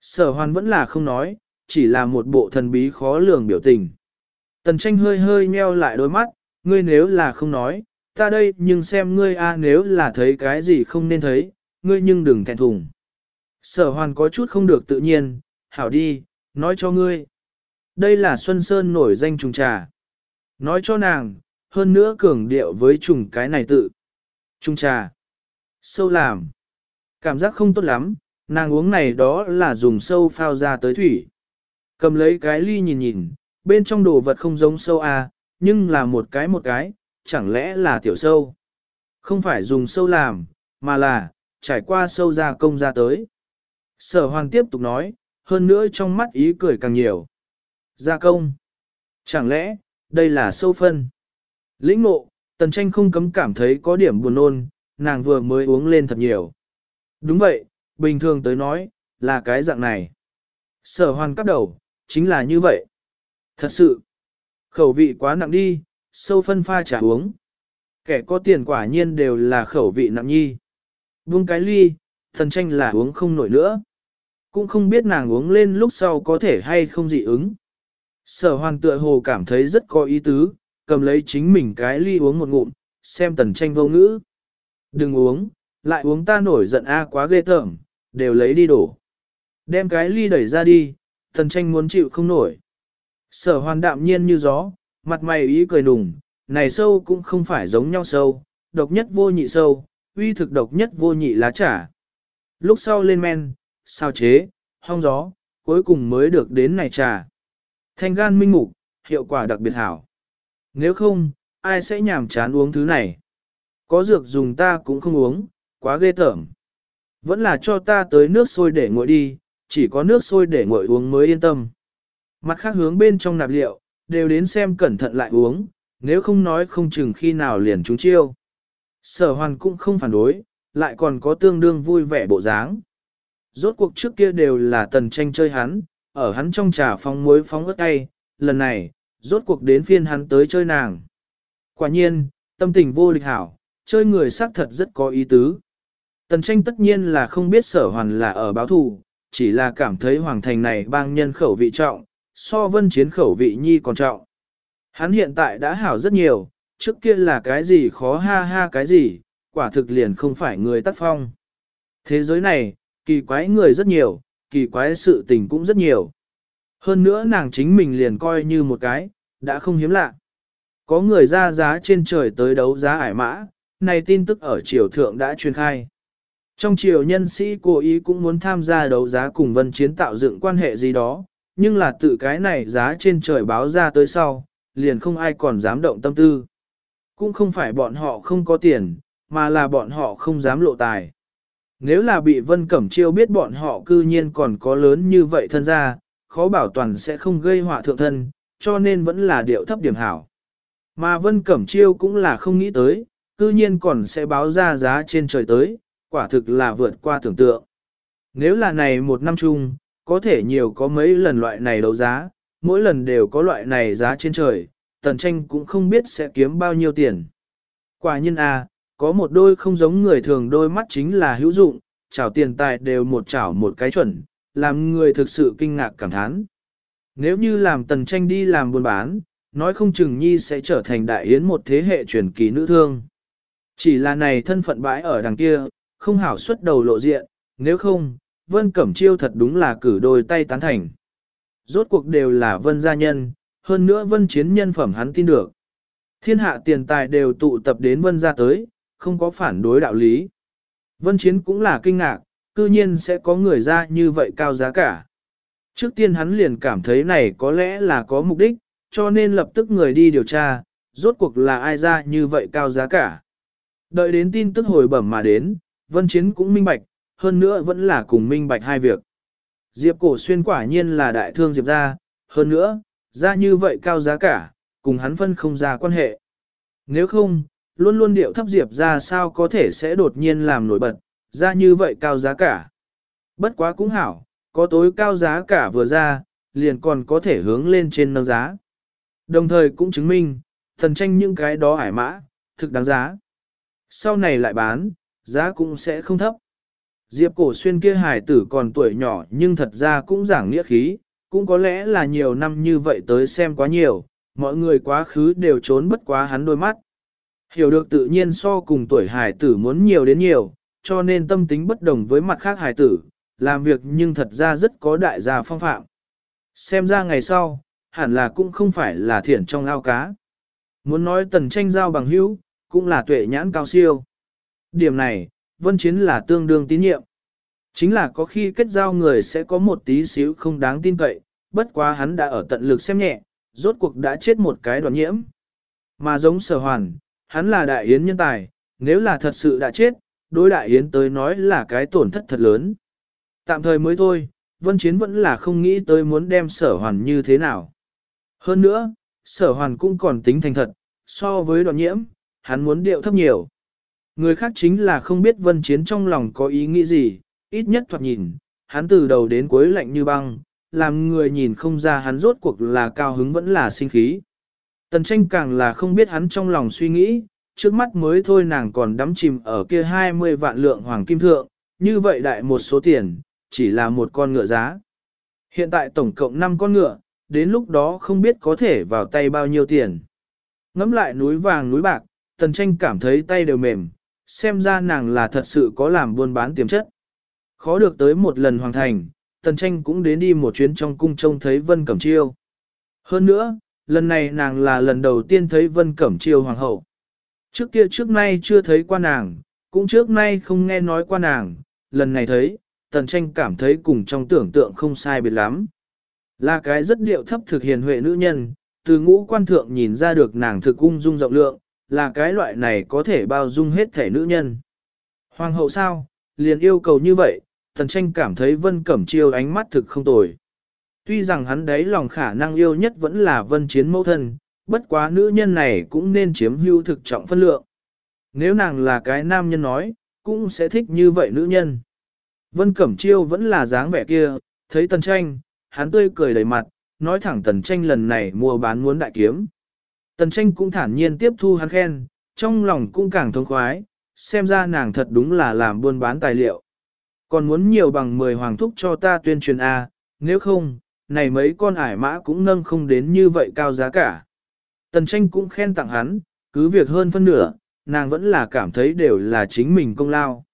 Sở hoàn vẫn là không nói, chỉ là một bộ thần bí khó lường biểu tình. Tần tranh hơi hơi nheo lại đôi mắt, ngươi nếu là không nói, ta đây nhưng xem ngươi a nếu là thấy cái gì không nên thấy, ngươi nhưng đừng thẹn thùng. Sở hoàn có chút không được tự nhiên, hảo đi, nói cho ngươi. Đây là Xuân Sơn nổi danh trùng trà. Nói cho nàng, hơn nữa cường điệu với trùng cái này tự. Trùng trà. Sâu làm. Cảm giác không tốt lắm, nàng uống này đó là dùng sâu phao ra tới thủy. Cầm lấy cái ly nhìn nhìn, bên trong đồ vật không giống sâu à, nhưng là một cái một cái, chẳng lẽ là tiểu sâu. Không phải dùng sâu làm, mà là, trải qua sâu ra công ra tới. Sở hoàng tiếp tục nói, hơn nữa trong mắt ý cười càng nhiều. Gia công. Chẳng lẽ, đây là sâu phân? Lĩnh ngộ, tần tranh không cấm cảm thấy có điểm buồn nôn, nàng vừa mới uống lên thật nhiều. Đúng vậy, bình thường tới nói, là cái dạng này. Sở hoàn cắp đầu, chính là như vậy. Thật sự, khẩu vị quá nặng đi, sâu phân pha trả uống. Kẻ có tiền quả nhiên đều là khẩu vị nặng nhi. Vung cái ly, thần tranh là uống không nổi nữa. Cũng không biết nàng uống lên lúc sau có thể hay không dị ứng. Sở hoàn tựa hồ cảm thấy rất có ý tứ, cầm lấy chính mình cái ly uống một ngụm, xem tần tranh vô ngữ. Đừng uống, lại uống ta nổi giận a quá ghê tởm, đều lấy đi đổ. Đem cái ly đẩy ra đi, tần tranh muốn chịu không nổi. Sở hoàn đạm nhiên như gió, mặt mày ý cười nùng, này sâu cũng không phải giống nhau sâu, độc nhất vô nhị sâu, uy thực độc nhất vô nhị lá trà. Lúc sau lên men, sao chế, hong gió, cuối cùng mới được đến này trà. Thanh gan minh mục, hiệu quả đặc biệt hảo. Nếu không, ai sẽ nhàm chán uống thứ này? Có dược dùng ta cũng không uống, quá ghê tởm. Vẫn là cho ta tới nước sôi để nguội đi, chỉ có nước sôi để nguội uống mới yên tâm. Mặt khác hướng bên trong nạp liệu, đều đến xem cẩn thận lại uống, nếu không nói không chừng khi nào liền trúng chiêu. Sở hoàn cũng không phản đối, lại còn có tương đương vui vẻ bộ dáng. Rốt cuộc trước kia đều là tần tranh chơi hắn, ở hắn trong trà phong muối phóng ớt tay, lần này, rốt cuộc đến phiên hắn tới chơi nàng. Quả nhiên, tâm tình vô lịch hảo, chơi người xác thật rất có ý tứ. Tần tranh tất nhiên là không biết sở hoàn là ở báo thù, chỉ là cảm thấy hoàng thành này bang nhân khẩu vị trọng, so vân chiến khẩu vị nhi còn trọng. Hắn hiện tại đã hảo rất nhiều, trước kia là cái gì khó ha ha cái gì, quả thực liền không phải người tác phong. Thế giới này, kỳ quái người rất nhiều, kỳ quái sự tình cũng rất nhiều. Hơn nữa nàng chính mình liền coi như một cái, đã không hiếm lạ. Có người ra giá trên trời tới đấu giá ải mã, này tin tức ở triều thượng đã truyền khai. Trong triều nhân sĩ cố ý cũng muốn tham gia đấu giá cùng vân chiến tạo dựng quan hệ gì đó, nhưng là tự cái này giá trên trời báo ra tới sau, liền không ai còn dám động tâm tư. Cũng không phải bọn họ không có tiền, mà là bọn họ không dám lộ tài. Nếu là bị Vân Cẩm Chiêu biết bọn họ cư nhiên còn có lớn như vậy thân ra, khó bảo toàn sẽ không gây họa thượng thân, cho nên vẫn là điệu thấp điểm hảo. Mà Vân Cẩm Chiêu cũng là không nghĩ tới, cư nhiên còn sẽ báo ra giá trên trời tới, quả thực là vượt qua tưởng tượng. Nếu là này một năm chung, có thể nhiều có mấy lần loại này đấu giá, mỗi lần đều có loại này giá trên trời, tần tranh cũng không biết sẽ kiếm bao nhiêu tiền. Quả nhiên à, có một đôi không giống người thường đôi mắt chính là hữu dụng, chảo tiền tài đều một chảo một cái chuẩn, làm người thực sự kinh ngạc cảm thán. Nếu như làm tần tranh đi làm buôn bán, nói không chừng nhi sẽ trở thành đại yến một thế hệ truyền kỳ nữ thương. Chỉ là này thân phận bãi ở đằng kia, không hảo xuất đầu lộ diện, nếu không, Vân Cẩm Chiêu thật đúng là cử đôi tay tán thành. Rốt cuộc đều là Vân gia nhân, hơn nữa Vân chiến nhân phẩm hắn tin được. Thiên hạ tiền tài đều tụ tập đến Vân gia tới, không có phản đối đạo lý. Vân chiến cũng là kinh ngạc, cư nhiên sẽ có người ra như vậy cao giá cả. Trước tiên hắn liền cảm thấy này có lẽ là có mục đích, cho nên lập tức người đi điều tra, rốt cuộc là ai ra như vậy cao giá cả. Đợi đến tin tức hồi bẩm mà đến, Vân Chiến cũng minh bạch, hơn nữa vẫn là cùng minh bạch hai việc. Diệp cổ xuyên quả nhiên là đại thương Diệp ra, hơn nữa, ra như vậy cao giá cả, cùng hắn phân không ra quan hệ. Nếu không, luôn luôn điệu thấp Diệp ra sao có thể sẽ đột nhiên làm nổi bật, ra như vậy cao giá cả. Bất quá cũng hảo, có tối cao giá cả vừa ra, liền còn có thể hướng lên trên nâng giá. Đồng thời cũng chứng minh, thần tranh những cái đó ải mã, thực đáng giá. Sau này lại bán, giá cũng sẽ không thấp. Diệp cổ xuyên kia hài tử còn tuổi nhỏ nhưng thật ra cũng giảng nghĩa khí, cũng có lẽ là nhiều năm như vậy tới xem quá nhiều, mọi người quá khứ đều trốn bất quá hắn đôi mắt. Hiểu được tự nhiên so cùng tuổi hài tử muốn nhiều đến nhiều, cho nên tâm tính bất đồng với mặt khác hài tử, làm việc nhưng thật ra rất có đại gia phong phạm. Xem ra ngày sau, hẳn là cũng không phải là thiển trong ao cá. Muốn nói tần tranh giao bằng hữu, cũng là tuệ nhãn cao siêu. Điểm này, vân chiến là tương đương tín nhiệm. Chính là có khi kết giao người sẽ có một tí xíu không đáng tin cậy, bất quá hắn đã ở tận lực xem nhẹ, rốt cuộc đã chết một cái đoàn nhiễm. Mà giống sở hoàn, hắn là đại yến nhân tài, nếu là thật sự đã chết, đối đại yến tới nói là cái tổn thất thật lớn. Tạm thời mới thôi, vân chiến vẫn là không nghĩ tới muốn đem sở hoàn như thế nào. Hơn nữa, sở hoàn cũng còn tính thành thật, so với đoàn nhiễm, hắn muốn điệu thấp nhiều. Người khác chính là không biết vân chiến trong lòng có ý nghĩ gì, ít nhất thoạt nhìn, hắn từ đầu đến cuối lạnh như băng, làm người nhìn không ra hắn rốt cuộc là cao hứng vẫn là sinh khí. Tần tranh càng là không biết hắn trong lòng suy nghĩ, trước mắt mới thôi nàng còn đắm chìm ở kia 20 vạn lượng hoàng kim thượng, như vậy đại một số tiền, chỉ là một con ngựa giá. Hiện tại tổng cộng 5 con ngựa, đến lúc đó không biết có thể vào tay bao nhiêu tiền. Ngắm lại núi vàng núi bạc, tần tranh cảm thấy tay đều mềm, xem ra nàng là thật sự có làm buôn bán tiềm chất. Khó được tới một lần hoàn thành, tần tranh cũng đến đi một chuyến trong cung trông thấy Vân Cẩm Chiêu. Hơn nữa, lần này nàng là lần đầu tiên thấy Vân Cẩm Chiêu hoàng hậu. Trước kia trước nay chưa thấy qua nàng, cũng trước nay không nghe nói qua nàng, lần này thấy, tần tranh cảm thấy cùng trong tưởng tượng không sai biệt lắm. Là cái rất điệu thấp thực hiền huệ nữ nhân, từ ngũ quan thượng nhìn ra được nàng thực ung dung rộng lượng, là cái loại này có thể bao dung hết thể nữ nhân. Hoàng hậu sao, liền yêu cầu như vậy, tần tranh cảm thấy vân cẩm chiêu ánh mắt thực không tồi. Tuy rằng hắn đấy lòng khả năng yêu nhất vẫn là vân chiến mẫu thân, bất quá nữ nhân này cũng nên chiếm hưu thực trọng phân lượng. Nếu nàng là cái nam nhân nói, cũng sẽ thích như vậy nữ nhân. Vân Cẩm Chiêu vẫn là dáng vẻ kia, thấy tần tranh, hắn tươi cười đầy mặt, nói thẳng tần tranh lần này mua bán muốn đại kiếm. Tần tranh cũng thản nhiên tiếp thu hắn khen, trong lòng cũng càng thông khoái, xem ra nàng thật đúng là làm buôn bán tài liệu. Còn muốn nhiều bằng 10 hoàng thúc cho ta tuyên truyền A, nếu không, này mấy con ải mã cũng nâng không đến như vậy cao giá cả. Tần tranh cũng khen tặng hắn, cứ việc hơn phân nửa, nàng vẫn là cảm thấy đều là chính mình công lao.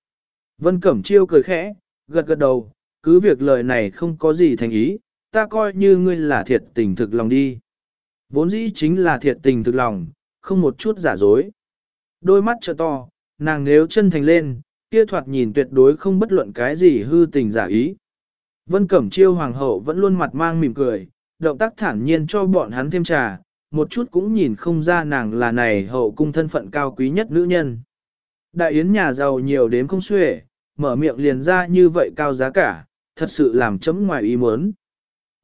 Vân Cẩm Chiêu cười khẽ, gật gật đầu, cứ việc lời này không có gì thành ý, ta coi như ngươi là thiệt tình thực lòng đi. Vốn dĩ chính là thiệt tình thực lòng, không một chút giả dối. Đôi mắt trợ to, nàng nếu chân thành lên, kia thoạt nhìn tuyệt đối không bất luận cái gì hư tình giả ý. Vân Cẩm Chiêu Hoàng hậu vẫn luôn mặt mang mỉm cười, động tác thản nhiên cho bọn hắn thêm trà, một chút cũng nhìn không ra nàng là này hậu cung thân phận cao quý nhất nữ nhân. Đại yến nhà giàu nhiều đến không xuể, mở miệng liền ra như vậy cao giá cả, thật sự làm chấm ngoài ý muốn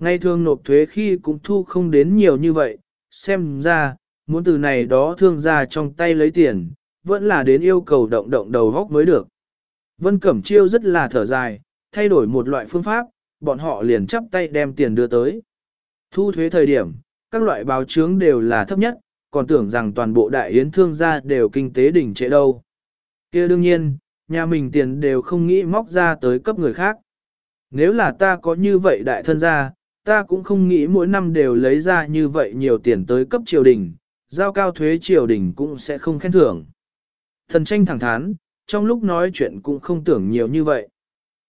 ngày thường nộp thuế khi cũng thu không đến nhiều như vậy, xem ra, muốn từ này đó thương ra trong tay lấy tiền, vẫn là đến yêu cầu động động đầu góc mới được. Vân Cẩm Chiêu rất là thở dài, thay đổi một loại phương pháp, bọn họ liền chắp tay đem tiền đưa tới. Thu thuế thời điểm, các loại báo chướng đều là thấp nhất, còn tưởng rằng toàn bộ đại yến thương gia đều kinh tế đỉnh trệ đâu. kia đương nhiên, nhà mình tiền đều không nghĩ móc ra tới cấp người khác. Nếu là ta có như vậy đại thân gia, ta cũng không nghĩ mỗi năm đều lấy ra như vậy nhiều tiền tới cấp triều đình, giao cao thuế triều đình cũng sẽ không khen thưởng. Thần tranh thẳng thắn, trong lúc nói chuyện cũng không tưởng nhiều như vậy.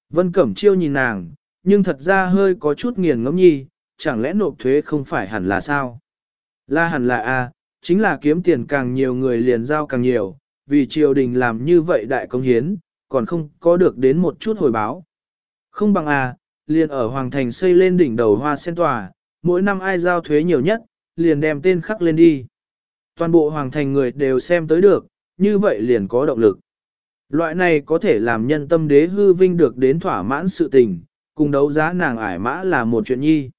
Vân Cẩm Chiêu nhìn nàng, nhưng thật ra hơi có chút nghiền ngẫm nhi, chẳng lẽ nộp thuế không phải hẳn là sao? Là hẳn là A, chính là kiếm tiền càng nhiều người liền giao càng nhiều, vì triều đình làm như vậy đại công hiến, còn không có được đến một chút hồi báo. Không bằng A, liền ở Hoàng Thành xây lên đỉnh đầu hoa sen tòa, mỗi năm ai giao thuế nhiều nhất, liền đem tên khắc lên đi. Toàn bộ Hoàng Thành người đều xem tới được, như vậy liền có động lực. Loại này có thể làm nhân tâm đế hư vinh được đến thỏa mãn sự tình, cùng đấu giá nàng ải mã là một chuyện nhi.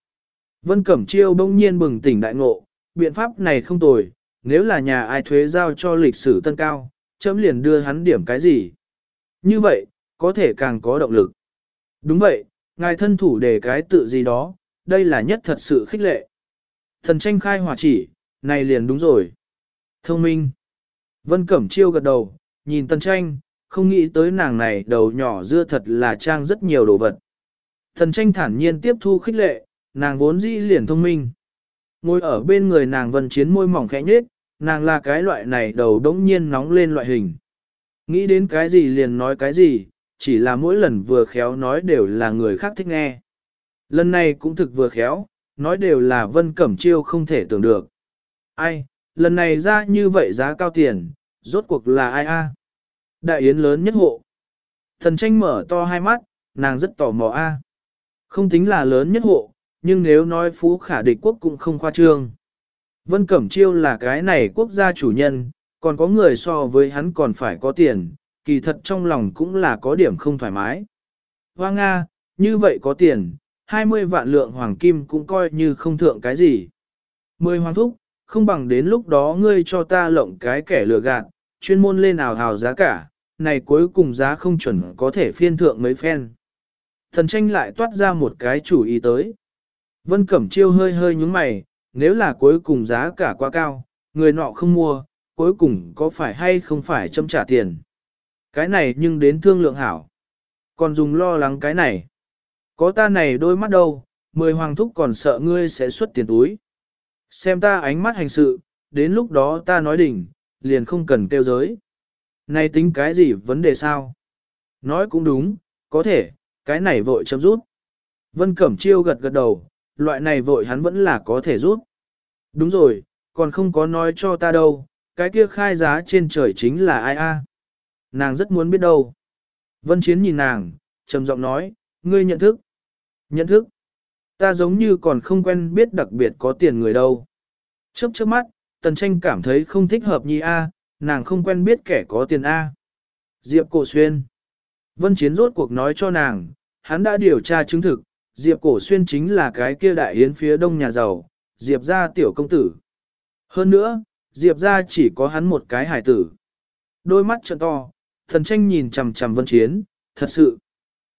Vân Cẩm Chiêu bỗng nhiên bừng tỉnh đại ngộ, biện pháp này không tồi, nếu là nhà ai thuế giao cho lịch sử tân cao, chấm liền đưa hắn điểm cái gì. Như vậy, có thể càng có động lực. Đúng vậy, ngài thân thủ để cái tự gì đó, đây là nhất thật sự khích lệ. Thần tranh khai hỏa chỉ, này liền đúng rồi. Thông minh. Vân Cẩm Chiêu gật đầu, nhìn tần tranh, không nghĩ tới nàng này đầu nhỏ dưa thật là trang rất nhiều đồ vật. Thần tranh thản nhiên tiếp thu khích lệ, nàng vốn dĩ liền thông minh. Ngồi ở bên người nàng vân chiến môi mỏng khẽ nhết, nàng là cái loại này đầu đống nhiên nóng lên loại hình. Nghĩ đến cái gì liền nói cái gì, chỉ là mỗi lần vừa khéo nói đều là người khác thích nghe. Lần này cũng thực vừa khéo, nói đều là vân cẩm chiêu không thể tưởng được. Ai, lần này ra như vậy giá cao tiền, rốt cuộc là ai a? Đại yến lớn nhất hộ. Thần tranh mở to hai mắt, nàng rất tò mò a. Không tính là lớn nhất hộ, nhưng nếu nói phú khả địch quốc cũng không khoa trương. Vân Cẩm Chiêu là cái này quốc gia chủ nhân, còn có người so với hắn còn phải có tiền, kỳ thật trong lòng cũng là có điểm không thoải mái. Hoa Nga, như vậy có tiền, 20 vạn lượng hoàng kim cũng coi như không thượng cái gì. Mười hoàng thúc, không bằng đến lúc đó ngươi cho ta lộng cái kẻ lừa gạt, chuyên môn lên ảo hào giá cả, này cuối cùng giá không chuẩn có thể phiên thượng mấy phen. Thần tranh lại toát ra một cái chủ ý tới. Vân Cẩm Chiêu hơi hơi nhúng mày, nếu là cuối cùng giá cả quá cao, người nọ không mua, cuối cùng có phải hay không phải châm trả tiền. Cái này nhưng đến thương lượng hảo. Còn dùng lo lắng cái này. Có ta này đôi mắt đâu, mười hoàng thúc còn sợ ngươi sẽ xuất tiền túi. Xem ta ánh mắt hành sự, đến lúc đó ta nói đỉnh, liền không cần kêu giới. Này tính cái gì vấn đề sao? Nói cũng đúng, có thể, cái này vội chấm rút. Vân Cẩm Chiêu gật gật đầu, loại này vội hắn vẫn là có thể rút. Đúng rồi, còn không có nói cho ta đâu, cái kia khai giá trên trời chính là ai a? Nàng rất muốn biết đâu. Vân Chiến nhìn nàng, trầm giọng nói, ngươi nhận thức. Nhận thức. Ta giống như còn không quen biết đặc biệt có tiền người đâu. Chớp chớp mắt, Tần Tranh cảm thấy không thích hợp nhi a, nàng không quen biết kẻ có tiền a. Diệp Cổ Xuyên. Vân Chiến rốt cuộc nói cho nàng, hắn đã điều tra chứng thực, Diệp Cổ Xuyên chính là cái kia đại yến phía đông nhà giàu, Diệp gia tiểu công tử. Hơn nữa, Diệp gia chỉ có hắn một cái hải tử. Đôi mắt trợn to, thần tranh nhìn chằm chằm Vân Chiến, thật sự.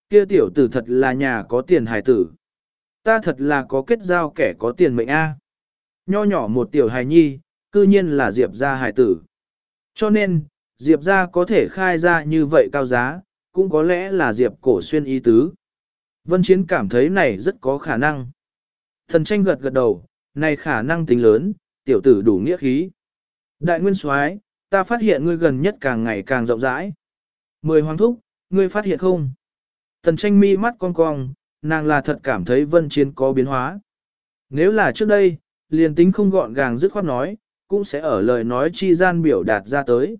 Kia tiểu tử thật là nhà có tiền hải tử. Ta thật là có kết giao kẻ có tiền mệnh A. Nho nhỏ một tiểu hài nhi, cư nhiên là Diệp gia hải tử. Cho nên, Diệp gia có thể khai ra như vậy cao giá, cũng có lẽ là Diệp cổ xuyên ý tứ. Vân Chiến cảm thấy này rất có khả năng. Thần tranh gật gật đầu, này khả năng tính lớn, tiểu tử đủ nghĩa khí. Đại nguyên soái, ta phát hiện ngươi gần nhất càng ngày càng rộng rãi. Mười hoàng thúc, ngươi phát hiện không? tần tranh mi mắt cong cong, nàng là thật cảm thấy vân chiến có biến hóa. Nếu là trước đây, liền tính không gọn gàng dứt khoát nói, cũng sẽ ở lời nói chi gian biểu đạt ra tới.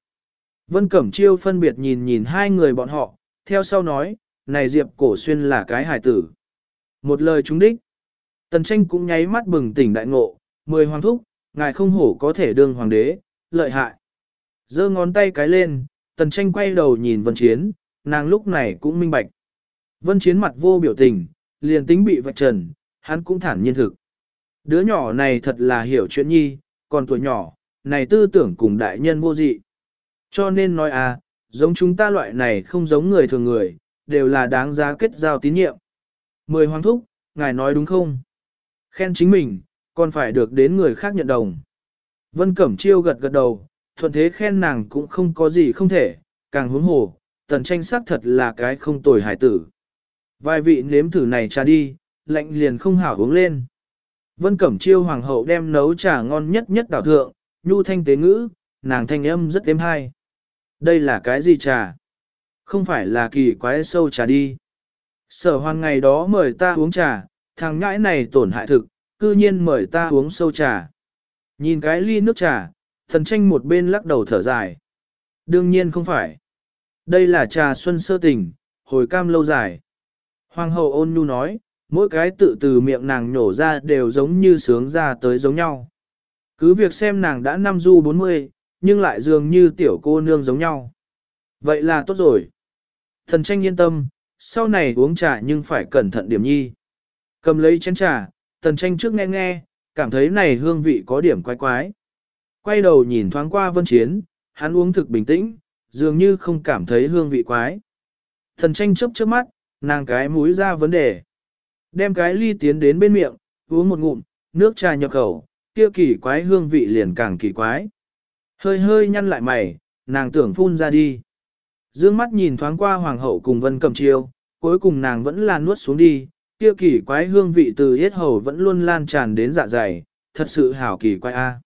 Vân Cẩm Chiêu phân biệt nhìn nhìn hai người bọn họ, theo sau nói, này Diệp Cổ Xuyên là cái hài tử. Một lời trúng đích. Tần tranh cũng nháy mắt bừng tỉnh đại ngộ, mười hoàng thúc, ngài không hổ có thể đương hoàng đế, lợi hại giơ ngón tay cái lên, tần tranh quay đầu nhìn Vân Chiến, nàng lúc này cũng minh bạch. Vân Chiến mặt vô biểu tình, liền tính bị vạch trần, hắn cũng thản nhiên thực. Đứa nhỏ này thật là hiểu chuyện nhi, còn tuổi nhỏ, này tư tưởng cùng đại nhân vô dị. Cho nên nói à, giống chúng ta loại này không giống người thường người, đều là đáng giá kết giao tín nhiệm. Mười hoàng thúc, ngài nói đúng không? Khen chính mình, còn phải được đến người khác nhận đồng. Vân Cẩm Chiêu gật gật đầu, thuận thế khen nàng cũng không có gì không thể, càng huống hồ, tần tranh sắc thật là cái không tồi hải tử. Vài vị nếm thử này trà đi, lạnh liền không hảo uống lên. Vân Cẩm Chiêu hoàng hậu đem nấu trà ngon nhất nhất đảo thượng, nhu thanh tế ngữ, nàng thanh âm rất êm hay. Đây là cái gì trà? Không phải là kỳ quái sâu trà đi. Sở hoan ngày đó mời ta uống trà, thằng ngãi này tổn hại thực, cư nhiên mời ta uống sâu trà. Nhìn cái ly nước trà, thần tranh một bên lắc đầu thở dài. Đương nhiên không phải. Đây là trà xuân sơ tình, hồi cam lâu dài. Hoàng hậu ôn nhu nói, mỗi cái tự từ miệng nàng nhổ ra đều giống như sướng ra tới giống nhau. Cứ việc xem nàng đã năm du 40, nhưng lại dường như tiểu cô nương giống nhau. Vậy là tốt rồi. Thần tranh yên tâm, sau này uống trà nhưng phải cẩn thận điểm nhi. Cầm lấy chén trà, thần tranh trước nghe nghe, cảm thấy này hương vị có điểm quái quái. Quay đầu nhìn thoáng qua vân chiến, hắn uống thực bình tĩnh, dường như không cảm thấy hương vị quái. Thần tranh chớp chớp mắt, nàng cái mũi ra vấn đề. Đem cái ly tiến đến bên miệng, uống một ngụm, nước trà nhập khẩu, kia kỳ quái hương vị liền càng kỳ quái. Hơi hơi nhăn lại mày, nàng tưởng phun ra đi. Dương mắt nhìn thoáng qua hoàng hậu cùng vân cầm chiêu, cuối cùng nàng vẫn là nuốt xuống đi, kia kỳ quái hương vị từ yết hầu vẫn luôn lan tràn đến dạ dày, thật sự hảo kỳ quái a.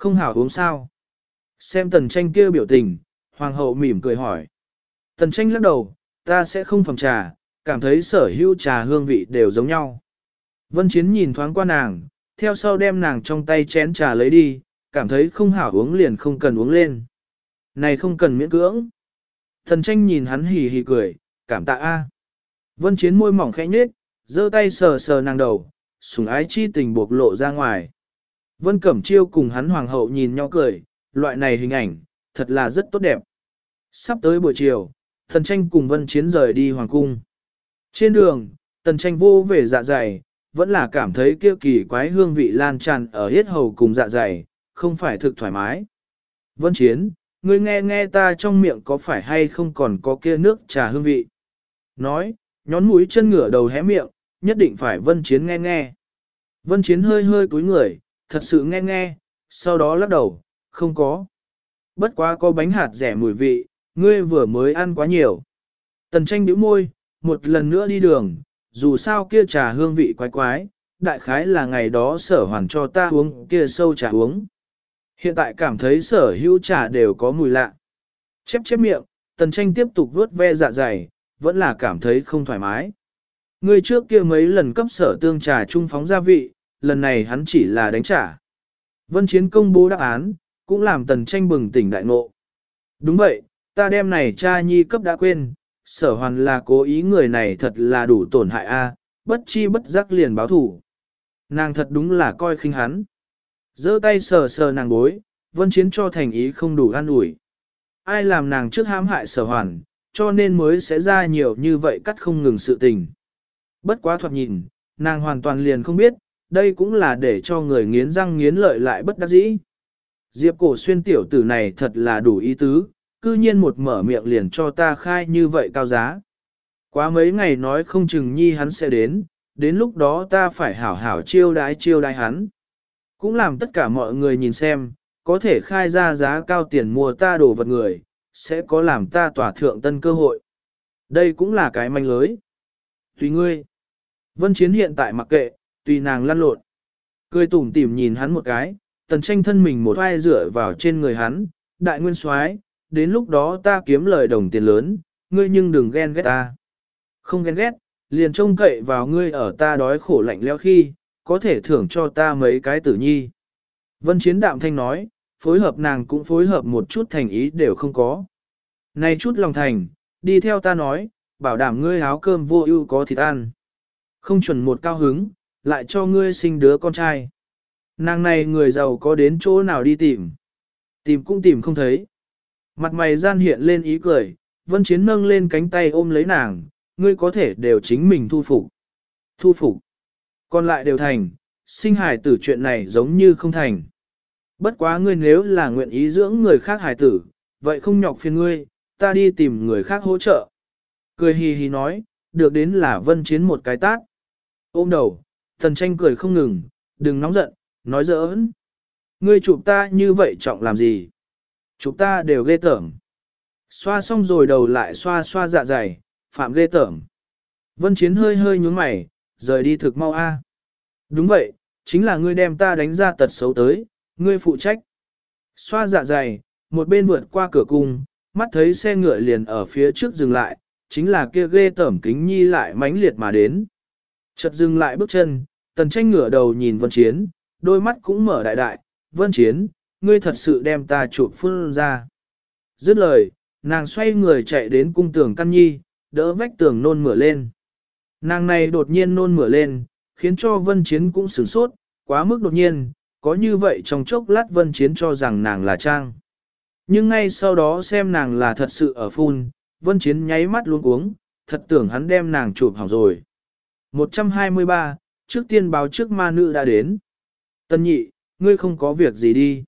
Không hảo uống sao? Xem tần tranh kia biểu tình, hoàng hậu mỉm cười hỏi. Tần tranh lắc đầu, ta sẽ không phòng trà, cảm thấy sở hữu trà hương vị đều giống nhau. Vân Chiến nhìn thoáng qua nàng, theo sau đem nàng trong tay chén trà lấy đi, cảm thấy không hảo uống liền không cần uống lên. Này không cần miễn cưỡng. Thần tranh nhìn hắn hì hì cười, cảm tạ a. Vân Chiến môi mỏng khẽ nhếch, giơ tay sờ sờ nàng đầu, sủng ái chi tình bộc lộ ra ngoài. Vân Cẩm Chiêu cùng hắn hoàng hậu nhìn nhau cười, loại này hình ảnh, thật là rất tốt đẹp. Sắp tới buổi chiều, thần tranh cùng Vân Chiến rời đi hoàng cung. Trên đường, tần tranh vô về dạ dày, vẫn là cảm thấy kia kỳ quái hương vị lan tràn ở hết hầu cùng dạ dày, không phải thực thoải mái. Vân Chiến, ngươi nghe nghe ta trong miệng có phải hay không còn có kia nước trà hương vị. Nói, nhón mũi chân ngửa đầu hé miệng, nhất định phải Vân Chiến nghe nghe. Vân Chiến hơi hơi cúi người, thật sự nghe nghe, sau đó lắc đầu, không có. Bất quá có bánh hạt rẻ mùi vị, ngươi vừa mới ăn quá nhiều. Tần tranh bĩu môi, một lần nữa đi đường, dù sao kia trà hương vị quái quái, đại khái là ngày đó sở hoàn cho ta uống kia sâu trà uống. Hiện tại cảm thấy sở hữu trà đều có mùi lạ. Chép chép miệng, tần tranh tiếp tục vuốt ve dạ dày, vẫn là cảm thấy không thoải mái. Người trước kia mấy lần cấp sở tương trà trung phóng gia vị, lần này hắn chỉ là đánh trả. Vân Chiến công bố đáp án, cũng làm tần tranh bừng tỉnh đại ngộ. Đúng vậy, ta đem này cha nhi cấp đã quên, sở hoàn là cố ý người này thật là đủ tổn hại a, bất chi bất giác liền báo thủ. Nàng thật đúng là coi khinh hắn. giơ tay sờ sờ nàng bối, vân chiến cho thành ý không đủ an ủi. Ai làm nàng trước hãm hại sở hoàn, cho nên mới sẽ ra nhiều như vậy cắt không ngừng sự tình. Bất quá thoạt nhìn, nàng hoàn toàn liền không biết, đây cũng là để cho người nghiến răng nghiến lợi lại bất đắc dĩ. Diệp cổ xuyên tiểu tử này thật là đủ ý tứ, cư nhiên một mở miệng liền cho ta khai như vậy cao giá. Quá mấy ngày nói không chừng nhi hắn sẽ đến, đến lúc đó ta phải hảo hảo chiêu đái chiêu đái hắn. Cũng làm tất cả mọi người nhìn xem, có thể khai ra giá cao tiền mua ta đồ vật người, sẽ có làm ta tỏa thượng tân cơ hội. Đây cũng là cái manh lưới. Tùy ngươi. Vân Chiến hiện tại mặc kệ, tùy nàng lăn lộn. Cười tủm tỉm nhìn hắn một cái, tần tranh thân mình một vai dựa vào trên người hắn, đại nguyên soái đến lúc đó ta kiếm lời đồng tiền lớn, ngươi nhưng đừng ghen ghét ta. Không ghen ghét, liền trông cậy vào ngươi ở ta đói khổ lạnh leo khi, có thể thưởng cho ta mấy cái tử nhi. Vân Chiến Đạm Thanh nói, phối hợp nàng cũng phối hợp một chút thành ý đều không có. Này chút lòng thành, đi theo ta nói, bảo đảm ngươi áo cơm vô ưu có thịt ăn. Không chuẩn một cao hứng, lại cho ngươi sinh đứa con trai. Nàng này người giàu có đến chỗ nào đi tìm. Tìm cũng tìm không thấy. Mặt mày gian hiện lên ý cười, vân chiến nâng lên cánh tay ôm lấy nàng, ngươi có thể đều chính mình thu phục. Thu phục. Còn lại đều thành, sinh hài tử chuyện này giống như không thành. Bất quá ngươi nếu là nguyện ý dưỡng người khác hài tử, vậy không nhọc phiền ngươi, ta đi tìm người khác hỗ trợ. Cười hì hì nói, được đến là vân chiến một cái tát. Ôm đầu, thần tranh cười không ngừng, đừng nóng giận, nói giỡn. Ngươi chụp ta như vậy trọng làm gì? Chụp ta đều ghê tởm. Xoa xong rồi đầu lại xoa xoa dạ dày, phạm ghê tởm. Vân Chiến hơi hơi nhún mày, rời đi thực mau a. Đúng vậy, chính là ngươi đem ta đánh ra tật xấu tới, ngươi phụ trách. Xoa dạ dày, một bên vượt qua cửa cung, mắt thấy xe ngựa liền ở phía trước dừng lại, chính là kia ghê tởm kính nhi lại mãnh liệt mà đến. Chợt dừng lại bước chân, tần tranh ngửa đầu nhìn Vân Chiến, đôi mắt cũng mở đại đại, Vân Chiến, ngươi thật sự đem ta chụp phun ra. Dứt lời, nàng xoay người chạy đến cung tường căn nhi, đỡ vách tường nôn mửa lên. Nàng này đột nhiên nôn mửa lên, khiến cho Vân Chiến cũng sửng sốt, quá mức đột nhiên, có như vậy trong chốc lát Vân Chiến cho rằng nàng là Trang. Nhưng ngay sau đó xem nàng là thật sự ở phun, Vân Chiến nháy mắt luôn uống, thật tưởng hắn đem nàng chụp hỏng rồi. 123, trước tiên báo trước ma nữ đã đến. Tân nhị, ngươi không có việc gì đi.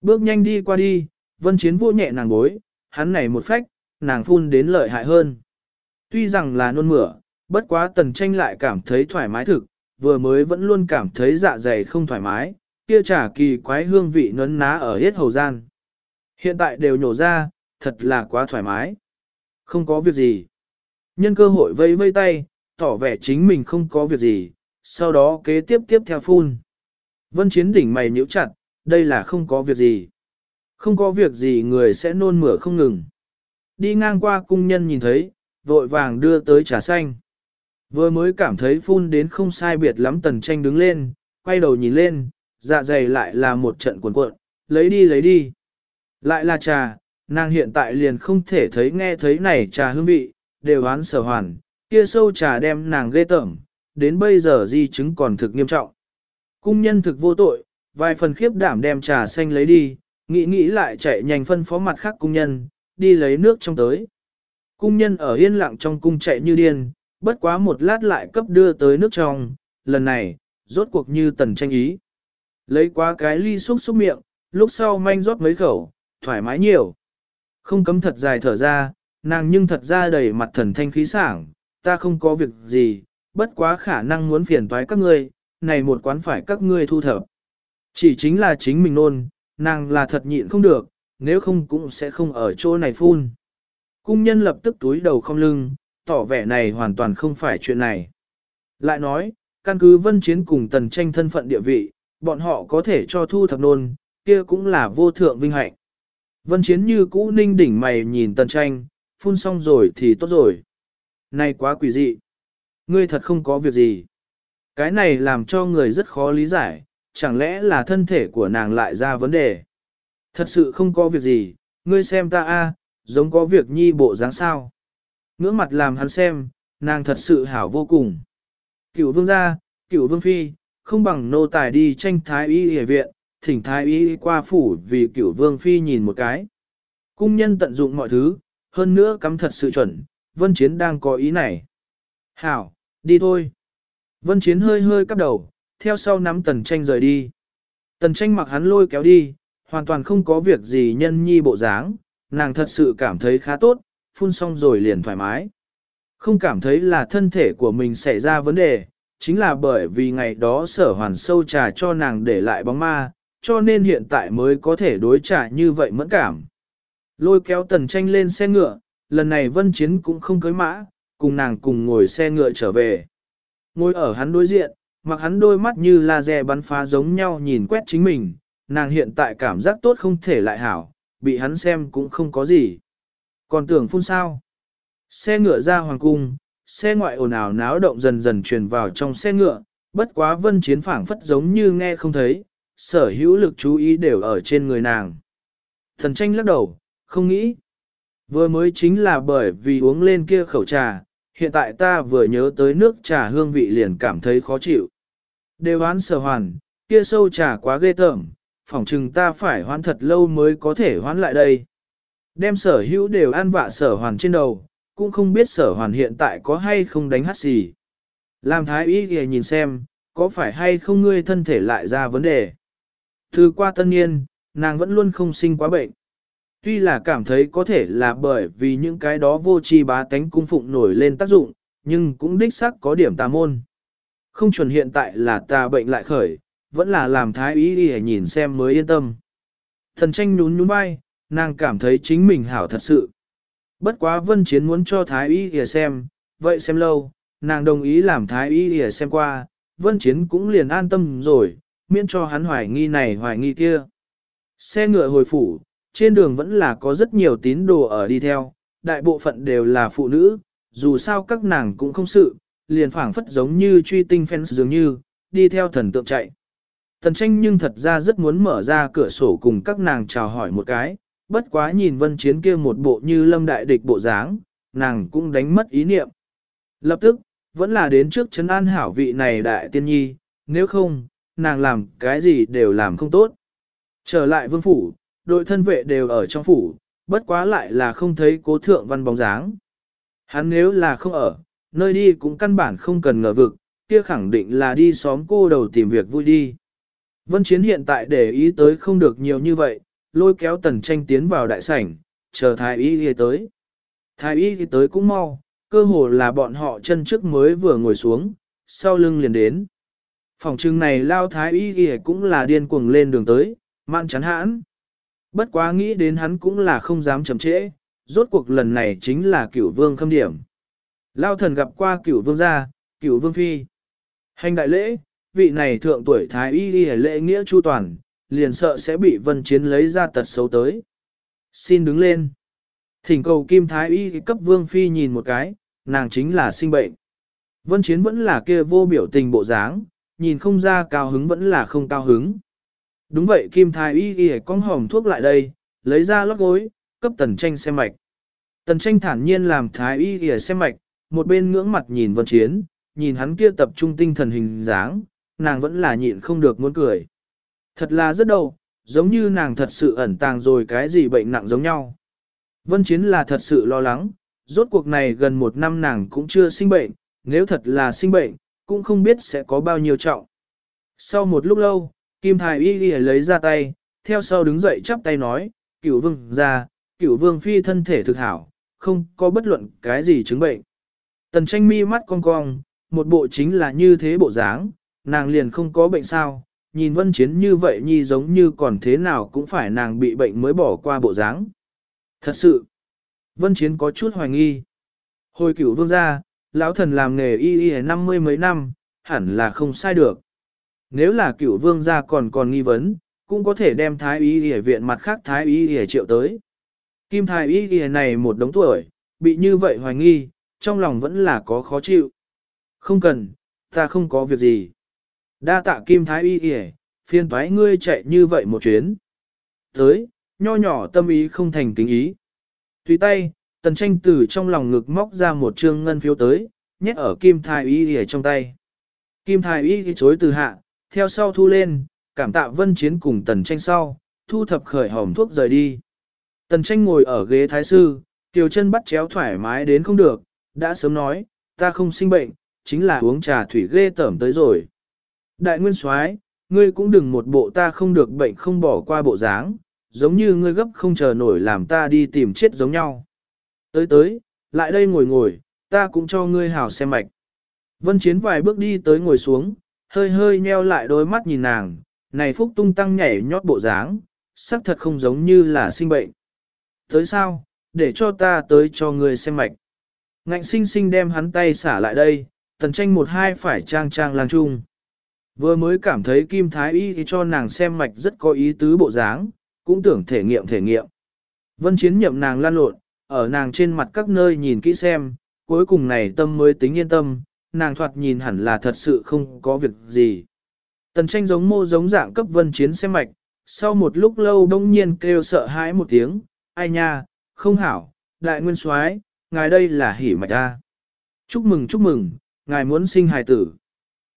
Bước nhanh đi qua đi, vân chiến vô nhẹ nàng bối, hắn này một phách, nàng phun đến lợi hại hơn. Tuy rằng là nôn mửa, bất quá tần tranh lại cảm thấy thoải mái thực, vừa mới vẫn luôn cảm thấy dạ dày không thoải mái, kia trả kỳ quái hương vị nấn ná ở hết hầu gian. Hiện tại đều nhổ ra, thật là quá thoải mái. Không có việc gì. Nhân cơ hội vây vây tay, tỏ vẻ chính mình không có việc gì, sau đó kế tiếp tiếp theo phun. Vân chiến đỉnh mày nhíu chặt, đây là không có việc gì. Không có việc gì người sẽ nôn mửa không ngừng. Đi ngang qua cung nhân nhìn thấy, vội vàng đưa tới trà xanh. Vừa mới cảm thấy phun đến không sai biệt lắm tần tranh đứng lên, quay đầu nhìn lên, dạ dày lại là một trận cuộn cuộn, lấy đi lấy đi. Lại là trà, nàng hiện tại liền không thể thấy nghe thấy này trà hương vị, đều oán sở hoàn, kia sâu trà đem nàng ghê tởm, đến bây giờ di chứng còn thực nghiêm trọng. Cung nhân thực vô tội, vài phần khiếp đảm đem trà xanh lấy đi, nghĩ nghĩ lại chạy nhanh phân phó mặt khác cung nhân, đi lấy nước trong tới. Cung nhân ở yên lặng trong cung chạy như điên, bất quá một lát lại cấp đưa tới nước trong, lần này, rốt cuộc như tần tranh ý. Lấy quá cái ly xúc xúc miệng, lúc sau manh rót mấy khẩu, thoải mái nhiều. Không cấm thật dài thở ra, nàng nhưng thật ra đầy mặt thần thanh khí sảng, ta không có việc gì, bất quá khả năng muốn phiền toái các ngươi, này một quán phải các ngươi thu thập. Chỉ chính là chính mình nôn, nàng là thật nhịn không được, nếu không cũng sẽ không ở chỗ này phun. Cung nhân lập tức túi đầu không lưng, tỏ vẻ này hoàn toàn không phải chuyện này. Lại nói, căn cứ vân chiến cùng tần tranh thân phận địa vị, bọn họ có thể cho thu thập nôn, kia cũng là vô thượng vinh hạnh. Vân chiến như cũ ninh đỉnh mày nhìn tần tranh, phun xong rồi thì tốt rồi. Này quá quỷ dị. Ngươi thật không có việc gì. Cái này làm cho người rất khó lý giải, chẳng lẽ là thân thể của nàng lại ra vấn đề. Thật sự không có việc gì, ngươi xem ta a, giống có việc nhi bộ dáng sao. Ngưỡng mặt làm hắn xem, nàng thật sự hảo vô cùng. Cửu vương gia, cửu vương phi, không bằng nô tài đi tranh thái y y viện, thỉnh thái y qua phủ vì cửu vương phi nhìn một cái. Cung nhân tận dụng mọi thứ, hơn nữa cắm thật sự chuẩn, vân chiến đang có ý này. Hảo, đi thôi. Vân chiến hơi hơi cắp đầu, theo sau nắm tần tranh rời đi. Tần tranh mặc hắn lôi kéo đi, hoàn toàn không có việc gì nhân nhi bộ dáng, nàng thật sự cảm thấy khá tốt, phun xong rồi liền thoải mái. Không cảm thấy là thân thể của mình xảy ra vấn đề, chính là bởi vì ngày đó sở hoàn sâu trà cho nàng để lại bóng ma, cho nên hiện tại mới có thể đối trả như vậy mẫn cảm. Lôi kéo tần tranh lên xe ngựa, lần này vân chiến cũng không cưới mã, cùng nàng cùng ngồi xe ngựa trở về. Ngồi ở hắn đối diện, mặc hắn đôi mắt như laser bắn phá giống nhau nhìn quét chính mình, nàng hiện tại cảm giác tốt không thể lại hảo, bị hắn xem cũng không có gì. Còn tưởng phun sao? Xe ngựa ra hoàng cung, xe ngoại ồn ào náo động dần dần truyền vào trong xe ngựa, bất quá vân chiến phảng phất giống như nghe không thấy, sở hữu lực chú ý đều ở trên người nàng. Thần tranh lắc đầu, không nghĩ. Vừa mới chính là bởi vì uống lên kia khẩu trà, hiện tại ta vừa nhớ tới nước trà hương vị liền cảm thấy khó chịu. Đều hoán sở hoàn, kia sâu trà quá ghê tởm, phỏng chừng ta phải hoán thật lâu mới có thể hoán lại đây. Đem sở hữu đều ăn vạ sở hoàn trên đầu, cũng không biết sở hoàn hiện tại có hay không đánh hát gì. Làm thái y kìa nhìn xem, có phải hay không ngươi thân thể lại ra vấn đề. Từ qua tân niên, nàng vẫn luôn không sinh quá bệnh. Tuy là cảm thấy có thể là bởi vì những cái đó vô tri bá tánh cung phụng nổi lên tác dụng, nhưng cũng đích xác có điểm tà môn. Không chuẩn hiện tại là tà bệnh lại khởi, vẫn là làm thái ý đi nhìn xem mới yên tâm. Thần tranh nhún nhún vai, nàng cảm thấy chính mình hảo thật sự. Bất quá vân chiến muốn cho thái ý đi xem, vậy xem lâu, nàng đồng ý làm thái ý đi xem qua, vân chiến cũng liền an tâm rồi, miễn cho hắn hoài nghi này hoài nghi kia. Xe ngựa hồi phủ, trên đường vẫn là có rất nhiều tín đồ ở đi theo, đại bộ phận đều là phụ nữ, dù sao các nàng cũng không sự, liền phảng phất giống như truy tinh fans dường như, đi theo thần tượng chạy. Tần tranh nhưng thật ra rất muốn mở ra cửa sổ cùng các nàng chào hỏi một cái, bất quá nhìn vân chiến kia một bộ như lâm đại địch bộ dáng, nàng cũng đánh mất ý niệm. Lập tức, vẫn là đến trước chấn an hảo vị này đại tiên nhi, nếu không, nàng làm cái gì đều làm không tốt. Trở lại vương phủ, đội thân vệ đều ở trong phủ, bất quá lại là không thấy cố thượng văn bóng dáng. Hắn nếu là không ở, nơi đi cũng căn bản không cần ngờ vực, kia khẳng định là đi xóm cô đầu tìm việc vui đi. Vân Chiến hiện tại để ý tới không được nhiều như vậy, lôi kéo tần tranh tiến vào đại sảnh, chờ thái y đi tới. Thái y đi tới cũng mau, cơ hồ là bọn họ chân trước mới vừa ngồi xuống, sau lưng liền đến. Phòng trưng này lao thái y đi cũng là điên cuồng lên đường tới, mạn chắn hãn. Bất quá nghĩ đến hắn cũng là không dám chậm trễ, rốt cuộc lần này chính là cửu vương khâm điểm. Lao thần gặp qua cửu vương gia, cửu vương phi. Hành đại lễ, vị này thượng tuổi thái y đi lễ nghĩa chu toàn, liền sợ sẽ bị vân chiến lấy ra tật xấu tới. Xin đứng lên. Thỉnh cầu kim thái y cấp vương phi nhìn một cái, nàng chính là sinh bệnh. Vân chiến vẫn là kia vô biểu tình bộ dáng, nhìn không ra cao hứng vẫn là không cao hứng. Đúng vậy kim thái y ghi con hòm thuốc lại đây, lấy ra lót gối, cấp tần tranh xem mạch. Tần tranh thản nhiên làm thái y ghi xem mạch, một bên ngưỡng mặt nhìn vân chiến, nhìn hắn kia tập trung tinh thần hình dáng, nàng vẫn là nhịn không được muốn cười. Thật là rất đâu, giống như nàng thật sự ẩn tàng rồi cái gì bệnh nặng giống nhau. Vân Chiến là thật sự lo lắng, rốt cuộc này gần một năm nàng cũng chưa sinh bệnh, nếu thật là sinh bệnh, cũng không biết sẽ có bao nhiêu trọng. Sau một lúc lâu, Kim Thái Y Y lấy ra tay, theo sau đứng dậy chắp tay nói, cửu vương ra, cửu vương phi thân thể thực hảo, không có bất luận cái gì chứng bệnh. Tần tranh mi mắt cong cong, một bộ chính là như thế bộ dáng, nàng liền không có bệnh sao, nhìn vân chiến như vậy nhi giống như còn thế nào cũng phải nàng bị bệnh mới bỏ qua bộ dáng. Thật sự, vân chiến có chút hoài nghi. Hồi cửu vương gia, lão thần làm nghề y y năm mươi mấy năm, hẳn là không sai được. Nếu là cựu vương gia còn còn nghi vấn, cũng có thể đem thái y y viện mặt khác thái y y triệu tới. Kim thái y y này một đống tuổi, bị như vậy hoài nghi, trong lòng vẫn là có khó chịu. Không cần, ta không có việc gì. Đa tạ kim thái y y, phiên thoái ngươi chạy như vậy một chuyến. Tới, nho nhỏ tâm ý không thành kính ý. Tùy tay, tần tranh từ trong lòng ngực móc ra một trương ngân phiếu tới, nhét ở kim thái y y trong tay. Kim thái y chối từ hạ, theo sau thu lên, cảm tạ vân chiến cùng tần tranh sau, thu thập khởi hòm thuốc rời đi. Tần tranh ngồi ở ghế thái sư, kiều chân bắt chéo thoải mái đến không được, đã sớm nói, ta không sinh bệnh, chính là uống trà thủy ghê tởm tới rồi. Đại nguyên soái, ngươi cũng đừng một bộ ta không được bệnh không bỏ qua bộ dáng, giống như ngươi gấp không chờ nổi làm ta đi tìm chết giống nhau. Tới tới, lại đây ngồi ngồi, ta cũng cho ngươi hảo xem mạch. Vân Chiến vài bước đi tới ngồi xuống, hơi hơi nheo lại đôi mắt nhìn nàng, này phúc tung tăng nhảy nhót bộ dáng, sắc thật không giống như là sinh bệnh. Tới sao, để cho ta tới cho người xem mạch. Ngạnh sinh sinh đem hắn tay xả lại đây, tần tranh một hai phải trang trang lang chung. Vừa mới cảm thấy Kim Thái Y thì cho nàng xem mạch rất có ý tứ bộ dáng, cũng tưởng thể nghiệm thể nghiệm. Vân Chiến nhậm nàng lan lộn, ở nàng trên mặt các nơi nhìn kỹ xem, cuối cùng này tâm mới tính yên tâm, nàng thoạt nhìn hẳn là thật sự không có việc gì. Tần tranh giống mô giống dạng cấp Vân Chiến xem mạch, sau một lúc lâu đông nhiên kêu sợ hãi một tiếng, ai nha, không hảo, đại nguyên soái, ngài đây là hỉ mạch a. Chúc mừng chúc mừng, ngài muốn sinh hài tử.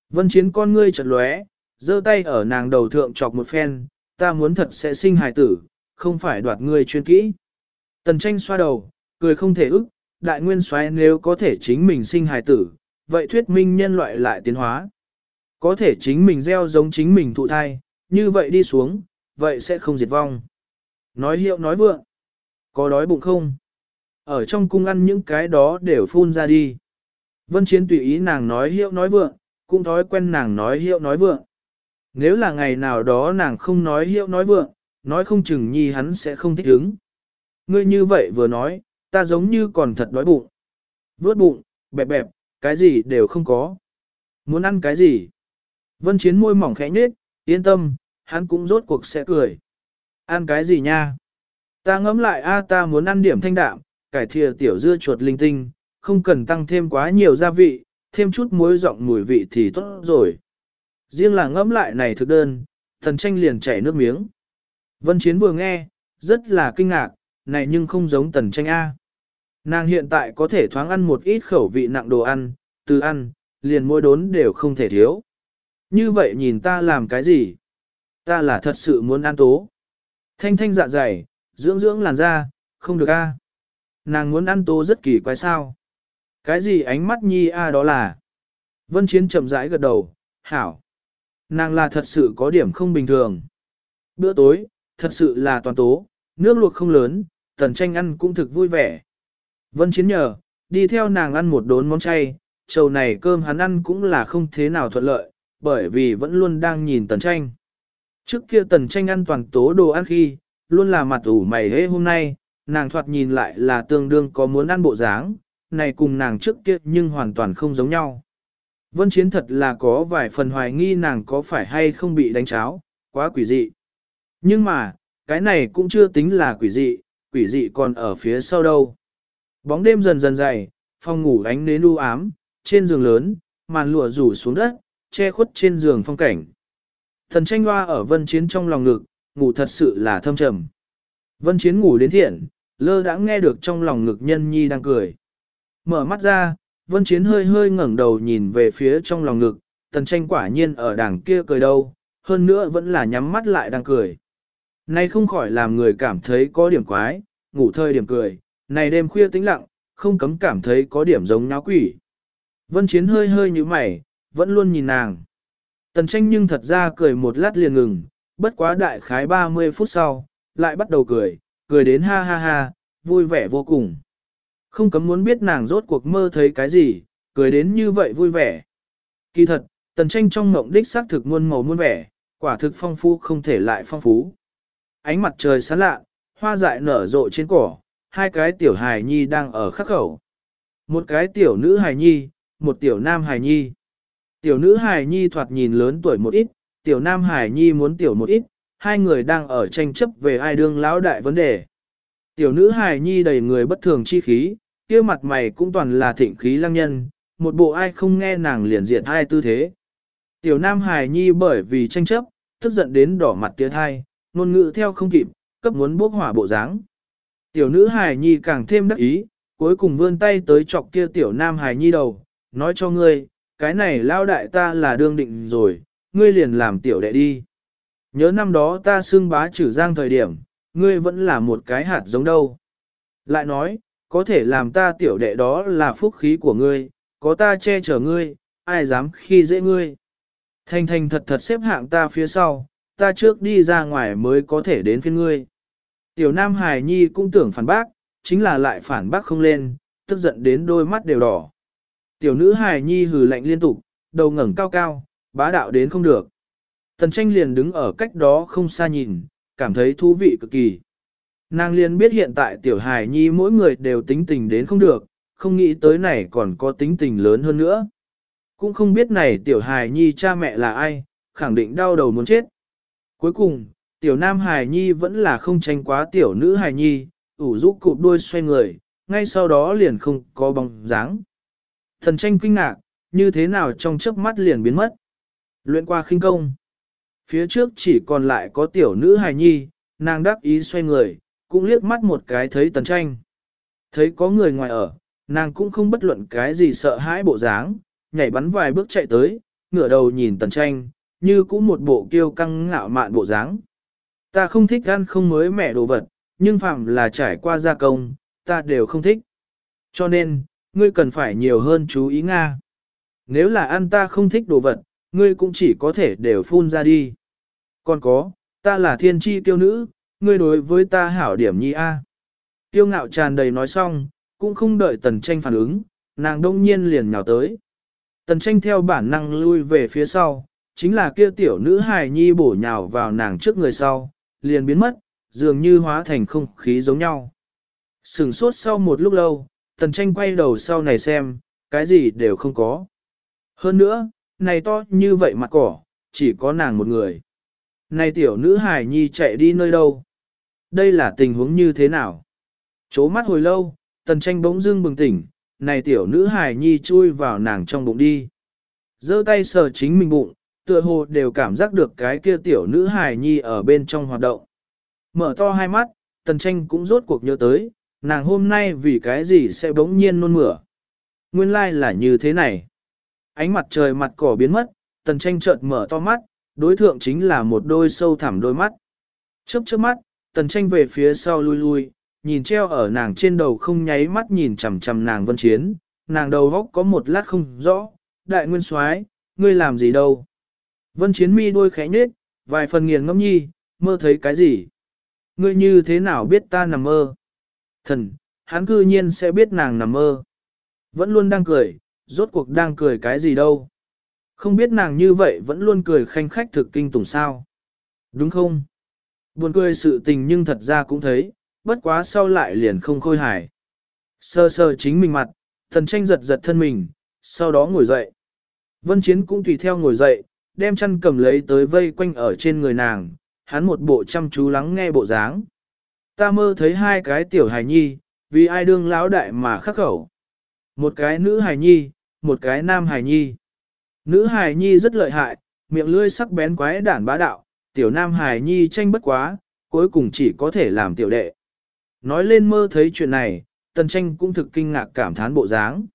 Vân chiến con ngươi chật lóe, giơ tay ở nàng đầu thượng chọc một phen, ta muốn thật sẽ sinh hài tử, không phải đoạt ngươi chuyên kỹ. Tần tranh xoa đầu, cười không thể ức, đại nguyên soái nếu có thể chính mình sinh hài tử, vậy thuyết minh nhân loại lại tiến hóa. Có thể chính mình gieo giống chính mình thụ thai, như vậy đi xuống, vậy sẽ không diệt vong. Nói hiệu nói vượng. Có đói bụng không? Ở trong cung ăn những cái đó đều phun ra đi. Vân Chiến tùy ý nàng nói hiệu nói vượng, cũng thói quen nàng nói hiệu nói vượng. Nếu là ngày nào đó nàng không nói hiệu nói vượng, nói không chừng nhi hắn sẽ không thích ứng. Ngươi như vậy vừa nói, ta giống như còn thật đói bụng. Vớt bụng, bẹp bẹp, cái gì đều không có. Muốn ăn cái gì? Vân Chiến môi mỏng khẽ nhếch, yên tâm, hắn cũng rốt cuộc sẽ cười. Ăn cái gì nha? Ta ngẫm lại a ta muốn ăn điểm thanh đạm, cải thìa tiểu dưa chuột linh tinh, không cần tăng thêm quá nhiều gia vị, thêm chút muối giọng mùi vị thì tốt rồi. Riêng là ngẫm lại này thực đơn, thần tranh liền chảy nước miếng. Vân Chiến vừa nghe, rất là kinh ngạc, này nhưng không giống tần tranh A. Nàng hiện tại có thể thoáng ăn một ít khẩu vị nặng đồ ăn, từ ăn, liền mỗi đốn đều không thể thiếu. Như vậy nhìn ta làm cái gì? Ta là thật sự muốn ăn tố. Thanh thanh dạ dày, dưỡng dưỡng làn da, không được a. Nàng muốn ăn tố rất kỳ quái sao. Cái gì ánh mắt nhi a đó là? Vân Chiến chậm rãi gật đầu, hảo. Nàng là thật sự có điểm không bình thường. Bữa tối, thật sự là toàn tố, nước luộc không lớn, tần tranh ăn cũng thực vui vẻ. Vân Chiến nhờ, đi theo nàng ăn một đốn món chay, trầu này cơm hắn ăn cũng là không thế nào thuận lợi, bởi vì vẫn luôn đang nhìn tần tranh. Trước kia tần tranh ăn toàn tố đồ ăn khi, luôn là mặt ủ mày hế hôm nay, nàng thoạt nhìn lại là tương đương có muốn ăn bộ dáng, này cùng nàng trước kia nhưng hoàn toàn không giống nhau. Vân Chiến thật là có vài phần hoài nghi nàng có phải hay không bị đánh cháo, quá quỷ dị. Nhưng mà, cái này cũng chưa tính là quỷ dị, quỷ dị còn ở phía sau đâu. Bóng đêm dần dần dày, phòng ngủ ánh nến u ám, trên giường lớn, màn lụa rủ xuống đất, che khuất trên giường phong cảnh. Thần tranh hoa ở vân chiến trong lòng ngực, ngủ thật sự là thâm trầm. Vân chiến ngủ đến thiện, lơ đã nghe được trong lòng ngực nhân nhi đang cười. Mở mắt ra, vân chiến hơi hơi ngẩng đầu nhìn về phía trong lòng ngực, thần tranh quả nhiên ở đằng kia cười đâu, hơn nữa vẫn là nhắm mắt lại đang cười. Nay không khỏi làm người cảm thấy có điểm quái, ngủ thơi điểm cười, này đêm khuya tĩnh lặng, không cấm cảm thấy có điểm giống nháo quỷ. Vân Chiến hơi hơi như mày, vẫn luôn nhìn nàng. Tần tranh nhưng thật ra cười một lát liền ngừng, bất quá đại khái 30 phút sau, lại bắt đầu cười, cười đến ha ha ha, vui vẻ vô cùng. Không cấm muốn biết nàng rốt cuộc mơ thấy cái gì, cười đến như vậy vui vẻ. Kỳ thật, tần tranh trong mộng đích xác thực muôn màu muôn vẻ, quả thực phong phú không thể lại phong phú. Ánh mặt trời sáng lạ, hoa dại nở rộ trên cỏ, hai cái tiểu hài nhi đang ở khắc khẩu. Một cái tiểu nữ hài nhi, một tiểu nam hài nhi. Tiểu nữ hài nhi thoạt nhìn lớn tuổi một ít, tiểu nam hài nhi muốn tiểu một ít, hai người đang ở tranh chấp về ai đương lão đại vấn đề. Tiểu nữ hài nhi đầy người bất thường chi khí, kia mặt mày cũng toàn là thịnh khí lăng nhân, một bộ ai không nghe nàng liền diện hai tư thế. Tiểu nam hài nhi bởi vì tranh chấp, tức giận đến đỏ mặt tiếng hai, ngôn ngữ theo không kịp, cấp muốn bốc hỏa bộ dáng. Tiểu nữ hài nhi càng thêm đắc ý, cuối cùng vươn tay tới chọc kia tiểu nam hài nhi đầu, nói cho ngươi, cái này lao đại ta là đương định rồi, ngươi liền làm tiểu đệ đi. Nhớ năm đó ta xưng bá trừ giang thời điểm, ngươi vẫn là một cái hạt giống đâu. Lại nói, có thể làm ta tiểu đệ đó là phúc khí của ngươi, có ta che chở ngươi, ai dám khi dễ ngươi. Thành thành thật thật xếp hạng ta phía sau, ta trước đi ra ngoài mới có thể đến phiên ngươi. Tiểu Nam Hải Nhi cũng tưởng phản bác, chính là lại phản bác không lên, tức giận đến đôi mắt đều đỏ. Tiểu nữ Hải Nhi hừ lạnh liên tục, đầu ngẩng cao cao, bá đạo đến không được. Tần tranh liền đứng ở cách đó không xa nhìn, cảm thấy thú vị cực kỳ. Nàng liền biết hiện tại tiểu Hải Nhi mỗi người đều tính tình đến không được, không nghĩ tới này còn có tính tình lớn hơn nữa. Cũng không biết này tiểu Hải Nhi cha mẹ là ai, khẳng định đau đầu muốn chết. Cuối cùng, tiểu nam hài nhi vẫn là không tranh quá tiểu nữ hài nhi, ủ rũ cụp đuôi xoay người, ngay sau đó liền không có bóng dáng. Thần tranh kinh ngạc, như thế nào trong chớp mắt liền biến mất. Luyện qua khinh công. Phía trước chỉ còn lại có tiểu nữ hài nhi, nàng đắc ý xoay người, cũng liếc mắt một cái thấy tần tranh. Thấy có người ngoài ở, nàng cũng không bất luận cái gì sợ hãi bộ dáng, nhảy bắn vài bước chạy tới, ngửa đầu nhìn tần tranh, như cũng một bộ kiêu căng ngạo mạn bộ dáng. Ta không thích ăn không mới mẻ đồ vật, nhưng phạm là trải qua gia công, ta đều không thích. Cho nên, ngươi cần phải nhiều hơn chú ý Nga. Nếu là ăn ta không thích đồ vật, ngươi cũng chỉ có thể đều phun ra đi. Còn có, ta là thiên tri tiêu nữ, ngươi đối với ta hảo điểm nhi A. Tiêu ngạo tràn đầy nói xong, cũng không đợi tần tranh phản ứng, nàng đông nhiên liền nhào tới. Tần tranh theo bản năng lui về phía sau, chính là kia tiểu nữ hài nhi bổ nhào vào nàng trước người sau, liền biến mất, dường như hóa thành không khí giống nhau. Sừng sốt sau một lúc lâu, tần tranh quay đầu sau này xem, cái gì đều không có. Hơn nữa, này to như vậy mặt cỏ, chỉ có nàng một người. Này tiểu nữ hài nhi chạy đi nơi đâu? Đây là tình huống như thế nào? Chố mắt hồi lâu, tần tranh bỗng dưng bừng tỉnh, này tiểu nữ hài nhi chui vào nàng trong bụng đi. giơ tay sờ chính mình bụng, tựa hồ đều cảm giác được cái kia tiểu nữ hài nhi ở bên trong hoạt động. Mở to hai mắt, tần tranh cũng rốt cuộc nhớ tới, nàng hôm nay vì cái gì sẽ bỗng nhiên nôn mửa. Nguyên lai like là như thế này. Ánh mặt trời mặt cỏ biến mất, tần tranh chợt mở to mắt, đối thượng chính là một đôi sâu thẳm đôi mắt. Chớp chớp mắt, tần tranh về phía sau lui lui, nhìn treo ở nàng trên đầu không nháy mắt nhìn chằm chằm nàng vân chiến, nàng đầu góc có một lát không rõ, đại nguyên soái ngươi làm gì đâu. Vân chiến mi đôi khẽ nhếch, vài phần nghiền ngẫm nhi, mơ thấy cái gì? Ngươi như thế nào biết ta nằm mơ? Thần, hắn cư nhiên sẽ biết nàng nằm mơ. Vẫn luôn đang cười, rốt cuộc đang cười cái gì đâu? Không biết nàng như vậy vẫn luôn cười khanh khách thực kinh tủng sao? Đúng không? Buồn cười sự tình nhưng thật ra cũng thấy, bất quá sau lại liền không khôi hài. Sơ sơ chính mình mặt, thần tranh giật giật thân mình, sau đó ngồi dậy. Vân Chiến cũng tùy theo ngồi dậy, đem chăn cầm lấy tới vây quanh ở trên người nàng, hắn một bộ chăm chú lắng nghe bộ dáng. Ta mơ thấy hai cái tiểu hài nhi, vì ai đương lão đại mà khắc khẩu. Một cái nữ hài nhi, một cái nam hài nhi. Nữ hài nhi rất lợi hại, miệng lưỡi sắc bén quái đản bá đạo, tiểu nam hài nhi tranh bất quá, cuối cùng chỉ có thể làm tiểu đệ. Nói lên mơ thấy chuyện này, tần tranh cũng thực kinh ngạc cảm thán bộ dáng.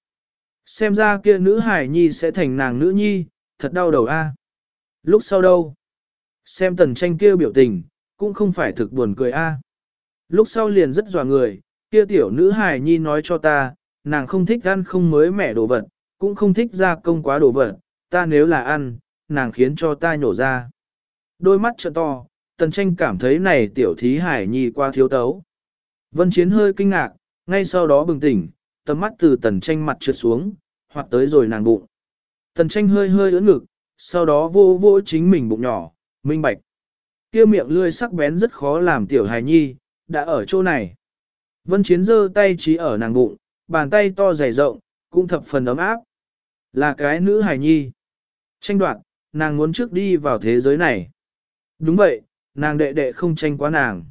Xem ra kia nữ hài nhi sẽ thành nàng nữ nhi, thật đau đầu a. Lúc sau đâu? Xem tần tranh kia biểu tình, cũng không phải thực buồn cười a. Lúc sau liền rất dò người, kia tiểu nữ hài nhi nói cho ta, nàng không thích ăn không mới mẻ đồ vật, cũng không thích ra công quá đồ vật, ta nếu là ăn, nàng khiến cho ta nhổ ra. Đôi mắt trợ to, tần tranh cảm thấy này tiểu thí hải nhi qua thiếu tấu. Vân Chiến hơi kinh ngạc, ngay sau đó bừng tỉnh, tầm mắt từ tần tranh mặt trượt xuống, hoặc tới rồi nàng bụng. Tần tranh hơi hơi ưỡn ngực, sau đó vô vô chính mình bụng nhỏ, minh bạch. kia miệng lươi sắc bén rất khó làm tiểu hài nhi, đã ở chỗ này. Vân Chiến giơ tay trí ở nàng bụng, bàn tay to dày rộng, cũng thập phần ấm áp. Là cái nữ hài nhi. Tranh đoạt, nàng muốn trước đi vào thế giới này. Đúng vậy, nàng đệ đệ không tranh quá nàng.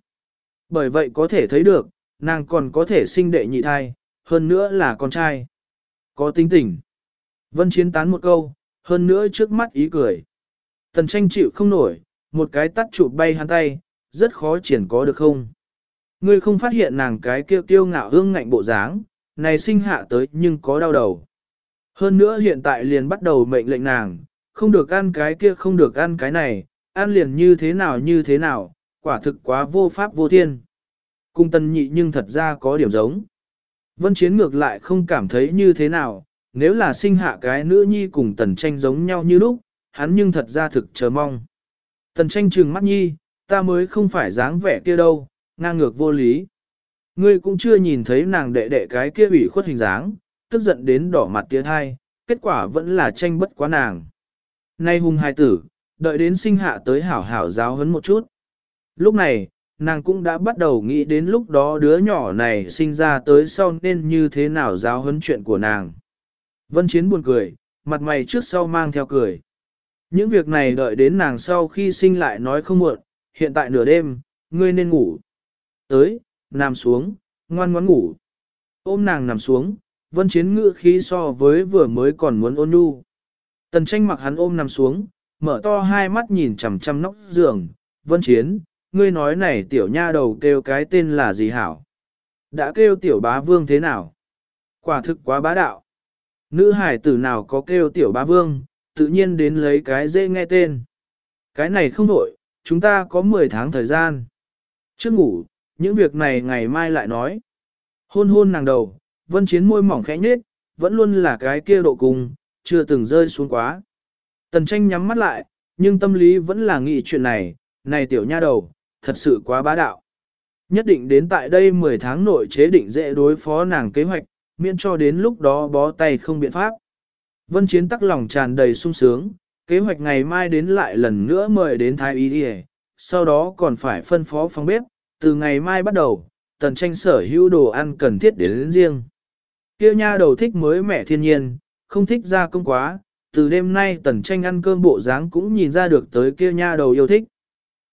Bởi vậy có thể thấy được, nàng còn có thể sinh đệ nhị thai, hơn nữa là con trai. Có tính tình. Vân Chiến tán một câu, hơn nữa trước mắt ý cười. Tần tranh chịu không nổi, một cái tắt chụp bay hắn tay, rất khó triển có được không. Ngươi không phát hiện nàng cái kêu tiêu ngạo hương ngạnh bộ dáng, này sinh hạ tới nhưng có đau đầu. Hơn nữa hiện tại liền bắt đầu mệnh lệnh nàng, không được ăn cái kia không được ăn cái này, ăn liền như thế nào như thế nào, quả thực quá vô pháp vô thiên. Cung tân nhị nhưng thật ra có điểm giống. Vân Chiến ngược lại không cảm thấy như thế nào, nếu là sinh hạ cái nữ nhi cùng tần tranh giống nhau như lúc, hắn nhưng thật ra thực chờ mong. Tần tranh trừng mắt nhi, ta mới không phải dáng vẻ kia đâu, ngang ngược vô lý. Ngươi cũng chưa nhìn thấy nàng đệ đệ cái kia ủy khuất hình dáng, tức giận đến đỏ mặt tía thai, kết quả vẫn là tranh bất quá nàng. Nay hung hai tử, đợi đến sinh hạ tới hảo hảo giáo hấn một chút. Lúc này, nàng cũng đã bắt đầu nghĩ đến lúc đó đứa nhỏ này sinh ra tới sau nên như thế nào giáo huấn chuyện của nàng. Vân Chiến buồn cười, mặt mày trước sau mang theo cười. Những việc này đợi đến nàng sau khi sinh lại nói không muộn, hiện tại nửa đêm, ngươi nên ngủ. Tới, nằm xuống, ngoan ngoãn ngủ. Ôm nàng nằm xuống, vân chiến ngữ khí so với vừa mới còn muốn ôn nhu. Tần tranh mặc hắn ôm nằm xuống, mở to hai mắt nhìn chằm chằm nóc giường, vân chiến, ngươi nói này tiểu nha đầu kêu cái tên là gì hảo? Đã kêu tiểu bá vương thế nào? Quả thực quá bá đạo. Nữ hải tử nào có kêu tiểu bá vương, tự nhiên đến lấy cái dễ nghe tên. Cái này không vội, chúng ta có 10 tháng thời gian. Trước ngủ, những việc này ngày mai lại nói. Hôn hôn nàng đầu, vân chiến môi mỏng khẽ nhết, vẫn luôn là cái kia độ cùng, chưa từng rơi xuống quá. Tần tranh nhắm mắt lại, nhưng tâm lý vẫn là nghĩ chuyện này, này tiểu nha đầu, thật sự quá bá đạo. Nhất định đến tại đây 10 tháng nội chế định dễ đối phó nàng kế hoạch, miễn cho đến lúc đó bó tay không biện pháp. Vân Chiến tắc lòng tràn đầy sung sướng, kế hoạch ngày mai đến lại lần nữa mời đến Thái Y đi sau đó còn phải phân phó phòng bếp, từ ngày mai bắt đầu, tần tranh sở hữu đồ ăn cần thiết đến, đến riêng. Kia nha đầu thích mới mẻ thiên nhiên, không thích ra công quá, từ đêm nay tần tranh ăn cơm bộ dáng cũng nhìn ra được tới kia nha đầu yêu thích.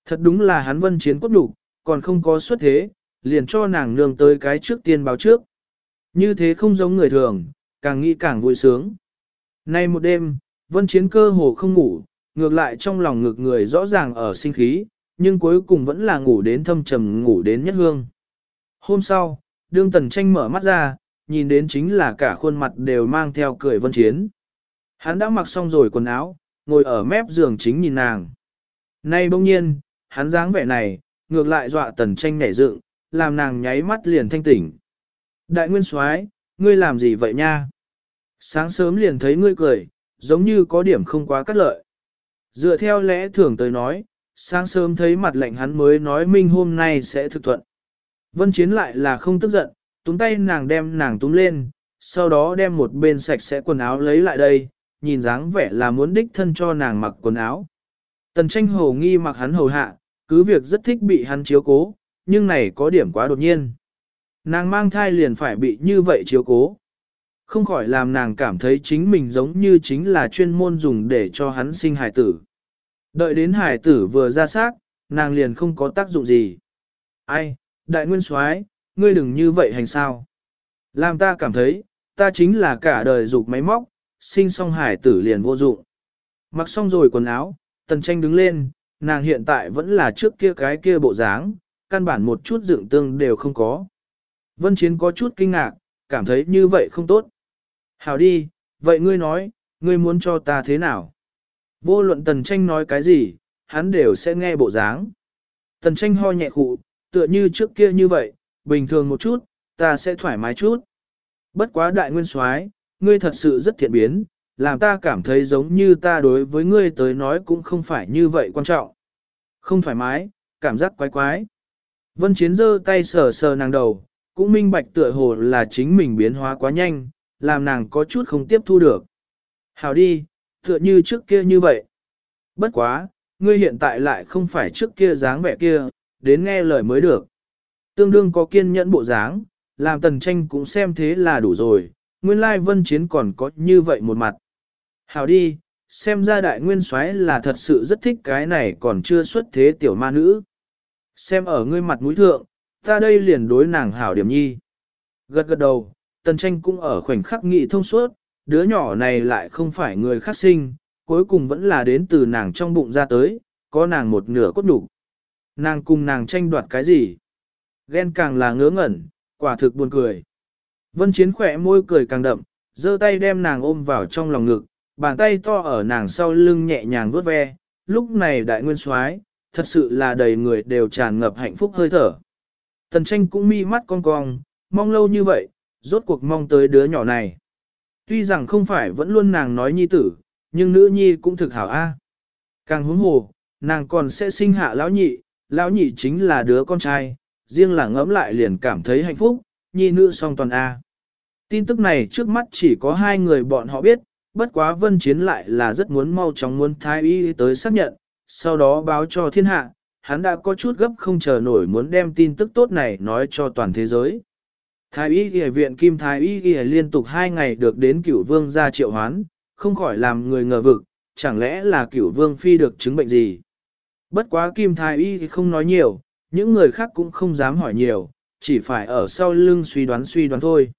Thật đúng là hắn vân chiến cốt đủ, còn không có xuất thế, liền cho nàng nương tới cái trước tiên báo trước. Như thế không giống người thường, càng nghĩ càng vui sướng. Nay một đêm, vân chiến cơ hồ không ngủ, ngược lại trong lòng ngược người rõ ràng ở sinh khí, nhưng cuối cùng vẫn là ngủ đến thâm trầm ngủ đến nhất hương. Hôm sau, đương tần tranh mở mắt ra, nhìn đến chính là cả khuôn mặt đều mang theo cười vân chiến. Hắn đã mặc xong rồi quần áo, ngồi ở mép giường chính nhìn nàng. Nay bỗng nhiên, hắn dáng vẻ này, ngược lại dọa tần tranh nhảy dựng, làm nàng nháy mắt liền thanh tỉnh. Đại nguyên soái, ngươi làm gì vậy nha? Sáng sớm liền thấy ngươi cười, giống như có điểm không quá cắt lợi. Dựa theo lẽ thường tới nói, sáng sớm thấy mặt lạnh hắn mới nói minh hôm nay sẽ thực thuận. Vân Chiến lại là không tức giận, túm tay nàng đem nàng túm lên, sau đó đem một bên sạch sẽ quần áo lấy lại đây, nhìn dáng vẻ là muốn đích thân cho nàng mặc quần áo. Tần tranh hầu nghi mặc hắn hầu hạ, cứ việc rất thích bị hắn chiếu cố, nhưng này có điểm quá đột nhiên. Nàng mang thai liền phải bị như vậy chiếu cố. Không khỏi làm nàng cảm thấy chính mình giống như chính là chuyên môn dùng để cho hắn sinh hài tử. Đợi đến hài tử vừa ra xác, nàng liền không có tác dụng gì. Ai, đại nguyên soái, ngươi đừng như vậy hành sao. Làm ta cảm thấy, ta chính là cả đời dục máy móc, sinh xong hải tử liền vô dụng. Mặc xong rồi quần áo, tần tranh đứng lên, nàng hiện tại vẫn là trước kia cái kia bộ dáng, căn bản một chút dựng tương đều không có. Vân Chiến có chút kinh ngạc, cảm thấy như vậy không tốt. Hảo đi, vậy ngươi nói, ngươi muốn cho ta thế nào? Vô luận tần tranh nói cái gì, hắn đều sẽ nghe bộ dáng. Tần tranh ho nhẹ khụ, tựa như trước kia như vậy, bình thường một chút, ta sẽ thoải mái chút. Bất quá đại nguyên soái, ngươi thật sự rất thiện biến, làm ta cảm thấy giống như ta đối với ngươi tới nói cũng không phải như vậy quan trọng. Không thoải mái, cảm giác quái quái. Vân Chiến giơ tay sờ sờ nàng đầu, cũng minh bạch tựa hồ là chính mình biến hóa quá nhanh, làm nàng có chút không tiếp thu được. Hào đi, tựa như trước kia như vậy. Bất quá, ngươi hiện tại lại không phải trước kia dáng vẻ kia, đến nghe lời mới được. Tương đương có kiên nhẫn bộ dáng, làm tần tranh cũng xem thế là đủ rồi, nguyên lai vân chiến còn có như vậy một mặt. Hào đi, xem ra đại nguyên soái là thật sự rất thích cái này còn chưa xuất thế tiểu ma nữ. Xem ở ngươi mặt mũi thượng, ta đây liền đối nàng hảo điểm nhi. Gật gật đầu, tần tranh cũng ở khoảnh khắc nghị thông suốt, đứa nhỏ này lại không phải người khác sinh, cuối cùng vẫn là đến từ nàng trong bụng ra tới, có nàng một nửa cốt đủ. Nàng cùng nàng tranh đoạt cái gì? Ghen càng là ngớ ngẩn, quả thực buồn cười. Vân Chiến khỏe môi cười càng đậm, giơ tay đem nàng ôm vào trong lòng ngực, bàn tay to ở nàng sau lưng nhẹ nhàng vuốt ve, lúc này đại nguyên soái thật sự là đầy người đều tràn ngập hạnh phúc hơi thở. Tần tranh cũng mi mắt cong cong, mong lâu như vậy, rốt cuộc mong tới đứa nhỏ này. Tuy rằng không phải vẫn luôn nàng nói nhi tử, nhưng nữ nhi cũng thực hảo a. Càng huống hồ, nàng còn sẽ sinh hạ lão nhị, lão nhị chính là đứa con trai, riêng là ngẫm lại liền cảm thấy hạnh phúc, nhi nữ song toàn A. Tin tức này trước mắt chỉ có hai người bọn họ biết, bất quá vân chiến lại là rất muốn mau chóng muốn thái y tới xác nhận, sau đó báo cho thiên hạ, hắn đã có chút gấp không chờ nổi muốn đem tin tức tốt này nói cho toàn thế giới. Thái y ghi viện Kim Thái y ghi liên tục hai ngày được đến cửu vương ra triệu hoán, không khỏi làm người ngờ vực, chẳng lẽ là cửu vương phi được chứng bệnh gì. Bất quá Kim Thái y không nói nhiều, những người khác cũng không dám hỏi nhiều, chỉ phải ở sau lưng suy đoán suy đoán thôi.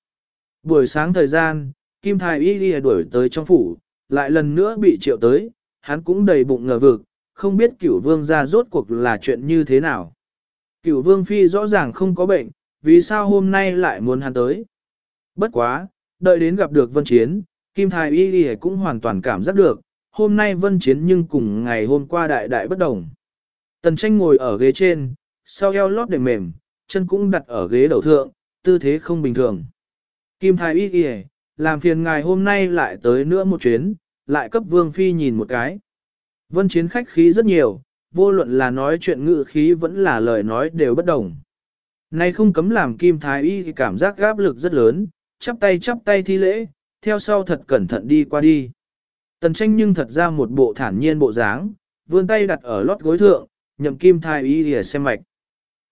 Buổi sáng thời gian, Kim Thái Y ghi đuổi tới trong phủ, lại lần nữa bị triệu tới, hắn cũng đầy bụng ngờ vực, không biết cửu vương ra rốt cuộc là chuyện như thế nào. Cửu vương phi rõ ràng không có bệnh, vì sao hôm nay lại muốn hắn tới. Bất quá, đợi đến gặp được vân chiến, Kim Thái Y Y cũng hoàn toàn cảm giác được, hôm nay vân chiến nhưng cùng ngày hôm qua đại đại bất đồng. Tần tranh ngồi ở ghế trên, sau eo lót để mềm, chân cũng đặt ở ghế đầu thượng, tư thế không bình thường. Kim Thái Y Y, làm phiền ngài hôm nay lại tới nữa một chuyến, lại cấp Vương Phi nhìn một cái. Vân chiến khách khí rất nhiều, vô luận là nói chuyện ngự khí vẫn là lời nói đều bất đồng. Nay không cấm làm Kim Thái Y cảm giác gáp lực rất lớn, chắp tay chắp tay thi lễ, theo sau thật cẩn thận đi qua đi. Tần tranh nhưng thật ra một bộ thản nhiên bộ dáng, vươn tay đặt ở lót gối thượng, nhậm Kim Thái Y để xem mạch.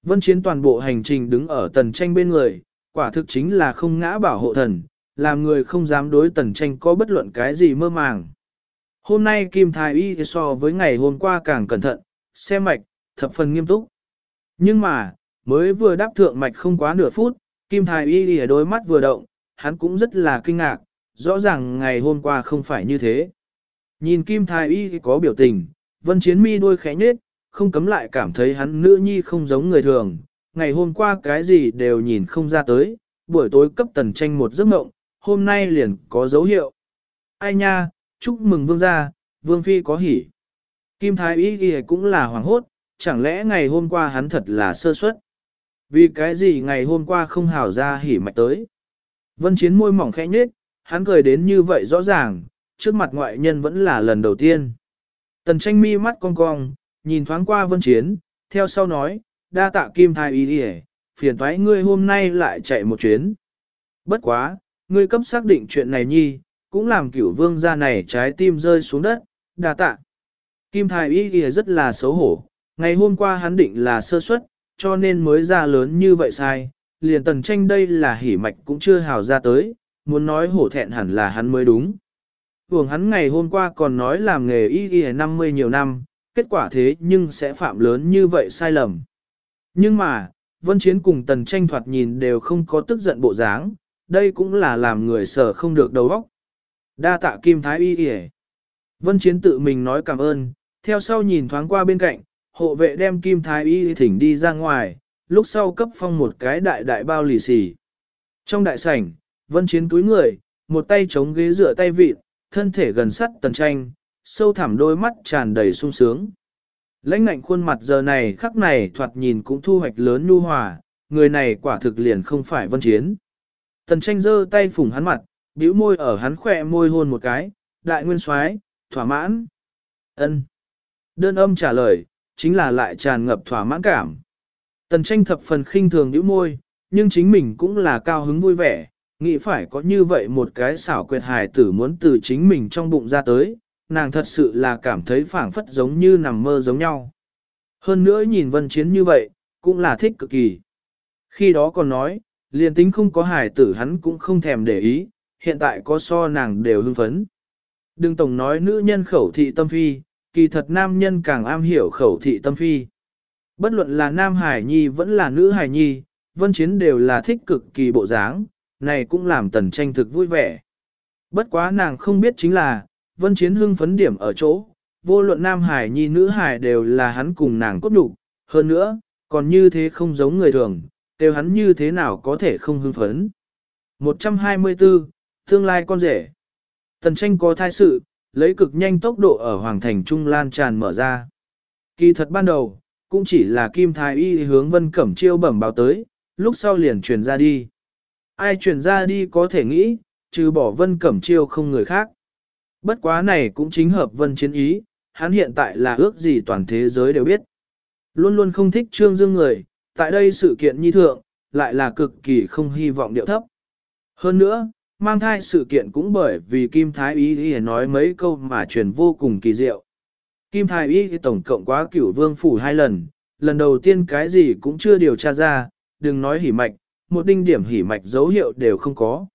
Vân Chiến toàn bộ hành trình đứng ở tần tranh bên người, quả thực chính là không ngã bảo hộ thần, làm người không dám đối tần tranh có bất luận cái gì mơ màng. Hôm nay Kim Thái Y so với ngày hôm qua càng cẩn thận, xem mạch, thập phần nghiêm túc. Nhưng mà, mới vừa đáp thượng mạch không quá nửa phút, Kim Thái Y ở đôi mắt vừa động, hắn cũng rất là kinh ngạc, rõ ràng ngày hôm qua không phải như thế. Nhìn Kim Thái Y có biểu tình, Vân Chiến mi đôi khẽ nhếch, không cấm lại cảm thấy hắn nữ nhi không giống người thường, ngày hôm qua cái gì đều nhìn không ra tới, buổi tối cấp tần tranh một giấc mộng, hôm nay liền có dấu hiệu. Ai nha, chúc mừng vương gia, vương phi có hỉ. Kim Thái Y Y cũng là hoàng hốt, chẳng lẽ ngày hôm qua hắn thật là sơ suất? Vì cái gì ngày hôm qua không hào ra hỉ mạch tới? Vân Chiến môi mỏng khẽ nhếch, hắn cười đến như vậy rõ ràng, trước mặt ngoại nhân vẫn là lần đầu tiên. Tần tranh mi mắt cong cong, nhìn thoáng qua vân chiến, theo sau nói, đa tạ kim Thái Y Y, phiền thoái ngươi hôm nay lại chạy một chuyến. Bất quá, ngươi cấp xác định chuyện này nhi, cũng làm cửu vương gia này trái tim rơi xuống đất, đa tạ. Kim Thái Y kìa rất là xấu hổ, ngày hôm qua hắn định là sơ suất, cho nên mới ra lớn như vậy sai, liền tần tranh đây là hỉ mạch cũng chưa hào ra tới, muốn nói hổ thẹn hẳn là hắn mới đúng. Hưởng hắn ngày hôm qua còn nói làm nghề y y 50 nhiều năm, kết quả thế nhưng sẽ phạm lớn như vậy sai lầm. Nhưng mà, Vân Chiến cùng Tần Tranh thoạt nhìn đều không có tức giận bộ dáng, đây cũng là làm người sở không được đầu óc. Đa tạ Kim Thái Y Y Vân Chiến tự mình nói cảm ơn, theo sau nhìn thoáng qua bên cạnh, hộ vệ đem Kim Thái Y thỉnh đi ra ngoài, lúc sau cấp phong một cái đại đại bao lì xì. Trong đại sảnh, Vân Chiến túi người, một tay chống ghế dựa tay vịt, thân thể gần sắt Tần Tranh, sâu thẳm đôi mắt tràn đầy sung sướng. Lãnh ngạnh khuôn mặt giờ này khắc này thoạt nhìn cũng thu hoạch lớn nhu hòa, người này quả thực liền không phải vân chiến. Tần tranh giơ tay phủng hắn mặt, bĩu môi ở hắn khỏe môi hôn một cái, đại nguyên soái thỏa mãn. ân Đơn âm trả lời, chính là lại tràn ngập thỏa mãn cảm. Tần tranh thập phần khinh thường bĩu môi, nhưng chính mình cũng là cao hứng vui vẻ, nghĩ phải có như vậy một cái xảo quyệt hài tử muốn từ chính mình trong bụng ra tới, nàng thật sự là cảm thấy phảng phất giống như nằm mơ giống nhau. Hơn nữa nhìn vân chiến như vậy, cũng là thích cực kỳ. Khi đó còn nói, liền tính không có hài tử hắn cũng không thèm để ý, hiện tại có so nàng đều hưng phấn. Đừng tổng nói nữ nhân khẩu thị tâm phi, kỳ thật nam nhân càng am hiểu khẩu thị tâm phi. Bất luận là nam hải nhi vẫn là nữ hải nhi, vân chiến đều là thích cực kỳ bộ dáng, này cũng làm tần tranh thực vui vẻ. Bất quá nàng không biết chính là, Vân Chiến hưng phấn điểm ở chỗ, vô luận nam hải nhi nữ hải đều là hắn cùng nàng cốt đủ, hơn nữa, còn như thế không giống người thường, đều hắn như thế nào có thể không hưng phấn. 124, tương lai con rể. Tần tranh có thai sự, lấy cực nhanh tốc độ ở Hoàng Thành Trung Lan tràn mở ra. Kỳ thật ban đầu, cũng chỉ là Kim Thái Y hướng Vân Cẩm Chiêu bẩm báo tới, lúc sau liền truyền ra đi. Ai truyền ra đi có thể nghĩ, trừ bỏ Vân Cẩm Chiêu không người khác. Bất quá này cũng chính hợp vân chiến ý, hắn hiện tại là ước gì toàn thế giới đều biết. Luôn luôn không thích trương dương người, tại đây sự kiện nhi thượng, lại là cực kỳ không hy vọng điệu thấp. Hơn nữa, mang thai sự kiện cũng bởi vì Kim Thái Y Y nói mấy câu mà truyền vô cùng kỳ diệu. Kim Thái Y tổng cộng quá cửu vương phủ hai lần, lần đầu tiên cái gì cũng chưa điều tra ra, đừng nói hỉ mạch, một đinh điểm hỉ mạch dấu hiệu đều không có.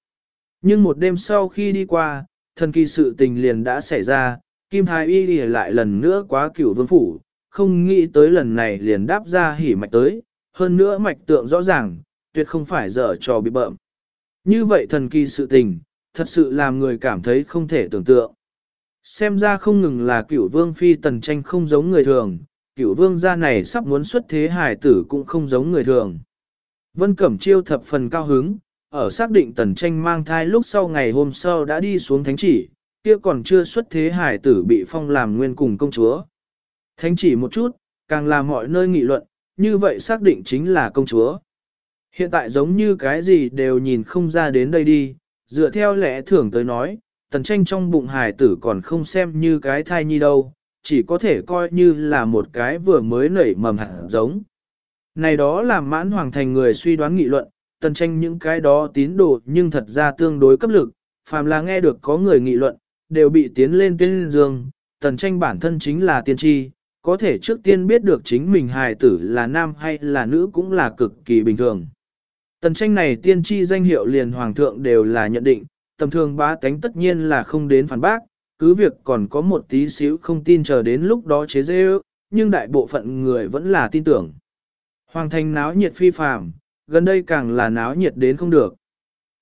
Nhưng một đêm sau khi đi qua, thần kỳ sự tình liền đã xảy ra, Kim Thái Y Y lại lần nữa quá cửu vương phủ, không nghĩ tới lần này liền đáp ra hỉ mạch tới, hơn nữa mạch tượng rõ ràng, tuyệt không phải dở trò bị bợm. Như vậy thần kỳ sự tình, thật sự làm người cảm thấy không thể tưởng tượng. Xem ra không ngừng là cửu vương phi tần tranh không giống người thường, cửu vương gia này sắp muốn xuất thế hải tử cũng không giống người thường. Vân Cẩm Chiêu thập phần cao hứng, ở xác định tần tranh mang thai lúc sau ngày hôm sau đã đi xuống thánh chỉ, kia còn chưa xuất thế hải tử bị phong làm nguyên cùng công chúa. Thánh chỉ một chút, càng làm mọi nơi nghị luận, như vậy xác định chính là công chúa. Hiện tại giống như cái gì đều nhìn không ra đến đây đi, dựa theo lẽ thường tới nói, tần tranh trong bụng hải tử còn không xem như cái thai nhi đâu, chỉ có thể coi như là một cái vừa mới nảy mầm hạt giống. Này đó làm mãn hoàng thành người suy đoán nghị luận, tần tranh những cái đó tín đồ nhưng thật ra tương đối cấp lực, phàm là nghe được có người nghị luận, đều bị tiến lên tuyên dương, tần tranh bản thân chính là tiên tri, có thể trước tiên biết được chính mình hài tử là nam hay là nữ cũng là cực kỳ bình thường. Tần tranh này tiên tri danh hiệu liền hoàng thượng đều là nhận định, tầm thường bá tánh tất nhiên là không đến phản bác, cứ việc còn có một tí xíu không tin chờ đến lúc đó chế dê nhưng đại bộ phận người vẫn là tin tưởng. Hoàng thành náo nhiệt phi phàm, gần đây càng là náo nhiệt đến không được.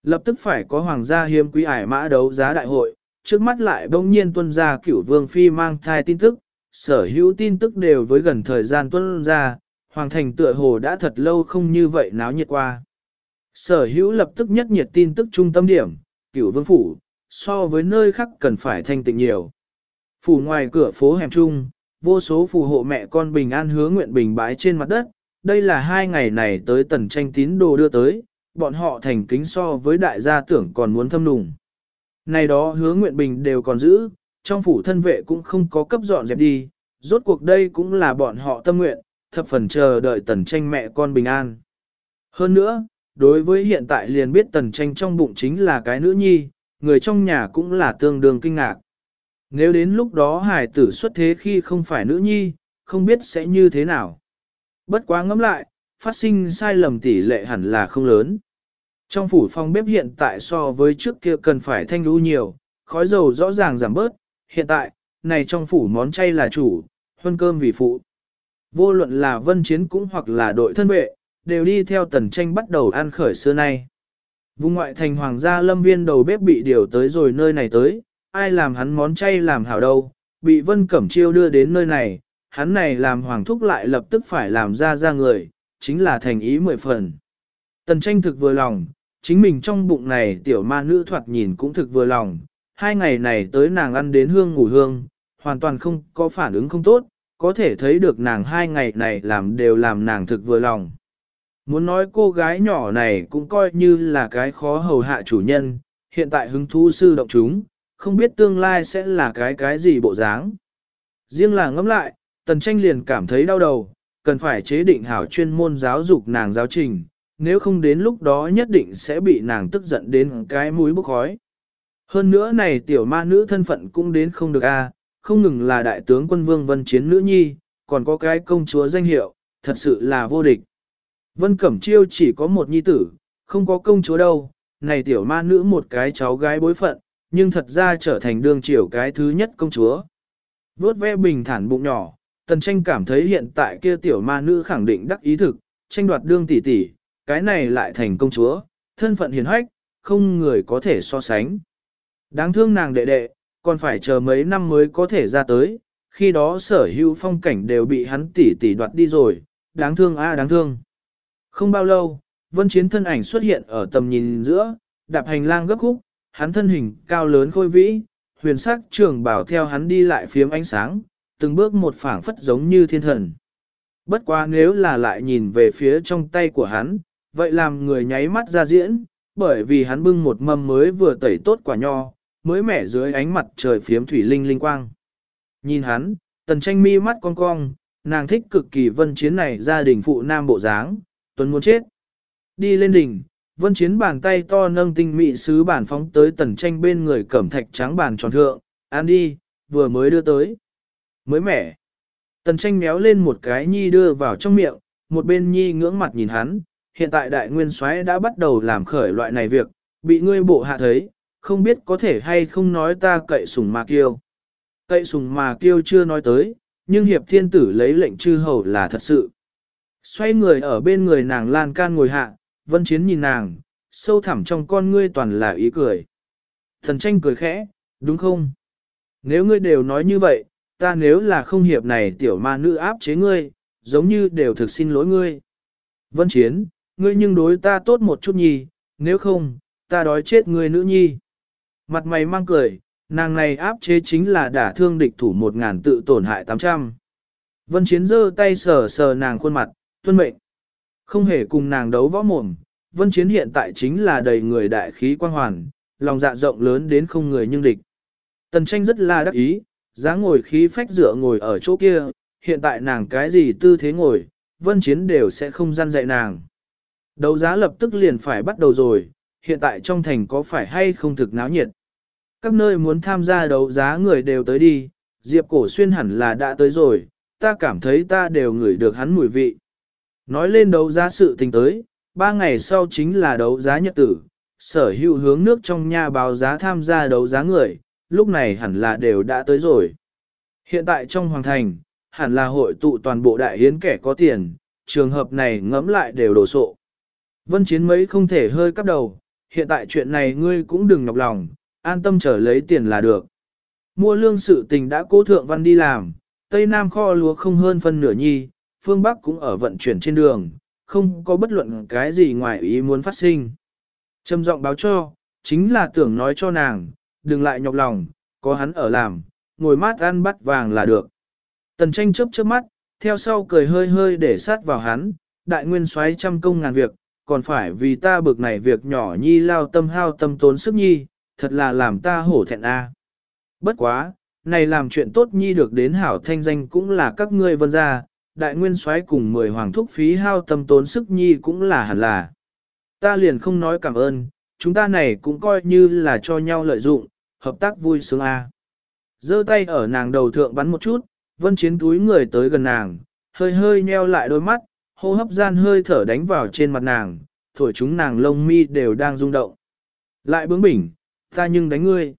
Lập tức phải có hoàng gia hiếm quý ải mã đấu giá đại hội, trước mắt lại bỗng nhiên tuân ra cửu vương phi mang thai tin tức, sở hữu tin tức đều với gần thời gian tuân ra, hoàng thành tựa hồ đã thật lâu không như vậy náo nhiệt qua. Sở hữu lập tức nhất nhiệt tin tức trung tâm điểm, cửu vương phủ, so với nơi khác cần phải thanh tịnh nhiều. Phủ ngoài cửa phố hẻm trung, vô số phù hộ mẹ con bình an hứa nguyện bình bái trên mặt đất, đây là hai ngày này tới tần tranh tín đồ đưa tới, bọn họ thành kính so với đại gia tưởng còn muốn thâm nùng. Này đó hứa nguyện bình đều còn giữ, trong phủ thân vệ cũng không có cấp dọn dẹp đi, rốt cuộc đây cũng là bọn họ tâm nguyện, thập phần chờ đợi tần tranh mẹ con bình an. Hơn nữa, đối với hiện tại liền biết tần tranh trong bụng chính là cái nữ nhi, người trong nhà cũng là tương đương kinh ngạc. Nếu đến lúc đó hài tử xuất thế khi không phải nữ nhi, không biết sẽ như thế nào. Bất quá ngẫm lại, phát sinh sai lầm tỷ lệ hẳn là không lớn. Trong phủ phòng bếp hiện tại so với trước kia cần phải thanh lưu nhiều, khói dầu rõ ràng giảm bớt, hiện tại, này trong phủ món chay là chủ, huân cơm vì phụ. Vô luận là vân chiến cũng hoặc là đội thân vệ, đều đi theo tần tranh bắt đầu ăn khởi xưa nay. Vùng ngoại thành hoàng gia lâm viên đầu bếp bị điều tới rồi nơi này tới, ai làm hắn món chay làm hảo đâu, bị vân cẩm chiêu đưa đến nơi này, hắn này làm hoàng thúc lại lập tức phải làm ra ra người, chính là thành ý mười phần. Tần tranh thực vừa lòng, chính mình trong bụng này tiểu ma nữ thoạt nhìn cũng thực vừa lòng, hai ngày này tới nàng ăn đến hương ngủ hương, hoàn toàn không có phản ứng không tốt, có thể thấy được nàng hai ngày này làm đều làm nàng thực vừa lòng. Muốn nói cô gái nhỏ này cũng coi như là cái khó hầu hạ chủ nhân, hiện tại hứng thú sư động chúng, không biết tương lai sẽ là cái cái gì bộ dáng. Riêng là ngẫm lại, tần tranh liền cảm thấy đau đầu, cần phải chế định hảo chuyên môn giáo dục nàng giáo trình, nếu không đến lúc đó nhất định sẽ bị nàng tức giận đến cái mũi bốc khói. Hơn nữa này tiểu ma nữ thân phận cũng đến không được a, à, không ngừng là đại tướng quân vương vân chiến nữ nhi, còn có cái công chúa danh hiệu, thật sự là vô địch. Vân Cẩm Chiêu chỉ có một nhi tử, không có công chúa đâu, này tiểu ma nữ một cái cháu gái bối phận, nhưng thật ra trở thành đương triều cái thứ nhất công chúa. Vốt ve bình thản bụng nhỏ, tần tranh cảm thấy hiện tại kia tiểu ma nữ khẳng định đắc ý thực, tranh đoạt đương tỷ tỷ, cái này lại thành công chúa, thân phận hiền hách, không người có thể so sánh. Đáng thương nàng đệ đệ, còn phải chờ mấy năm mới có thể ra tới, khi đó sở hữu phong cảnh đều bị hắn tỷ tỷ đoạt đi rồi, đáng thương a đáng thương. Không bao lâu, vân chiến thân ảnh xuất hiện ở tầm nhìn giữa, đạp hành lang gấp khúc, hắn thân hình cao lớn khôi vĩ, huyền sắc trường bảo theo hắn đi lại phiếm ánh sáng, từng bước một phảng phất giống như thiên thần. Bất quá nếu là lại nhìn về phía trong tay của hắn, vậy làm người nháy mắt ra diễn, bởi vì hắn bưng một mâm mới vừa tẩy tốt quả nho, mới mẻ dưới ánh mặt trời phiếm thủy linh linh quang. Nhìn hắn, tần tranh mi mắt cong cong, nàng thích cực kỳ vân chiến này gia đình phụ nam bộ dáng, tuấn muốn chết. Đi lên đỉnh, vân chiến bàn tay to nâng tinh mị sứ bản phóng tới tần tranh bên người cẩm thạch trắng bàn tròn thượng, ăn đi, vừa mới đưa tới. Mới mẻ. Tần tranh méo lên một cái nhi đưa vào trong miệng, một bên nhi ngưỡng mặt nhìn hắn, hiện tại đại nguyên soái đã bắt đầu làm khởi loại này việc, bị ngươi bộ hạ thấy, không biết có thể hay không nói ta cậy sùng mà kiêu. Cậy sùng mà kiêu chưa nói tới, nhưng hiệp thiên tử lấy lệnh chư hầu là thật sự. Xoay người ở bên người nàng lan can ngồi hạ, vân chiến nhìn nàng, sâu thẳm trong con ngươi toàn là ý cười. Thần tranh cười khẽ, đúng không? Nếu ngươi đều nói như vậy, ta nếu là không hiệp này tiểu ma nữ áp chế ngươi, giống như đều thực xin lỗi ngươi. Vân chiến, ngươi nhưng đối ta tốt một chút nhì nếu không, ta đói chết ngươi nữ nhi. Mặt mày mang cười, nàng này áp chế chính là đả thương địch thủ một ngàn tự tổn hại tám trăm. Vân Chiến giơ tay sờ sờ nàng khuôn mặt, tuân mệnh. Không hề cùng nàng đấu võ mồm, Vân Chiến hiện tại chính là đầy người đại khí quan hoàn, lòng dạ rộng lớn đến không người nhưng địch. Tần tranh rất là đắc ý, dáng ngồi khí phách dựa ngồi ở chỗ kia, hiện tại nàng cái gì tư thế ngồi, Vân Chiến đều sẽ không gian dạy nàng. Đấu giá lập tức liền phải bắt đầu rồi, hiện tại trong thành có phải hay không thực náo nhiệt. Các nơi muốn tham gia đấu giá người đều tới đi, Diệp Cổ Xuyên hẳn là đã tới rồi, ta cảm thấy ta đều ngửi được hắn mùi vị. Nói lên đấu giá sự tình tới, ba ngày sau chính là đấu giá nhật tử, sở hữu hướng nước trong nhà báo giá tham gia đấu giá người, lúc này hẳn là đều đã tới rồi. Hiện tại trong hoàng thành, hẳn là hội tụ toàn bộ đại hiến kẻ có tiền, trường hợp này ngẫm lại đều đổ sộ. Vân chiến mấy không thể hơi cắp đầu, hiện tại chuyện này ngươi cũng đừng nhọc lòng, an tâm trở lấy tiền là được. Mua lương sự tình đã cố thượng văn đi làm, Tây Nam kho lúa không hơn phân nửa nhi, phương Bắc cũng ở vận chuyển trên đường, không có bất luận cái gì ngoài ý muốn phát sinh. Trầm giọng báo cho, chính là tưởng nói cho nàng, đừng lại nhọc lòng, có hắn ở làm, ngồi mát ăn bắt vàng là được. Tần tranh chớp chớp mắt, theo sau cười hơi hơi để sát vào hắn, đại nguyên xoáy trăm công ngàn việc, còn phải vì ta bực này việc nhỏ nhi lao tâm hao tâm tốn sức nhi, thật là làm ta hổ thẹn a. Bất quá, này làm chuyện tốt nhi được đến hảo thanh danh cũng là các ngươi vân gia, đại nguyên soái cùng mười hoàng thúc phí hao tâm tốn sức nhi cũng là hẳn là. Ta liền không nói cảm ơn, chúng ta này cũng coi như là cho nhau lợi dụng, hợp tác vui sướng a. giơ tay ở nàng đầu thượng bắn một chút, vân chiến túi người tới gần nàng, hơi hơi nheo lại đôi mắt, hô hấp gian hơi thở đánh vào trên mặt nàng, thổi chúng nàng lông mi đều đang rung động. Lại bướng bỉnh, ta nhưng đánh ngươi.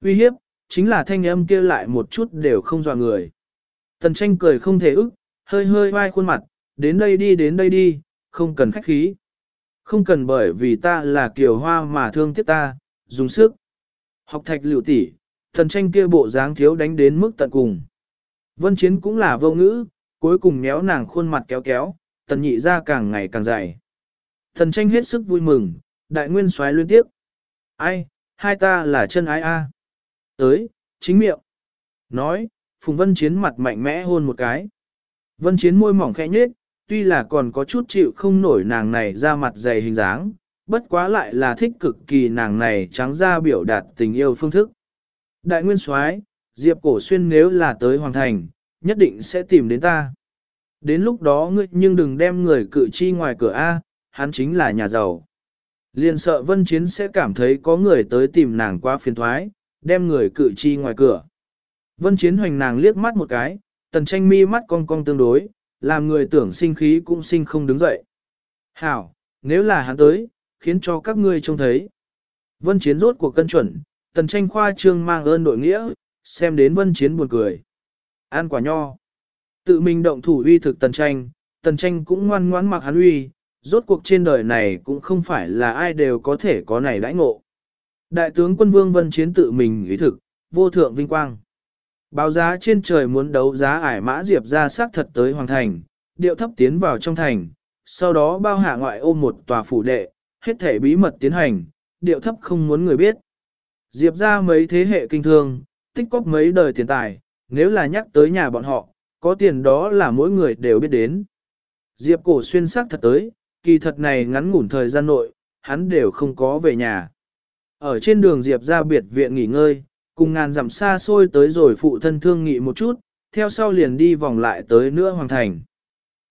Uy hiếp, chính là thanh âm kia lại một chút đều không dọa người. Tần tranh cười không thể ức, hơi hơi vai khuôn mặt, đến đây đi đến đây đi, không cần khách khí. Không cần bởi vì ta là kiều hoa mà thương tiếc ta, dùng sức. Học thạch liệu tỷ, thần tranh kia bộ dáng thiếu đánh đến mức tận cùng. Vân chiến cũng là vô ngữ, cuối cùng méo nàng khuôn mặt kéo kéo, tần nhị ra càng ngày càng dày. Thần tranh hết sức vui mừng, đại nguyên xoáy liên tiếp. Ai, hai ta là chân ái a. Tới, chính miệng. Nói, Phùng Vân Chiến mặt mạnh mẽ hôn một cái. Vân Chiến môi mỏng khẽ nhếch, tuy là còn có chút chịu không nổi nàng này ra mặt dày hình dáng, bất quá lại là thích cực kỳ nàng này trắng ra biểu đạt tình yêu phương thức. Đại nguyên soái, Diệp Cổ Xuyên nếu là tới Hoàng Thành, nhất định sẽ tìm đến ta. Đến lúc đó ngươi nhưng đừng đem người cự chi ngoài cửa A, hắn chính là nhà giàu. Liền sợ Vân Chiến sẽ cảm thấy có người tới tìm nàng qua phiền thoái, đem người cự chi ngoài cửa. Vân Chiến hoành nàng liếc mắt một cái, tần tranh mi mắt cong cong tương đối, làm người tưởng sinh khí cũng sinh không đứng dậy. Hảo, nếu là hắn tới, khiến cho các ngươi trông thấy. Vân Chiến rốt cuộc cân chuẩn, tần tranh khoa trương mang ơn đội nghĩa, xem đến Vân Chiến buồn cười. An quả nho. Tự mình động thủ uy thực tần tranh, tần tranh cũng ngoan ngoãn mặc hắn uy, rốt cuộc trên đời này cũng không phải là ai đều có thể có này đãi ngộ. Đại tướng quân vương vân chiến tự mình ý thực, vô thượng vinh quang. Báo giá trên trời muốn đấu giá ải mã diệp ra xác thật tới hoàng thành, điệu thấp tiến vào trong thành, sau đó bao hạ ngoại ôm một tòa phủ đệ, hết thể bí mật tiến hành, điệu thấp không muốn người biết. Diệp ra mấy thế hệ kinh thương, tích cóp mấy đời tiền tài, nếu là nhắc tới nhà bọn họ, có tiền đó là mỗi người đều biết đến. Diệp cổ xuyên sắc thật tới, kỳ thật này ngắn ngủn thời gian nội, hắn đều không có về nhà. Ở trên đường Diệp ra biệt viện nghỉ ngơi, cùng ngàn dặm xa xôi tới rồi phụ thân thương nghị một chút, theo sau liền đi vòng lại tới nữa hoàng thành.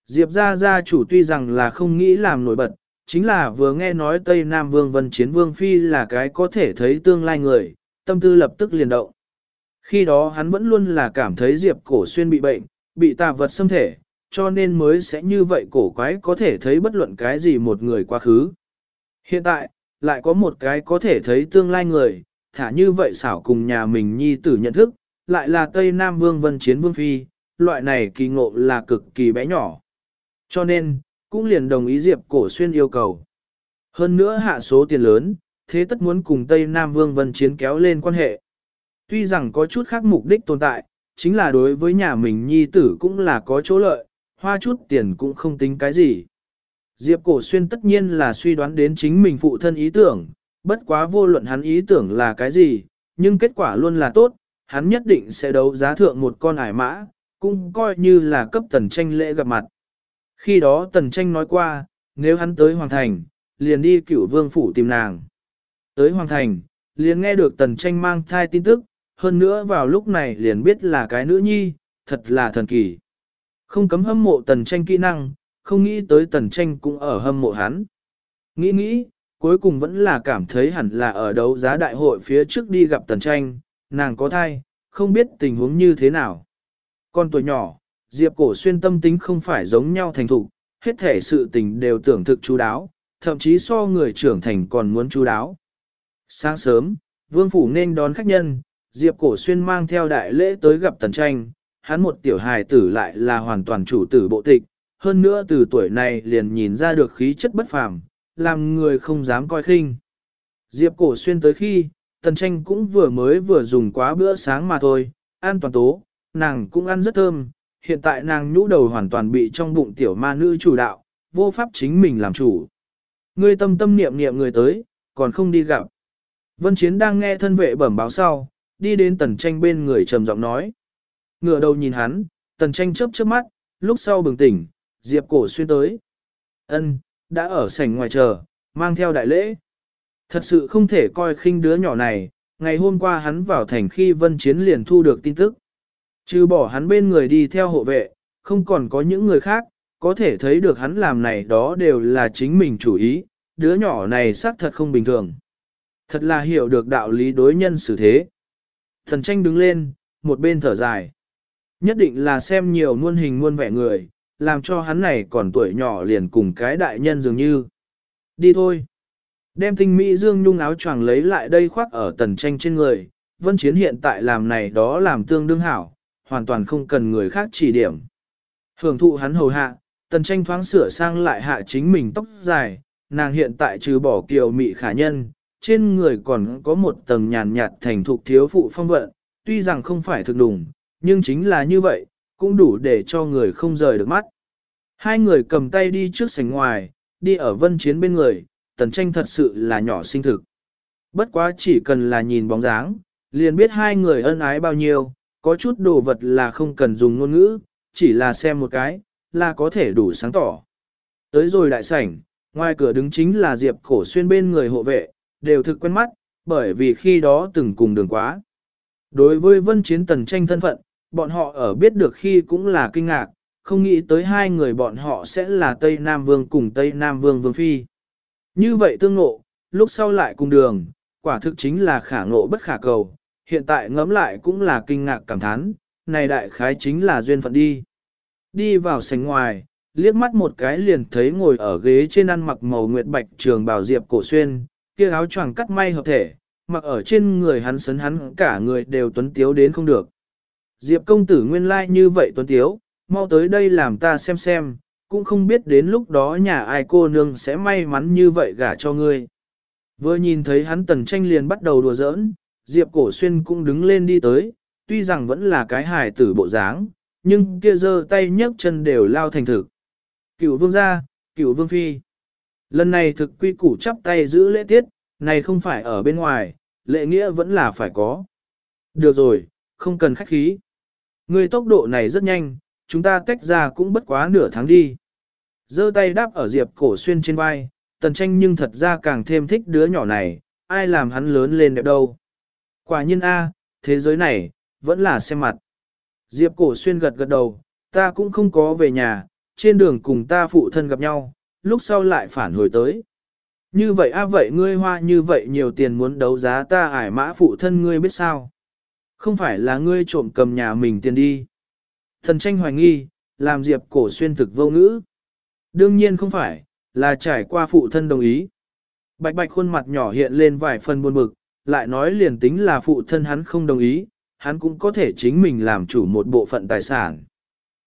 Diệp ra gia chủ tuy rằng là không nghĩ làm nổi bật, chính là vừa nghe nói Tây Nam Vương Vân Chiến Vương Phi là cái có thể thấy tương lai người, tâm tư lập tức liền động. Khi đó hắn vẫn luôn là cảm thấy Diệp cổ xuyên bị bệnh, bị tà vật xâm thể, cho nên mới sẽ như vậy cổ quái có thể thấy bất luận cái gì một người quá khứ. Hiện tại, lại có một cái có thể thấy tương lai người, thả như vậy xảo cùng nhà mình nhi tử nhận thức, lại là Tây Nam Vương Vân Chiến Vương Phi, loại này kỳ ngộ là cực kỳ bé nhỏ. Cho nên, cũng liền đồng ý Diệp Cổ Xuyên yêu cầu. Hơn nữa hạ số tiền lớn, thế tất muốn cùng Tây Nam Vương Vân Chiến kéo lên quan hệ. Tuy rằng có chút khác mục đích tồn tại, chính là đối với nhà mình nhi tử cũng là có chỗ lợi, hoa chút tiền cũng không tính cái gì. Diệp Cổ Xuyên tất nhiên là suy đoán đến chính mình phụ thân ý tưởng, bất quá vô luận hắn ý tưởng là cái gì, nhưng kết quả luôn là tốt, hắn nhất định sẽ đấu giá thượng một con ải mã, cũng coi như là cấp tần tranh lễ gặp mặt. Khi đó tần tranh nói qua, nếu hắn tới Hoàng Thành, liền đi cửu vương phủ tìm nàng. Tới Hoàng Thành, liền nghe được tần tranh mang thai tin tức, hơn nữa vào lúc này liền biết là cái nữ nhi, thật là thần kỳ. Không cấm hâm mộ tần tranh kỹ năng, không nghĩ tới tần tranh cũng ở hâm mộ hắn. Nghĩ nghĩ, cuối cùng vẫn là cảm thấy hẳn là ở đấu giá đại hội phía trước đi gặp tần tranh, nàng có thai, không biết tình huống như thế nào. Con tuổi nhỏ, Diệp cổ xuyên tâm tính không phải giống nhau thành thục, hết thể sự tình đều tưởng thực chú đáo, thậm chí so người trưởng thành còn muốn chú đáo. Sáng sớm, vương phủ nên đón khách nhân, Diệp cổ xuyên mang theo đại lễ tới gặp tần tranh, hắn một tiểu hài tử lại là hoàn toàn chủ tử bộ tịch, hơn nữa từ tuổi này liền nhìn ra được khí chất bất phàm, làm người không dám coi khinh. Diệp cổ xuyên tới khi, tần tranh cũng vừa mới vừa dùng quá bữa sáng mà thôi, ăn toàn tố, nàng cũng ăn rất thơm, hiện tại nàng nhũ đầu hoàn toàn bị trong bụng tiểu ma nữ chủ đạo, vô pháp chính mình làm chủ. Ngươi tâm tâm niệm niệm người tới, còn không đi gặp. Vân Chiến đang nghe thân vệ bẩm báo sau, đi đến tần tranh bên người trầm giọng nói. Ngửa đầu nhìn hắn, tần tranh chớp chớp mắt, lúc sau bừng tỉnh, diệp cổ xuyên tới. ân đã ở sảnh ngoài chờ, mang theo đại lễ. Thật sự không thể coi khinh đứa nhỏ này, ngày hôm qua hắn vào thành khi vân chiến liền thu được tin tức. Trừ bỏ hắn bên người đi theo hộ vệ, không còn có những người khác, có thể thấy được hắn làm này đó đều là chính mình chủ ý, đứa nhỏ này xác thật không bình thường. Thật là hiểu được đạo lý đối nhân xử thế. Thần tranh đứng lên, một bên thở dài. Nhất định là xem nhiều muôn hình muôn vẻ người, làm cho hắn này còn tuổi nhỏ liền cùng cái đại nhân dường như. Đi thôi. Đem tinh mỹ dương nhung áo choàng lấy lại đây khoác ở tần tranh trên người, vân chiến hiện tại làm này đó làm tương đương hảo, hoàn toàn không cần người khác chỉ điểm. Hưởng thụ hắn hầu hạ, tần tranh thoáng sửa sang lại hạ chính mình tóc dài, nàng hiện tại trừ bỏ kiều mị khả nhân, trên người còn có một tầng nhàn nhạt thành thục thiếu phụ phong vận, tuy rằng không phải thực đủng, nhưng chính là như vậy, cũng đủ để cho người không rời được mắt. Hai người cầm tay đi trước sảnh ngoài, đi ở vân chiến bên người, tần tranh thật sự là nhỏ sinh thực. Bất quá chỉ cần là nhìn bóng dáng, liền biết hai người ân ái bao nhiêu, có chút đồ vật là không cần dùng ngôn ngữ, chỉ là xem một cái, là có thể đủ sáng tỏ. Tới rồi đại sảnh, ngoài cửa đứng chính là Diệp Cổ Xuyên bên người hộ vệ, đều thực quen mắt, bởi vì khi đó từng cùng đường quá. Đối với vân chiến tần tranh thân phận, bọn họ ở biết được khi cũng là kinh ngạc, không nghĩ tới hai người bọn họ sẽ là Tây Nam Vương cùng Tây Nam Vương Vương Phi. Như vậy tương ngộ, lúc sau lại cùng đường, quả thực chính là khả ngộ bất khả cầu, hiện tại ngẫm lại cũng là kinh ngạc cảm thán, này đại khái chính là duyên phận đi. Đi vào sảnh ngoài, liếc mắt một cái liền thấy ngồi ở ghế trên ăn mặc màu nguyệt bạch trường bảo diệp cổ xuyên, kia áo choàng cắt may hợp thể, mặc ở trên người hắn sấn hắn cả người đều tuấn tiếu đến không được. Diệp công tử nguyên lai like như vậy tuấn tiếu, mau tới đây làm ta xem xem, cũng không biết đến lúc đó nhà ai cô nương sẽ may mắn như vậy gả cho ngươi. Vừa nhìn thấy hắn tần tranh liền bắt đầu đùa giỡn, Diệp cổ xuyên cũng đứng lên đi tới, tuy rằng vẫn là cái hài tử bộ dáng, nhưng kia giơ tay nhấc chân đều lao thành thực. Cửu vương gia, cửu vương phi. Lần này thực quy củ chắp tay giữ lễ tiết, này không phải ở bên ngoài, lễ nghĩa vẫn là phải có. Được rồi, không cần khách khí. Người tốc độ này rất nhanh, chúng ta tách ra cũng bất quá nửa tháng đi. giơ tay đáp ở Diệp cổ xuyên trên vai, tần tranh nhưng thật ra càng thêm thích đứa nhỏ này, ai làm hắn lớn lên đẹp đâu. Quả nhiên A, thế giới này, vẫn là xem mặt. Diệp cổ xuyên gật gật đầu, ta cũng không có về nhà, trên đường cùng ta phụ thân gặp nhau, lúc sau lại phản hồi tới. Như vậy a vậy ngươi hoa như vậy nhiều tiền muốn đấu giá ta ải mã phụ thân ngươi biết sao? Không phải là ngươi trộm cầm nhà mình tiền đi. Thần tranh hoài nghi, làm Diệp cổ xuyên thực vô ngữ. Đương nhiên không phải, là trải qua phụ thân đồng ý. Bạch bạch khuôn mặt nhỏ hiện lên vài phần buồn bực, lại nói liền tính là phụ thân hắn không đồng ý, hắn cũng có thể chính mình làm chủ một bộ phận tài sản.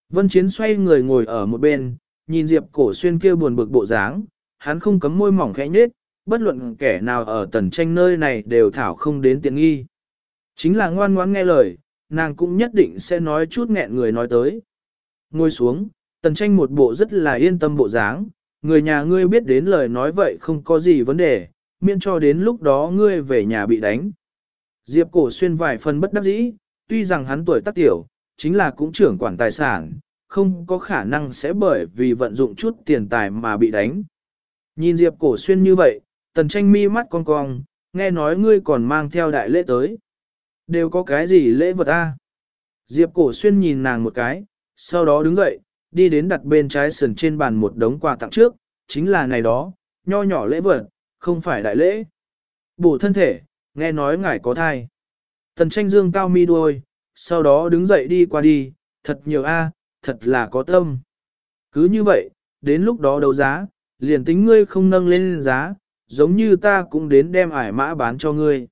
Vân Chiến xoay người ngồi ở một bên, nhìn Diệp cổ xuyên kia buồn bực bộ dáng, hắn không cấm môi mỏng khẽ nhếch, bất luận kẻ nào ở tần tranh nơi này đều thảo không đến tiện nghi. Chính là ngoan ngoãn nghe lời, nàng cũng nhất định sẽ nói chút nghẹn người nói tới. Ngồi xuống, tần tranh một bộ rất là yên tâm bộ dáng, người nhà ngươi biết đến lời nói vậy không có gì vấn đề, miễn cho đến lúc đó ngươi về nhà bị đánh. Diệp cổ xuyên vài phần bất đắc dĩ, tuy rằng hắn tuổi tác tiểu, chính là cũng trưởng quản tài sản, không có khả năng sẽ bởi vì vận dụng chút tiền tài mà bị đánh. Nhìn Diệp cổ xuyên như vậy, tần tranh mi mắt cong cong, nghe nói ngươi còn mang theo đại lễ tới. Đều có cái gì lễ vật a? Diệp cổ xuyên nhìn nàng một cái, sau đó đứng dậy, đi đến đặt bên trái sườn trên bàn một đống quà tặng trước, chính là này đó, nho nhỏ lễ vật, không phải đại lễ. Bổ thân thể, nghe nói ngài có thai. Tần tranh dương cao mi đuôi, sau đó đứng dậy đi qua đi, thật nhiều a, thật là có tâm. Cứ như vậy, đến lúc đó đấu giá, liền tính ngươi không nâng lên giá, giống như ta cũng đến đem ải mã bán cho ngươi.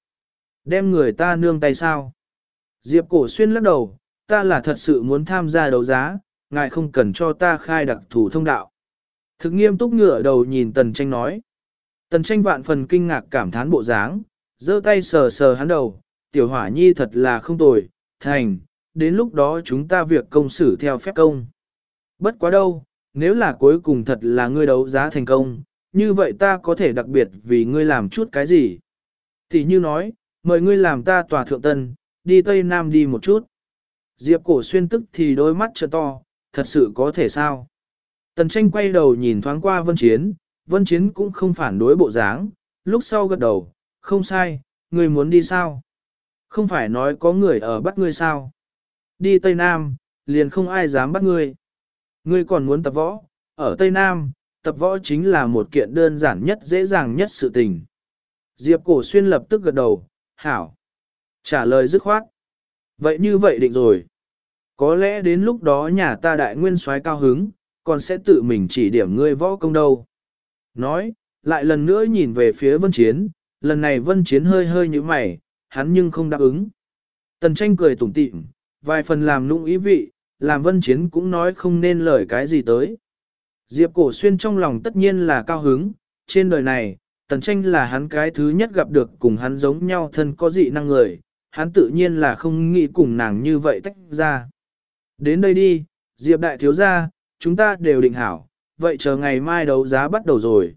Đem người ta nương tay sao? Diệp cổ xuyên lắc đầu, ta là thật sự muốn tham gia đấu giá, ngài không cần cho ta khai đặc thủ thông đạo. Thực nghiêm túc ngửa đầu nhìn tần tranh nói. Tần tranh vạn phần kinh ngạc cảm thán bộ dáng, giơ tay sờ sờ hắn đầu, tiểu hỏa nhi thật là không tồi, thành, đến lúc đó chúng ta việc công xử theo phép công. Bất quá đâu, nếu là cuối cùng thật là ngươi đấu giá thành công, như vậy ta có thể đặc biệt vì ngươi làm chút cái gì. Thì như nói, mời ngươi làm ta tòa thượng tân, đi Tây Nam đi một chút. Diệp cổ xuyên tức thì đôi mắt trợ to, thật sự có thể sao? Tần tranh quay đầu nhìn thoáng qua vân chiến, vân chiến cũng không phản đối bộ dáng, lúc sau gật đầu, không sai, ngươi muốn đi sao? Không phải nói có người ở bắt ngươi sao? Đi Tây Nam, liền không ai dám bắt ngươi. Ngươi còn muốn tập võ, ở Tây Nam, tập võ chính là một kiện đơn giản nhất dễ dàng nhất sự tình. Diệp cổ xuyên lập tức gật đầu, hảo. Trả lời dứt khoát. Vậy như vậy định rồi. Có lẽ đến lúc đó nhà ta đại nguyên soái cao hứng, còn sẽ tự mình chỉ điểm ngươi võ công đâu. Nói, lại lần nữa nhìn về phía vân chiến, lần này vân chiến hơi hơi như mày, hắn nhưng không đáp ứng. Tần tranh cười tủm tỉm, vài phần làm nũng ý vị, làm vân chiến cũng nói không nên lời cái gì tới. Diệp cổ xuyên trong lòng tất nhiên là cao hứng, trên đời này, tần tranh là hắn cái thứ nhất gặp được cùng hắn giống nhau thân có dị năng người, hắn tự nhiên là không nghĩ cùng nàng như vậy tách ra. Đến đây đi, Diệp đại thiếu gia, chúng ta đều định hảo, vậy chờ ngày mai đấu giá bắt đầu rồi.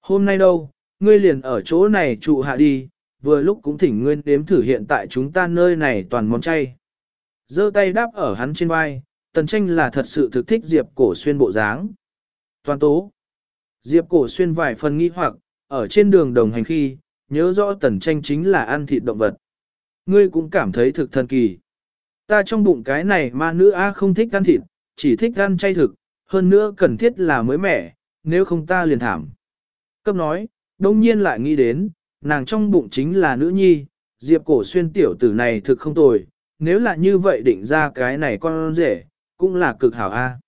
Hôm nay đâu, ngươi liền ở chỗ này trụ hạ đi, vừa lúc cũng thỉnh ngươi đếm thử hiện tại chúng ta nơi này toàn món chay. giơ tay đáp ở hắn trên vai, tần tranh là thật sự thực thích Diệp cổ xuyên bộ dáng. Toàn tố. Diệp cổ xuyên vài phần nghi hoặc, ở trên đường đồng hành khi, nhớ rõ tần tranh chính là ăn thịt động vật. Ngươi cũng cảm thấy thực thần kỳ. Ta trong bụng cái này mà nữ A không thích ăn thịt, chỉ thích ăn chay thực, hơn nữa cần thiết là mới mẻ, nếu không ta liền thảm. Cấp nói, đông nhiên lại nghĩ đến, nàng trong bụng chính là nữ nhi, diệp cổ xuyên tiểu tử này thực không tồi, nếu là như vậy định ra cái này con rể, cũng là cực hảo A.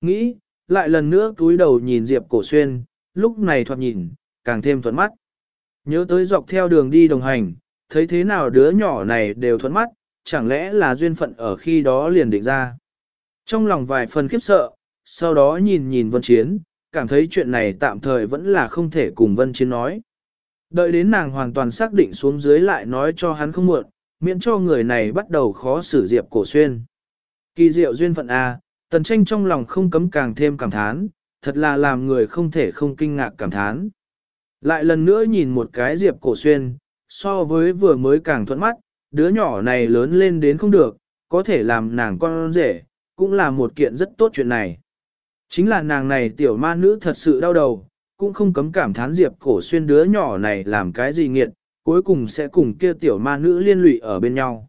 Nghĩ, lại lần nữa túi đầu nhìn diệp cổ xuyên, lúc này thoạt nhìn, càng thêm thuận mắt. Nhớ tới dọc theo đường đi đồng hành, thấy thế nào đứa nhỏ này đều thuận mắt, chẳng lẽ là duyên phận ở khi đó liền định ra. Trong lòng vài phần khiếp sợ, sau đó nhìn nhìn Vân Chiến, cảm thấy chuyện này tạm thời vẫn là không thể cùng Vân Chiến nói. Đợi đến nàng hoàn toàn xác định xuống dưới lại nói cho hắn không muộn, miễn cho người này bắt đầu khó xử Diệp Cổ Xuyên. Kỳ diệu duyên phận A, tần tranh trong lòng không cấm càng thêm cảm thán, thật là làm người không thể không kinh ngạc cảm thán. Lại lần nữa nhìn một cái Diệp Cổ Xuyên, so với vừa mới càng thuận mắt, đứa nhỏ này lớn lên đến không được, có thể làm nàng con rể, cũng là một kiện rất tốt chuyện này. Chính là nàng này tiểu ma nữ thật sự đau đầu, cũng không cấm cảm thán Diệp cổ xuyên đứa nhỏ này làm cái gì nghiệt, cuối cùng sẽ cùng kia tiểu ma nữ liên lụy ở bên nhau.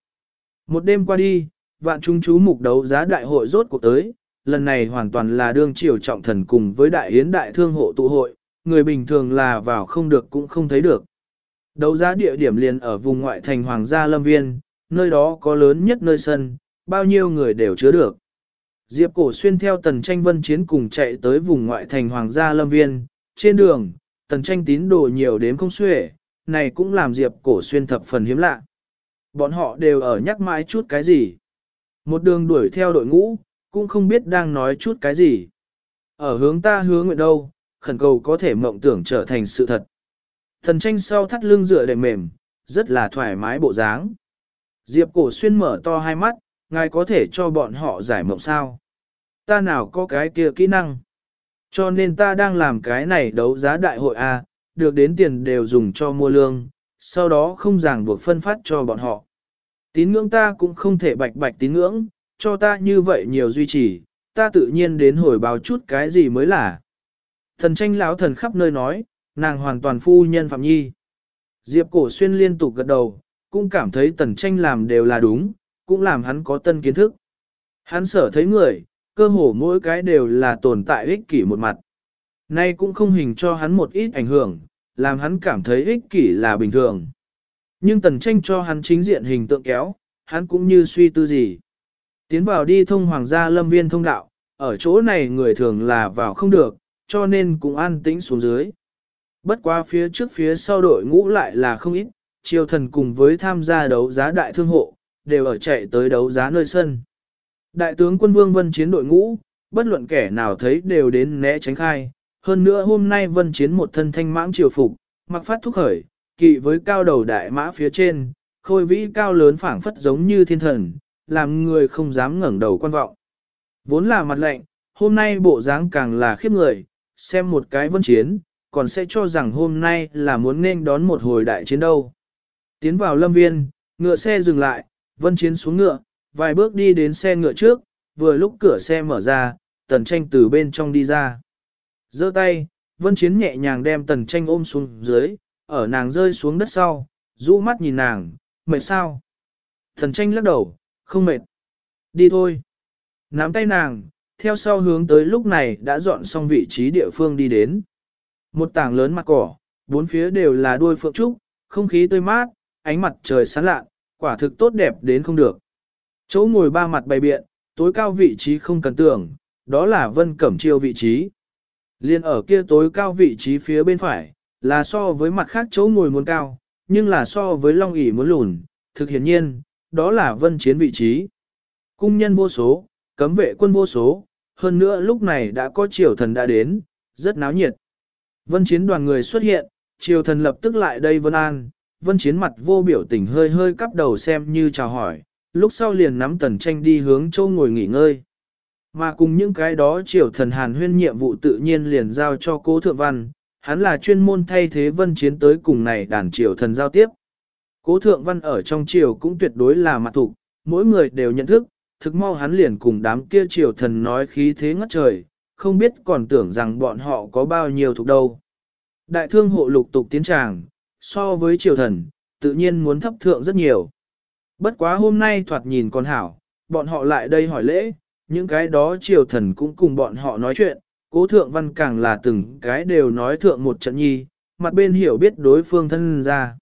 Một đêm qua đi, vạn trung chú mục đấu giá đại hội rốt cuộc tới, lần này hoàn toàn là đương triều trọng thần cùng với đại yến đại thương hộ tụ hội, người bình thường là vào không được cũng không thấy được. Đấu giá địa điểm liền ở vùng ngoại thành Hoàng gia Lâm Viên, nơi đó có lớn nhất nơi sân, bao nhiêu người đều chứa được. Diệp Cổ Xuyên theo Tần Tranh Vân Chiến cùng chạy tới vùng ngoại thành Hoàng gia Lâm Viên, trên đường, Tần Tranh tín đồ nhiều đến không xuể, này cũng làm Diệp Cổ Xuyên thập phần hiếm lạ. Bọn họ đều ở nhắc mãi chút cái gì. Một đường đuổi theo đội ngũ, cũng không biết đang nói chút cái gì. Ở hướng ta hướng nguyện đâu, khẩn cầu có thể mộng tưởng trở thành sự thật. Thần tranh sau thắt lưng dựa đệm mềm, rất là thoải mái bộ dáng. Diệp cổ xuyên mở to hai mắt, ngài có thể cho bọn họ giải mộng sao. Ta nào có cái kia kỹ năng. Cho nên ta đang làm cái này đấu giá đại hội A, được đến tiền đều dùng cho mua lương, sau đó không ràng buộc phân phát cho bọn họ. Tín ngưỡng ta cũng không thể bạch bạch tín ngưỡng, cho ta như vậy nhiều duy trì, ta tự nhiên đến hồi báo chút cái gì mới là. Thần tranh lão thần khắp nơi nói, nàng hoàn toàn phu nhân Phạm Nhi. Diệp cổ xuyên liên tục gật đầu, cũng cảm thấy tần tranh làm đều là đúng, cũng làm hắn có tân kiến thức. Hắn sở thấy người, cơ hồ mỗi cái đều là tồn tại ích kỷ một mặt. Nay cũng không hình cho hắn một ít ảnh hưởng, làm hắn cảm thấy ích kỷ là bình thường. Nhưng tần tranh cho hắn chính diện hình tượng kéo, hắn cũng như suy tư gì. Tiến vào đi thông hoàng gia lâm viên thông đạo, ở chỗ này người thường là vào không được, cho nên cũng an tĩnh xuống dưới. Bất qua phía trước phía sau đội ngũ lại là không ít, triều thần cùng với tham gia đấu giá đại thương hộ, đều ở chạy tới đấu giá nơi sân. Đại tướng quân vương vân chiến đội ngũ, bất luận kẻ nào thấy đều đến né tránh khai. Hơn nữa hôm nay vân chiến một thân thanh mãng triều phục, mặc phát thúc khởi, kỵ với cao đầu đại mã phía trên, khôi vĩ cao lớn phảng phất giống như thiên thần, làm người không dám ngẩng đầu quan vọng. Vốn là mặt lạnh, hôm nay bộ dáng càng là khiếp người, xem một cái vân chiến, còn sẽ cho rằng hôm nay là muốn nên đón một hồi đại chiến đâu. Tiến vào lâm viên, ngựa xe dừng lại, vân chiến xuống ngựa, vài bước đi đến xe ngựa trước, vừa lúc cửa xe mở ra, tần tranh từ bên trong đi ra. giơ tay, vân chiến nhẹ nhàng đem tần tranh ôm xuống dưới, ở nàng rơi xuống đất sau, rũ mắt nhìn nàng, mệt sao? Tần tranh lắc đầu, không mệt. Đi thôi. Nắm tay nàng, theo sau hướng tới lúc này đã dọn xong vị trí địa phương đi đến. Một tảng lớn mặt cỏ, bốn phía đều là đuôi phượng trúc, không khí tươi mát, ánh mặt trời sáng lạ, quả thực tốt đẹp đến không được. Chỗ ngồi ba mặt bày biện, tối cao vị trí không cần tưởng, đó là Vân Cẩm Chiêu vị trí. Liên ở kia tối cao vị trí phía bên phải, là so với mặt khác chỗ ngồi muốn cao, nhưng là so với Long ỉ muốn lùn, thực hiển nhiên, đó là Vân Chiến vị trí. Cung nhân vô số, cấm vệ quân vô số, hơn nữa lúc này đã có triều thần đã đến, rất náo nhiệt. Vân Chiến đoàn người xuất hiện, triều thần lập tức lại đây Vân An, Vân Chiến mặt vô biểu tình hơi hơi cắp đầu xem như chào hỏi, lúc sau liền nắm tần tranh đi hướng châu ngồi nghỉ ngơi. Mà cùng những cái đó triều thần hàn huyên nhiệm vụ tự nhiên liền giao cho cố thượng văn, hắn là chuyên môn thay thế vân chiến tới cùng này đàn triều thần giao tiếp. Cố thượng văn ở trong triều cũng tuyệt đối là mặt thục, mỗi người đều nhận thức, thực mau hắn liền cùng đám kia triều thần nói khí thế ngất trời, không biết còn tưởng rằng bọn họ có bao nhiêu thuộc đâu. Đại thương hộ lục tục tiến tràng, so với triều thần, tự nhiên muốn thấp thượng rất nhiều. Bất quá hôm nay thoạt nhìn con hảo, bọn họ lại đây hỏi lễ, những cái đó triều thần cũng cùng bọn họ nói chuyện, cố thượng văn càng là từng cái đều nói thượng một trận nhi, mặt bên hiểu biết đối phương thân ra.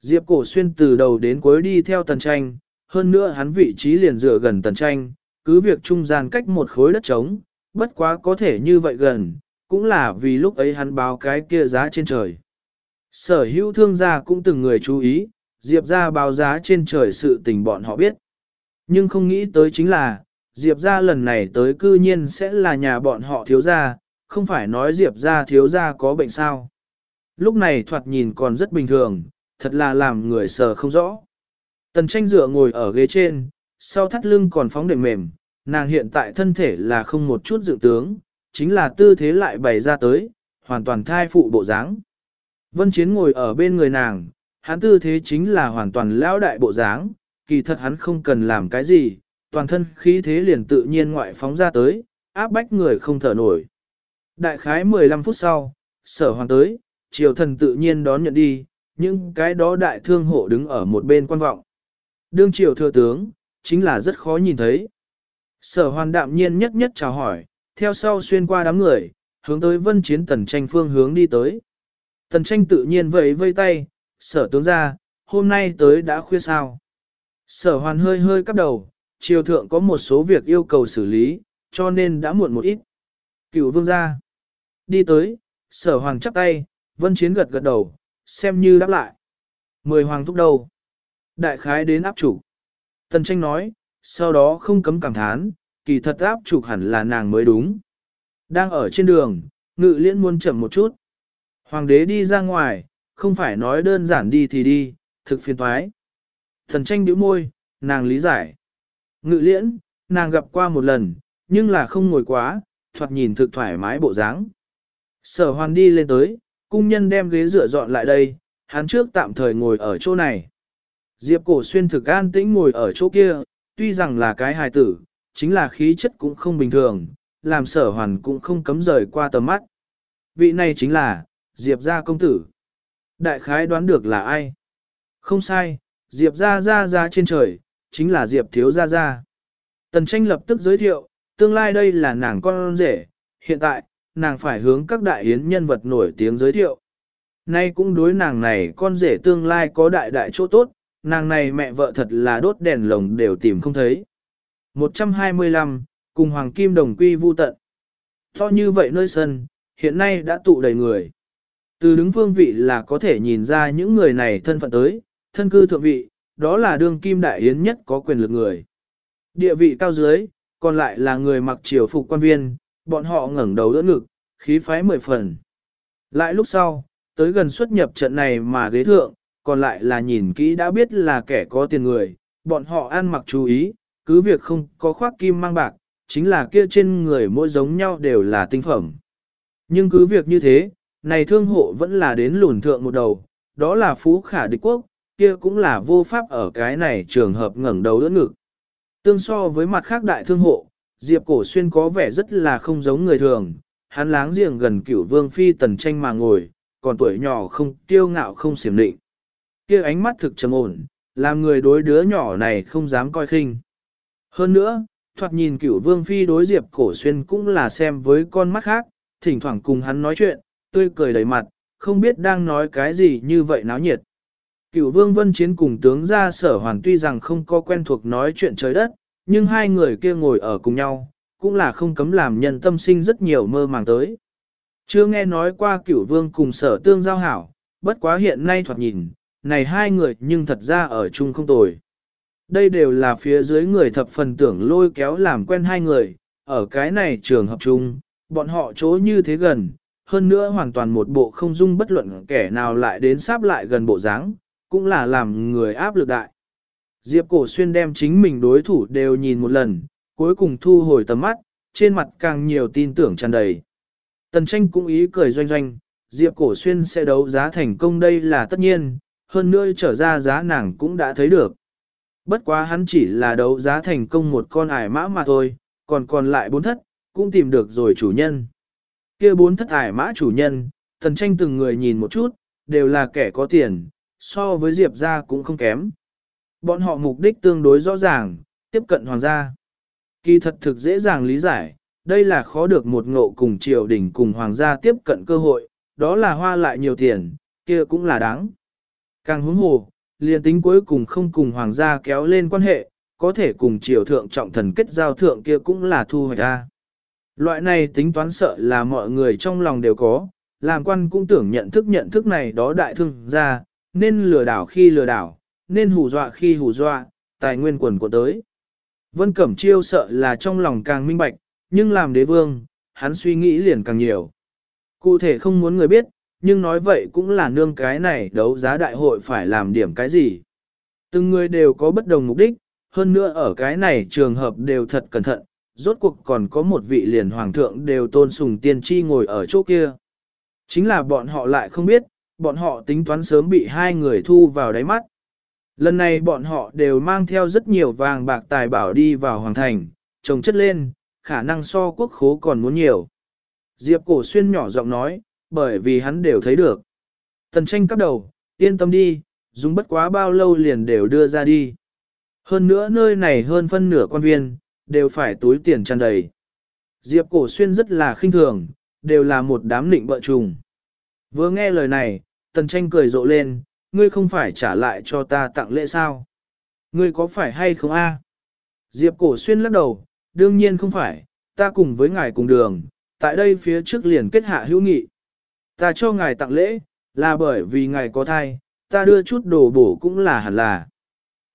Diệp cổ xuyên từ đầu đến cuối đi theo tần tranh, hơn nữa hắn vị trí liền dựa gần tần tranh, cứ việc trung gian cách một khối đất trống, bất quá có thể như vậy gần, cũng là vì lúc ấy hắn báo cái kia giá trên trời. Sở hữu thương gia cũng từng người chú ý, Diệp ra báo giá trên trời sự tình bọn họ biết. Nhưng không nghĩ tới chính là, Diệp ra lần này tới cư nhiên sẽ là nhà bọn họ thiếu gia, không phải nói Diệp ra thiếu gia có bệnh sao. Lúc này thoạt nhìn còn rất bình thường, thật là làm người sờ không rõ. Tần tranh dựa ngồi ở ghế trên, sau thắt lưng còn phóng đệm mềm, nàng hiện tại thân thể là không một chút dự tướng, chính là tư thế lại bày ra tới, hoàn toàn thai phụ bộ dáng. Vân Chiến ngồi ở bên người nàng, hắn tư thế chính là hoàn toàn lão đại bộ dáng, kỳ thật hắn không cần làm cái gì, toàn thân khí thế liền tự nhiên ngoại phóng ra tới, áp bách người không thở nổi. Đại khái 15 phút sau, sở hoàng tới, triều thần tự nhiên đón nhận đi, nhưng cái đó đại thương hộ đứng ở một bên quan vọng. Đương triều thừa tướng, chính là rất khó nhìn thấy. Sở hoàn đạm nhiên nhất nhất chào hỏi, theo sau xuyên qua đám người, hướng tới vân chiến tần tranh phương hướng đi tới. Tần tranh tự nhiên vẫy vây tay, sở tướng ra, hôm nay tới đã khuya sao. Sở hoàn hơi hơi cắp đầu, triều thượng có một số việc yêu cầu xử lý, cho nên đã muộn một ít. Cựu vương gia. Đi tới, sở hoàn chắp tay, vân chiến gật gật đầu, xem như đáp lại. Mười hoàng thúc đầu. Đại khái đến áp chủ. Tần tranh nói, sau đó không cấm cảm thán, kỳ thật áp chủ hẳn là nàng mới đúng. Đang ở trên đường, ngự liễn muôn chậm một chút. Hoàng đế đi ra ngoài, không phải nói đơn giản đi thì đi, thực phiền thoái. Thần tranh bĩu môi, nàng lý giải. Ngự liễn, nàng gặp qua một lần, nhưng là không ngồi quá, thoạt nhìn thực thoải mái bộ dáng. Sở hoàn đi lên tới, cung nhân đem ghế dựa dọn lại đây, hắn trước tạm thời ngồi ở chỗ này. Diệp cổ xuyên thực an tĩnh ngồi ở chỗ kia, tuy rằng là cái hài tử, chính là khí chất cũng không bình thường, làm sở hoàn cũng không cấm rời qua tầm mắt. Vị này chính là, Diệp gia công tử. Đại khái đoán được là ai? Không sai, Diệp gia gia gia trên trời, chính là Diệp thiếu gia gia. Tần tranh lập tức giới thiệu, tương lai đây là nàng con rể, hiện tại, nàng phải hướng các đại yến nhân vật nổi tiếng giới thiệu. Nay cũng đối nàng này con rể tương lai có đại đại chỗ tốt, nàng này mẹ vợ thật là đốt đèn lồng đều tìm không thấy. 125, cùng Hoàng Kim Đồng Quy vu tận. To như vậy nơi sân, hiện nay đã tụ đầy người. Từ đứng phương vị là có thể nhìn ra những người này thân phận tới, thân cư thượng vị, đó là đương kim đại yến nhất có quyền lực người. Địa vị cao dưới, còn lại là người mặc triều phục quan viên, bọn họ ngẩng đầu đỡ ngực, khí phái mười phần. Lại lúc sau, tới gần xuất nhập trận này mà ghế thượng, còn lại là nhìn kỹ đã biết là kẻ có tiền người, bọn họ ăn mặc chú ý, cứ việc không có khoác kim mang bạc, chính là kia trên người mỗi giống nhau đều là tinh phẩm. Nhưng cứ việc như thế, này thương hộ vẫn là đến lùn thượng một đầu, đó là phú khả địch quốc, kia cũng là vô pháp ở cái này trường hợp ngẩng đầu đỡ ngực. Tương so với mặt khác đại thương hộ, Diệp Cổ Xuyên có vẻ rất là không giống người thường, hắn láng giềng gần cửu vương phi tần tranh mà ngồi, còn tuổi nhỏ không tiêu ngạo không xiểm định kia ánh mắt thực trầm ổn, làm người đối đứa nhỏ này không dám coi khinh. Hơn nữa, thoạt nhìn cửu vương phi đối Diệp Cổ Xuyên cũng là xem với con mắt khác, thỉnh thoảng cùng hắn nói chuyện, tươi cười đầy mặt, không biết đang nói cái gì như vậy náo nhiệt. Cửu vương vân chiến cùng tướng gia sở hoàn tuy rằng không có quen thuộc nói chuyện trời đất, nhưng hai người kia ngồi ở cùng nhau, cũng là không cấm làm nhân tâm sinh rất nhiều mơ màng tới. Chưa nghe nói qua cửu vương cùng sở tương giao hảo, bất quá hiện nay thoạt nhìn, này hai người nhưng thật ra ở chung không tồi. Đây đều là phía dưới người thập phần tưởng lôi kéo làm quen hai người, ở cái này trường hợp chung, bọn họ chỗ như thế gần, hơn nữa hoàn toàn một bộ không dung bất luận kẻ nào lại đến sáp lại gần bộ dáng, cũng là làm người áp lực đại. Diệp Cổ Xuyên đem chính mình đối thủ đều nhìn một lần, cuối cùng thu hồi tầm mắt, trên mặt càng nhiều tin tưởng tràn đầy. Tần tranh cũng ý cười doanh doanh, Diệp Cổ Xuyên sẽ đấu giá thành công đây là tất nhiên, hơn nữa trở ra giá nàng cũng đã thấy được. Bất quá hắn chỉ là đấu giá thành công một con ải mã mà thôi, còn còn lại bốn thất, cũng tìm được rồi chủ nhân. kia bốn thất ải mã chủ nhân, thần tranh từng người nhìn một chút, đều là kẻ có tiền, so với Diệp ra cũng không kém. Bọn họ mục đích tương đối rõ ràng, tiếp cận hoàng gia. Kỳ thật thực dễ dàng lý giải, đây là khó được một ngộ cùng triều đình cùng hoàng gia tiếp cận cơ hội, đó là hoa lại nhiều tiền, kia cũng là đáng. Càng huống hồ, liền tính cuối cùng không cùng hoàng gia kéo lên quan hệ, có thể cùng triều thượng trọng thần kết giao thượng kia cũng là thu hoạch ra. Loại này tính toán sợ là mọi người trong lòng đều có, làm quan cũng tưởng nhận thức nhận thức này đó đại thương gia, nên lừa đảo khi lừa đảo, nên hù dọa khi hù dọa, tài nguyên quần của tới. Vân Cẩm Chiêu sợ là trong lòng càng minh bạch, nhưng làm đế vương, hắn suy nghĩ liền càng nhiều. Cụ thể không muốn người biết, nhưng nói vậy cũng là nương cái này đấu giá đại hội phải làm điểm cái gì. Từng người đều có bất đồng mục đích, hơn nữa ở cái này trường hợp đều thật cẩn thận, rốt cuộc còn có một vị liền hoàng thượng đều tôn sùng tiên tri ngồi ở chỗ kia. Chính là bọn họ lại không biết, bọn họ tính toán sớm bị hai người thu vào đáy mắt. Lần này bọn họ đều mang theo rất nhiều vàng bạc tài bảo đi vào hoàng thành, trồng chất lên, khả năng so quốc khố còn muốn nhiều. Diệp cổ xuyên nhỏ giọng nói, bởi vì hắn đều thấy được. Tần tranh cắp đầu, yên tâm đi, dùng bất quá bao lâu liền đều đưa ra đi. Hơn nữa nơi này hơn phân nửa quan viên, đều phải túi tiền tràn đầy. Diệp cổ xuyên rất là khinh thường, đều là một đám nịnh bợ trùng. Vừa nghe lời này, tần tranh cười rộ lên, ngươi không phải trả lại cho ta tặng lễ sao? Ngươi có phải hay không a? Diệp cổ xuyên lắc đầu, đương nhiên không phải, ta cùng với ngài cùng đường, tại đây phía trước liền kết hạ hữu nghị. Ta cho ngài tặng lễ, là bởi vì ngài có thai, ta đưa chút đồ bổ cũng là hẳn là.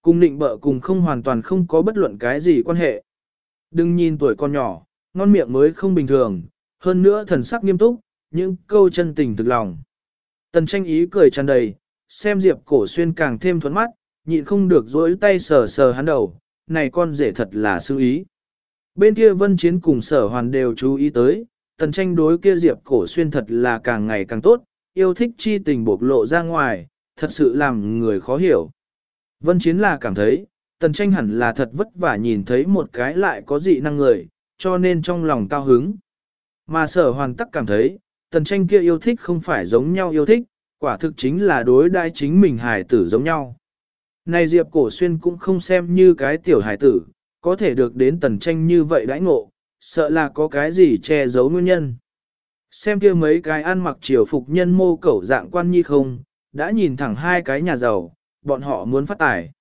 Cùng định bợ cùng không hoàn toàn không có bất luận cái gì quan hệ. Đừng nhìn tuổi con nhỏ, ngon miệng mới không bình thường, hơn nữa thần sắc nghiêm túc, những câu chân tình thực lòng. Tần tranh ý cười tràn đầy, xem Diệp cổ xuyên càng thêm thuẫn mắt, nhịn không được dối tay sờ sờ hắn đầu, này con rể thật là sư ý. Bên kia vân chiến cùng sở hoàn đều chú ý tới, tần tranh đối kia Diệp cổ xuyên thật là càng ngày càng tốt, yêu thích chi tình bộc lộ ra ngoài, thật sự làm người khó hiểu. Vân chiến là cảm thấy, tần tranh hẳn là thật vất vả nhìn thấy một cái lại có dị năng người, cho nên trong lòng cao hứng. Mà sở hoàn tắc cảm thấy, tần tranh kia yêu thích không phải giống nhau yêu thích, quả thực chính là đối đai chính mình hài tử giống nhau. Này Diệp Cổ Xuyên cũng không xem như cái tiểu hài tử, có thể được đến tần tranh như vậy đãi ngộ, sợ là có cái gì che giấu nguyên nhân. Xem kia mấy cái ăn mặc triều phục nhân mô cẩu dạng quan nhi không, đã nhìn thẳng hai cái nhà giàu, bọn họ muốn phát tài.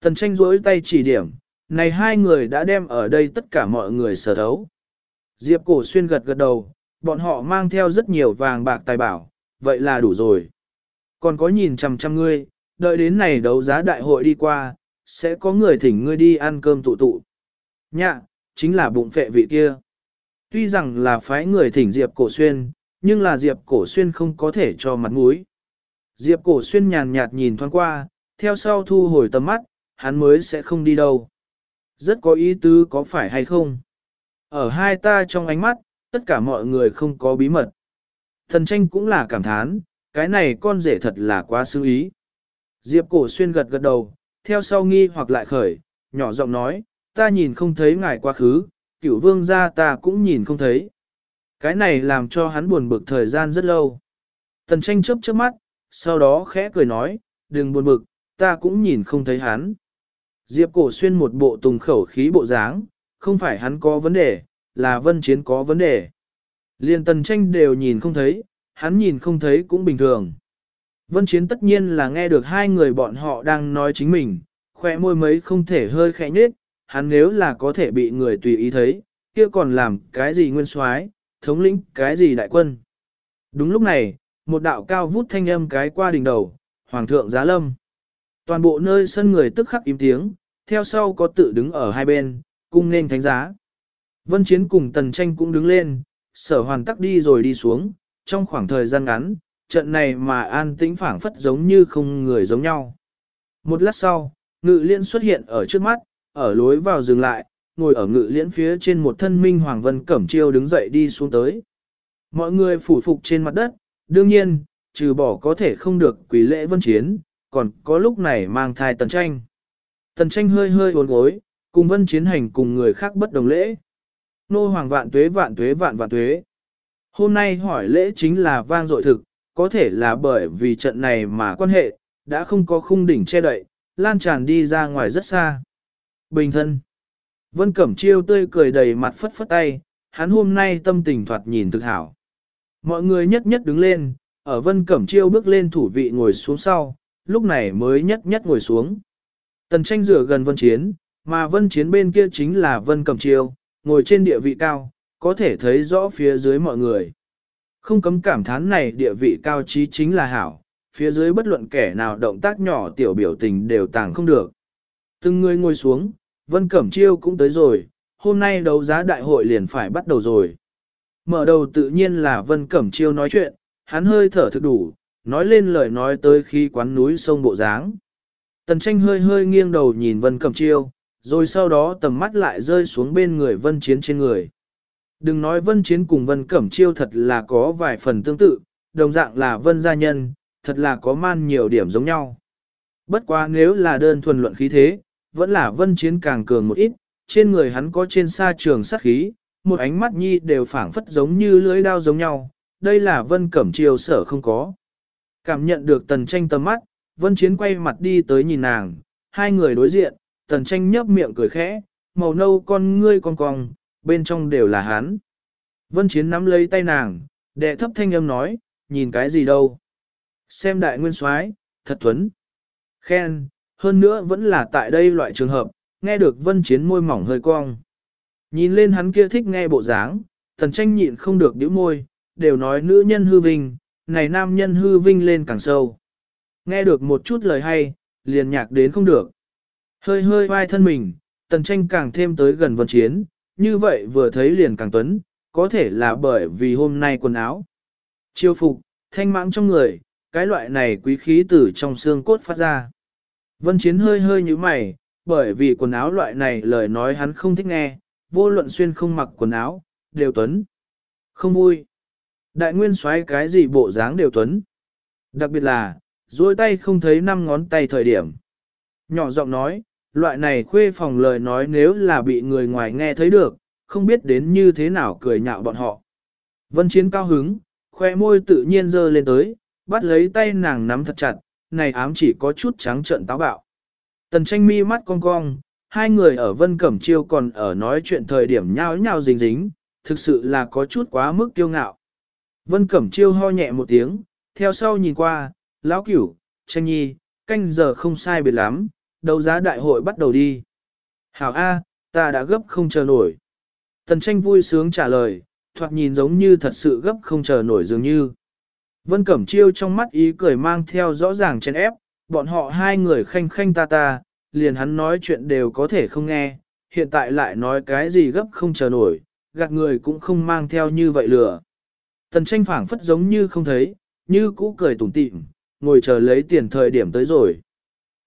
Tần tranh rỗi tay chỉ điểm, này hai người đã đem ở đây tất cả mọi người sở thấu. Diệp cổ xuyên gật gật đầu, bọn họ mang theo rất nhiều vàng bạc tài bảo, vậy là đủ rồi. Còn có nhìn chằm chằm ngươi, đợi đến này đấu giá đại hội đi qua, sẽ có người thỉnh ngươi đi ăn cơm tụ tụ. Nhạ, chính là bụng phệ vị kia. Tuy rằng là phái người thỉnh Diệp Cổ Xuyên, nhưng là Diệp Cổ Xuyên không có thể cho mặt mũi. Diệp Cổ Xuyên nhàn nhạt nhìn thoáng qua, theo sau thu hồi tầm mắt, hắn mới sẽ không đi đâu. Rất có ý tứ có phải hay không? Ở hai ta trong ánh mắt, tất cả mọi người không có bí mật. Thần tranh cũng là cảm thán, cái này con rể thật là quá sư ý. Diệp cổ xuyên gật gật đầu, theo sau nghi hoặc lại khởi, nhỏ giọng nói, ta nhìn không thấy ngài quá khứ, cửu vương gia ta cũng nhìn không thấy. Cái này làm cho hắn buồn bực thời gian rất lâu. Tần tranh chớp chớp mắt, sau đó khẽ cười nói, đừng buồn bực, ta cũng nhìn không thấy hắn. Diệp cổ xuyên một bộ tùng khẩu khí bộ dáng, không phải hắn có vấn đề, là vân chiến có vấn đề. Liên tần tranh đều nhìn không thấy, hắn nhìn không thấy cũng bình thường. Vân chiến tất nhiên là nghe được hai người bọn họ đang nói chính mình, khỏe môi mấy không thể hơi khẽ nhết, hắn nếu là có thể bị người tùy ý thấy, kia còn làm cái gì nguyên soái, thống lĩnh cái gì đại quân. Đúng lúc này, một đạo cao vút thanh âm cái qua đỉnh đầu, hoàng thượng giá lâm. Toàn bộ nơi sân người tức khắc im tiếng, theo sau có tự đứng ở hai bên, cung nên thánh giá. Vân Chiến cùng Tần Tranh cũng đứng lên, sở hoàn tắc đi rồi đi xuống, trong khoảng thời gian ngắn, trận này mà an tĩnh phảng phất giống như không người giống nhau. Một lát sau, ngự liên xuất hiện ở trước mắt, ở lối vào dừng lại, ngồi ở ngự liễn phía trên một thân minh Hoàng Vân Cẩm Chiêu đứng dậy đi xuống tới. Mọi người phủ phục trên mặt đất, đương nhiên, trừ bỏ có thể không được quỷ lễ vân chiến, còn có lúc này mang thai tần tranh. Tần tranh hơi hơi uốn gối, cùng vân chiến hành cùng người khác bất đồng lễ. Nô hoàng vạn tuế vạn tuế vạn vạn tuế. Hôm nay hỏi lễ chính là vang dội thực, có thể là bởi vì trận này mà quan hệ, đã không có khung đỉnh che đậy, lan tràn đi ra ngoài rất xa. Bình thân. Vân Cẩm Chiêu tươi cười đầy mặt phất phất tay, hắn hôm nay tâm tình thoạt nhìn thực hảo. Mọi người nhất nhất đứng lên, ở Vân Cẩm Chiêu bước lên thủ vị ngồi xuống sau, lúc này mới nhất nhất ngồi xuống. Tần tranh rửa gần Vân Chiến, mà Vân Chiến bên kia chính là Vân Cẩm Chiêu, ngồi trên địa vị cao, có thể thấy rõ phía dưới mọi người. Không cấm cảm thán này địa vị cao trí chính là hảo, phía dưới bất luận kẻ nào động tác nhỏ tiểu biểu tình đều tàng không được. Từng người ngồi xuống, Vân Cẩm Chiêu cũng tới rồi, hôm nay đấu giá đại hội liền phải bắt đầu rồi. Mở đầu tự nhiên là Vân Cẩm Chiêu nói chuyện, hắn hơi thở thực đủ, nói lên lời nói tới khi quán núi sông bộ dáng. Tần tranh hơi hơi nghiêng đầu nhìn Vân Cẩm Chiêu, rồi sau đó tầm mắt lại rơi xuống bên người Vân Chiến trên người. Đừng nói Vân Chiến cùng Vân Cẩm Chiêu thật là có vài phần tương tự, đồng dạng là Vân gia nhân, thật là có man nhiều điểm giống nhau. Bất quá nếu là đơn thuần luận khí thế, vẫn là Vân Chiến càng cường một ít, trên người hắn có trên xa trường sát khí, một ánh mắt nhi đều phảng phất giống như lưỡi đao giống nhau, đây là Vân Cẩm chiều sở không có. Cảm nhận được tần tranh tầm mắt, Vân Chiến quay mặt đi tới nhìn nàng, hai người đối diện, tần tranh nhấp miệng cười khẽ, màu nâu con ngươi con cong, bên trong đều là hắn. Vân Chiến nắm lấy tay nàng, đệ thấp thanh âm nói, nhìn cái gì đâu. Xem đại nguyên soái thật tuấn. Khen, hơn nữa vẫn là tại đây loại trường hợp, nghe được Vân Chiến môi mỏng hơi cong. Nhìn lên hắn kia thích nghe bộ dáng, tần tranh nhịn không được điếu môi, đều nói nữ nhân hư vinh, này nam nhân hư vinh lên càng sâu. Nghe được một chút lời hay, liền nhạc đến không được. Hơi hơi vai thân mình, tần tranh càng thêm tới gần vân chiến, như vậy vừa thấy liền càng tuấn, có thể là bởi vì hôm nay quần áo. Chiêu phục, thanh mãng trong người, cái loại này quý khí từ trong xương cốt phát ra. Vân chiến hơi hơi như mày, bởi vì quần áo loại này lời nói hắn không thích nghe, vô luận xuyên không mặc quần áo, đều tuấn. Không vui. Đại nguyên xoáy cái gì bộ dáng đều tuấn. Đặc biệt là, duỗi tay không thấy năm ngón tay thời điểm. Nhỏ giọng nói, loại này khuê phòng lời nói nếu là bị người ngoài nghe thấy được, không biết đến như thế nào cười nhạo bọn họ. Vân Chiến cao hứng, khoe môi tự nhiên dơ lên tới, bắt lấy tay nàng nắm thật chặt, này ám chỉ có chút trắng trợn táo bạo. Tần tranh mi mắt cong cong, hai người ở Vân Cẩm Chiêu còn ở nói chuyện thời điểm nhao nhao dính dính, thực sự là có chút quá mức kiêu ngạo. Vân Cẩm Chiêu ho nhẹ một tiếng, theo sau nhìn qua, lão cửu, tranh nhi, canh giờ không sai biệt lắm, đấu giá đại hội bắt đầu đi. Hảo A, ta đã gấp không chờ nổi. Tần tranh vui sướng trả lời, thoạt nhìn giống như thật sự gấp không chờ nổi dường như. Vân Cẩm Chiêu trong mắt ý cười mang theo rõ ràng chen ép, bọn họ hai người khanh khanh ta ta, liền hắn nói chuyện đều có thể không nghe, hiện tại lại nói cái gì gấp không chờ nổi, gạt người cũng không mang theo như vậy lừa. Tần tranh phảng phất giống như không thấy, như cũ cười tủm tỉm, ngồi chờ lấy tiền thời điểm tới rồi.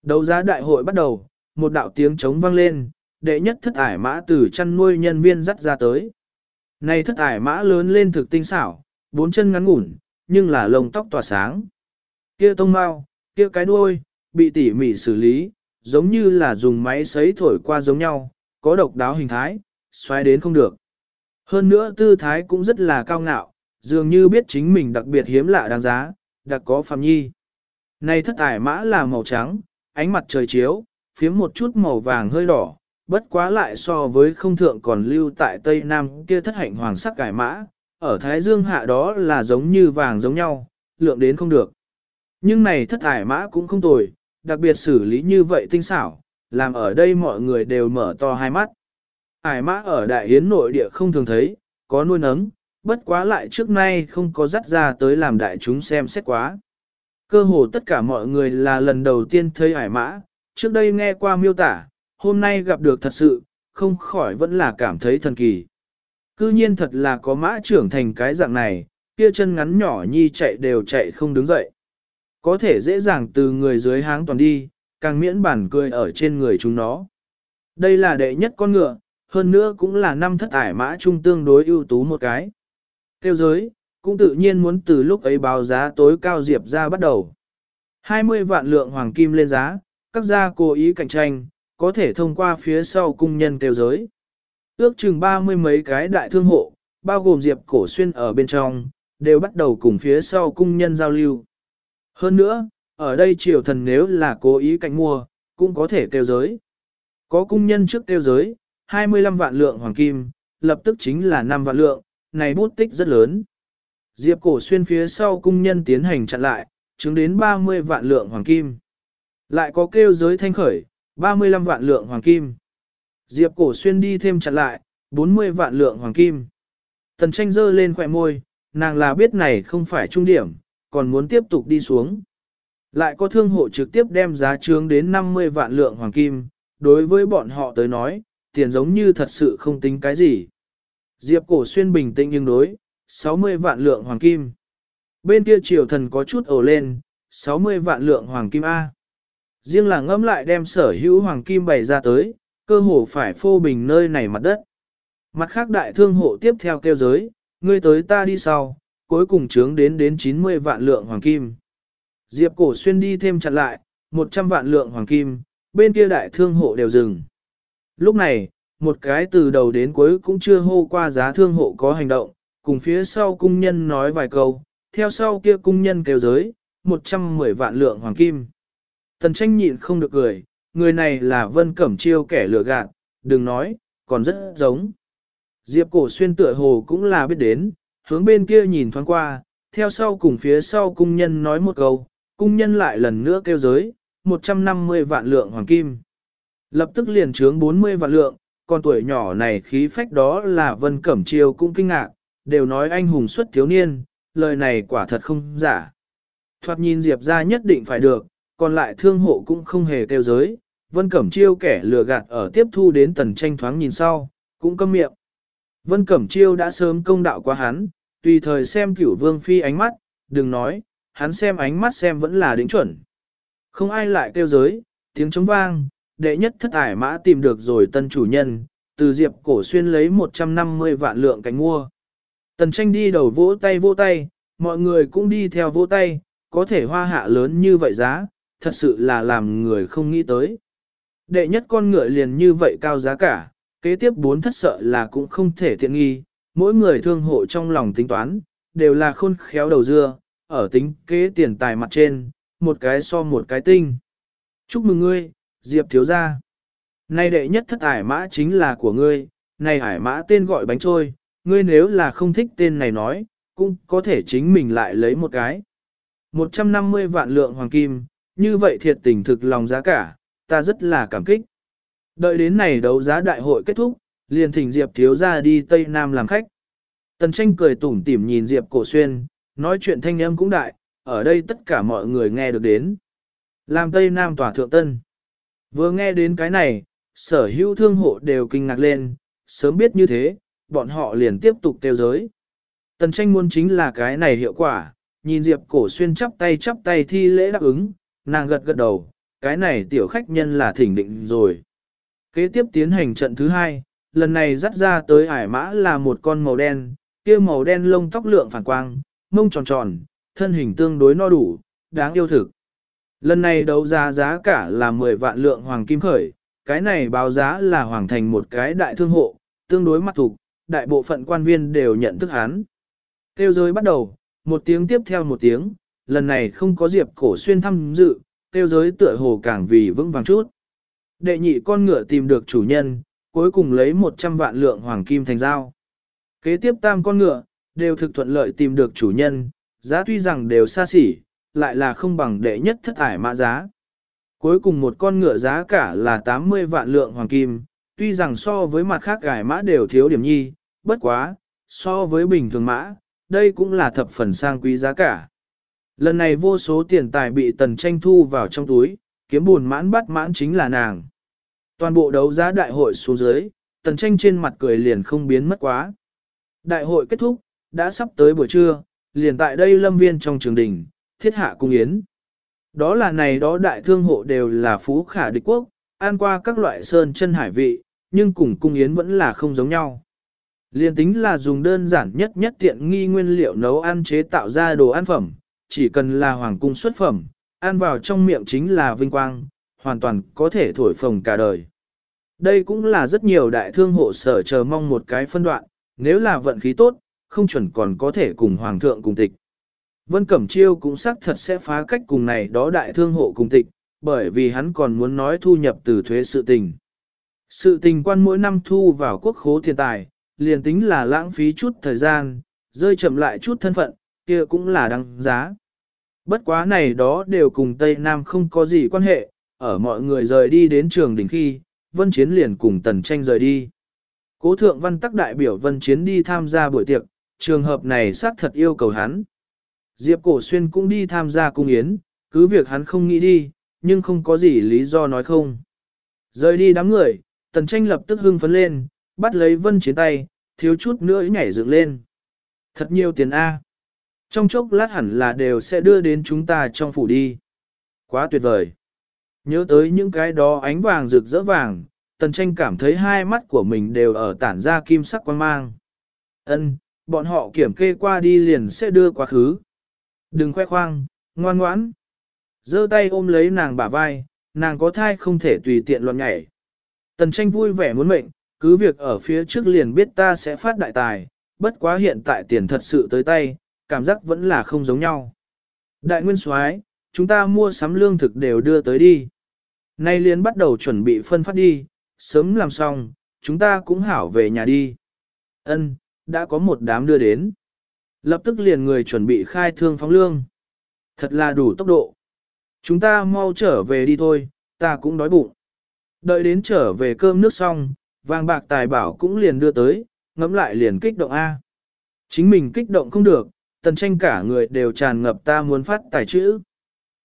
Đấu giá đại hội bắt đầu, một đạo tiếng trống vang lên, đệ nhất thất ải mã từ chăn nuôi nhân viên dắt ra tới. Này thất ải mã lớn lên thực tinh xảo, bốn chân ngắn ngủn, nhưng là lông tóc tỏa sáng. Kia tông mau, kia cái đuôi, bị tỉ mỉ xử lý, giống như là dùng máy sấy thổi qua giống nhau, có độc đáo hình thái, xoay đến không được. Hơn nữa tư thái cũng rất là cao ngạo, dường như biết chính mình đặc biệt hiếm lạ đáng giá, đặc có phạm nhi. Này thất ải mã là màu trắng, ánh mặt trời chiếu, phiếm một chút màu vàng hơi đỏ, bất quá lại so với không thượng còn lưu tại Tây Nam kia thất hạnh hoàng sắc cải mã, ở Thái Dương hạ đó là giống như vàng giống nhau, lượng đến không được. Nhưng này thất ải mã cũng không tồi, đặc biệt xử lý như vậy tinh xảo, làm ở đây mọi người đều mở to hai mắt. ải mã ở đại hiến nội địa không thường thấy, có nuôi nấng, bất quá lại trước nay không có dắt ra tới làm đại chúng xem xét quá. Cơ hồ tất cả mọi người là lần đầu tiên thấy ải mã, trước đây nghe qua miêu tả, hôm nay gặp được thật sự, không khỏi vẫn là cảm thấy thần kỳ. Cư nhiên thật là có mã trưởng thành cái dạng này, kia chân ngắn nhỏ nhi chạy đều chạy không đứng dậy. Có thể dễ dàng từ người dưới háng toàn đi, càng miễn bản cười ở trên người chúng nó. Đây là đệ nhất con ngựa, hơn nữa cũng là năm thất ải mã trung tương đối ưu tú một cái. Tiêu giới, cũng tự nhiên muốn từ lúc ấy báo giá tối cao diệp ra bắt đầu. 20 vạn lượng hoàng kim lên giá, các gia cố ý cạnh tranh, có thể thông qua phía sau cung nhân tiêu giới. Ước chừng ba mươi mấy cái đại thương hộ, bao gồm diệp cổ xuyên ở bên trong, đều bắt đầu cùng phía sau cung nhân giao lưu. Hơn nữa, ở đây triều thần nếu là cố ý cạnh mua, cũng có thể tiêu giới. Có cung nhân trước tiêu giới, 25 vạn lượng hoàng kim, lập tức chính là 5 vạn lượng, này bút tích rất lớn. Diệp cổ xuyên phía sau cung nhân tiến hành chặn lại, chứng đến 30 vạn lượng hoàng kim. Lại có kêu giới thanh khởi, 35 vạn lượng hoàng kim. Diệp cổ xuyên đi thêm chặt lại, 40 vạn lượng hoàng kim. Tần tranh dơ lên khỏe môi, nàng là biết này không phải trung điểm, còn muốn tiếp tục đi xuống. Lại có thương hộ trực tiếp đem giá trướng đến 50 vạn lượng hoàng kim, đối với bọn họ tới nói, tiền giống như thật sự không tính cái gì. Diệp cổ xuyên bình tĩnh nhưng đối, 60 vạn lượng hoàng kim. Bên kia triều thần có chút ổ lên, 60 vạn lượng hoàng kim A. Riêng là ngẫm lại đem sở hữu hoàng kim bày ra tới, cơ hồ phải phô bình nơi này mặt đất. Mặt khác đại thương hộ tiếp theo kêu giới, ngươi tới ta đi sau, cuối cùng trướng đến đến 90 vạn lượng hoàng kim. Diệp cổ xuyên đi thêm chặt lại, 100 vạn lượng hoàng kim, bên kia đại thương hộ đều dừng. Lúc này, một cái từ đầu đến cuối cũng chưa hô qua giá thương hộ có hành động, cùng phía sau cung nhân nói vài câu, theo sau kia cung nhân kêu giới, 110 vạn lượng hoàng kim. Tần tranh nhịn không được cười, người này là vân cẩm chiêu kẻ lừa gạt, đừng nói, còn rất giống. Diệp cổ xuyên tựa hồ cũng là biết đến, hướng bên kia nhìn thoáng qua, theo sau cùng phía sau cung nhân nói một câu, cung nhân lại lần nữa kêu giới, 150 vạn lượng hoàng kim. Lập tức liền trướng 40 vạn lượng, con tuổi nhỏ này khí phách đó là vân cẩm chiêu cũng kinh ngạc, đều nói anh hùng xuất thiếu niên, lời này quả thật không giả. Thoạt nhìn Diệp ra nhất định phải được, còn lại thương hộ cũng không hề kêu giới, Vân Cẩm Chiêu kẻ lừa gạt ở tiếp thu đến tần tranh thoáng nhìn sau, cũng câm miệng. Vân Cẩm Chiêu đã sớm công đạo qua hắn, tùy thời xem cửu vương phi ánh mắt, đừng nói, hắn xem ánh mắt xem vẫn là đính chuẩn. Không ai lại kêu giới, tiếng trống vang, đệ nhất thất ải mã tìm được rồi tân chủ nhân, từ diệp cổ xuyên lấy 150 vạn lượng cánh mua. Tần tranh đi đầu vỗ tay vỗ tay, mọi người cũng đi theo vỗ tay, có thể hoa hạ lớn như vậy giá, thật sự là làm người không nghĩ tới. Đệ nhất con ngựa liền như vậy cao giá cả, kế tiếp bốn thất sợ là cũng không thể tiện nghi, mỗi người thương hộ trong lòng tính toán, đều là khôn khéo đầu dưa, ở tính kế tiền tài mặt trên, một cái so một cái tinh. Chúc mừng ngươi, Diệp thiếu gia. Nay đệ nhất thất ải mã chính là của ngươi, này ải mã tên gọi bánh trôi, ngươi nếu là không thích tên này nói, cũng có thể chính mình lại lấy một cái. 150 vạn lượng hoàng kim, như vậy thiệt tình thực lòng giá cả, ta rất là cảm kích. Đợi đến này đấu giá đại hội kết thúc, liền thỉnh Diệp thiếu ra đi Tây Nam làm khách. Tần tranh cười tủm tỉm nhìn Diệp cổ xuyên, nói chuyện thanh âm cũng đại, ở đây tất cả mọi người nghe được đến. Làm Tây Nam tỏa thượng tân. Vừa nghe đến cái này, sở hữu thương hộ đều kinh ngạc lên, sớm biết như thế, bọn họ liền tiếp tục tiêu giới. Tần tranh muốn chính là cái này hiệu quả, nhìn Diệp cổ xuyên chắp tay chắp tay thi lễ đáp ứng, nàng gật gật đầu, cái này tiểu khách nhân là thỉnh định rồi. Kế tiếp tiến hành trận thứ hai, lần này dắt ra tới ải mã là một con màu đen, kia màu đen lông tóc lượng phản quang, mông tròn tròn, thân hình tương đối no đủ, đáng yêu thực. Lần này đấu giá giá cả là 10 vạn lượng hoàng kim khởi, cái này báo giá là hoàng thành một cái đại thương hộ, tương đối mặt thục, đại bộ phận quan viên đều nhận thức hắn. Tiêu giới bắt đầu, một tiếng tiếp theo một tiếng, lần này không có diệp cổ xuyên thăm dự, tiêu giới tựa hồ càng vì vững vàng chút. Đệ nhị con ngựa tìm được chủ nhân, cuối cùng lấy 100 vạn lượng hoàng kim thành giao. Kế tiếp tam con ngựa, đều thực thuận lợi tìm được chủ nhân, giá tuy rằng đều xa xỉ, lại là không bằng đệ nhất thất ải mã giá. Cuối cùng một con ngựa giá cả là 80 vạn lượng hoàng kim, tuy rằng so với mặt khác gải mã đều thiếu điểm nhi, bất quá, so với bình thường mã, đây cũng là thập phần sang quý giá cả. Lần này vô số tiền tài bị tần tranh thu vào trong túi, kiếm buồn mãn bắt mãn chính là nàng. Toàn bộ đấu giá đại hội xuống dưới, tần tranh trên mặt cười liền không biến mất quá. Đại hội kết thúc, đã sắp tới buổi trưa, liền tại đây lâm viên trong trường đình, thiết hạ cung yến. Đó là này đó đại thương hộ đều là phú khả địch quốc, ăn qua các loại sơn chân hải vị, nhưng cùng cung yến vẫn là không giống nhau. Liên tính là dùng đơn giản nhất nhất tiện nghi nguyên liệu nấu ăn chế tạo ra đồ ăn phẩm, chỉ cần là hoàng cung xuất phẩm, ăn vào trong miệng chính là vinh quang, hoàn toàn có thể thổi phồng cả đời. Đây cũng là rất nhiều đại thương hộ sở chờ mong một cái phân đoạn, nếu là vận khí tốt, không chuẩn còn có thể cùng hoàng thượng cùng tịch. Vân Cẩm Chiêu cũng xác thật sẽ phá cách cùng này đó đại thương hộ cùng tịch, bởi vì hắn còn muốn nói thu nhập từ thuế sự tình. Sự tình quan mỗi năm thu vào quốc khố tiền tài, liền tính là lãng phí chút thời gian, rơi chậm lại chút thân phận, kia cũng là đăng giá. Bất quá này đó đều cùng Tây Nam không có gì quan hệ, ở mọi người rời đi đến trường đỉnh khi, Vân Chiến liền cùng Tần Tranh rời đi. Cố thượng văn tắc đại biểu Vân Chiến đi tham gia buổi tiệc, trường hợp này xác thật yêu cầu hắn. Diệp Cổ Xuyên cũng đi tham gia cung yến, cứ việc hắn không nghĩ đi, nhưng không có gì lý do nói không. Rời đi đám người, Tần Tranh lập tức hưng phấn lên, bắt lấy Vân Chiến tay, thiếu chút nữa nhảy dựng lên. Thật nhiều tiền A. Trong chốc lát hẳn là đều sẽ đưa đến chúng ta trong phủ đi. Quá tuyệt vời. Nhớ tới những cái đó ánh vàng rực rỡ vàng, Tần Tranh cảm thấy hai mắt của mình đều ở tản ra kim sắc quan mang. Ân, bọn họ kiểm kê qua đi liền sẽ đưa quá khứ. Đừng khoe khoang, ngoan ngoãn. giơ tay ôm lấy nàng bả vai, nàng có thai không thể tùy tiện loạn nhảy. Tần tranh vui vẻ muốn mệnh, cứ việc ở phía trước liền biết ta sẽ phát đại tài, bất quá hiện tại tiền thật sự tới tay, cảm giác vẫn là không giống nhau. Đại nguyên soái, chúng ta mua sắm lương thực đều đưa tới đi. Nay liền bắt đầu chuẩn bị phân phát đi, sớm làm xong, chúng ta cũng hảo về nhà đi. Ân, đã có một đám đưa đến. Lập tức liền người chuẩn bị khai thương phóng lương. Thật là đủ tốc độ. Chúng ta mau trở về đi thôi, ta cũng đói bụng. Đợi đến trở về cơm nước xong, vàng bạc tài bảo cũng liền đưa tới, ngẫm lại liền kích động A. Chính mình kích động không được, tần tranh cả người đều tràn ngập ta muốn phát tài chữ.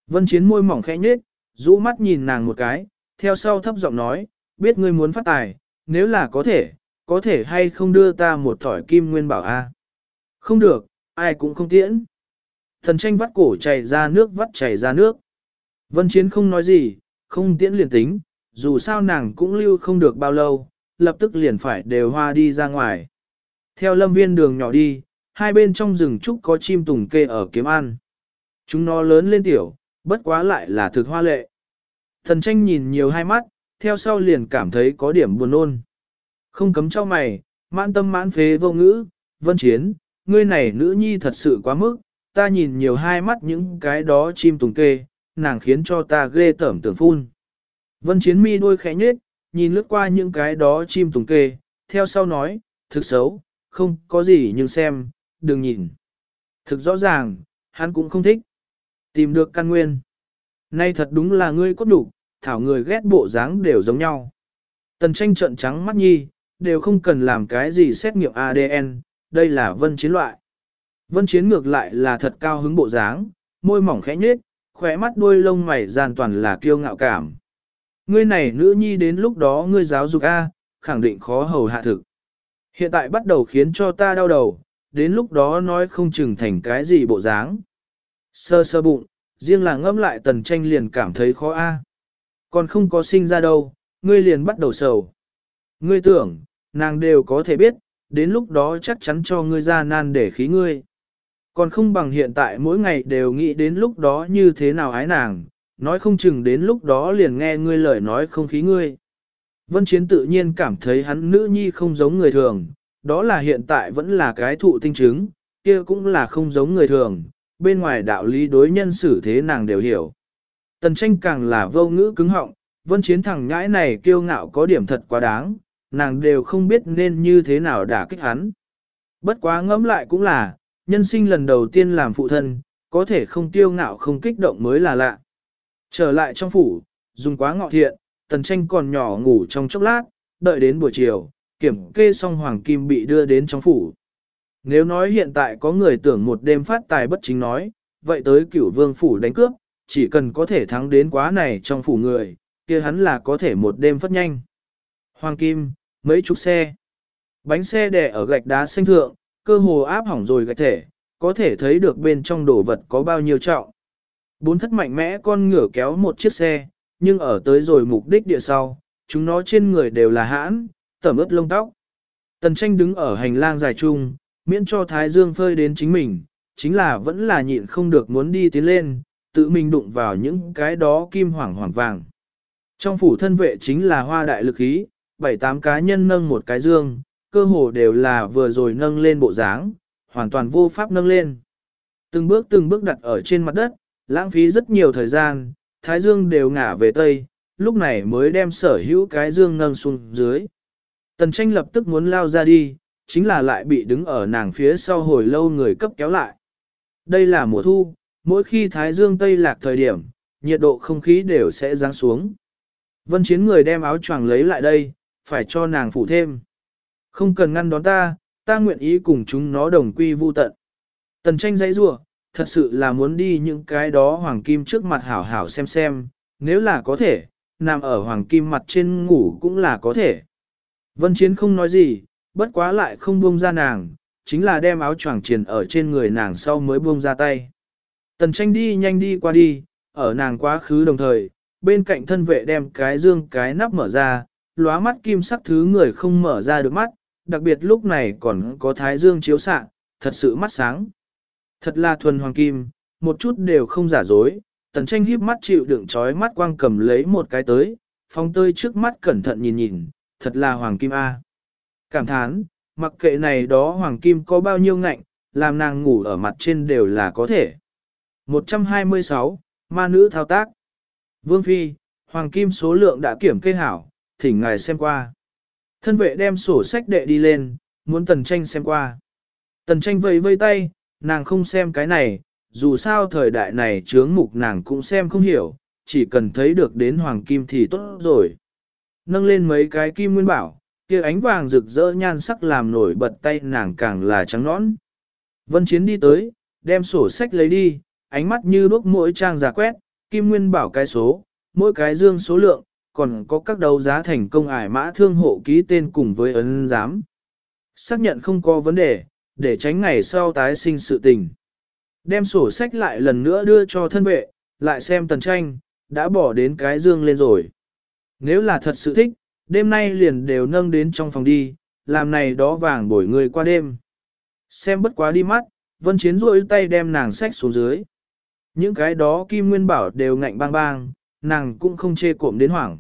Vân chiến môi mỏng khẽ nhếch, rũ mắt nhìn nàng một cái, theo sau thấp giọng nói, biết ngươi muốn phát tài, nếu là có thể, có thể hay không đưa ta một thỏi kim nguyên bảo A. Không được, ai cũng không tiễn. Thần tranh vắt cổ chảy ra nước vắt chảy ra nước. Vân Chiến không nói gì, không tiễn liền tính, dù sao nàng cũng lưu không được bao lâu, lập tức liền phải đều hoa đi ra ngoài. Theo lâm viên đường nhỏ đi, hai bên trong rừng trúc có chim tùng kê ở kiếm ăn. Chúng nó lớn lên tiểu, bất quá lại là thực hoa lệ. Thần tranh nhìn nhiều hai mắt, theo sau liền cảm thấy có điểm buồn ôn. Không cấm cho mày, mãn tâm mãn phế vô ngữ, vân chiến, ngươi này nữ nhi thật sự quá mức, ta nhìn nhiều hai mắt những cái đó chim tùng kê, nàng khiến cho ta ghê tởm tưởng phun. Vân chiến mi đôi khẽ nhết, nhìn lướt qua những cái đó chim tùng kê, theo sau nói, thực xấu, không có gì nhưng xem, đừng nhìn. Thực rõ ràng, hắn cũng không thích. Tìm được căn nguyên. Nay thật đúng là ngươi cốt đủ, thảo người ghét bộ dáng đều giống nhau. Tần tranh trận trắng mắt nhi, đều không cần làm cái gì xét nghiệm ADN, đây là vân chiến loại. Vân chiến ngược lại là thật cao hứng bộ dáng, môi mỏng khẽ nhếch, khỏe mắt đuôi lông mày gian toàn là kiêu ngạo cảm. Ngươi này nữ nhi đến lúc đó ngươi giáo dục A, khẳng định khó hầu hạ thực. Hiện tại bắt đầu khiến cho ta đau đầu, đến lúc đó nói không chừng thành cái gì bộ dáng. Sơ sơ bụng, riêng là ngâm lại tần tranh liền cảm thấy khó A. Còn không có sinh ra đâu, ngươi liền bắt đầu sầu. Ngươi tưởng, nàng đều có thể biết, đến lúc đó chắc chắn cho ngươi ra nan để khí ngươi. Còn không bằng hiện tại mỗi ngày đều nghĩ đến lúc đó như thế nào ái nàng, nói không chừng đến lúc đó liền nghe ngươi lời nói không khí ngươi. Vân Chiến tự nhiên cảm thấy hắn nữ nhi không giống người thường, đó là hiện tại vẫn là cái thụ tinh chứng, kia cũng là không giống người thường, bên ngoài đạo lý đối nhân xử thế nàng đều hiểu. Tần tranh càng là vô ngữ cứng họng, Vân Chiến thẳng nhãi này kiêu ngạo có điểm thật quá đáng, nàng đều không biết nên như thế nào đả kích hắn. Bất quá ngẫm lại cũng là, nhân sinh lần đầu tiên làm phụ thân, có thể không tiêu ngạo không kích động mới là lạ. Trở lại trong phủ, dùng quá ngọ thiện, tần tranh còn nhỏ ngủ trong chốc lát, đợi đến buổi chiều, kiểm kê xong hoàng kim bị đưa đến trong phủ. Nếu nói hiện tại có người tưởng một đêm phát tài bất chính nói, vậy tới cửu vương phủ đánh cướp, chỉ cần có thể thắng đến quá này trong phủ người, kia hắn là có thể một đêm phát nhanh. Hoàng kim, mấy chục xe. Bánh xe đè ở gạch đá xanh thượng, cơ hồ áp hỏng rồi gạch thể, có thể thấy được bên trong đồ vật có bao nhiêu trọng. Bốn thất mạnh mẽ con ngựa kéo một chiếc xe, nhưng ở tới rồi mục đích địa sau, chúng nó trên người đều là hãn, tẩm ướt lông tóc. Tần tranh đứng ở hành lang dài chung, miễn cho Thái Dương phơi đến chính mình, chính là vẫn là nhịn không được muốn đi tiến lên, tự mình đụng vào những cái đó kim hoàng hoàng vàng. Trong phủ thân vệ chính là hoa đại lực khí, bảy tám cá nhân nâng một cái dương, cơ hồ đều là vừa rồi nâng lên bộ dáng, hoàn toàn vô pháp nâng lên. Từng bước từng bước đặt ở trên mặt đất, lãng phí rất nhiều thời gian, thái dương đều ngả về tây, lúc này mới đem sở hữu cái dương nâng xuống dưới. Tần tranh lập tức muốn lao ra đi, chính là lại bị đứng ở nàng phía sau hồi lâu người cấp kéo lại. Đây là mùa thu, mỗi khi thái dương tây lạc thời điểm, nhiệt độ không khí đều sẽ giáng xuống. Vân chiến người đem áo choàng lấy lại đây, phải cho nàng phủ thêm. Không cần ngăn đón ta, ta nguyện ý cùng chúng nó đồng quy vu tận. Tần tranh dãy rủa thật sự là muốn đi những cái đó hoàng kim trước mặt hảo hảo xem xem, nếu là có thể, nằm ở hoàng kim mặt trên ngủ cũng là có thể. Vân Chiến không nói gì, bất quá lại không buông ra nàng, chính là đem áo choàng triền ở trên người nàng sau mới buông ra tay. Tần tranh đi nhanh đi qua đi, ở nàng quá khứ đồng thời, bên cạnh thân vệ đem cái dương cái nắp mở ra, lóa mắt kim sắc thứ người không mở ra được mắt, đặc biệt lúc này còn có thái dương chiếu xạ, thật sự mắt sáng. Thật là thuần hoàng kim, một chút đều không giả dối, tần tranh híp mắt chịu đựng trói mắt quang cầm lấy một cái tới, phong tơi trước mắt cẩn thận nhìn nhìn, thật là hoàng kim A. Cảm thán, mặc kệ này đó hoàng kim có bao nhiêu ngạnh, làm nàng ngủ ở mặt trên đều là có thể. 126, ma nữ thao tác. Vương Phi, hoàng kim số lượng đã kiểm kê hảo, thỉnh ngài xem qua. Thân vệ đem sổ sách đệ đi lên, muốn tần tranh xem qua. Tần tranh vẫy vây tay, nàng không xem cái này, dù sao thời đại này chướng mục nàng cũng xem không hiểu, chỉ cần thấy được đến hoàng kim thì tốt rồi. Nâng lên mấy cái kim nguyên bảo, kia ánh vàng rực rỡ nhan sắc làm nổi bật tay nàng càng là trắng nõn. Vân Chiến đi tới, đem sổ sách lấy đi, ánh mắt như đuốc mỗi trang giả quét, kim nguyên bảo cái số, mỗi cái dương số lượng, còn có các đấu giá thành công ải mã thương hộ ký tên cùng với ấn giám. Xác nhận không có vấn đề, để tránh ngày sau tái sinh sự tình. Đem sổ sách lại lần nữa đưa cho thân vệ, lại xem tần tranh, đã bỏ đến cái dương lên rồi. Nếu là thật sự thích, đêm nay liền đều nâng đến trong phòng đi, làm này đó vàng bổi người qua đêm. Xem bất quá đi mắt, vân chiến rôi tay đem nàng sách xuống dưới. Những cái đó kim nguyên bảo đều ngạnh bang bang, nàng cũng không chê cộm đến hoảng.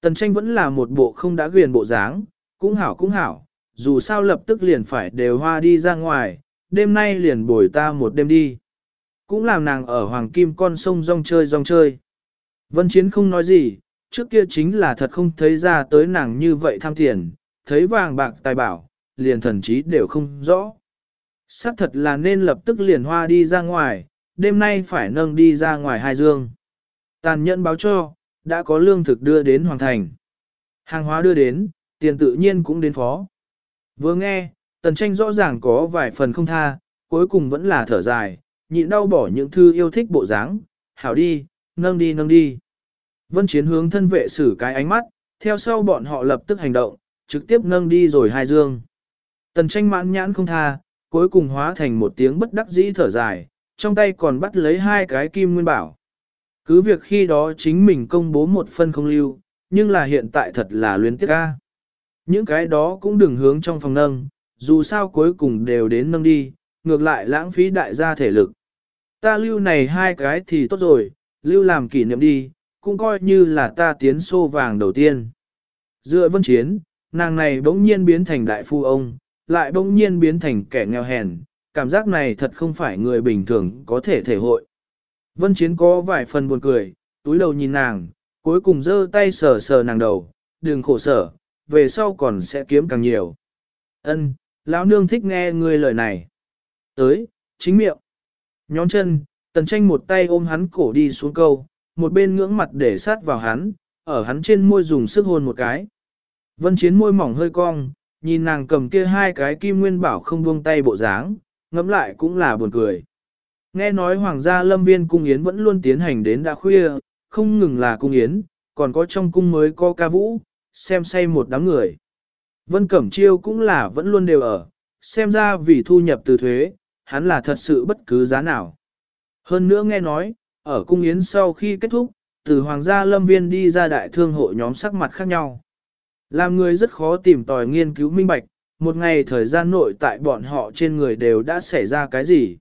Tần tranh vẫn là một bộ không đã quyền bộ dáng, cũng hảo cũng hảo, dù sao lập tức liền phải đều hoa đi ra ngoài, đêm nay liền bồi ta một đêm đi. Cũng làm nàng ở Hoàng Kim con sông rong chơi rong chơi. Vân Chiến không nói gì, trước kia chính là thật không thấy ra tới nàng như vậy tham tiền, thấy vàng bạc tài bảo, liền thần trí đều không rõ. Sắc thật là nên lập tức liền hoa đi ra ngoài, đêm nay phải nâng đi ra ngoài hai dương. Tàn nhẫn báo cho, đã có lương thực đưa đến Hoàng Thành. Hàng hóa đưa đến, tiền tự nhiên cũng đến phó. Vừa nghe, tần tranh rõ ràng có vài phần không tha, cuối cùng vẫn là thở dài, nhịn đau bỏ những thư yêu thích bộ dáng, hảo đi, nâng đi nâng đi. Vân chiến hướng thân vệ xử cái ánh mắt, theo sau bọn họ lập tức hành động, trực tiếp nâng đi rồi hai dương. Tần tranh mãn nhãn không tha, cuối cùng hóa thành một tiếng bất đắc dĩ thở dài, trong tay còn bắt lấy hai cái kim nguyên bảo. Cứ việc khi đó chính mình công bố một phân không lưu, nhưng là hiện tại thật là luyến tiếc ca. Những cái đó cũng đừng hướng trong phòng nâng, dù sao cuối cùng đều đến nâng đi, ngược lại lãng phí đại gia thể lực. Ta lưu này hai cái thì tốt rồi, lưu làm kỷ niệm đi, cũng coi như là ta tiến xô vàng đầu tiên. Dựa vân chiến, nàng này bỗng nhiên biến thành đại phu ông, lại bỗng nhiên biến thành kẻ nghèo hèn, cảm giác này thật không phải người bình thường có thể thể hội. Vân chiến có vài phần buồn cười, túi đầu nhìn nàng, cuối cùng giơ tay sờ sờ nàng đầu, đừng khổ sở, về sau còn sẽ kiếm càng nhiều. Ân, lão nương thích nghe ngươi lời này. Tới, chính miệng. Nhón chân, tần tranh một tay ôm hắn cổ đi xuống câu, một bên ngưỡng mặt để sát vào hắn, ở hắn trên môi dùng sức hôn một cái. Vân Chiến môi mỏng hơi cong, nhìn nàng cầm kia hai cái kim nguyên bảo không buông tay bộ dáng, ngẫm lại cũng là buồn cười. Nghe nói hoàng gia lâm viên cung yến vẫn luôn tiến hành đến đã khuya, không ngừng là cung yến, còn có trong cung mới có ca vũ, xem say một đám người. Vân Cẩm Chiêu cũng là vẫn luôn đều ở, xem ra vì thu nhập từ thuế, hắn là thật sự bất cứ giá nào. Hơn nữa nghe nói, ở cung yến sau khi kết thúc, từ hoàng gia lâm viên đi ra đại thương hội nhóm sắc mặt khác nhau. Làm người rất khó tìm tòi nghiên cứu minh bạch, một ngày thời gian nội tại bọn họ trên người đều đã xảy ra cái gì.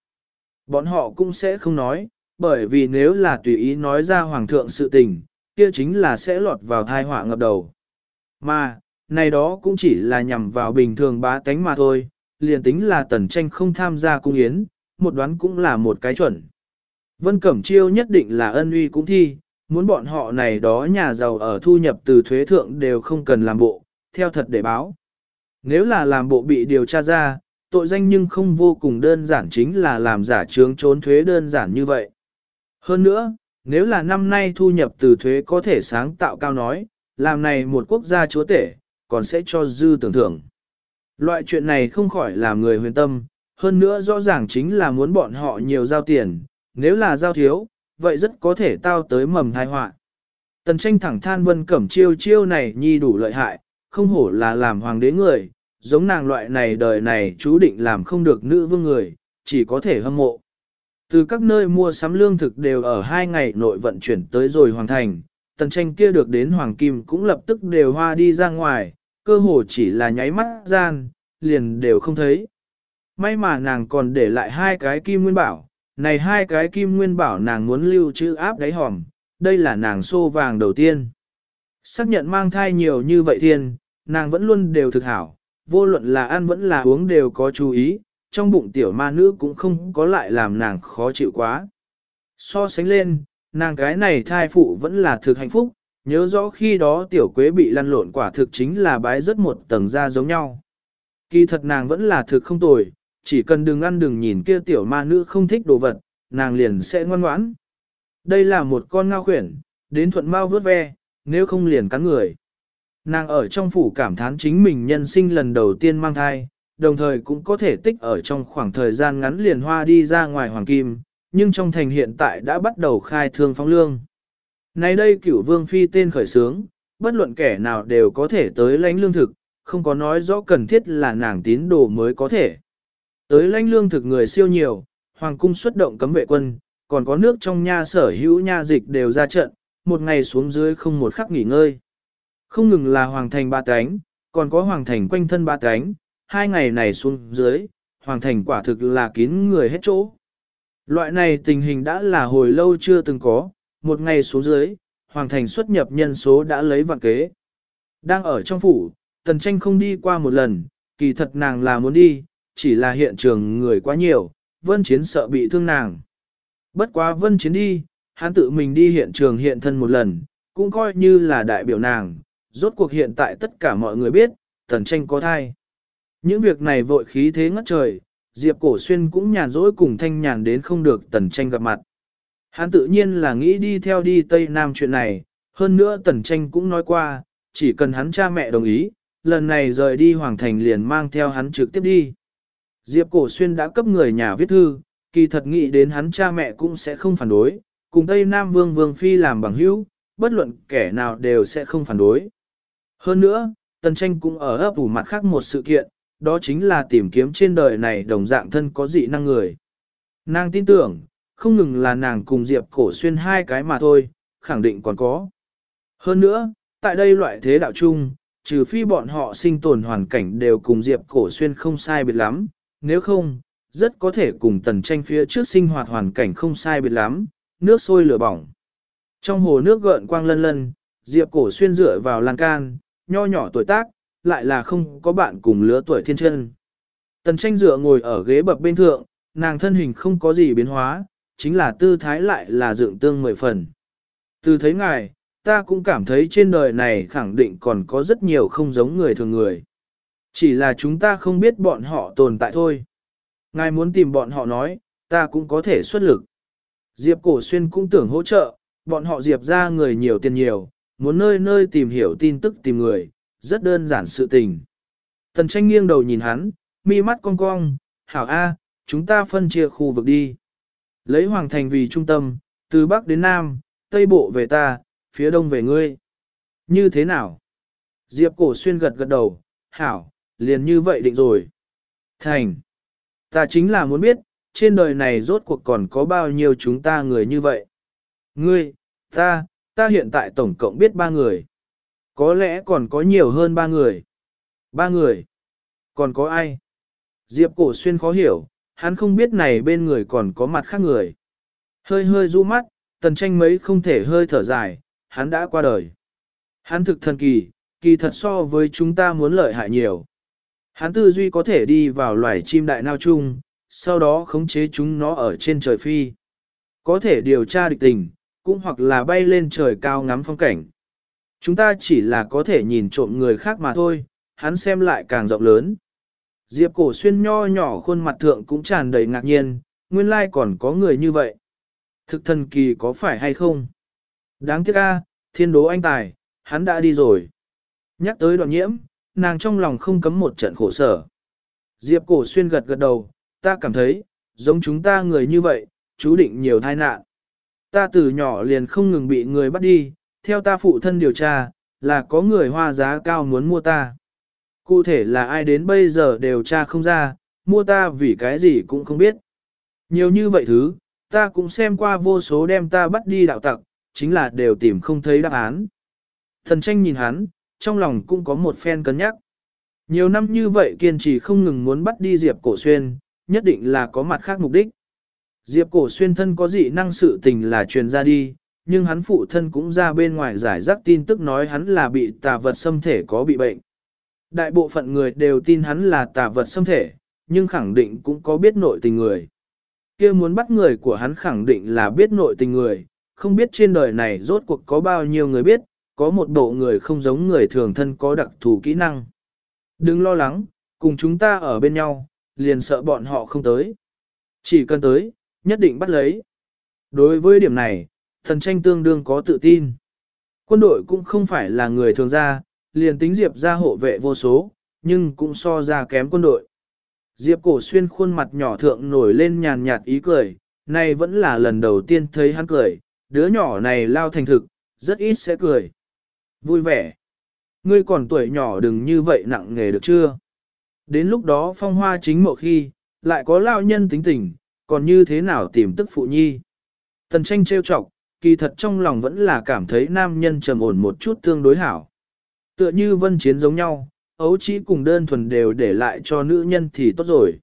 Bọn họ cũng sẽ không nói, bởi vì nếu là tùy ý nói ra hoàng thượng sự tình, kia chính là sẽ lọt vào thai họa ngập đầu. Mà, này đó cũng chỉ là nhằm vào bình thường bá tánh mà thôi, liền tính là tần tranh không tham gia cung yến, một đoán cũng là một cái chuẩn. Vân Cẩm Chiêu nhất định là ân uy cũng thi, muốn bọn họ này đó nhà giàu ở thu nhập từ thuế thượng đều không cần làm bộ, theo thật để báo. Nếu là làm bộ bị điều tra ra, tội danh nhưng không vô cùng đơn giản chính là làm giả trướng trốn thuế đơn giản như vậy. Hơn nữa, nếu là năm nay thu nhập từ thuế có thể sáng tạo cao nói, làm này một quốc gia chúa tể, còn sẽ cho dư tưởng thưởng. Loại chuyện này không khỏi làm người huyền tâm, hơn nữa rõ ràng chính là muốn bọn họ nhiều giao tiền, nếu là giao thiếu, vậy rất có thể tao tới mầm thai họa. Tần tranh thẳng than vân cẩm chiêu chiêu này nhi đủ lợi hại, không hổ là làm hoàng đế người, giống nàng loại này đời này chú định làm không được nữ vương người, chỉ có thể hâm mộ. Từ các nơi mua sắm lương thực đều ở hai ngày nội vận chuyển tới rồi hoàn thành, tần tranh kia được đến hoàng kim cũng lập tức đều hoa đi ra ngoài, cơ hồ chỉ là nháy mắt gian, liền đều không thấy. May mà nàng còn để lại hai cái kim nguyên bảo, này hai cái kim nguyên bảo nàng muốn lưu trữ áp đáy hòm, đây là nàng xô vàng đầu tiên. Xác nhận mang thai nhiều như vậy thiên, nàng vẫn luôn đều thực hảo, vô luận là ăn vẫn là uống đều có chú ý, trong bụng tiểu ma nữ cũng không có lại làm nàng khó chịu quá. So sánh lên, nàng cái này thai phụ vẫn là thực hạnh phúc, nhớ rõ khi đó tiểu quế bị lăn lộn quả thực chính là bái rất một tầng da giống nhau. Kỳ thật nàng vẫn là thực không tồi, chỉ cần đừng ăn đừng nhìn kia tiểu ma nữ không thích đồ vật, nàng liền sẽ ngoan ngoãn. Đây là một con ngao khuyển, đến thuận mau vớt ve, nếu không liền cắn người. Nàng ở trong phủ cảm thán chính mình nhân sinh lần đầu tiên mang thai, đồng thời cũng có thể tích ở trong khoảng thời gian ngắn liền hoa đi ra ngoài hoàng kim, nhưng trong thành hiện tại đã bắt đầu khai thương phóng lương. Nay đây cửu vương phi tên khởi sướng, bất luận kẻ nào đều có thể tới lãnh lương thực, không có nói rõ cần thiết là nàng tín đồ mới có thể. Tới lãnh lương thực người siêu nhiều, hoàng cung xuất động cấm vệ quân, còn có nước trong nha sở hữu nha dịch đều ra trận, một ngày xuống dưới không một khắc nghỉ ngơi. Không ngừng là hoàng thành ba cánh, còn có hoàng thành quanh thân ba cánh, hai ngày này xuống dưới, hoàng thành quả thực là kín người hết chỗ. Loại này tình hình đã là hồi lâu chưa từng có, một ngày xuống dưới, hoàng thành xuất nhập nhân số đã lấy vạn kế. Đang ở trong phủ, tần tranh không đi qua một lần, kỳ thật nàng là muốn đi, chỉ là hiện trường người quá nhiều, vân chiến sợ bị thương nàng. Bất quá vân chiến đi, hắn tự mình đi hiện trường hiện thân một lần, cũng coi như là đại biểu nàng, rốt cuộc hiện tại tất cả mọi người biết, tần tranh có thai. Những việc này vội khí thế ngất trời, Diệp Cổ Xuyên cũng nhàn rỗi cùng thanh nhàn đến không được tần tranh gặp mặt. Hắn tự nhiên là nghĩ đi theo đi Tây Nam chuyện này, hơn nữa tần tranh cũng nói qua, chỉ cần hắn cha mẹ đồng ý, lần này rời đi Hoàng Thành liền mang theo hắn trực tiếp đi. Diệp Cổ Xuyên đã cấp người nhà viết thư, kỳ thật nghĩ đến hắn cha mẹ cũng sẽ không phản đối, cùng Tây Nam Vương Vương Phi làm bằng hữu, bất luận kẻ nào đều sẽ không phản đối. Hơn nữa, Tần Tranh cũng ở ấp ủ mặt khác một sự kiện, đó chính là tìm kiếm trên đời này đồng dạng thân có dị năng người. Nàng tin tưởng, không ngừng là nàng cùng Diệp Cổ Xuyên hai cái mà thôi, khẳng định còn có. Hơn nữa, tại đây loại thế đạo chung, trừ phi bọn họ sinh tồn hoàn cảnh đều cùng Diệp Cổ Xuyên không sai biệt lắm, nếu không, rất có thể cùng tần tranh phía trước sinh hoạt hoàn cảnh không sai biệt lắm, nước sôi lửa bỏng. Trong hồ nước gợn quang lân lân, Diệp Cổ Xuyên dựa vào lan can, nho nhỏ tuổi tác, lại là không có bạn cùng lứa tuổi thiên chân. Tần tranh dựa ngồi ở ghế bập bên thượng, nàng thân hình không có gì biến hóa, chính là tư thái lại là dựng tương mười phần. Từ thấy ngài, ta cũng cảm thấy trên đời này khẳng định còn có rất nhiều không giống người thường người. Chỉ là chúng ta không biết bọn họ tồn tại thôi. Ngài muốn tìm bọn họ nói, ta cũng có thể xuất lực. Diệp Cổ Xuyên cũng tưởng hỗ trợ, bọn họ Diệp ra người nhiều tiền nhiều, muốn nơi nơi tìm hiểu tin tức tìm người, rất đơn giản sự tình. Tần tranh nghiêng đầu nhìn hắn, mi mắt cong cong, hảo A, chúng ta phân chia khu vực đi. Lấy Hoàng Thành vì trung tâm, từ Bắc đến Nam, Tây Bộ về ta, phía Đông về ngươi. Như thế nào? Diệp cổ xuyên gật gật đầu, hảo, liền như vậy định rồi. Thành. Ta chính là muốn biết, trên đời này rốt cuộc còn có bao nhiêu chúng ta người như vậy. Ngươi, ta, ta hiện tại tổng cộng biết ba người. Có lẽ còn có nhiều hơn ba người. Ba người. Còn có ai? Diệp cổ xuyên khó hiểu, hắn không biết này bên người còn có mặt khác người. Hơi hơi du mắt, tần tranh mấy không thể hơi thở dài, hắn đã qua đời. Hắn thực thần kỳ, kỳ thật so với chúng ta muốn lợi hại nhiều. Hắn tư duy có thể đi vào loài chim đại nao chung, sau đó khống chế chúng nó ở trên trời phi. Có thể điều tra địch tình, cũng hoặc là bay lên trời cao ngắm phong cảnh. Chúng ta chỉ là có thể nhìn trộm người khác mà thôi, hắn xem lại càng rộng lớn. Diệp cổ xuyên nho nhỏ khuôn mặt thượng cũng tràn đầy ngạc nhiên, nguyên lai còn có người như vậy. Thực thần kỳ có phải hay không? Đáng tiếc a, thiên đố anh tài, hắn đã đi rồi. Nhắc tới đoạn nhiễm, nàng trong lòng không cấm một trận khổ sở. Diệp cổ xuyên gật gật đầu, ta cảm thấy, giống chúng ta người như vậy, chú định nhiều tai nạn. Ta từ nhỏ liền không ngừng bị người bắt đi, theo ta phụ thân điều tra, là có người hoa giá cao muốn mua ta. Cụ thể là ai đến bây giờ đều tra không ra, mua ta vì cái gì cũng không biết. Nhiều như vậy thứ, ta cũng xem qua vô số đem ta bắt đi đạo tặc, chính là đều tìm không thấy đáp án. Thần tranh nhìn hắn, trong lòng cũng có một phen cân nhắc. Nhiều năm như vậy kiên trì không ngừng muốn bắt đi Diệp Cổ Xuyên, nhất định là có mặt khác mục đích. Diệp Cổ Xuyên thân có dị năng sự tình là truyền ra đi, nhưng hắn phụ thân cũng ra bên ngoài giải rác tin tức nói hắn là bị tà vật xâm thể có bị bệnh. Đại bộ phận người đều tin hắn là tà vật xâm thể, nhưng khẳng định cũng có biết nội tình người. kia muốn bắt người của hắn khẳng định là biết nội tình người, không biết trên đời này rốt cuộc có bao nhiêu người biết, có một bộ người không giống người thường thân có đặc thù kỹ năng. Đừng lo lắng, cùng chúng ta ở bên nhau, liền sợ bọn họ không tới. Chỉ cần tới, nhất định bắt lấy. Đối với điểm này, thần tranh tương đương có tự tin. Quân đội cũng không phải là người thường ra, liền tính Diệp ra hộ vệ vô số, nhưng cũng so ra kém quân đội. Diệp cổ xuyên khuôn mặt nhỏ thượng nổi lên nhàn nhạt ý cười, này vẫn là lần đầu tiên thấy hắn cười, đứa nhỏ này lao thành thực, rất ít sẽ cười. Vui vẻ. Ngươi còn tuổi nhỏ đừng như vậy nặng nghề được chưa? Đến lúc đó phong hoa chính mộ khi, lại có lao nhân tính tình, còn như thế nào tìm tức phụ nhi? Tần tranh trêu chọc, kỳ thật trong lòng vẫn là cảm thấy nam nhân trầm ổn một chút tương đối hảo. Tựa như vân chiến giống nhau, ấu chỉ cùng đơn thuần đều để lại cho nữ nhân thì tốt rồi.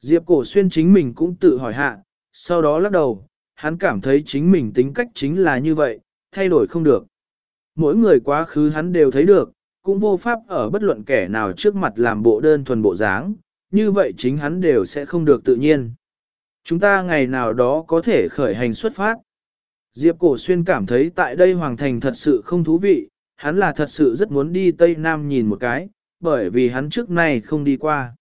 Diệp cổ xuyên chính mình cũng tự hỏi hạ, sau đó lắc đầu, hắn cảm thấy chính mình tính cách chính là như vậy, thay đổi không được. Mỗi người quá khứ hắn đều thấy được, cũng vô pháp ở bất luận kẻ nào trước mặt làm bộ đơn thuần bộ dáng, như vậy chính hắn đều sẽ không được tự nhiên. Chúng ta ngày nào đó có thể khởi hành xuất phát. Diệp Cổ Xuyên cảm thấy tại đây Hoàng Thành thật sự không thú vị, hắn là thật sự rất muốn đi Tây Nam nhìn một cái, bởi vì hắn trước nay không đi qua.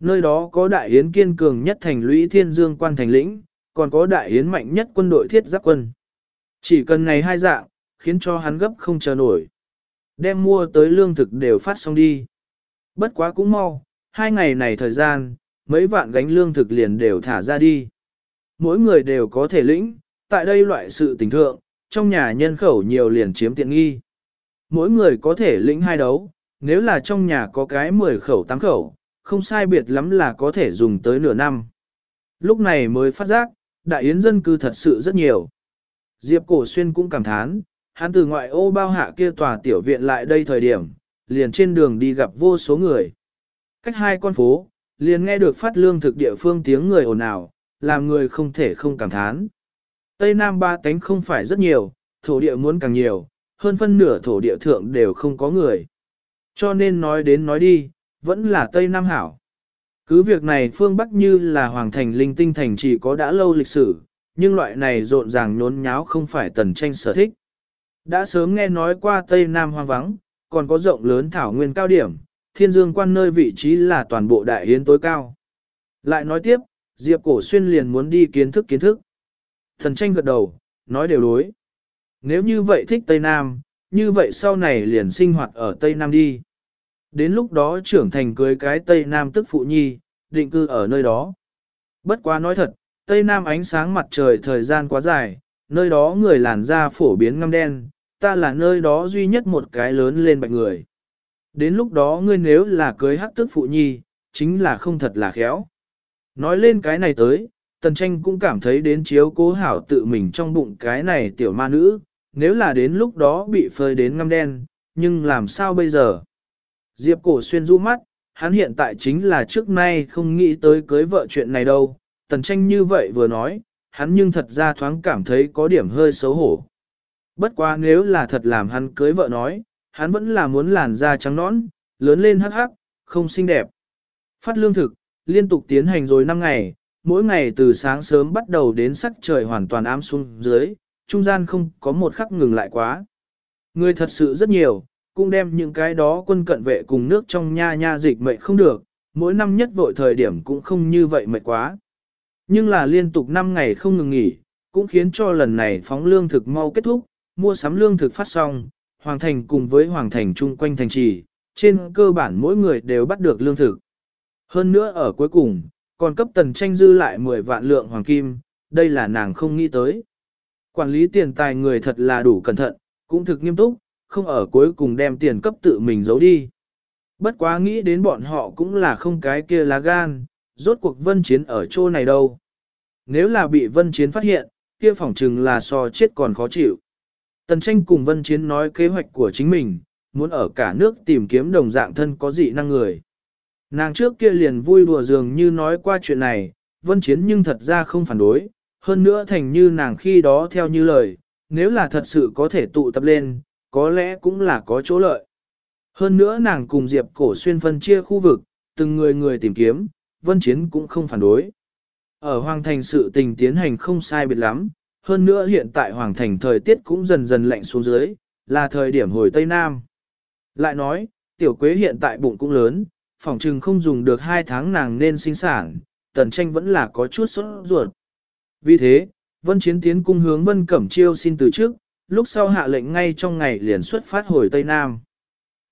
Nơi đó có đại yến kiên cường nhất thành lũy thiên dương quan thành lĩnh, còn có đại yến mạnh nhất quân đội thiết giáp quân. Chỉ cần này hai dạng, khiến cho hắn gấp không chờ nổi. Đem mua tới lương thực đều phát xong đi. Bất quá cũng mau, hai ngày này thời gian, mấy vạn gánh lương thực liền đều thả ra đi. Mỗi người đều có thể lĩnh, tại đây loại sự tình thượng, trong nhà nhân khẩu nhiều liền chiếm tiện nghi. Mỗi người có thể lĩnh hai đấu, nếu là trong nhà có cái 10 khẩu 8 khẩu, không sai biệt lắm là có thể dùng tới nửa năm. Lúc này mới phát giác, đại yến dân cư thật sự rất nhiều. Diệp Cổ Xuyên cũng cảm thán, hắn từ ngoại ô bao hạ kia tòa tiểu viện lại đây thời điểm, liền trên đường đi gặp vô số người. Cách hai con phố, liền nghe được phát lương thực địa phương tiếng người ồn ào, làm người không thể không cảm thán. Tây Nam ba tánh không phải rất nhiều, thổ địa muốn càng nhiều, hơn phân nửa thổ địa thượng đều không có người. Cho nên nói đến nói đi, vẫn là Tây Nam hảo. Cứ việc này phương Bắc như là Hoàng Thành linh tinh thành chỉ có đã lâu lịch sử, nhưng loại này rộn ràng nhốn nháo không phải tần tranh sở thích. Đã sớm nghe nói qua Tây Nam hoang vắng, còn có rộng lớn thảo nguyên cao điểm, thiên dương quan nơi vị trí là toàn bộ đại hiến tối cao. Lại nói tiếp, Diệp Cổ Xuyên liền muốn đi kiến thức kiến thức. Thần tranh gật đầu, nói đều đối. Nếu như vậy thích Tây Nam, như vậy sau này liền sinh hoạt ở Tây Nam đi. Đến lúc đó trưởng thành cưới cái Tây Nam tức phụ nhi, định cư ở nơi đó. Bất quá nói thật, Tây Nam ánh sáng mặt trời thời gian quá dài, nơi đó người làn da phổ biến ngăm đen, ta là nơi đó duy nhất một cái lớn lên bạch người. Đến lúc đó ngươi nếu là cưới hắc tức phụ nhi, chính là không thật là khéo. Nói lên cái này tới, Tần Tranh cũng cảm thấy đến chiếu cố hảo tự mình trong bụng cái này tiểu ma nữ, nếu là đến lúc đó bị phơi đến ngăm đen, nhưng làm sao bây giờ? Diệp cổ xuyên rũ mắt, hắn hiện tại chính là trước nay không nghĩ tới cưới vợ chuyện này đâu, Tần Tranh như vậy vừa nói, hắn nhưng thật ra thoáng cảm thấy có điểm hơi xấu hổ. Bất quá nếu là thật làm hắn cưới vợ nói, hắn vẫn là muốn làn da trắng nõn, lớn lên hắc hắc, không xinh đẹp. Phát lương thực, liên tục tiến hành rồi 5 ngày, mỗi ngày từ sáng sớm bắt đầu đến sắc trời hoàn toàn ám xuống dưới, trung gian không có một khắc ngừng lại quá. Người thật sự rất nhiều, cũng đem những cái đó quân cận vệ cùng nước trong nha nha dịch mệnh không được, mỗi năm nhất vội thời điểm cũng không như vậy mệt quá. Nhưng là liên tục 5 ngày không ngừng nghỉ, cũng khiến cho lần này phóng lương thực mau kết thúc, mua sắm lương thực phát xong, Hoàng Thành cùng với Hoàng Thành chung quanh thành trì, trên cơ bản mỗi người đều bắt được lương thực. Hơn nữa ở cuối cùng, còn cấp tần tranh dư lại 10 vạn lượng hoàng kim, đây là nàng không nghĩ tới. Quản lý tiền tài người thật là đủ cẩn thận, cũng thực nghiêm túc, không ở cuối cùng đem tiền cấp tự mình giấu đi. Bất quá nghĩ đến bọn họ cũng là không cái kia lá gan, rốt cuộc vân chiến ở chỗ này đâu. Nếu là bị vân chiến phát hiện, kia phỏng chừng là so chết còn khó chịu. Tần tranh cùng vân chiến nói kế hoạch của chính mình, muốn ở cả nước tìm kiếm đồng dạng thân có dị năng người. Nàng trước kia liền vui đùa dường như nói qua chuyện này, vân chiến nhưng thật ra không phản đối, hơn nữa thành như nàng khi đó theo như lời, nếu là thật sự có thể tụ tập lên, có lẽ cũng là có chỗ lợi. Hơn nữa nàng cùng Diệp cổ xuyên phân chia khu vực, từng người người tìm kiếm, vân chiến cũng không phản đối. Ở Hoàng Thành sự tình tiến hành không sai biệt lắm, hơn nữa hiện tại Hoàng Thành thời tiết cũng dần dần lạnh xuống dưới, là thời điểm hồi Tây Nam. Lại nói, tiểu quế hiện tại bụng cũng lớn, phòng trừng không dùng được hai tháng nàng nên sinh sản, tần tranh vẫn là có chút sốt ruột. Vì thế, Vân Chiến tiến cung hướng Vân Cẩm Chiêu xin từ trước, lúc sau hạ lệnh ngay trong ngày liền xuất phát hồi Tây Nam.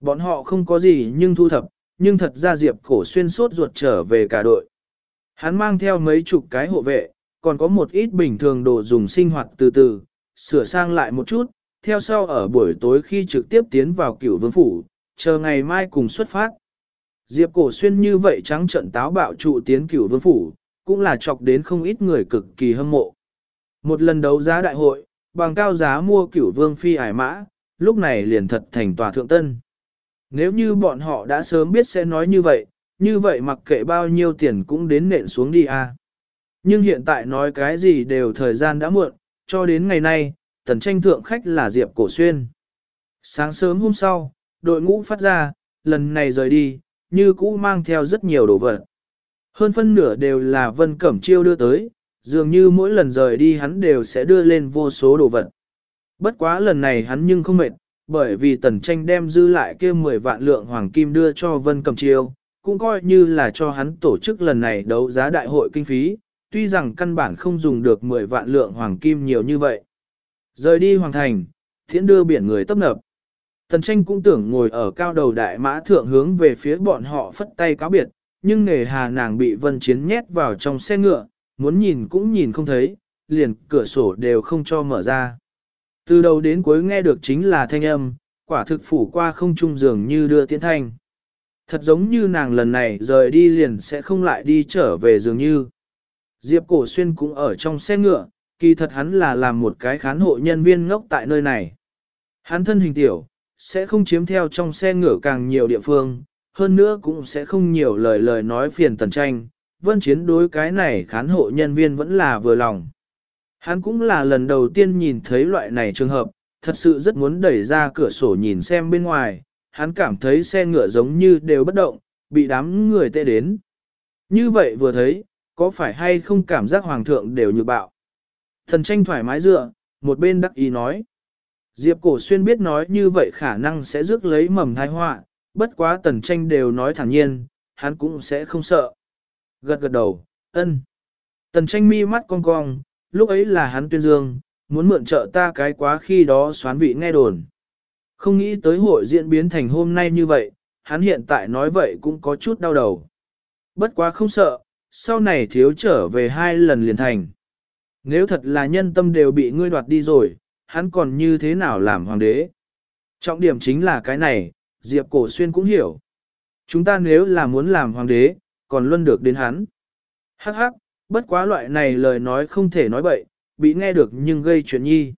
Bọn họ không có gì nhưng thu thập, nhưng thật ra Diệp cổ xuyên sốt ruột trở về cả đội. Hắn mang theo mấy chục cái hộ vệ, còn có một ít bình thường đồ dùng sinh hoạt từ từ, sửa sang lại một chút, theo sau ở buổi tối khi trực tiếp tiến vào cửu vương phủ, chờ ngày mai cùng xuất phát. Diệp cổ xuyên như vậy trắng trận táo bạo trụ tiến cửu vương phủ, cũng là chọc đến không ít người cực kỳ hâm mộ. Một lần đấu giá đại hội, bằng cao giá mua cửu vương phi ải mã, lúc này liền thật thành tòa thượng tân. Nếu như bọn họ đã sớm biết sẽ nói như vậy, như vậy mặc kệ bao nhiêu tiền cũng đến nện xuống đi a. Nhưng hiện tại nói cái gì đều thời gian đã muộn, cho đến ngày nay, tần tranh thượng khách là Diệp Cổ Xuyên. Sáng sớm hôm sau, đội ngũ phát ra, lần này rời đi, như cũ mang theo rất nhiều đồ vật. Hơn phân nửa đều là Vân Cẩm Chiêu đưa tới, dường như mỗi lần rời đi hắn đều sẽ đưa lên vô số đồ vật. Bất quá lần này hắn nhưng không mệt, bởi vì tần tranh đem dư lại kia 10 vạn lượng hoàng kim đưa cho Vân Cẩm Chiêu, cũng coi như là cho hắn tổ chức lần này đấu giá đại hội kinh phí, tuy rằng căn bản không dùng được 10 vạn lượng hoàng kim nhiều như vậy. Rời đi hoàng thành, thiễn đưa biển người tấp nập. Tần tranh cũng tưởng ngồi ở cao đầu đại mã thượng hướng về phía bọn họ phất tay cáo biệt, nhưng nghề hà nàng bị vân chiến nhét vào trong xe ngựa, muốn nhìn cũng nhìn không thấy, liền cửa sổ đều không cho mở ra. Từ đầu đến cuối nghe được chính là thanh âm, quả thực phủ qua không trung dường như đưa tiến thanh. Thật giống như nàng lần này rời đi liền sẽ không lại đi trở về dường như. Diệp Cổ Xuyên cũng ở trong xe ngựa, kỳ thật hắn là làm một cái khán hộ nhân viên ngốc tại nơi này. Hắn thân hình tiểu, sẽ không chiếm theo trong xe ngựa càng nhiều địa phương, hơn nữa cũng sẽ không nhiều lời lời nói phiền tần tranh. Vân chiến đối cái này khán hộ nhân viên vẫn là vừa lòng. Hắn cũng là lần đầu tiên nhìn thấy loại này trường hợp, thật sự rất muốn đẩy ra cửa sổ nhìn xem bên ngoài, hắn cảm thấy xe ngựa giống như đều bất động, bị đám người tệ đến. Như vậy vừa thấy, có phải hay không cảm giác hoàng thượng đều như bạo. Thần tranh thoải mái dựa, một bên đắc ý nói. Diệp cổ xuyên biết nói như vậy khả năng sẽ rước lấy mầm thai họa, bất quá tần tranh đều nói thẳng nhiên, hắn cũng sẽ không sợ. Gật gật đầu, ân. Tần tranh mi mắt cong cong, lúc ấy là hắn tuyên dương, muốn mượn trợ ta cái quá khi đó xoán vị nghe đồn. Không nghĩ tới hội diễn biến thành hôm nay như vậy, hắn hiện tại nói vậy cũng có chút đau đầu. Bất quá không sợ, sau này thiếu trở về hai lần liền thành. Nếu thật là nhân tâm đều bị ngươi đoạt đi rồi, hắn còn như thế nào làm hoàng đế? Trọng điểm chính là cái này, Diệp Cổ Xuyên cũng hiểu. Chúng ta nếu là muốn làm hoàng đế, còn luôn được đến hắn. Hắc hắc, bất quá loại này lời nói không thể nói bậy, bị nghe được nhưng gây chuyện nhi.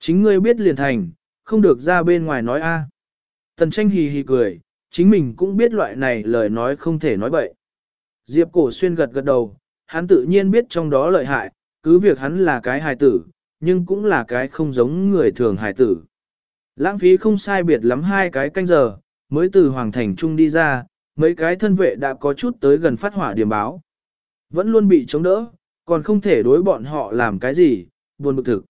Chính ngươi biết liền thành, không được ra bên ngoài nói a. Tần tranh hì hì cười, chính mình cũng biết loại này lời nói không thể nói bậy. Diệp cổ xuyên gật gật đầu, hắn tự nhiên biết trong đó lợi hại, cứ việc hắn là cái hài tử, nhưng cũng là cái không giống người thường hài tử. Lãng phí không sai biệt lắm hai cái canh giờ, mới từ Hoàng Thành Trung đi ra, mấy cái thân vệ đã có chút tới gần phát hỏa điểm báo. Vẫn luôn bị chống đỡ, còn không thể đối bọn họ làm cái gì, buồn bực thực.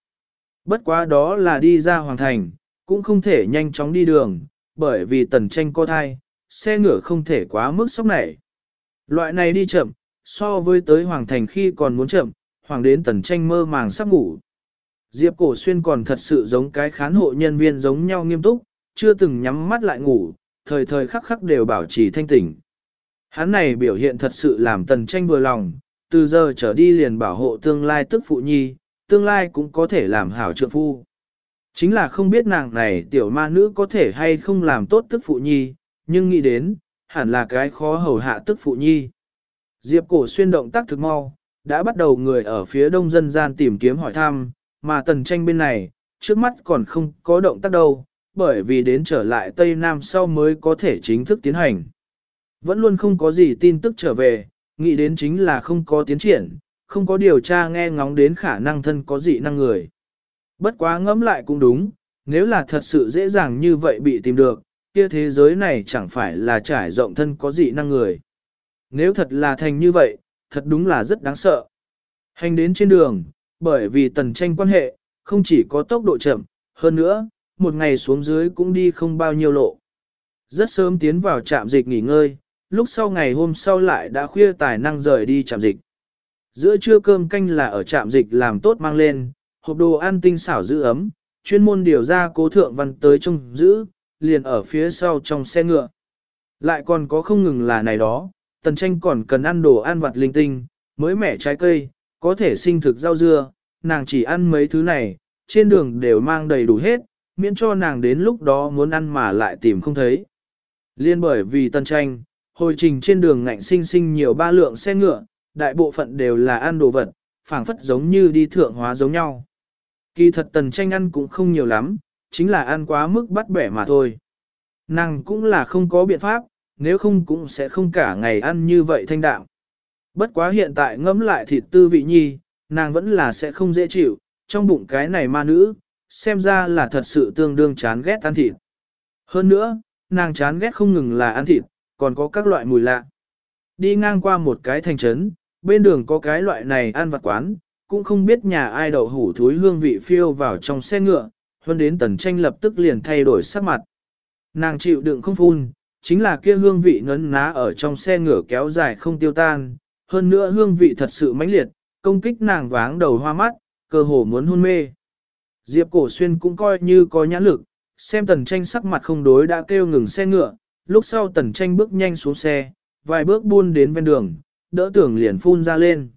Bất quá đó là đi ra Hoàng Thành, cũng không thể nhanh chóng đi đường, bởi vì tần tranh co thai, xe ngựa không thể quá mức sốc nảy. Loại này đi chậm, so với tới Hoàng Thành khi còn muốn chậm, Hoàng đến tần tranh mơ màng sắp ngủ. Diệp Cổ Xuyên còn thật sự giống cái khán hộ nhân viên giống nhau nghiêm túc, chưa từng nhắm mắt lại ngủ, thời thời khắc khắc đều bảo trì thanh tỉnh. Hắn này biểu hiện thật sự làm tần tranh vừa lòng, từ giờ trở đi liền bảo hộ tương lai tức phụ nhi, tương lai cũng có thể làm hảo trượng phu. Chính là không biết nàng này tiểu ma nữ có thể hay không làm tốt tức phụ nhi, nhưng nghĩ đến, hẳn là cái khó hầu hạ tức phụ nhi. Diệp cổ xuyên động tác thực mau, đã bắt đầu người ở phía đông dân gian tìm kiếm hỏi thăm, mà tần tranh bên này, trước mắt còn không có động tác đâu, bởi vì đến trở lại Tây Nam sau mới có thể chính thức tiến hành. Vẫn luôn không có gì tin tức trở về, nghĩ đến chính là không có tiến triển, không có điều tra nghe ngóng đến khả năng thân có dị năng người. Bất quá ngẫm lại cũng đúng, nếu là thật sự dễ dàng như vậy bị tìm được, kia thế giới này chẳng phải là trải rộng thân có dị năng người. Nếu thật là thành như vậy, thật đúng là rất đáng sợ. Hành đến trên đường, bởi vì tần tranh quan hệ, không chỉ có tốc độ chậm, hơn nữa, một ngày xuống dưới cũng đi không bao nhiêu lộ. Rất sớm tiến vào trạm dịch nghỉ ngơi, lúc sau ngày hôm sau lại đã khuya tài năng rời đi trạm dịch. Giữa trưa cơm canh là ở trạm dịch làm tốt mang lên, hộp đồ ăn tinh xảo giữ ấm, chuyên môn điều ra cố thượng văn tới trông giữ, liền ở phía sau trong xe ngựa. Lại còn có không ngừng là này đó, tần tranh còn cần ăn đồ ăn vặt linh tinh, mới mẻ trái cây, có thể sinh thực rau dưa, nàng chỉ ăn mấy thứ này, trên đường đều mang đầy đủ hết, miễn cho nàng đến lúc đó muốn ăn mà lại tìm không thấy. Liên bởi vì tần tranh, hồi trình trên đường ngạnh sinh sinh nhiều ba lượng xe ngựa, đại bộ phận đều là ăn đồ vật, phảng phất giống như đi thượng hóa giống nhau. Kỳ thật tần tranh ăn cũng không nhiều lắm, chính là ăn quá mức bắt bẻ mà thôi. Nàng cũng là không có biện pháp, nếu không cũng sẽ không cả ngày ăn như vậy thanh đạm. Bất quá hiện tại ngẫm lại thịt tư vị nhi, nàng vẫn là sẽ không dễ chịu, trong bụng cái này ma nữ, xem ra là thật sự tương đương chán ghét ăn thịt. Hơn nữa, nàng chán ghét không ngừng là ăn thịt, còn có các loại mùi lạ. Đi ngang qua một cái thành trấn, bên đường có cái loại này ăn vặt quán, cũng không biết nhà ai đậu hủ thúi hương vị phiêu vào trong xe ngựa, hơn đến tần tranh lập tức liền thay đổi sắc mặt. Nàng chịu đựng không phun, chính là kia hương vị ngấn ná ở trong xe ngựa kéo dài không tiêu tan, hơn nữa hương vị thật sự mãnh liệt, công kích nàng váng đầu hoa mắt, cơ hồ muốn hôn mê. Diệp cổ xuyên cũng coi như có nhãn lực, xem tần tranh sắc mặt không đối đã kêu ngừng xe ngựa, lúc sau tần tranh bước nhanh xuống xe, vài bước buôn đến ven đường, đỡ tưởng liền phun ra lên.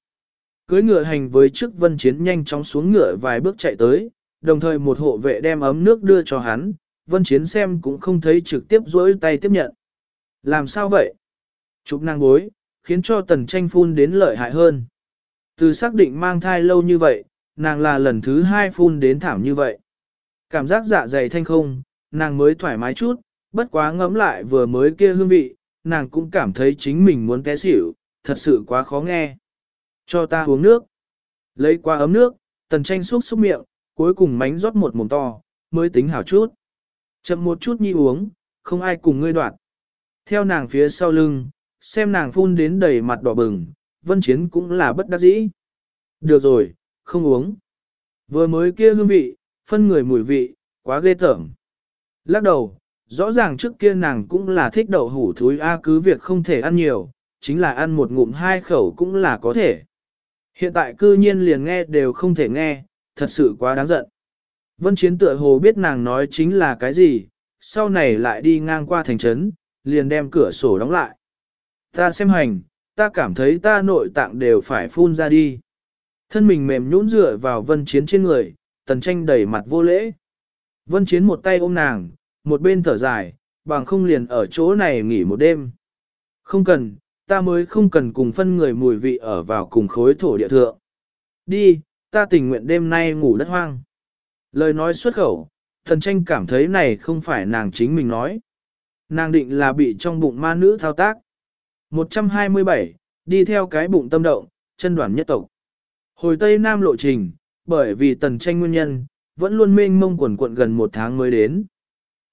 Cưới ngựa hành với trước vân chiến nhanh chóng xuống ngựa vài bước chạy tới, đồng thời một hộ vệ đem ấm nước đưa cho hắn, vân chiến xem cũng không thấy trực tiếp rỗi tay tiếp nhận. Làm sao vậy? Chụp nàng bối, khiến cho tần tranh phun đến lợi hại hơn. Từ xác định mang thai lâu như vậy, nàng là lần thứ hai phun đến thảm như vậy. Cảm giác dạ dày thanh không, nàng mới thoải mái chút, bất quá ngẫm lại vừa mới kia hương vị, nàng cũng cảm thấy chính mình muốn té xỉu, thật sự quá khó nghe. Cho ta uống nước. Lấy qua ấm nước, tần tranh xúc xúc miệng, cuối cùng mánh rót một mồm to, mới tính hảo chút. Chậm một chút nhi uống, không ai cùng ngươi đoạn. Theo nàng phía sau lưng, xem nàng phun đến đầy mặt đỏ bừng, vân chiến cũng là bất đắc dĩ. Được rồi, không uống. Vừa mới kia hương vị, phân người mùi vị, quá ghê tởm. Lắc đầu, rõ ràng trước kia nàng cũng là thích đậu hủ thúi A cứ việc không thể ăn nhiều, chính là ăn một ngụm hai khẩu cũng là có thể. Hiện tại cư nhiên liền nghe đều không thể nghe, thật sự quá đáng giận. Vân Chiến tựa hồ biết nàng nói chính là cái gì, sau này lại đi ngang qua thành trấn, liền đem cửa sổ đóng lại. Ta xem hành, ta cảm thấy ta nội tạng đều phải phun ra đi. Thân mình mềm nhũn dựa vào vân chiến trên người, tần tranh đẩy mặt vô lễ. Vân chiến một tay ôm nàng, một bên thở dài, bằng không liền ở chỗ này nghỉ một đêm. Không cần, ta mới không cần cùng phân người mùi vị ở vào cùng khối thổ địa thượng. Đi, ta tình nguyện đêm nay ngủ đất hoang. Lời nói xuất khẩu, thần tranh cảm thấy này không phải nàng chính mình nói. Nàng định là bị trong bụng ma nữ thao tác. 127, đi theo cái bụng tâm động, chân đoàn nhất tộc. Hồi Tây Nam lộ trình, bởi vì tần tranh nguyên nhân, vẫn luôn mênh mông quần quận gần một tháng mới đến.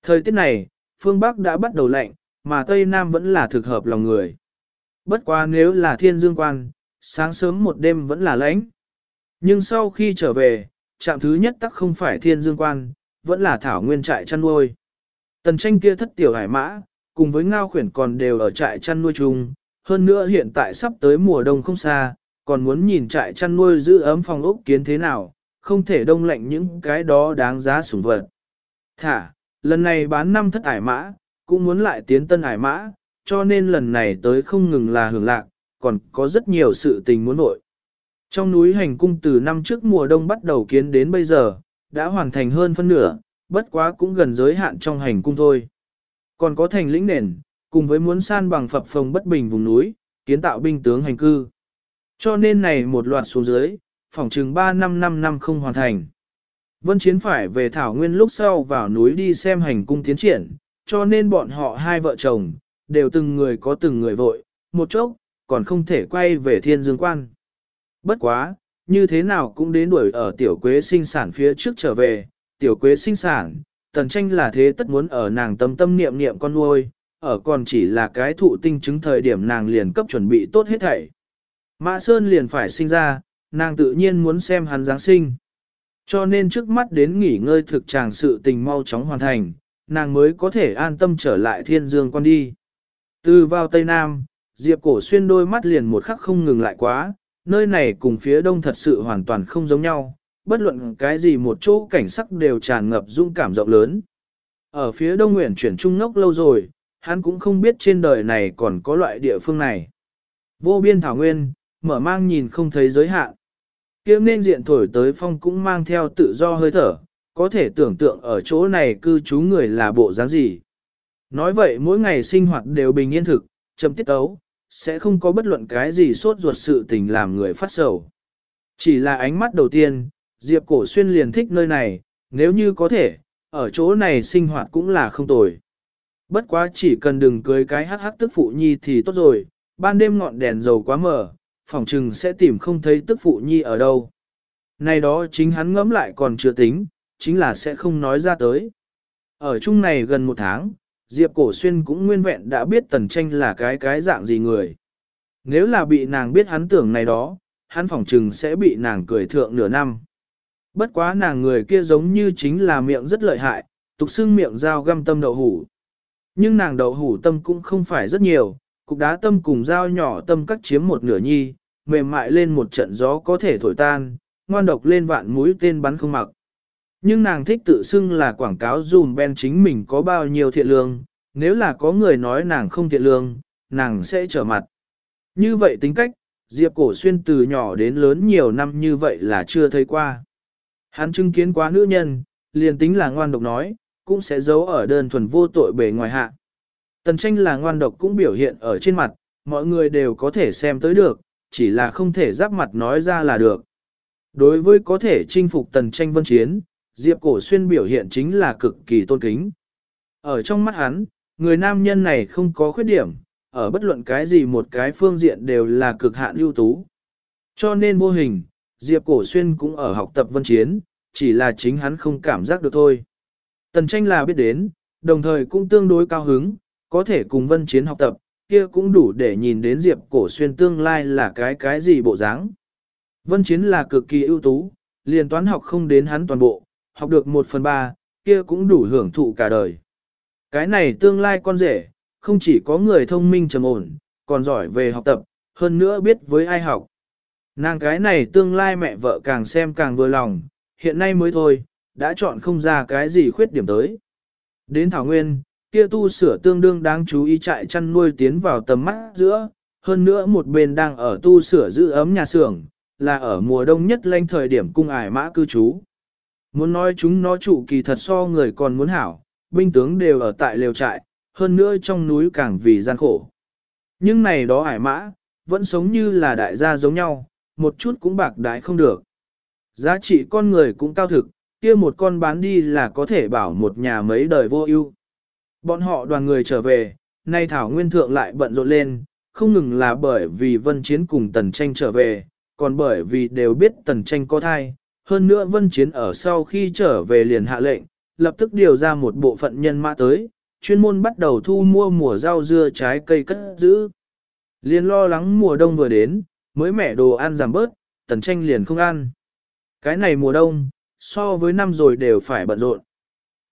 Thời tiết này, phương Bắc đã bắt đầu lạnh, mà Tây Nam vẫn là thực hợp lòng người. Bất quá nếu là thiên dương quan, sáng sớm một đêm vẫn là lãnh. Nhưng sau khi trở về, trạm thứ nhất tắc không phải thiên dương quan, vẫn là thảo nguyên trại chăn nuôi. Tần tranh kia thất tiểu hải mã, cùng với ngao khuyển còn đều ở trại chăn nuôi chung, hơn nữa hiện tại sắp tới mùa đông không xa, còn muốn nhìn trại chăn nuôi giữ ấm phòng ốc kiến thế nào, không thể đông lạnh những cái đó đáng giá sủng vật. Thả, lần này bán năm thất ải mã, cũng muốn lại tiến tân ải mã, cho nên lần này tới không ngừng là hưởng lạc, còn có rất nhiều sự tình muốn nội. Trong núi hành cung từ năm trước mùa đông bắt đầu kiến đến bây giờ, đã hoàn thành hơn phân nửa, bất quá cũng gần giới hạn trong hành cung thôi. Còn có thành lĩnh nền, cùng với muốn san bằng phập phồng bất bình vùng núi, kiến tạo binh tướng hành cư. Cho nên này một loạt xuống dưới, phòng chừng 3 năm 5 năm không hoàn thành. Vân Chiến phải về Thảo Nguyên lúc sau vào núi đi xem hành cung tiến triển, cho nên bọn họ hai vợ chồng, đều từng người có từng người vội, một chốc, còn không thể quay về thiên dương quan. Bất quá, như thế nào cũng đến đuổi ở tiểu quế sinh sản phía trước trở về, tiểu quế sinh sản, tần tranh là thế tất muốn ở nàng tâm tâm niệm niệm con nuôi, ở còn chỉ là cái thụ tinh chứng thời điểm nàng liền cấp chuẩn bị tốt hết thảy. Mã Sơn liền phải sinh ra, nàng tự nhiên muốn xem hắn Giáng sinh. Cho nên trước mắt đến nghỉ ngơi thực tràng sự tình mau chóng hoàn thành, nàng mới có thể an tâm trở lại thiên dương quan đi. Từ vào Tây Nam, Diệp Cổ Xuyên đôi mắt liền một khắc không ngừng lại quá, nơi này cùng phía đông thật sự hoàn toàn không giống nhau, bất luận cái gì một chỗ cảnh sắc đều tràn ngập dung cảm rộng lớn. Ở phía đông nguyện chuyển trung ngốc lâu rồi, hắn cũng không biết trên đời này còn có loại địa phương này. Vô biên thảo nguyên, mở mang nhìn không thấy giới hạn. Kiếm nên diện thổi tới phong cũng mang theo tự do hơi thở, có thể tưởng tượng ở chỗ này cư trú người là bộ dáng gì. Nói vậy mỗi ngày sinh hoạt đều bình yên thực, chậm tiết ấu, sẽ không có bất luận cái gì sốt ruột sự tình làm người phát sầu. Chỉ là ánh mắt đầu tiên, Diệp Cổ Xuyên liền thích nơi này, nếu như có thể, ở chỗ này sinh hoạt cũng là không tồi. Bất quá chỉ cần đừng cưới cái hắc hắc tức phụ nhi thì tốt rồi, ban đêm ngọn đèn dầu quá mở, phòng trừng sẽ tìm không thấy tức phụ nhi ở đâu. Này đó chính hắn ngẫm lại còn chưa tính, chính là sẽ không nói ra tới. Ở chung này gần một tháng, Diệp Cổ Xuyên cũng nguyên vẹn đã biết Tần Tranh là cái cái dạng gì người. Nếu là bị nàng biết hắn tưởng này đó, hắn phỏng trừng sẽ bị nàng cười thượng nửa năm. Bất quá nàng người kia giống như chính là miệng rất lợi hại, tục xưng miệng dao găm tâm đậu hủ. Nhưng nàng đậu hủ tâm cũng không phải rất nhiều, cục đá tâm cùng dao nhỏ tâm cắt chiếm một nửa nhi, mềm mại lên một trận gió có thể thổi tan, ngoan độc lên vạn mũi tên bắn không mặc. Nhưng nàng thích tự xưng là quảng cáo dùm Ben chính mình có bao nhiêu thiện lương, nếu là có người nói nàng không thiện lương, nàng sẽ trở mặt. Như vậy tính cách, Diệp Cổ Xuyên từ nhỏ đến lớn nhiều năm như vậy là chưa thấy qua. Hắn chứng kiến quá nữ nhân, liền tính là ngoan độc nói, cũng sẽ giấu ở đơn thuần vô tội bề ngoài hạ. Tần tranh là ngoan độc cũng biểu hiện ở trên mặt, mọi người đều có thể xem tới được, chỉ là không thể giáp mặt nói ra là được. Đối với có thể chinh phục tần tranh vân chiến, Diệp Cổ Xuyên biểu hiện chính là cực kỳ tôn kính. Ở trong mắt hắn, người nam nhân này không có khuyết điểm, ở bất luận cái gì một cái phương diện đều là cực hạn ưu tú. Cho nên vô hình, Diệp Cổ Xuyên cũng ở học tập vân chiến, chỉ là chính hắn không cảm giác được thôi. Tần tranh là biết đến, đồng thời cũng tương đối cao hứng, có thể cùng vân chiến học tập, kia cũng đủ để nhìn đến Diệp Cổ Xuyên tương lai là cái cái gì bộ dáng. Vân chiến là cực kỳ ưu tú, liền toán học không đến hắn toàn bộ, học được một phần ba, kia cũng đủ hưởng thụ cả đời. Cái này tương lai con rể, không chỉ có người thông minh trầm ổn, còn giỏi về học tập, hơn nữa biết với ai học. Nàng cái này tương lai mẹ vợ càng xem càng vừa lòng, hiện nay mới thôi, đã chọn không ra cái gì khuyết điểm tới. Đến Thảo Nguyên, kia tu sửa tương đương đáng chú ý trại chăn nuôi tiến vào tầm mắt giữa, hơn nữa một bên đang ở tu sửa giữ ấm nhà xưởng, là ở mùa đông nhất lanh thời điểm cung ải mã cư trú. Muốn nói chúng nó trụ kỳ thật so người còn muốn hảo, binh tướng đều ở tại lều trại, hơn nữa trong núi càng vì gian khổ. Nhưng này đó ải mã, vẫn sống như là đại gia giống nhau, một chút cũng bạc đái không được. Giá trị con người cũng cao thực, kia một con bán đi là có thể bảo một nhà mấy đời vô ưu. Bọn họ đoàn người trở về, nay Thảo Nguyên Thượng lại bận rộn lên, không ngừng là bởi vì Vân Chiến cùng Tần Tranh trở về, còn bởi vì đều biết Tần Tranh có thai. Hơn nữa Vân Chiến ở sau khi trở về liền hạ lệnh, lập tức điều ra một bộ phận nhân mã tới, chuyên môn bắt đầu thu mua mùa rau dưa trái cây cất giữ. Liền lo lắng mùa đông vừa đến, mới mẻ đồ ăn giảm bớt, Tần Tranh liền không ăn. Cái này mùa đông, so với năm rồi đều phải bận rộn.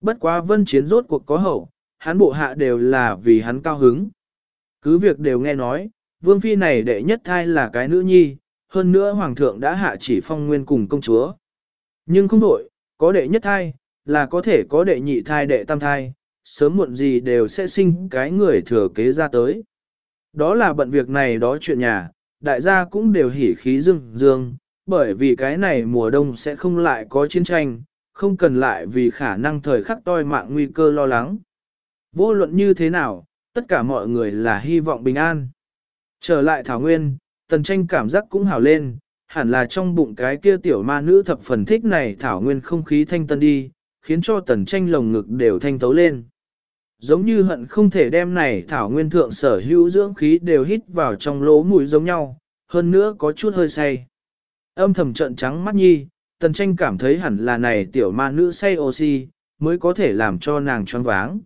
Bất quá Vân Chiến rốt cuộc có hậu, hắn bộ hạ đều là vì hắn cao hứng. Cứ việc đều nghe nói, vương phi này đệ nhất thai là cái nữ nhi, hơn nữa hoàng thượng đã hạ chỉ phong nguyên cùng công chúa. Nhưng không đổi, có đệ nhất thai, là có thể có đệ nhị thai đệ tam thai, sớm muộn gì đều sẽ sinh cái người thừa kế ra tới. Đó là bận việc này đó chuyện nhà, đại gia cũng đều hỉ khí dương dương, bởi vì cái này mùa đông sẽ không lại có chiến tranh, không cần lại vì khả năng thời khắc toi mạng nguy cơ lo lắng. Vô luận như thế nào, tất cả mọi người là hy vọng bình an. Trở lại Thảo Nguyên, tần tranh cảm giác cũng hào lên, hẳn là trong bụng cái kia tiểu ma nữ thập phần thích này Thảo Nguyên không khí thanh tân đi, khiến cho tần tranh lồng ngực đều thanh tấu lên. Giống như hận không thể đem này Thảo Nguyên thượng sở hữu dưỡng khí đều hít vào trong lỗ mũi giống nhau, hơn nữa có chút hơi say. Âm thầm trận trắng mắt nhi, tần tranh cảm thấy hẳn là này tiểu ma nữ say oxy, mới có thể làm cho nàng choáng váng.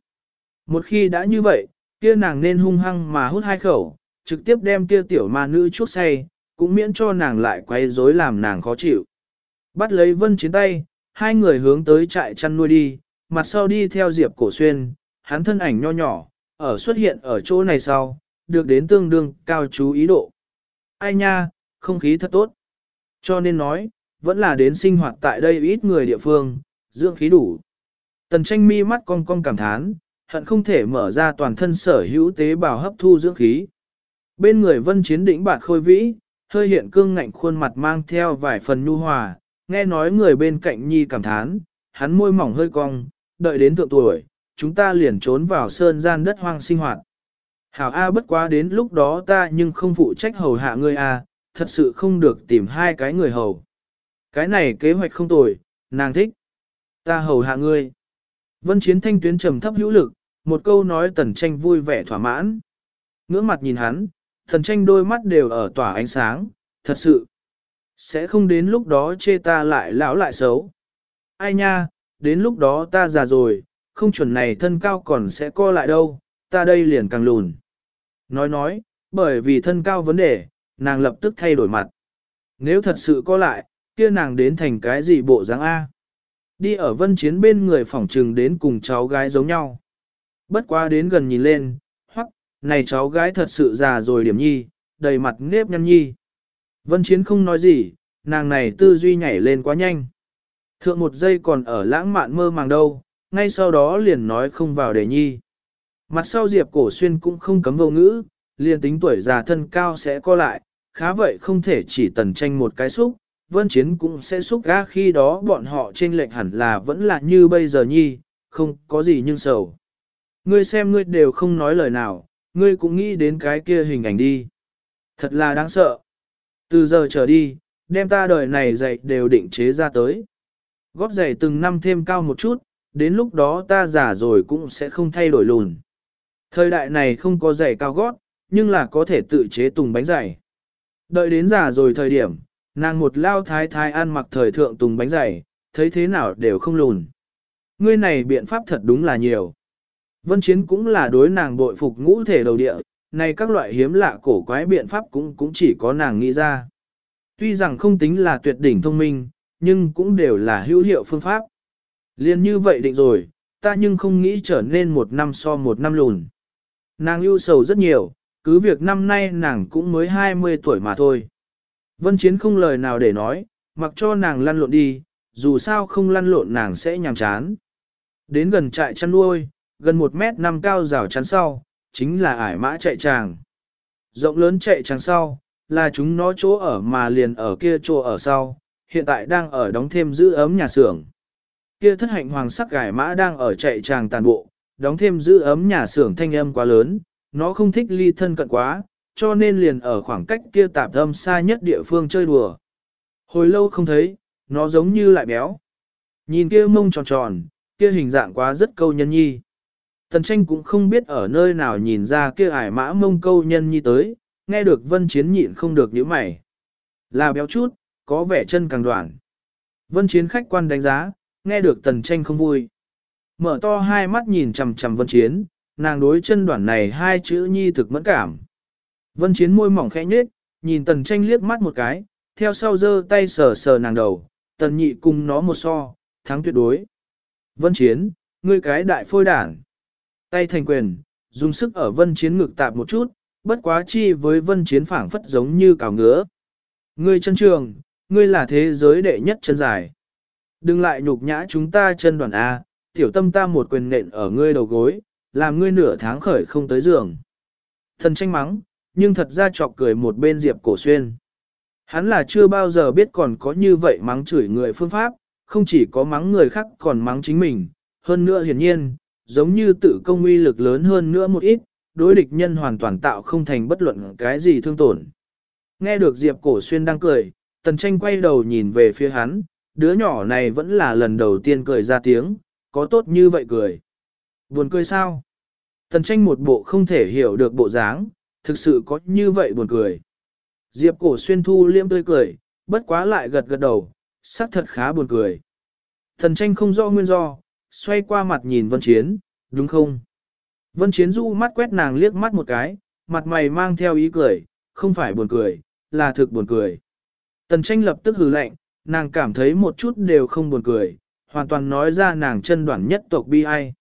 Một khi đã như vậy, kia nàng nên hung hăng mà hút hai khẩu, trực tiếp đem kia tiểu ma nữ chuốc say, cũng miễn cho nàng lại quay rối làm nàng khó chịu. Bắt lấy vân chiến tay, hai người hướng tới trại chăn nuôi đi, mặt sau đi theo Diệp Cổ Xuyên, hắn thân ảnh nho nhỏ, ở xuất hiện ở chỗ này sau, được đến tương đương cao chú ý độ. Ai nha, không khí thật tốt. Cho nên nói, vẫn là đến sinh hoạt tại đây ít người địa phương, dưỡng khí đủ. Tần tranh mi mắt cong cong cảm thán, hận không thể mở ra toàn thân sở hữu tế bào hấp thu dưỡng khí. Bên người vân chiến đỉnh bạt khôi vĩ, hơi hiện cương ngạnh khuôn mặt mang theo vài phần nhu hòa, nghe nói người bên cạnh nhi cảm thán, hắn môi mỏng hơi cong, đợi đến thượng tuổi, chúng ta liền trốn vào sơn gian đất hoang sinh hoạt. Hảo A bất quá đến lúc đó ta nhưng không phụ trách hầu hạ ngươi A, thật sự không được tìm hai cái người hầu. Cái này kế hoạch không tồi, nàng thích. Ta hầu hạ ngươi. Vân chiến thanh tuyến trầm thấp hữu lực, một câu nói tần tranh vui vẻ thỏa mãn. Ngưỡng mặt nhìn hắn, Thần tranh đôi mắt đều ở tỏa ánh sáng, thật sự. Sẽ không đến lúc đó chê ta lại lão lại xấu. Ai nha, đến lúc đó ta già rồi, không chuẩn này thân cao còn sẽ co lại đâu, ta đây liền càng lùn. Nói nói, bởi vì thân cao vấn đề, nàng lập tức thay đổi mặt. Nếu thật sự co lại, kia nàng đến thành cái gì bộ dáng A. Đi ở vân chiến bên người phỏng trừng đến cùng cháu gái giống nhau. Bất quá đến gần nhìn lên, này cháu gái thật sự già rồi điểm nhi, đầy mặt nếp nhăn nhi. Vân chiến không nói gì, nàng này tư duy nhảy lên quá nhanh. Thượng một giây còn ở lãng mạn mơ màng đâu, ngay sau đó liền nói không vào để nhi. Mặt sau Diệp Cổ Xuyên cũng không cấm vô ngữ, liền tính tuổi già thân cao sẽ co lại, khá vậy không thể chỉ tần tranh một cái xúc, vân chiến cũng sẽ xúc ga khi đó bọn họ trên lệnh hẳn là vẫn là như bây giờ nhi, không có gì nhưng sầu. Ngươi xem ngươi đều không nói lời nào, ngươi cũng nghĩ đến cái kia hình ảnh đi. Thật là đáng sợ. Từ giờ trở đi, đem ta đời này dạy đều định chế ra tới. Gót giày từng năm thêm cao một chút, đến lúc đó ta già rồi cũng sẽ không thay đổi lùn. Thời đại này không có giày cao gót, nhưng là có thể tự chế tùng bánh giày. Đợi đến già rồi thời điểm, nàng một lao thái thái ăn mặc thời thượng tùng bánh giày, thấy thế nào đều không lùn. Ngươi này biện pháp thật đúng là nhiều. Vân Chiến cũng là đối nàng bội phục ngũ thể đầu địa, này các loại hiếm lạ cổ quái biện pháp cũng cũng chỉ có nàng nghĩ ra. Tuy rằng không tính là tuyệt đỉnh thông minh, nhưng cũng đều là hữu hiệu phương pháp. Liên như vậy định rồi, ta nhưng không nghĩ trở nên một năm so một năm lùn. Nàng ưu sầu rất nhiều, cứ việc năm nay nàng cũng mới 20 tuổi mà thôi. Vân Chiến không lời nào để nói, mặc cho nàng lăn lộn đi, dù sao không lăn lộn nàng sẽ nhàm chán. Đến gần trại chăn nuôi, gần một mét năm cao rào chắn sau, chính là ải mã chạy tràng. Rộng lớn chạy tràng sau, là chúng nó chỗ ở mà liền ở kia chỗ ở sau, hiện tại đang ở đóng thêm giữ ấm nhà xưởng. Kia thất hạnh hoàng sắc gải mã đang ở chạy tràng tàn bộ, đóng thêm giữ ấm nhà xưởng thanh âm quá lớn, nó không thích ly thân cận quá, cho nên liền ở khoảng cách kia tạp âm xa nhất địa phương chơi đùa. Hồi lâu không thấy, nó giống như lại béo. Nhìn kia mông tròn tròn, kia hình dạng quá rất câu nhân nhi. Tần tranh cũng không biết ở nơi nào nhìn ra kia ải mã mông câu nhân nhi tới, nghe được vân chiến nhịn không được những mày. Là béo chút, có vẻ chân càng đoạn. Vân chiến khách quan đánh giá, nghe được tần tranh không vui. Mở to hai mắt nhìn chầm chầm vân chiến, nàng đối chân đoạn này hai chữ nhi thực mẫn cảm. Vân chiến môi mỏng khẽ nhếch, nhìn tần tranh liếc mắt một cái, theo sau giơ tay sờ sờ nàng đầu, tần nhị cùng nó một so, thắng tuyệt đối. Vân chiến, ngươi cái đại phôi đản. Tay thành quyền, dùng sức ở vân chiến ngực tạp một chút, bất quá chi với vân chiến phảng phất giống như cào ngứa. Ngươi chân trường, ngươi là thế giới đệ nhất chân dài. Đừng lại nhục nhã chúng ta chân đoàn A, tiểu tâm ta một quyền nện ở ngươi đầu gối, làm ngươi nửa tháng khởi không tới giường. Thần tranh mắng, nhưng thật ra chọc cười một bên Diệp Cổ Xuyên. Hắn là chưa bao giờ biết còn có như vậy mắng chửi người phương pháp, không chỉ có mắng người khác còn mắng chính mình, hơn nữa hiển nhiên, giống như tự công uy lực lớn hơn nữa một ít, đối địch nhân hoàn toàn tạo không thành bất luận cái gì thương tổn. Nghe được Diệp Cổ Xuyên đang cười, Tần Tranh quay đầu nhìn về phía hắn, đứa nhỏ này vẫn là lần đầu tiên cười ra tiếng, có tốt như vậy cười. Buồn cười sao? Tần Tranh một bộ không thể hiểu được bộ dáng, thực sự có như vậy buồn cười. Diệp Cổ Xuyên thu liêm tươi cười, bất quá lại gật gật đầu, xác thật khá buồn cười. Tần Tranh không rõ nguyên do, xoay qua mặt nhìn Vân Chiến, đúng không? Vân Chiến du mắt quét nàng liếc mắt một cái, mặt mày mang theo ý cười, không phải buồn cười, là thực buồn cười. Tần tranh lập tức hừ lạnh, nàng cảm thấy một chút đều không buồn cười, hoàn toàn nói ra nàng chân đoạn nhất tộc bi ai.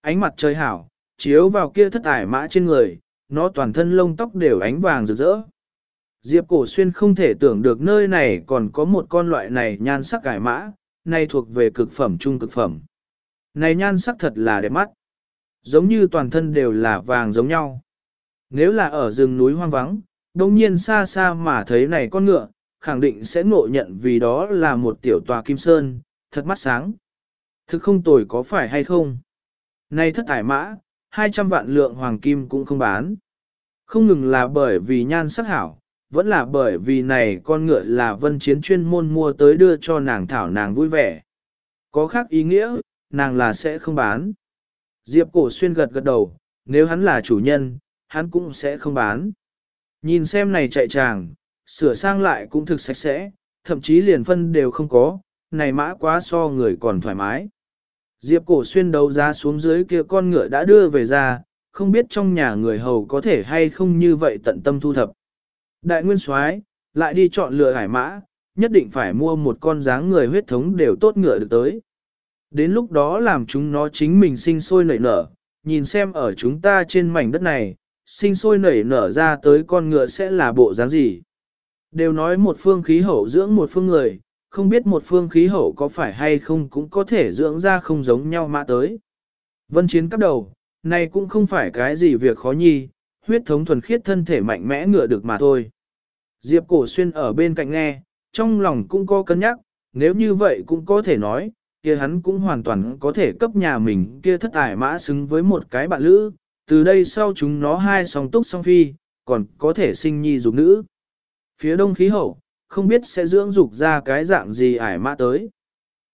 Ánh mặt trời hảo, chiếu vào kia thất ải mã trên người, nó toàn thân lông tóc đều ánh vàng rực rỡ. Diệp cổ xuyên không thể tưởng được nơi này còn có một con loại này nhan sắc ải mã, nay thuộc về cực phẩm trung cực phẩm. Này nhan sắc thật là đẹp mắt. Giống như toàn thân đều là vàng giống nhau. Nếu là ở rừng núi hoang vắng, đồng nhiên xa xa mà thấy này con ngựa, khẳng định sẽ ngộ nhận vì đó là một tiểu tòa kim sơn, thật mắt sáng. Thực không tồi có phải hay không? Này thất ải mã, 200 vạn lượng hoàng kim cũng không bán. Không ngừng là bởi vì nhan sắc hảo, vẫn là bởi vì này con ngựa là vân chiến chuyên môn mua tới đưa cho nàng thảo nàng vui vẻ. Có khác ý nghĩa, nàng là sẽ không bán. Diệp cổ xuyên gật gật đầu, nếu hắn là chủ nhân, hắn cũng sẽ không bán. Nhìn xem này chạy tràng, sửa sang lại cũng thực sạch sẽ, thậm chí liền phân đều không có, này mã quá so người còn thoải mái. Diệp cổ xuyên đấu giá xuống dưới kia con ngựa đã đưa về ra, không biết trong nhà người hầu có thể hay không như vậy tận tâm thu thập. Đại nguyên soái lại đi chọn lựa hải mã, nhất định phải mua một con dáng người huyết thống đều tốt ngựa được tới. Đến lúc đó làm chúng nó chính mình sinh sôi nảy nở, nhìn xem ở chúng ta trên mảnh đất này, sinh sôi nảy nở ra tới con ngựa sẽ là bộ dáng gì. Đều nói một phương khí hậu dưỡng một phương người, không biết một phương khí hậu có phải hay không cũng có thể dưỡng ra không giống nhau mà tới. Vân chiến cắp đầu, này cũng không phải cái gì việc khó nhi, huyết thống thuần khiết thân thể mạnh mẽ ngựa được mà thôi. Diệp cổ xuyên ở bên cạnh nghe, trong lòng cũng có cân nhắc, nếu như vậy cũng có thể nói, kia hắn cũng hoàn toàn có thể cấp nhà mình kia thất ải mã xứng với một cái bạn lữ, từ đây sau chúng nó hai song túc song phi, còn có thể sinh nhi dục nữ. Phía đông khí hậu, không biết sẽ dưỡng dục ra cái dạng gì ải mã tới.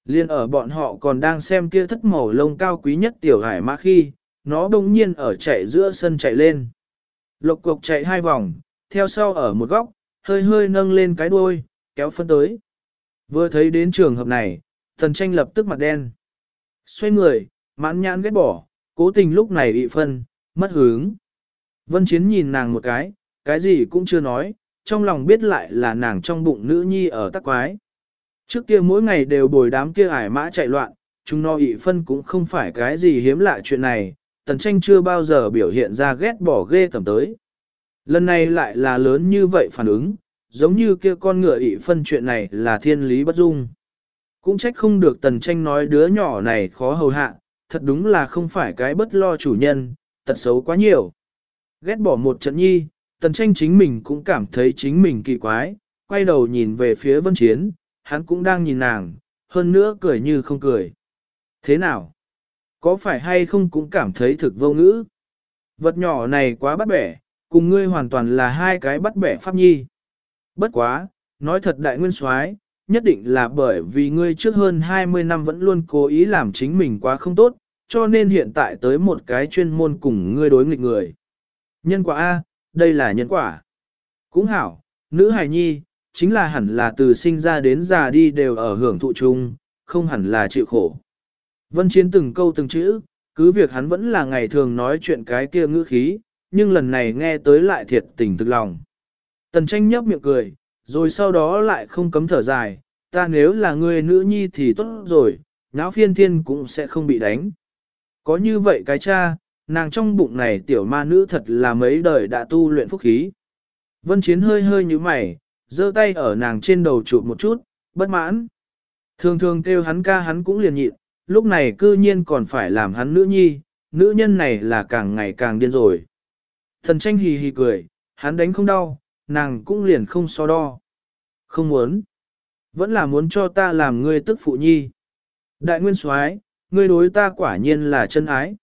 Liên ở bọn họ còn đang xem kia thất màu lông cao quý nhất tiểu ải mã khi, nó bỗng nhiên ở chạy giữa sân chạy lên. Lộc cục chạy hai vòng, theo sau ở một góc, hơi hơi nâng lên cái đuôi, kéo phân tới. Vừa thấy đến trường hợp này, Thần tranh lập tức mặt đen. Xoay người, mãn nhãn ghét bỏ, cố tình lúc này bị phân, mất hướng. Vân Chiến nhìn nàng một cái, cái gì cũng chưa nói, trong lòng biết lại là nàng trong bụng nữ nhi ở tắc quái. Trước kia mỗi ngày đều bồi đám kia ải mã chạy loạn, chúng nó ị phân cũng không phải cái gì hiếm lạ chuyện này, tần tranh chưa bao giờ biểu hiện ra ghét bỏ ghê tầm tới. Lần này lại là lớn như vậy phản ứng, giống như kia con ngựa ị phân chuyện này là thiên lý bất dung. Cũng trách không được tần tranh nói đứa nhỏ này khó hầu hạ, thật đúng là không phải cái bất lo chủ nhân, tật xấu quá nhiều. Ghét bỏ một trận nhi, tần tranh chính mình cũng cảm thấy chính mình kỳ quái, quay đầu nhìn về phía vân chiến, hắn cũng đang nhìn nàng, hơn nữa cười như không cười. Thế nào? Có phải hay không cũng cảm thấy thực vô ngữ? Vật nhỏ này quá bắt bẻ, cùng ngươi hoàn toàn là hai cái bắt bẻ pháp nhi. Bất quá, nói thật đại nguyên soái nhất định là bởi vì ngươi trước hơn 20 năm vẫn luôn cố ý làm chính mình quá không tốt, cho nên hiện tại tới một cái chuyên môn cùng ngươi đối nghịch người. Nhân quả A, đây là nhân quả. Cũng hảo, nữ hài nhi, chính là hẳn là từ sinh ra đến già đi đều ở hưởng thụ chung, không hẳn là chịu khổ. Vân Chiến từng câu từng chữ, cứ việc hắn vẫn là ngày thường nói chuyện cái kia ngữ khí, nhưng lần này nghe tới lại thiệt tình thực lòng. Tần tranh nhấp miệng cười, rồi sau đó lại không cấm thở dài, ta nếu là người nữ nhi thì tốt rồi, nháo phiên thiên cũng sẽ không bị đánh. Có như vậy cái cha, nàng trong bụng này tiểu ma nữ thật là mấy đời đã tu luyện phúc khí. Vân Chiến hơi hơi như mày, giơ tay ở nàng trên đầu chụp một chút, bất mãn. Thường thường kêu hắn ca hắn cũng liền nhịn, lúc này cư nhiên còn phải làm hắn nữ nhi, nữ nhân này là càng ngày càng điên rồi. Thần tranh hì hì cười, hắn đánh không đau, nàng cũng liền không so đo. Không muốn. Vẫn là muốn cho ta làm ngươi tức phụ nhi. Đại nguyên soái, ngươi đối ta quả nhiên là chân ái.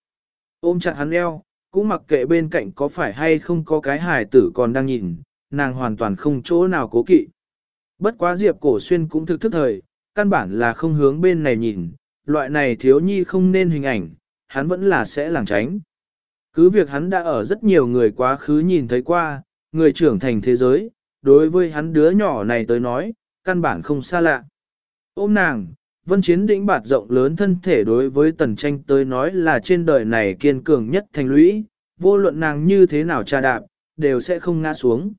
Ôm chặt hắn eo, cũng mặc kệ bên cạnh có phải hay không có cái hài tử còn đang nhìn, nàng hoàn toàn không chỗ nào cố kỵ. Bất quá Diệp Cổ Xuyên cũng thực thức thời, căn bản là không hướng bên này nhìn, loại này thiếu nhi không nên hình ảnh, hắn vẫn là sẽ làng tránh. Cứ việc hắn đã ở rất nhiều người quá khứ nhìn thấy qua, người trưởng thành thế giới, đối với hắn đứa nhỏ này tới nói, căn bản không xa lạ. Ôm nàng, vân chiến đỉnh bạt rộng lớn thân thể đối với tần tranh tới nói là trên đời này kiên cường nhất thành lũy, vô luận nàng như thế nào tra đạp, đều sẽ không ngã xuống.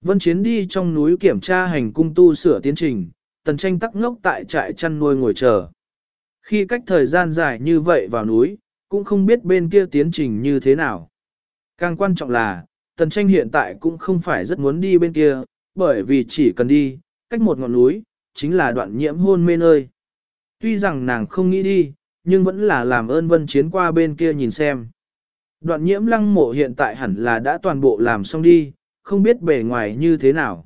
Vân chiến đi trong núi kiểm tra hành cung tu sửa tiến trình, tần tranh tắc ngốc tại trại chăn nuôi ngồi chờ. Khi cách thời gian dài như vậy vào núi, cũng không biết bên kia tiến trình như thế nào. Càng quan trọng là, tần tranh hiện tại cũng không phải rất muốn đi bên kia, bởi vì chỉ cần đi, cách một ngọn núi, chính là đoạn nhiễm hôn mê nơi. Tuy rằng nàng không nghĩ đi, nhưng vẫn là làm ơn vân chiến qua bên kia nhìn xem. Đoạn nhiễm lăng mộ hiện tại hẳn là đã toàn bộ làm xong đi, không biết bề ngoài như thế nào.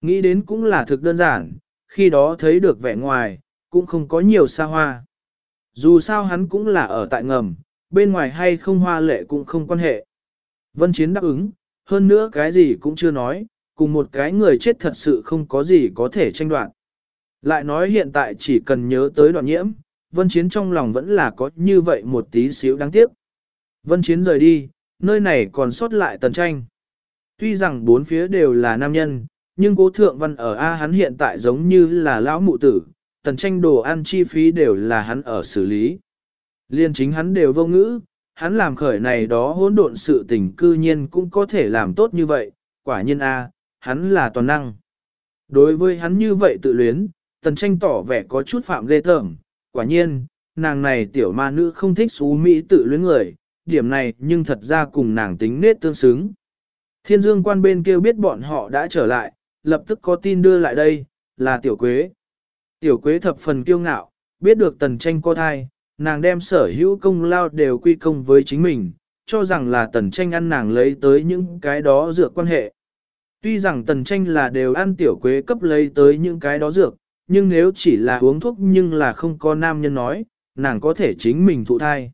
Nghĩ đến cũng là thực đơn giản, khi đó thấy được vẻ ngoài, cũng không có nhiều xa hoa. Dù sao hắn cũng là ở tại ngầm, bên ngoài hay không hoa lệ cũng không quan hệ. Vân Chiến đáp ứng, hơn nữa cái gì cũng chưa nói, cùng một cái người chết thật sự không có gì có thể tranh đoạn. Lại nói hiện tại chỉ cần nhớ tới đoạn nhiễm, Vân Chiến trong lòng vẫn là có như vậy một tí xíu đáng tiếc. Vân Chiến rời đi, nơi này còn sót lại tần tranh. Tuy rằng bốn phía đều là nam nhân, nhưng cố thượng văn ở A hắn hiện tại giống như là lão mụ tử, tần tranh đồ ăn chi phí đều là hắn ở xử lý. Liên chính hắn đều vô ngữ, hắn làm khởi này đó hỗn độn sự tình cư nhiên cũng có thể làm tốt như vậy, quả nhiên A, hắn là toàn năng. Đối với hắn như vậy tự luyến, tần tranh tỏ vẻ có chút phạm ghê tởm, quả nhiên, nàng này tiểu ma nữ không thích xú Mỹ tự luyến người, điểm này nhưng thật ra cùng nàng tính nết tương xứng. Thiên dương quan bên kia biết bọn họ đã trở lại, lập tức có tin đưa lại đây, là tiểu quế. Tiểu quế thập phần kiêu ngạo, biết được tần tranh có thai, nàng đem sở hữu công lao đều quy công với chính mình, cho rằng là tần tranh ăn nàng lấy tới những cái đó dược quan hệ. Tuy rằng tần tranh là đều ăn tiểu quế cấp lấy tới những cái đó dược, nhưng nếu chỉ là uống thuốc nhưng là không có nam nhân nói, nàng có thể chính mình thụ thai.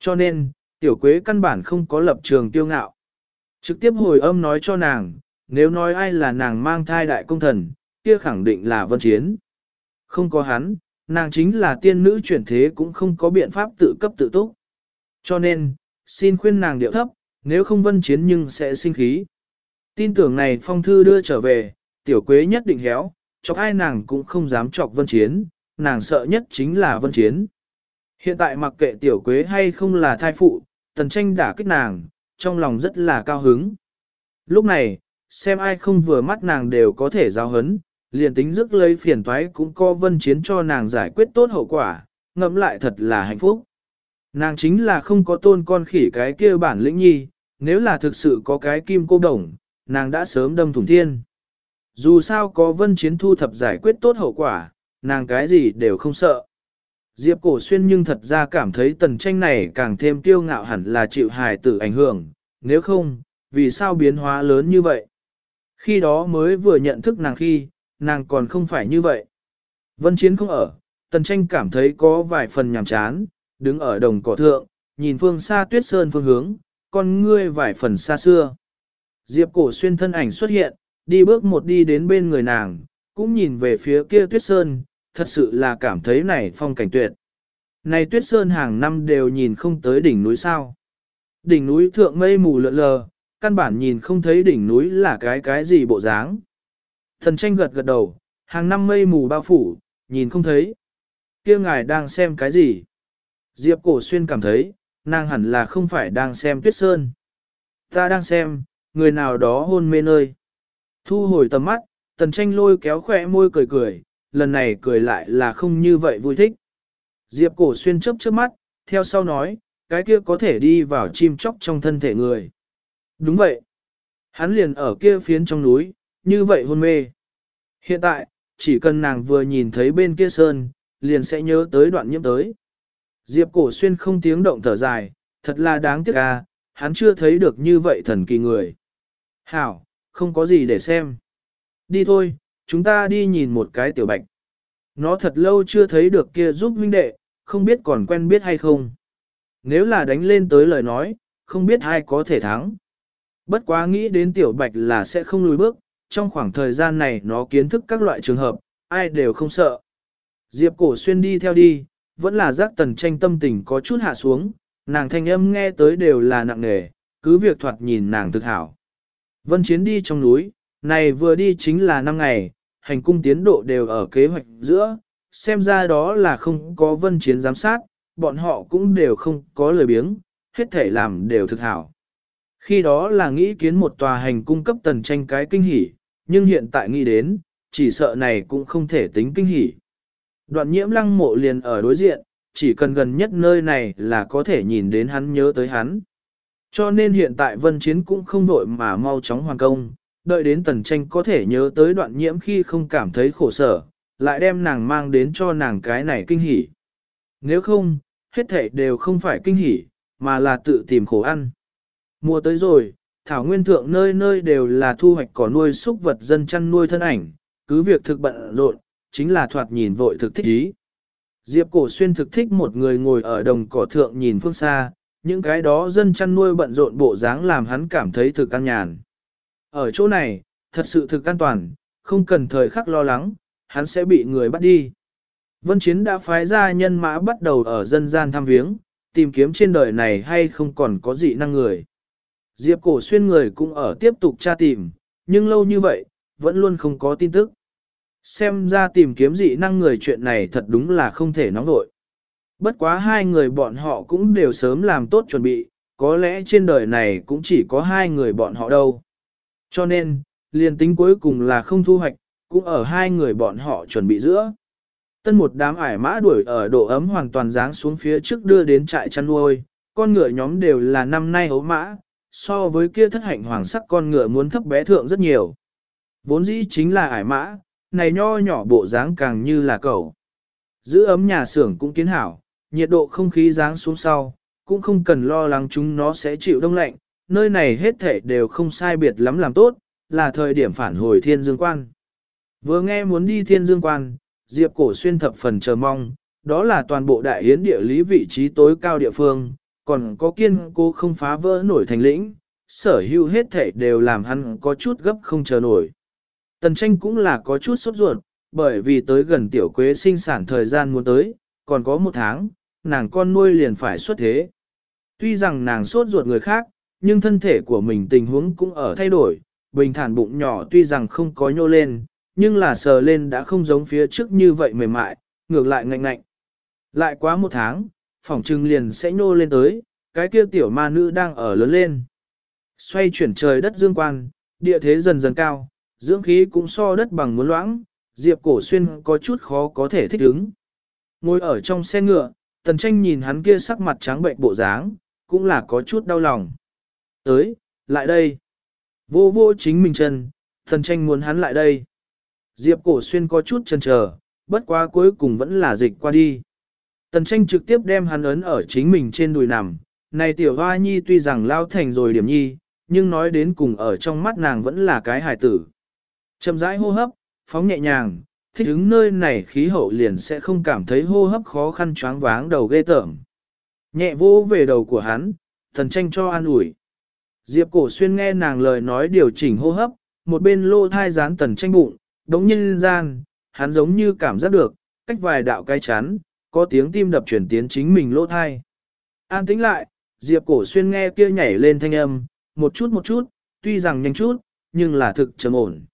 Cho nên, tiểu quế căn bản không có lập trường tiêu ngạo. Trực tiếp hồi âm nói cho nàng, nếu nói ai là nàng mang thai đại công thần, kia khẳng định là vân chiến. Không có hắn, nàng chính là tiên nữ chuyển thế cũng không có biện pháp tự cấp tự túc. Cho nên, xin khuyên nàng điệu thấp, nếu không vân chiến nhưng sẽ sinh khí. Tin tưởng này phong thư đưa trở về, tiểu quế nhất định héo, chọc ai nàng cũng không dám chọc vân chiến, nàng sợ nhất chính là vân chiến. Hiện tại mặc kệ tiểu quế hay không là thai phụ, tần tranh đã kích nàng, trong lòng rất là cao hứng. Lúc này, xem ai không vừa mắt nàng đều có thể giao hấn, liền tính dứt lấy phiền toái cũng có vân chiến cho nàng giải quyết tốt hậu quả, ngẫm lại thật là hạnh phúc. Nàng chính là không có tôn con khỉ cái kia bản lĩnh nhi, nếu là thực sự có cái kim cô đồng, nàng đã sớm đâm thủng thiên. Dù sao có vân chiến thu thập giải quyết tốt hậu quả, nàng cái gì đều không sợ. Diệp cổ xuyên nhưng thật ra cảm thấy tần tranh này càng thêm kiêu ngạo hẳn là chịu hài tử ảnh hưởng, nếu không, vì sao biến hóa lớn như vậy? Khi đó mới vừa nhận thức nàng khi, nàng còn không phải như vậy. Vân Chiến không ở, tần tranh cảm thấy có vài phần nhàm chán, đứng ở đồng cỏ thượng, nhìn phương xa tuyết sơn phương hướng, con ngươi vài phần xa xưa. Diệp cổ xuyên thân ảnh xuất hiện, đi bước một đi đến bên người nàng, cũng nhìn về phía kia tuyết sơn, thật sự là cảm thấy này phong cảnh tuyệt. Này tuyết sơn hàng năm đều nhìn không tới đỉnh núi sao. Đỉnh núi thượng mây mù lượn lờ, căn bản nhìn không thấy đỉnh núi là cái cái gì bộ dáng. Thần tranh gật gật đầu, hàng năm mây mù bao phủ, nhìn không thấy. kia ngài đang xem cái gì? Diệp cổ xuyên cảm thấy, nàng hẳn là không phải đang xem tuyết sơn. Ta đang xem, người nào đó hôn mê nơi. Thu hồi tầm mắt, tần tranh lôi kéo khỏe môi cười cười, lần này cười lại là không như vậy vui thích. Diệp cổ xuyên chớp trước mắt, theo sau nói, cái kia có thể đi vào chim chóc trong thân thể người. Đúng vậy. Hắn liền ở kia phiến trong núi, như vậy hôn mê. Hiện tại, chỉ cần nàng vừa nhìn thấy bên kia sơn, liền sẽ nhớ tới đoạn nhiễm tới. Diệp cổ xuyên không tiếng động thở dài, thật là đáng tiếc à, hắn chưa thấy được như vậy thần kỳ người. Hảo, không có gì để xem. Đi thôi, chúng ta đi nhìn một cái tiểu bạch. Nó thật lâu chưa thấy được kia giúp huynh đệ, không biết còn quen biết hay không. Nếu là đánh lên tới lời nói, không biết ai có thể thắng. Bất quá nghĩ đến tiểu bạch là sẽ không lùi bước, trong khoảng thời gian này nó kiến thức các loại trường hợp, ai đều không sợ. Diệp cổ xuyên đi theo đi, vẫn là giác tần tranh tâm tình có chút hạ xuống, nàng thanh âm nghe tới đều là nặng nề, cứ việc thoạt nhìn nàng thực hảo. Vân Chiến đi trong núi, này vừa đi chính là 5 ngày, hành cung tiến độ đều ở kế hoạch giữa, xem ra đó là không có Vân Chiến giám sát, bọn họ cũng đều không có lời biếng, hết thể làm đều thực hảo. Khi đó là nghĩ kiến một tòa hành cung cấp tần tranh cái kinh hỉ, nhưng hiện tại nghĩ đến, chỉ sợ này cũng không thể tính kinh hỉ. Đoạn nhiễm lăng mộ liền ở đối diện, chỉ cần gần nhất nơi này là có thể nhìn đến hắn nhớ tới hắn. Cho nên hiện tại vân chiến cũng không vội mà mau chóng hoàn công, đợi đến tần tranh có thể nhớ tới đoạn nhiễm khi không cảm thấy khổ sở, lại đem nàng mang đến cho nàng cái này kinh hỉ. Nếu không, hết thảy đều không phải kinh hỉ, mà là tự tìm khổ ăn. Mùa tới rồi, thảo nguyên thượng nơi nơi đều là thu hoạch cỏ nuôi súc vật dân chăn nuôi thân ảnh, cứ việc thực bận rộn, chính là thoạt nhìn vội thực thích ý. Diệp cổ xuyên thực thích một người ngồi ở đồng cỏ thượng nhìn phương xa, những cái đó dân chăn nuôi bận rộn bộ dáng làm hắn cảm thấy thực an nhàn. Ở chỗ này, thật sự thực an toàn, không cần thời khắc lo lắng, hắn sẽ bị người bắt đi. Vân Chiến đã phái ra nhân mã bắt đầu ở dân gian thăm viếng, tìm kiếm trên đời này hay không còn có dị năng người. Diệp cổ xuyên người cũng ở tiếp tục tra tìm, nhưng lâu như vậy, vẫn luôn không có tin tức. Xem ra tìm kiếm dị năng người chuyện này thật đúng là không thể nóng nổi. Bất quá hai người bọn họ cũng đều sớm làm tốt chuẩn bị, có lẽ trên đời này cũng chỉ có hai người bọn họ đâu. Cho nên, liền tính cuối cùng là không thu hoạch, cũng ở hai người bọn họ chuẩn bị giữa. Tân một đám ải mã đuổi ở độ ấm hoàn toàn dáng xuống phía trước đưa đến trại chăn nuôi, con ngựa nhóm đều là năm nay hấu mã, so với kia thất hạnh hoàng sắc con ngựa muốn thấp bé thượng rất nhiều. Vốn dĩ chính là ải mã, này nho nhỏ bộ dáng càng như là cẩu. Giữ ấm nhà xưởng cũng kiến hảo, nhiệt độ không khí dáng xuống sau, cũng không cần lo lắng chúng nó sẽ chịu đông lạnh, nơi này hết thể đều không sai biệt lắm làm tốt, là thời điểm phản hồi thiên dương quan. Vừa nghe muốn đi thiên dương quan, Diệp Cổ Xuyên thập phần chờ mong, đó là toàn bộ đại hiến địa lý vị trí tối cao địa phương, còn có kiên cố không phá vỡ nổi thành lĩnh, sở hữu hết thể đều làm hắn có chút gấp không chờ nổi. Tần tranh cũng là có chút sốt ruột, bởi vì tới gần tiểu quế sinh sản thời gian muốn tới, còn có một tháng, nàng con nuôi liền phải xuất thế. Tuy rằng nàng sốt ruột người khác, nhưng thân thể của mình tình huống cũng ở thay đổi, bình thản bụng nhỏ tuy rằng không có nhô lên, nhưng là sờ lên đã không giống phía trước như vậy mềm mại, ngược lại ngạnh ngạnh. Lại quá một tháng, phỏng trưng liền sẽ nhô lên tới, cái kia tiểu ma nữ đang ở lớn lên. Xoay chuyển trời đất dương quan, địa thế dần dần cao, dưỡng khí cũng so đất bằng muốn loãng, Diệp Cổ Xuyên có chút khó có thể thích ứng. Ngồi ở trong xe ngựa, Tần Tranh nhìn hắn kia sắc mặt trắng bệnh bộ dáng, cũng là có chút đau lòng. Tới, lại đây. Vô vô chính mình chân, Tần Tranh muốn hắn lại đây. Diệp Cổ Xuyên có chút chần chờ, bất quá cuối cùng vẫn là dịch qua đi. Tần tranh trực tiếp đem hắn ấn ở chính mình trên đùi nằm, này tiểu hoa nhi tuy rằng lao thành rồi điểm nhi, nhưng nói đến cùng ở trong mắt nàng vẫn là cái hài tử. Chậm rãi hô hấp, phóng nhẹ nhàng, thích ứng nơi này khí hậu liền sẽ không cảm thấy hô hấp khó khăn choáng váng đầu ghê tởm. Nhẹ vô về đầu của hắn, thần tranh cho an ủi. Diệp cổ xuyên nghe nàng lời nói điều chỉnh hô hấp, một bên lô thai dán tần tranh bụng, đống nhân gian, hắn giống như cảm giác được, cách vài đạo cái chán có tiếng tim đập chuyển tiến chính mình lỗ thai. An tĩnh lại, Diệp cổ xuyên nghe kia nhảy lên thanh âm, một chút một chút, tuy rằng nhanh chút, nhưng là thực trầm ổn.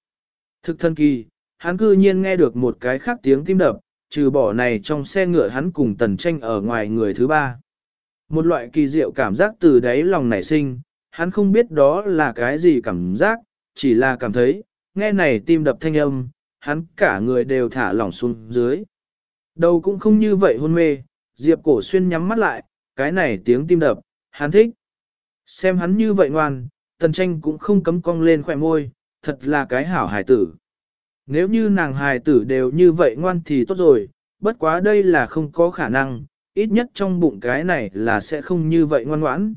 Thực thân kỳ, hắn cư nhiên nghe được một cái khác tiếng tim đập, trừ bỏ này trong xe ngựa hắn cùng tần tranh ở ngoài người thứ ba. Một loại kỳ diệu cảm giác từ đáy lòng nảy sinh, hắn không biết đó là cái gì cảm giác, chỉ là cảm thấy, nghe này tim đập thanh âm, hắn cả người đều thả lỏng xuống dưới. Đầu cũng không như vậy hôn mê, Diệp Cổ Xuyên nhắm mắt lại, cái này tiếng tim đập, hắn thích. Xem hắn như vậy ngoan, tần tranh cũng không cấm cong lên khỏe môi, thật là cái hảo hài tử. Nếu như nàng hài tử đều như vậy ngoan thì tốt rồi, bất quá đây là không có khả năng, ít nhất trong bụng cái này là sẽ không như vậy ngoan ngoãn.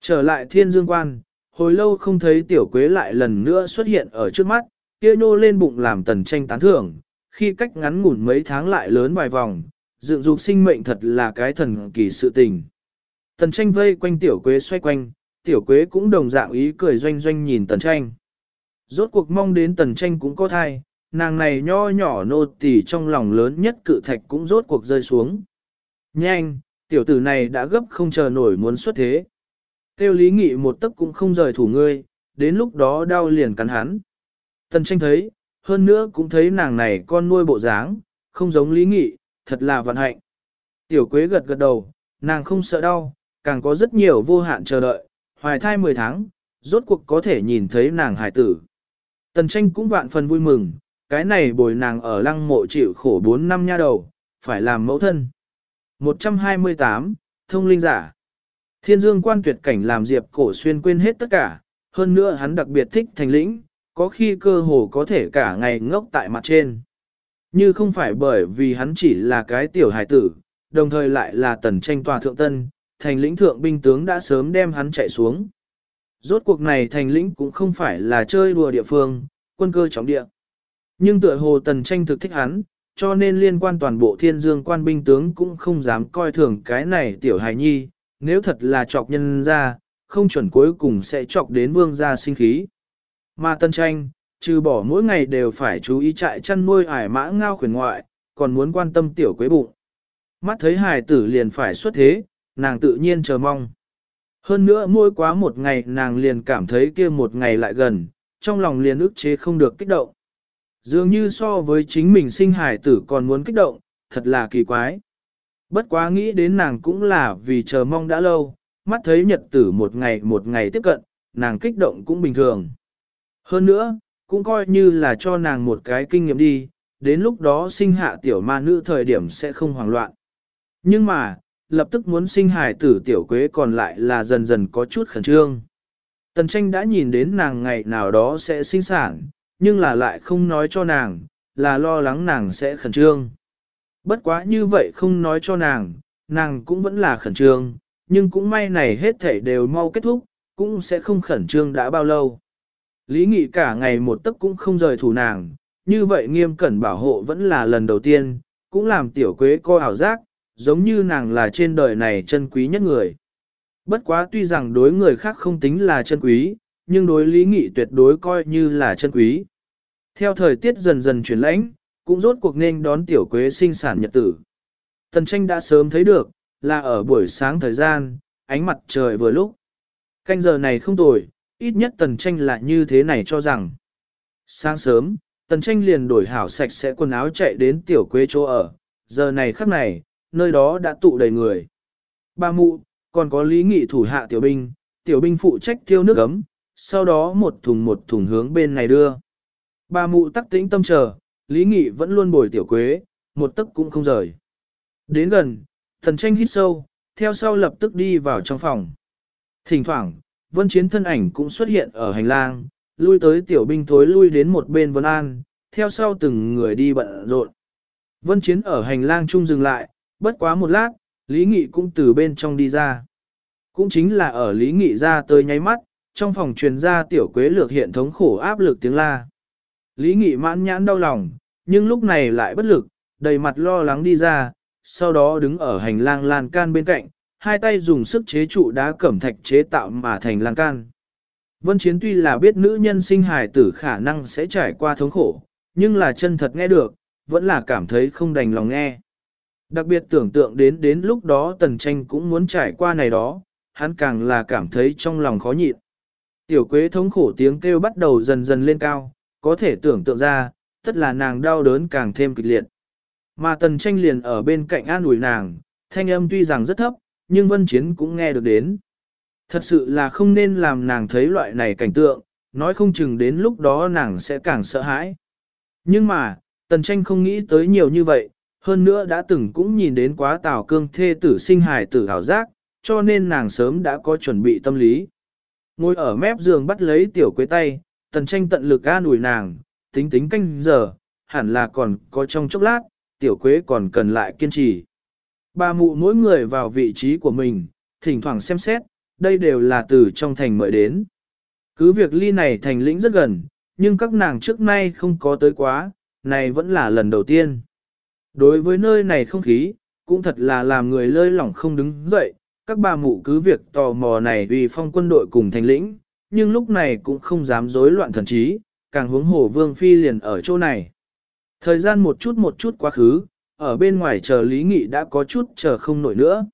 Trở lại thiên dương quan, hồi lâu không thấy tiểu quế lại lần nữa xuất hiện ở trước mắt, kia nô lên bụng làm tần tranh tán thưởng, khi cách ngắn ngủn mấy tháng lại lớn vài vòng, dựng dục sinh mệnh thật là cái thần kỳ sự tình. Tần tranh vây quanh tiểu quế xoay quanh, tiểu quế cũng đồng dạng ý cười doanh doanh nhìn tần tranh. Rốt cuộc mong đến tần tranh cũng có thai, nàng này nho nhỏ nô tỳ trong lòng lớn nhất cự thạch cũng rốt cuộc rơi xuống. Nhanh, tiểu tử này đã gấp không chờ nổi muốn xuất thế. Tiêu lý nghị một tấc cũng không rời thủ ngươi, đến lúc đó đau liền cắn hắn. Tần tranh thấy, hơn nữa cũng thấy nàng này con nuôi bộ dáng, không giống lý nghị, thật là vận hạnh. Tiểu quế gật gật đầu, nàng không sợ đau, càng có rất nhiều vô hạn chờ đợi, hoài thai 10 tháng, rốt cuộc có thể nhìn thấy nàng hải tử. Tần tranh cũng vạn phần vui mừng, cái này bồi nàng ở lăng mộ chịu khổ 4 năm nha đầu, phải làm mẫu thân. 128, Thông linh giả Thiên dương quan tuyệt cảnh làm Diệp cổ xuyên quên hết tất cả, hơn nữa hắn đặc biệt thích thành lĩnh, có khi cơ hồ có thể cả ngày ngốc tại mặt trên. Như không phải bởi vì hắn chỉ là cái tiểu hài tử, đồng thời lại là tần tranh tòa thượng tân, thành lĩnh thượng binh tướng đã sớm đem hắn chạy xuống. Rốt cuộc này thành lĩnh cũng không phải là chơi đùa địa phương, quân cơ trọng địa. Nhưng tựa hồ tần tranh thực thích hắn, cho nên liên quan toàn bộ thiên dương quan binh tướng cũng không dám coi thường cái này tiểu hài nhi, nếu thật là chọc nhân ra, không chuẩn cuối cùng sẽ chọc đến vương gia sinh khí. Mà tân tranh, trừ bỏ mỗi ngày đều phải chú ý trại chăn nuôi ải mã ngao khuyển ngoại, còn muốn quan tâm tiểu quế bụng. Mắt thấy hài tử liền phải xuất thế, nàng tự nhiên chờ mong. Hơn nữa mỗi quá một ngày nàng liền cảm thấy kia một ngày lại gần, trong lòng liền ức chế không được kích động. Dường như so với chính mình sinh hài tử còn muốn kích động, thật là kỳ quái. Bất quá nghĩ đến nàng cũng là vì chờ mong đã lâu, mắt thấy nhật tử một ngày một ngày tiếp cận, nàng kích động cũng bình thường. Hơn nữa, cũng coi như là cho nàng một cái kinh nghiệm đi, đến lúc đó sinh hạ tiểu ma nữ thời điểm sẽ không hoảng loạn. Nhưng mà, lập tức muốn sinh hài tử tiểu quế còn lại là dần dần có chút khẩn trương. Tần tranh đã nhìn đến nàng ngày nào đó sẽ sinh sản, nhưng là lại không nói cho nàng, là lo lắng nàng sẽ khẩn trương. Bất quá như vậy không nói cho nàng, nàng cũng vẫn là khẩn trương, nhưng cũng may này hết thảy đều mau kết thúc, cũng sẽ không khẩn trương đã bao lâu. Lý nghị cả ngày một tấc cũng không rời thủ nàng, như vậy nghiêm cẩn bảo hộ vẫn là lần đầu tiên, cũng làm tiểu quế co ảo giác, giống như nàng là trên đời này chân quý nhất người. Bất quá tuy rằng đối người khác không tính là chân quý, nhưng đối lý nghị tuyệt đối coi như là chân quý. Theo thời tiết dần dần chuyển lãnh, cũng rốt cuộc nên đón tiểu quế sinh sản nhật tử. Tần tranh đã sớm thấy được, là ở buổi sáng thời gian, ánh mặt trời vừa lúc. Canh giờ này không tồi, ít nhất tần tranh là như thế này cho rằng. Sáng sớm, tần tranh liền đổi hảo sạch sẽ quần áo chạy đến tiểu quế chỗ ở, giờ này khắc này, nơi đó đã tụ đầy người. Ba mụ, còn có lý nghị thủ hạ tiểu binh, tiểu binh phụ trách thiêu nước ấm, sau đó một thùng một thùng hướng bên này đưa. Ba mụ tắc tĩnh tâm chờ, lý nghị vẫn luôn bồi tiểu quế, một tấc cũng không rời. Đến gần, thần tranh hít sâu, theo sau lập tức đi vào trong phòng. Thỉnh thoảng, vân chiến thân ảnh cũng xuất hiện ở hành lang, lui tới tiểu binh thối lui đến một bên vân an, theo sau từng người đi bận rộn. Vân chiến ở hành lang chung dừng lại, bất quá một lát, Lý Nghị cũng từ bên trong đi ra. Cũng chính là ở Lý Nghị ra tới nháy mắt, trong phòng truyền ra tiểu quế lược hiện thống khổ áp lực tiếng la. Lý Nghị mãn nhãn đau lòng, nhưng lúc này lại bất lực, đầy mặt lo lắng đi ra, sau đó đứng ở hành lang lan can bên cạnh, hai tay dùng sức chế trụ đá cẩm thạch chế tạo mà thành lan can. Vân Chiến tuy là biết nữ nhân sinh hài tử khả năng sẽ trải qua thống khổ, nhưng là chân thật nghe được, vẫn là cảm thấy không đành lòng nghe. Đặc biệt tưởng tượng đến đến lúc đó tần tranh cũng muốn trải qua này đó, hắn càng là cảm thấy trong lòng khó nhịn. Tiểu quế thống khổ tiếng kêu bắt đầu dần dần lên cao, có thể tưởng tượng ra, tất là nàng đau đớn càng thêm kịch liệt. Mà tần tranh liền ở bên cạnh an ủi nàng, thanh âm tuy rằng rất thấp, nhưng vân chiến cũng nghe được đến. Thật sự là không nên làm nàng thấy loại này cảnh tượng, nói không chừng đến lúc đó nàng sẽ càng sợ hãi. Nhưng mà, tần tranh không nghĩ tới nhiều như vậy, hơn nữa đã từng cũng nhìn đến quá tào cương thê tử sinh hài tử hảo giác, cho nên nàng sớm đã có chuẩn bị tâm lý. Ngồi ở mép giường bắt lấy tiểu quế tay, tần tranh tận lực an ủi nàng, tính tính canh giờ, hẳn là còn có trong chốc lát, tiểu quế còn cần lại kiên trì. Ba mụ mỗi người vào vị trí của mình, thỉnh thoảng xem xét, đây đều là từ trong thành mời đến. Cứ việc ly này thành lĩnh rất gần, nhưng các nàng trước nay không có tới quá, này vẫn là lần đầu tiên. Đối với nơi này không khí, cũng thật là làm người lơi lỏng không đứng dậy, các bà mụ cứ việc tò mò này vì phong quân đội cùng thành lĩnh, nhưng lúc này cũng không dám rối loạn thần trí, càng hướng hồ vương phi liền ở chỗ này. Thời gian một chút một chút quá khứ, ở bên ngoài chờ Lý Nghị đã có chút chờ không nổi nữa.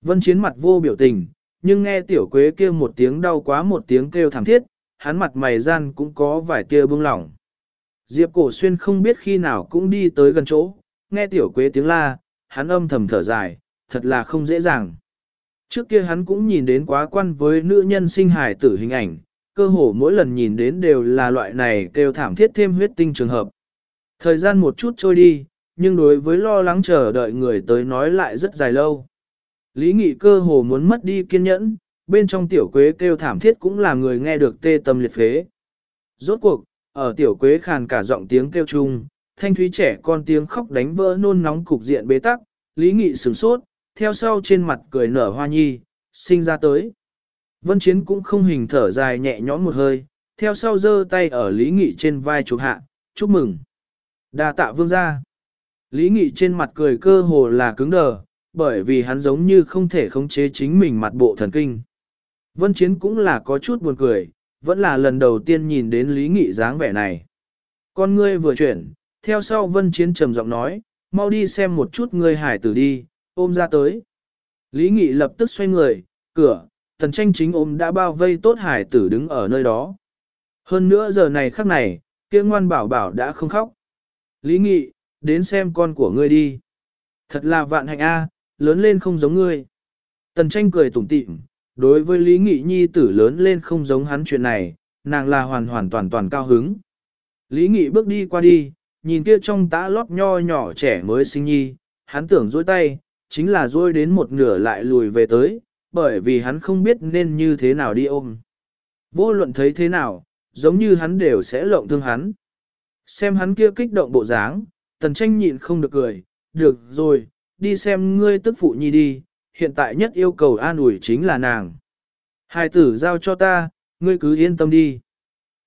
Vân Chiến mặt vô biểu tình, nhưng nghe tiểu quế kêu một tiếng đau quá một tiếng kêu thảm thiết, hắn mặt mày gian cũng có vài tia bưng lỏng. Diệp cổ xuyên không biết khi nào cũng đi tới gần chỗ, nghe tiểu quế tiếng la, hắn âm thầm thở dài, thật là không dễ dàng. Trước kia hắn cũng nhìn đến quá quan với nữ nhân sinh hài tử hình ảnh, cơ hồ mỗi lần nhìn đến đều là loại này kêu thảm thiết thêm huyết tinh trường hợp. Thời gian một chút trôi đi, nhưng đối với lo lắng chờ đợi người tới nói lại rất dài lâu. Lý nghị cơ hồ muốn mất đi kiên nhẫn, bên trong tiểu quế kêu thảm thiết cũng là người nghe được tê tâm liệt phế. Rốt cuộc, ở tiểu quế khàn cả giọng tiếng kêu chung, thanh thúy trẻ con tiếng khóc đánh vỡ nôn nóng cục diện bế tắc, lý nghị sửng sốt, theo sau trên mặt cười nở hoa nhi, sinh ra tới. Vân Chiến cũng không hình thở dài nhẹ nhõm một hơi, theo sau giơ tay ở Lý Nghị trên vai chụp hạ, chúc mừng. đa tạ vương gia. Lý Nghị trên mặt cười cơ hồ là cứng đờ, bởi vì hắn giống như không thể khống chế chính mình mặt bộ thần kinh. Vân Chiến cũng là có chút buồn cười, vẫn là lần đầu tiên nhìn đến Lý Nghị dáng vẻ này. Con ngươi vừa chuyển, theo sau Vân Chiến trầm giọng nói, mau đi xem một chút ngươi hải tử đi, ôm ra tới. Lý Nghị lập tức xoay người, cửa, tần tranh chính ôm đã bao vây tốt hải tử đứng ở nơi đó. Hơn nữa giờ này khắc này, kia ngoan bảo bảo đã không khóc. Lý Nghị, đến xem con của ngươi đi. Thật là vạn hạnh a, lớn lên không giống ngươi. Tần tranh cười tủm tỉm, đối với Lý Nghị Nhi tử lớn lên không giống hắn chuyện này, nàng là hoàn hoàn toàn toàn cao hứng. Lý Nghị bước đi qua đi, nhìn kia trong tã lót nho nhỏ trẻ mới sinh nhi, hắn tưởng dối tay, chính là dối đến một nửa lại lùi về tới, bởi vì hắn không biết nên như thế nào đi ôm. Vô luận thấy thế nào, giống như hắn đều sẽ lộng thương hắn. Xem hắn kia kích động bộ dáng, tần tranh nhịn không được cười, được rồi, đi xem ngươi tức phụ nhi đi, hiện tại nhất yêu cầu an ủi chính là nàng. Hai tử giao cho ta, ngươi cứ yên tâm đi.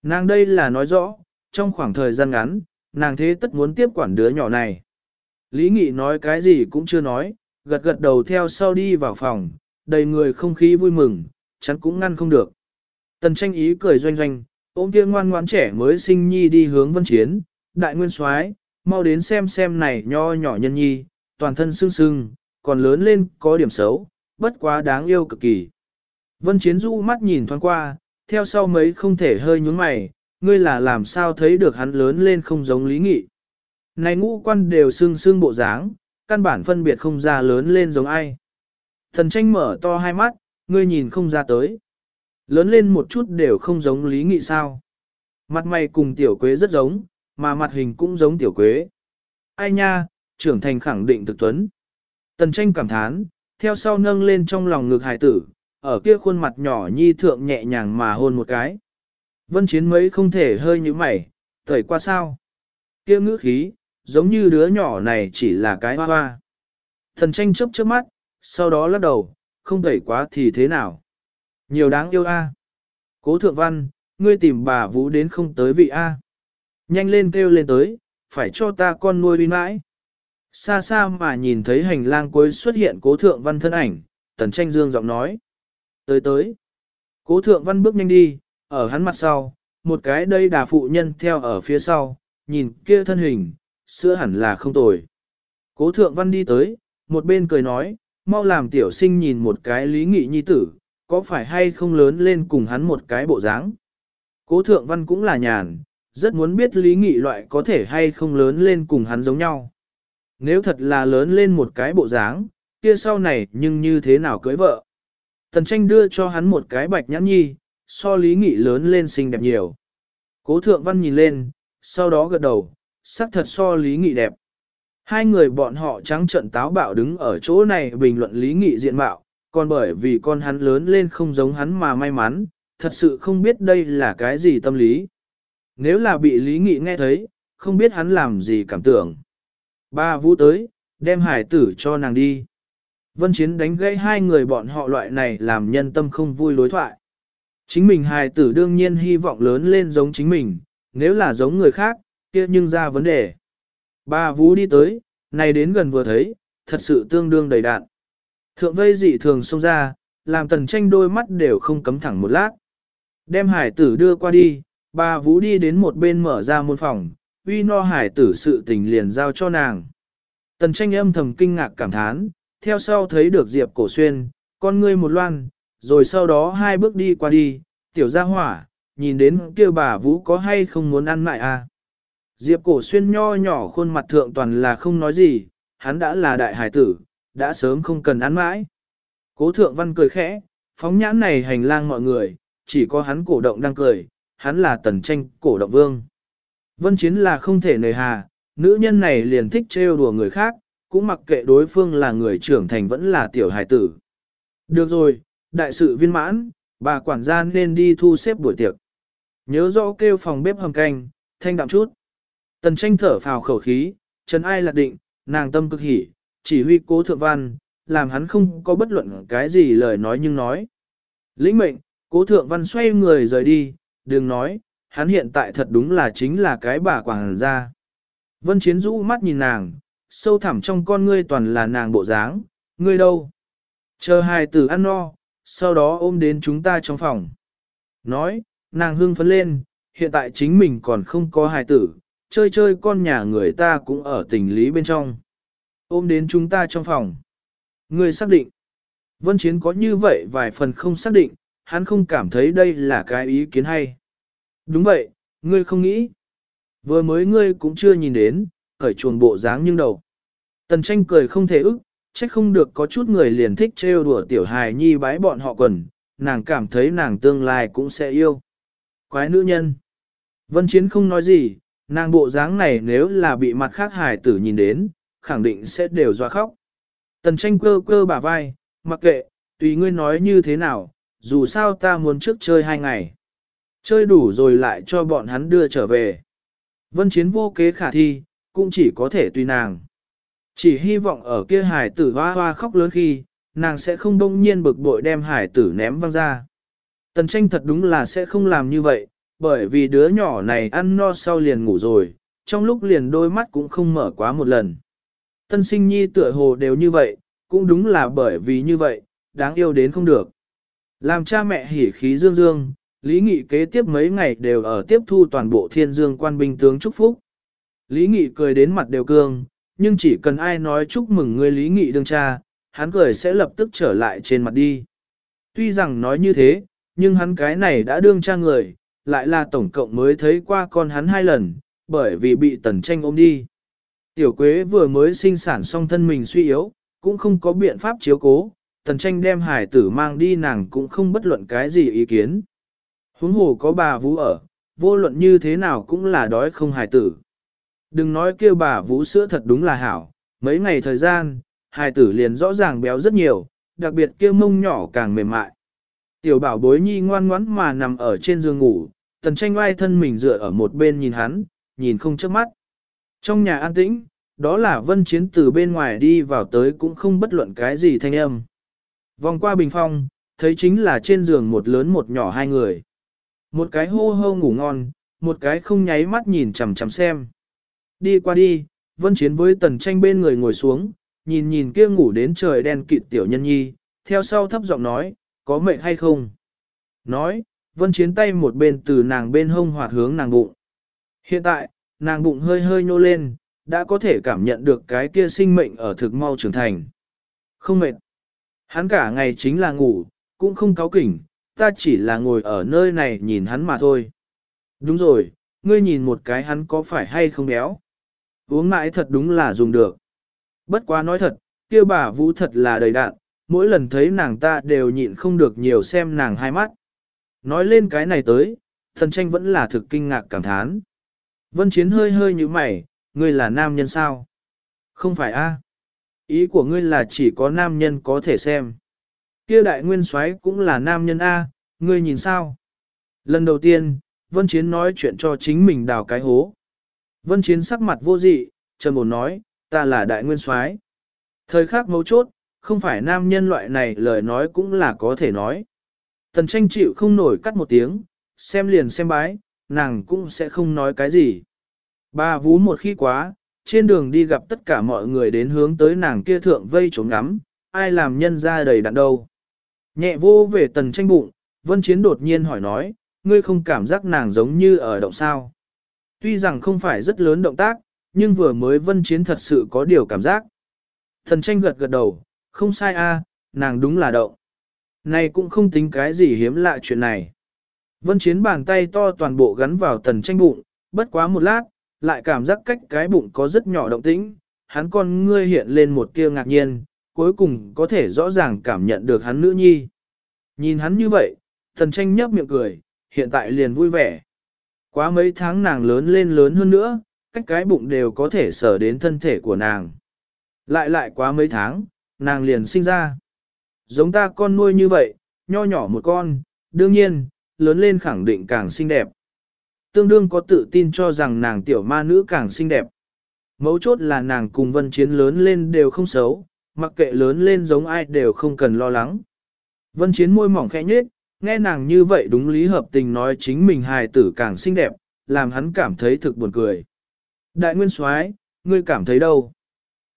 Nàng đây là nói rõ, trong khoảng thời gian ngắn, nàng thế tất muốn tiếp quản đứa nhỏ này. Lý Nghị nói cái gì cũng chưa nói, gật gật đầu theo sau đi vào phòng, đầy người không khí vui mừng, chắn cũng ngăn không được. Tần tranh ý cười doanh doanh, ôm kia ngoan ngoãn trẻ mới sinh nhi đi hướng vân chiến, đại nguyên soái mau đến xem xem này nho nhỏ nhân nhi, toàn thân sưng sưng, còn lớn lên có điểm xấu, bất quá đáng yêu cực kỳ. Vân chiến du mắt nhìn thoáng qua, theo sau mấy không thể hơi nhúng mày, ngươi là làm sao thấy được hắn lớn lên không giống lý nghị. Này ngũ quan đều sưng sưng bộ dáng, căn bản phân biệt không ra lớn lên giống ai. Thần tranh mở to hai mắt, ngươi nhìn không ra tới. Lớn lên một chút đều không giống lý nghị sao. Mặt mày cùng tiểu quế rất giống, mà mặt hình cũng giống tiểu quế. Ai nha, trưởng thành khẳng định thực tuấn. Tần tranh cảm thán, theo sau nâng lên trong lòng ngực hải tử, ở kia khuôn mặt nhỏ nhi thượng nhẹ nhàng mà hôn một cái. Vân chiến mấy không thể hơi như mày, thời qua sao. Kia ngữ khí, giống như đứa nhỏ này chỉ là cái hoa hoa. Thần tranh chấp trước mắt, sau đó lắc đầu, không đẩy quá thì thế nào. Nhiều đáng yêu a. Cố thượng văn, ngươi tìm bà vũ đến không tới vị a. Nhanh lên kêu lên tới, phải cho ta con nuôi đi mãi. Xa xa mà nhìn thấy hành lang cuối xuất hiện cố thượng văn thân ảnh, tần tranh dương giọng nói. Tới tới. Cố thượng văn bước nhanh đi, ở hắn mặt sau, một cái đây đà phụ nhân theo ở phía sau, nhìn kia thân hình, sữa hẳn là không tồi. Cố thượng văn đi tới, một bên cười nói, mau làm tiểu sinh nhìn một cái lý nghị nhi tử, có phải hay không lớn lên cùng hắn một cái bộ dáng. Cố thượng văn cũng là nhàn, rất muốn biết lý nghị loại có thể hay không lớn lên cùng hắn giống nhau. Nếu thật là lớn lên một cái bộ dáng, kia sau này nhưng như thế nào cưới vợ. Tần tranh đưa cho hắn một cái bạch nhãn nhi, so lý nghị lớn lên xinh đẹp nhiều. Cố thượng văn nhìn lên, sau đó gật đầu, sắc thật so lý nghị đẹp. Hai người bọn họ trắng trận táo bạo đứng ở chỗ này bình luận lý nghị diện mạo, còn bởi vì con hắn lớn lên không giống hắn mà may mắn, thật sự không biết đây là cái gì tâm lý. Nếu là bị lý nghị nghe thấy, không biết hắn làm gì cảm tưởng. Ba vũ tới, đem hải tử cho nàng đi. Vân Chiến đánh gãy hai người bọn họ loại này làm nhân tâm không vui lối thoại. Chính mình hài tử đương nhiên hy vọng lớn lên giống chính mình, nếu là giống người khác, kia nhưng ra vấn đề. Ba Vũ đi tới, này đến gần vừa thấy, thật sự tương đương đầy đạn. Thượng vây dị thường xông ra, làm tần tranh đôi mắt đều không cấm thẳng một lát. Đem hải tử đưa qua đi, Bà Vũ đi đến một bên mở ra môn phòng, uy no hải tử sự tình liền giao cho nàng. Tần tranh âm thầm kinh ngạc cảm thán, theo sau thấy được Diệp Cổ Xuyên, con ngươi một loan, rồi sau đó hai bước đi qua đi, tiểu gia hỏa, nhìn đến kia bà Vũ có hay không muốn ăn mại à. Diệp Cổ Xuyên nho nhỏ khuôn mặt thượng toàn là không nói gì, hắn đã là đại hải tử, đã sớm không cần ăn mãi. Cố thượng văn cười khẽ, phóng nhãn này hành lang mọi người, chỉ có hắn cổ động đang cười, hắn là tần tranh cổ động vương. Vân chiến là không thể nề hà, nữ nhân này liền thích trêu đùa người khác, cũng mặc kệ đối phương là người trưởng thành vẫn là tiểu hài tử. Được rồi, đại sự viên mãn, bà quản gia nên đi thu xếp buổi tiệc. Nhớ rõ kêu phòng bếp hầm canh, thanh đạm chút. Tần tranh thở phào khẩu khí, trần ai lạc định, nàng tâm cực hỉ, chỉ huy cố thượng văn, làm hắn không có bất luận cái gì lời nói nhưng nói. Lĩnh mệnh, cố thượng văn xoay người rời đi, đừng nói, hắn hiện tại thật đúng là chính là cái bà quảng gia. Vân Chiến rũ mắt nhìn nàng, sâu thẳm trong con ngươi toàn là nàng bộ dáng, ngươi đâu? Chờ hai tử ăn no, sau đó ôm đến chúng ta trong phòng. Nói, nàng hưng phấn lên, hiện tại chính mình còn không có hài tử, chơi chơi con nhà người ta cũng ở tình lý bên trong. Ôm đến chúng ta trong phòng. Ngươi xác định. Vân Chiến có như vậy vài phần không xác định, hắn không cảm thấy đây là cái ý kiến hay. Đúng vậy, ngươi không nghĩ. Vừa mới ngươi cũng chưa nhìn đến, khởi chuồn bộ dáng nhưng đầu. Tần tranh cười không thể ức, trách không được có chút người liền thích trêu đùa tiểu hài nhi bái bọn họ quần, nàng cảm thấy nàng tương lai cũng sẽ yêu. Quái nữ nhân. Vân Chiến không nói gì, nàng bộ dáng này nếu là bị mặt khác hài tử nhìn đến, khẳng định sẽ đều doa khóc. Tần tranh cơ cơ bả vai, mặc kệ, tùy ngươi nói như thế nào, dù sao ta muốn trước chơi hai ngày. Chơi đủ rồi lại cho bọn hắn đưa trở về. Vân Chiến vô kế khả thi, cũng chỉ có thể tùy nàng. Chỉ hy vọng ở kia hải tử hoa hoa khóc lớn khi, nàng sẽ không đông nhiên bực bội đem hải tử ném văng ra. Tần tranh thật đúng là sẽ không làm như vậy, bởi vì đứa nhỏ này ăn no sau liền ngủ rồi, trong lúc liền đôi mắt cũng không mở quá một lần. Tân sinh nhi tựa hồ đều như vậy, cũng đúng là bởi vì như vậy, đáng yêu đến không được. Làm cha mẹ hỉ khí dương dương, Lý Nghị kế tiếp mấy ngày đều ở tiếp thu toàn bộ thiên dương quan binh tướng chúc phúc. Lý Nghị cười đến mặt đều cương, nhưng chỉ cần ai nói chúc mừng ngươi Lý Nghị đương cha, hắn cười sẽ lập tức trở lại trên mặt đi. Tuy rằng nói như thế, nhưng hắn cái này đã đương cha người, lại là tổng cộng mới thấy qua con hắn hai lần, bởi vì bị tần tranh ôm đi. Tiểu Quế vừa mới sinh sản xong thân mình suy yếu, cũng không có biện pháp chiếu cố, tần tranh đem hải tử mang đi nàng cũng không bất luận cái gì ý kiến. Huống hồ có bà Vũ ở, vô luận như thế nào cũng là đói không hải tử. Đừng nói kêu bà Vũ sữa thật đúng là hảo, mấy ngày thời gian, hải tử liền rõ ràng béo rất nhiều, đặc biệt kêu mông nhỏ càng mềm mại. Tiểu bảo bối nhi ngoan ngoãn mà nằm ở trên giường ngủ, tần tranh oai thân mình dựa ở một bên nhìn hắn, nhìn không chớp mắt. Trong nhà an tĩnh, đó là vân chiến từ bên ngoài đi vào tới cũng không bất luận cái gì thanh âm. Vòng qua bình phong, thấy chính là trên giường một lớn một nhỏ hai người. Một cái hô hô ngủ ngon, một cái không nháy mắt nhìn chằm chằm xem. Đi qua đi, vân chiến với tần tranh bên người ngồi xuống, nhìn nhìn kia ngủ đến trời đen kịt tiểu nhân nhi, theo sau thấp giọng nói, có mệnh hay không? Nói, vân chiến tay một bên từ nàng bên hông hoạt hướng nàng bụng. Hiện tại, nàng bụng hơi hơi nhô lên, đã có thể cảm nhận được cái kia sinh mệnh ở thực mau trưởng thành. Không mệt. Hắn cả ngày chính là ngủ, cũng không cáo kỉnh, ta chỉ là ngồi ở nơi này nhìn hắn mà thôi. Đúng rồi, ngươi nhìn một cái hắn có phải hay không béo. Uống mãi thật đúng là dùng được. Bất quá nói thật, kia bà vũ thật là đầy đạn, mỗi lần thấy nàng ta đều nhịn không được nhiều xem nàng hai mắt. Nói lên cái này tới, thần tranh vẫn là thực kinh ngạc cảm thán. Vân Chiến hơi hơi như mày, ngươi là nam nhân sao? Không phải a? Ý của ngươi là chỉ có nam nhân có thể xem. Kia đại nguyên soái cũng là nam nhân a, ngươi nhìn sao? Lần đầu tiên, Vân Chiến nói chuyện cho chính mình đào cái hố. Vân Chiến sắc mặt vô dị, trầm ổn nói, ta là đại nguyên soái. Thời khắc mấu chốt, không phải nam nhân loại này lời nói cũng là có thể nói. Tần tranh chịu không nổi cắt một tiếng, xem liền xem bái, nàng cũng sẽ không nói cái gì. Ba vú một khi quá, trên đường đi gặp tất cả mọi người đến hướng tới nàng kia thượng vây trốn ngắm, ai làm nhân ra đầy đặn đâu. Nhẹ vô về tần tranh bụng, vân chiến đột nhiên hỏi nói, ngươi không cảm giác nàng giống như ở động sao. Tuy rằng không phải rất lớn động tác, nhưng vừa mới vân chiến thật sự có điều cảm giác. Thần tranh gật gật đầu, không sai a, nàng đúng là động. Này cũng không tính cái gì hiếm lạ chuyện này. Vân chiến bàn tay to toàn bộ gắn vào tần tranh bụng, bất quá một lát, lại cảm giác cách cái bụng có rất nhỏ động tĩnh, hắn con ngươi hiện lên một tia ngạc nhiên, cuối cùng có thể rõ ràng cảm nhận được hắn nữ nhi. Nhìn hắn như vậy, thần tranh nhấp miệng cười, hiện tại liền vui vẻ. Quá mấy tháng nàng lớn lên lớn hơn nữa, cách cái bụng đều có thể sở đến thân thể của nàng. Lại lại quá mấy tháng, nàng liền sinh ra. Giống ta con nuôi như vậy, nho nhỏ một con, đương nhiên, lớn lên khẳng định càng xinh đẹp. Tương đương có tự tin cho rằng nàng tiểu ma nữ càng xinh đẹp. Mấu chốt là nàng cùng vân chiến lớn lên đều không xấu, mặc kệ lớn lên giống ai đều không cần lo lắng. Vân chiến môi mỏng khẽ nhếch, nghe nàng như vậy đúng lý hợp tình nói chính mình hài tử càng xinh đẹp, làm hắn cảm thấy thực buồn cười. Đại nguyên soái, ngươi cảm thấy đâu?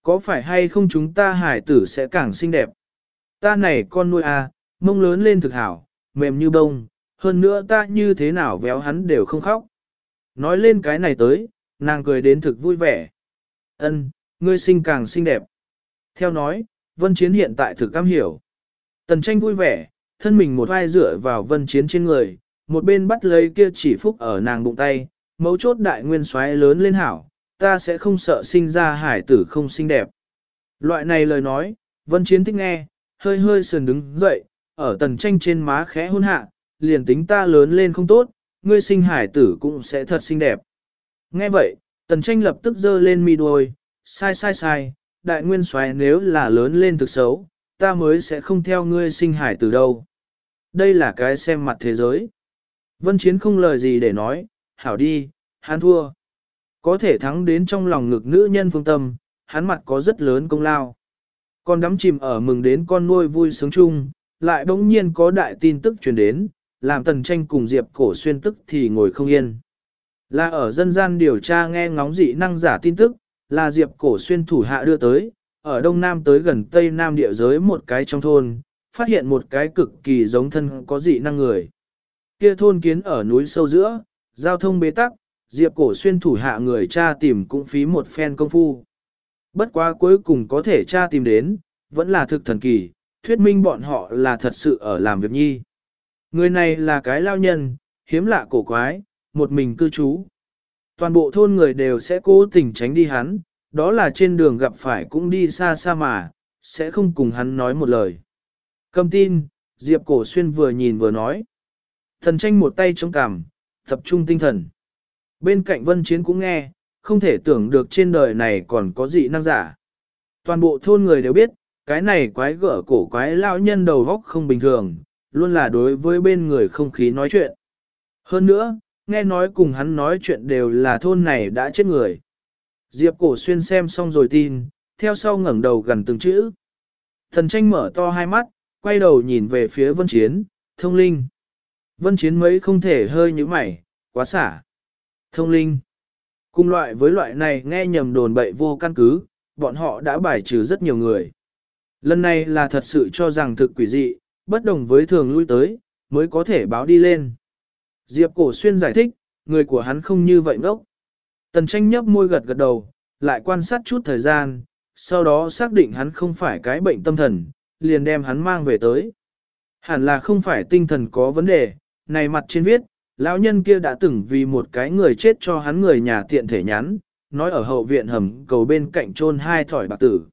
Có phải hay không chúng ta hài tử sẽ càng xinh đẹp? Ta này con nuôi à, mông lớn lên thực hảo, mềm như bông, hơn nữa ta như thế nào véo hắn đều không khóc. Nói lên cái này tới, nàng cười đến thực vui vẻ. Ân, ngươi sinh càng xinh đẹp. Theo nói, Vân Chiến hiện tại thực cam hiểu. Tần tranh vui vẻ, thân mình một vai dựa vào Vân Chiến trên người, một bên bắt lấy kia chỉ phúc ở nàng bụng tay, mấu chốt đại nguyên xoáy lớn lên hảo, ta sẽ không sợ sinh ra hải tử không xinh đẹp. Loại này lời nói, Vân Chiến thích nghe, hơi hơi sườn đứng dậy, ở tần tranh trên má khẽ hôn hạ, liền tính ta lớn lên không tốt, ngươi sinh hải tử cũng sẽ thật xinh đẹp. Nghe vậy, tần tranh lập tức giơ lên mi đuôi, sai sai sai, đại nguyên soái nếu là lớn lên thực xấu, ta mới sẽ không theo ngươi sinh hải tử đâu. Đây là cái xem mặt thế giới. Vân Chiến không lời gì để nói, hảo đi, hắn thua. Có thể thắng đến trong lòng ngực nữ nhân phương tâm, hắn mặt có rất lớn công lao. Con đắm chìm ở mừng đến con nuôi vui sướng chung, lại bỗng nhiên có đại tin tức truyền đến, làm tần tranh cùng Diệp cổ xuyên tức thì ngồi không yên. Là ở dân gian điều tra nghe ngóng dị năng giả tin tức, là Diệp cổ xuyên thủ hạ đưa tới, ở Đông Nam tới gần Tây Nam địa giới một cái trong thôn, phát hiện một cái cực kỳ giống thân có dị năng người. Kia thôn kiến ở núi sâu giữa, giao thông bế tắc, Diệp cổ xuyên thủ hạ người cha tìm cũng phí một phen công phu. Bất quá cuối cùng có thể cha tìm đến, vẫn là thực thần kỳ, thuyết minh bọn họ là thật sự ở làm việc nhi. Người này là cái lao nhân, hiếm lạ cổ quái, một mình cư trú. Toàn bộ thôn người đều sẽ cố tình tránh đi hắn, đó là trên đường gặp phải cũng đi xa xa mà, sẽ không cùng hắn nói một lời. Cầm tin, Diệp Cổ Xuyên vừa nhìn vừa nói. Thần tranh một tay chống cằm, tập trung tinh thần. Bên cạnh vân chiến cũng nghe, không thể tưởng được trên đời này còn có dị năng giả. Toàn bộ thôn người đều biết, cái này quái gở cổ quái lao nhân đầu góc không bình thường, luôn là đối với bên người không khí nói chuyện. Hơn nữa, nghe nói cùng hắn nói chuyện đều là thôn này đã chết người. Diệp cổ xuyên xem xong rồi tin, theo sau ngẩng đầu gần từng chữ. Thần tranh mở to hai mắt, quay đầu nhìn về phía vân chiến, thông linh. Vân chiến mấy không thể hơi như mày, quá xả. Thông linh. Cùng loại với loại này nghe nhầm đồn bậy vô căn cứ, bọn họ đã bài trừ rất nhiều người. Lần này là thật sự cho rằng thực quỷ dị, bất đồng với thường lui tới, mới có thể báo đi lên. Diệp Cổ Xuyên giải thích, người của hắn không như vậy ngốc. Tần tranh nhấp môi gật gật đầu, lại quan sát chút thời gian, sau đó xác định hắn không phải cái bệnh tâm thần, liền đem hắn mang về tới. Hẳn là không phải tinh thần có vấn đề, này mặt trên viết, lão nhân kia đã từng vì một cái người chết cho hắn người nhà tiện thể nhắn, nói ở hậu viện hầm cầu bên cạnh chôn hai thỏi bạc tử.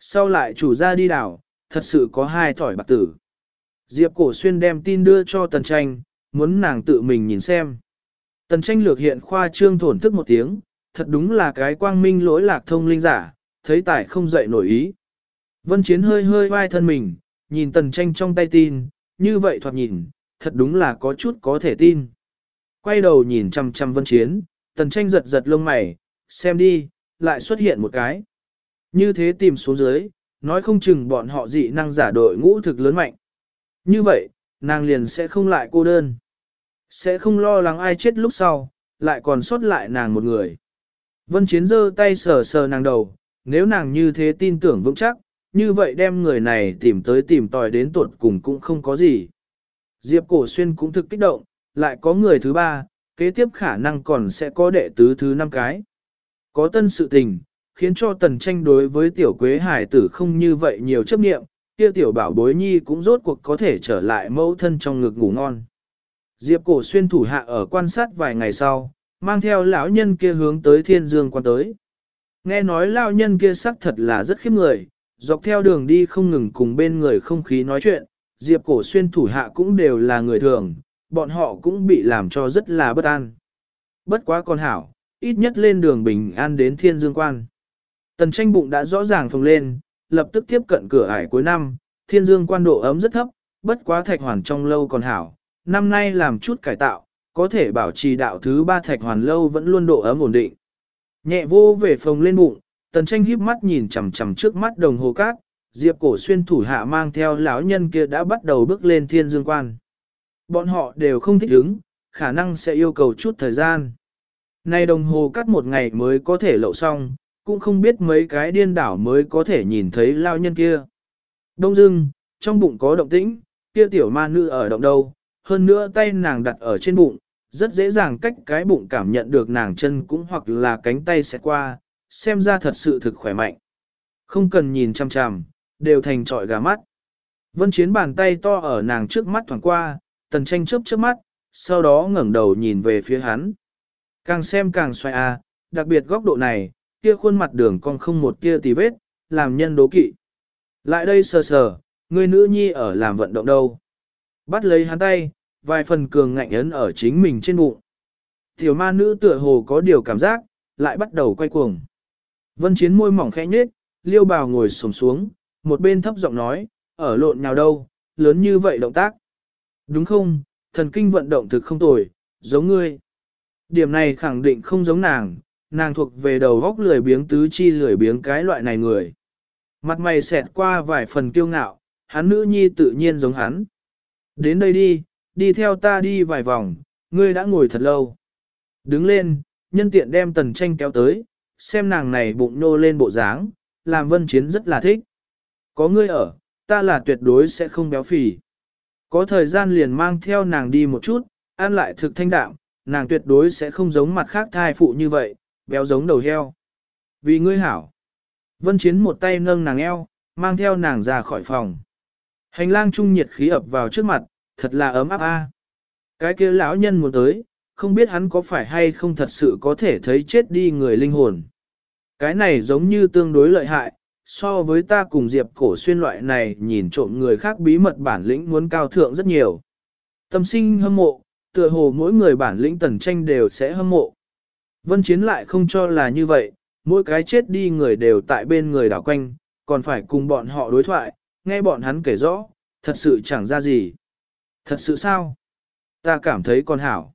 Sau lại chủ gia đi đảo, thật sự có hai thỏi bạc tử. Diệp Cổ Xuyên đem tin đưa cho Tần Tranh, muốn nàng tự mình nhìn xem. Tần Tranh lược hiện khoa trương thổn thức một tiếng, thật đúng là cái quang minh lỗi lạc thông linh giả, thấy tải không dậy nổi ý. Vân Chiến hơi hơi vai thân mình, nhìn Tần Tranh trong tay tin, như vậy thoạt nhìn, thật đúng là có chút có thể tin. Quay đầu nhìn chăm chăm Vân Chiến, Tần Tranh giật giật lông mày, xem đi, lại xuất hiện một cái. Như thế tìm xuống dưới, nói không chừng bọn họ dị năng giả đội ngũ thực lớn mạnh. Như vậy, nàng liền sẽ không lại cô đơn. Sẽ không lo lắng ai chết lúc sau, lại còn sót lại nàng một người. Vân Chiến giơ tay sờ sờ nàng đầu, nếu nàng như thế tin tưởng vững chắc, như vậy đem người này tìm tới tìm tòi đến tuột cùng cũng không có gì. Diệp Cổ Xuyên cũng thực kích động, lại có người thứ ba, kế tiếp khả năng còn sẽ có đệ tứ thứ năm cái. Có tân sự tình, khiến cho tần tranh đối với tiểu quế hải tử không như vậy nhiều chấp nghiệm, kia tiểu bảo bối nhi cũng rốt cuộc có thể trở lại mẫu thân trong ngực ngủ ngon. Diệp cổ xuyên thủ hạ ở quan sát vài ngày sau, mang theo lão nhân kia hướng tới thiên dương quan tới. Nghe nói lão nhân kia sắc thật là rất khiếp người, dọc theo đường đi không ngừng cùng bên người không khí nói chuyện, Diệp cổ xuyên thủ hạ cũng đều là người thường, bọn họ cũng bị làm cho rất là bất an. Bất quá con hảo, ít nhất lên đường bình an đến thiên dương quan. Tần tranh bụng đã rõ ràng phồng lên, lập tức tiếp cận cửa ải cuối năm, thiên dương quan độ ấm rất thấp, bất quá thạch hoàn trong lâu còn hảo, năm nay làm chút cải tạo, có thể bảo trì đạo thứ ba thạch hoàn lâu vẫn luôn độ ấm ổn định. Nhẹ vô về phòng lên bụng, tần tranh híp mắt nhìn chằm chằm trước mắt đồng hồ cát, diệp cổ xuyên thủ hạ mang theo lão nhân kia đã bắt đầu bước lên thiên dương quan. Bọn họ đều không thích ứng, khả năng sẽ yêu cầu chút thời gian. Nay đồng hồ cắt một ngày mới có thể lậu xong, cũng không biết mấy cái điên đảo mới có thể nhìn thấy lao nhân kia. Đông dưng, trong bụng có động tĩnh, kia tiểu ma nữ ở động đâu, hơn nữa tay nàng đặt ở trên bụng, rất dễ dàng cách cái bụng cảm nhận được nàng chân cũng hoặc là cánh tay sẽ qua, xem ra thật sự thực khỏe mạnh. Không cần nhìn chăm chằm, đều thành trọi gà mắt. Vân chiến bàn tay to ở nàng trước mắt thoảng qua, tần tranh chớp trước mắt, sau đó ngẩng đầu nhìn về phía hắn. Càng xem càng xoay a, à, đặc biệt góc độ này, kia khuôn mặt đường con không một kia tì vết, làm nhân đố kỵ. Lại đây sờ sờ, người nữ nhi ở làm vận động đâu. Bắt lấy hắn tay, vài phần cường ngạnh ấn ở chính mình trên bụng. Tiểu ma nữ tựa hồ có điều cảm giác, lại bắt đầu quay cuồng. Vân chiến môi mỏng khẽ nhếch, liêu bào ngồi sổm xuống, một bên thấp giọng nói, ở lộn nhào đâu, lớn như vậy động tác. Đúng không, thần kinh vận động thực không tồi, giống ngươi. Điểm này khẳng định không giống nàng, nàng thuộc về đầu góc lười biếng tứ chi lười biếng cái loại này người. Mặt mày xẹt qua vài phần kiêu ngạo, hắn nữ nhi tự nhiên giống hắn. Đến đây đi, đi theo ta đi vài vòng, ngươi đã ngồi thật lâu. Đứng lên, nhân tiện đem tần tranh kéo tới, xem nàng này bụng nô lên bộ dáng, làm vân chiến rất là thích. Có ngươi ở, ta là tuyệt đối sẽ không béo phì. Có thời gian liền mang theo nàng đi một chút, ăn lại thực thanh đạm, nàng tuyệt đối sẽ không giống mặt khác thai phụ như vậy, béo giống đầu heo. Vì ngươi hảo. Vân Chiến một tay nâng nàng eo, mang theo nàng ra khỏi phòng. Hành lang trung nhiệt khí ập vào trước mặt, thật là ấm áp a. Cái kia lão nhân muốn tới, không biết hắn có phải hay không thật sự có thể thấy chết đi người linh hồn. Cái này giống như tương đối lợi hại, so với ta cùng Diệp cổ xuyên loại này nhìn trộm người khác bí mật bản lĩnh muốn cao thượng rất nhiều. Tâm sinh hâm mộ, tựa hồ mỗi người bản lĩnh tần tranh đều sẽ hâm mộ. Vân Chiến lại không cho là như vậy, mỗi cái chết đi người đều tại bên người đảo quanh, còn phải cùng bọn họ đối thoại, nghe bọn hắn kể rõ, thật sự chẳng ra gì. Thật sự sao? Ta cảm thấy con hảo.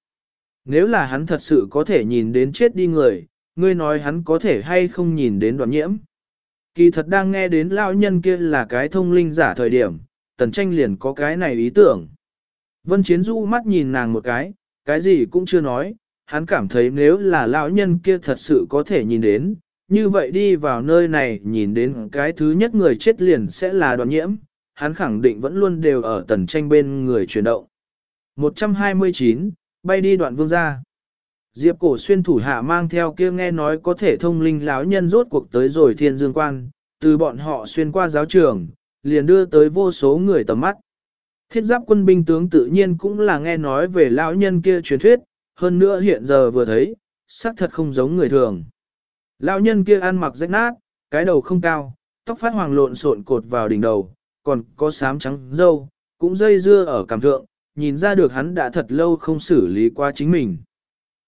Nếu là hắn thật sự có thể nhìn đến chết đi người, ngươi nói hắn có thể hay không nhìn đến đoạn nhiễm. Kỳ thật đang nghe đến lão nhân kia là cái thông linh giả thời điểm, tần tranh liền có cái này ý tưởng. Vân Chiến Du mắt nhìn nàng một cái, cái gì cũng chưa nói, hắn cảm thấy nếu là lão nhân kia thật sự có thể nhìn đến, như vậy đi vào nơi này nhìn đến cái thứ nhất người chết liền sẽ là đoạn nhiễm, hắn khẳng định vẫn luôn đều ở tần tranh bên người chuyển động. 129, bay đi đoạn vương ra. Diệp cổ xuyên thủ hạ mang theo kia nghe nói có thể thông linh lão nhân rốt cuộc tới rồi thiên dương quan, từ bọn họ xuyên qua giáo trường, liền đưa tới vô số người tầm mắt. Thiết giáp quân binh tướng tự nhiên cũng là nghe nói về lão nhân kia truyền thuyết, hơn nữa hiện giờ vừa thấy, xác thật không giống người thường. Lão nhân kia ăn mặc rách nát, cái đầu không cao, tóc phát hoàng lộn xộn cột vào đỉnh đầu, còn có sám trắng dâu, cũng dây dưa ở cảm thượng, nhìn ra được hắn đã thật lâu không xử lý qua chính mình.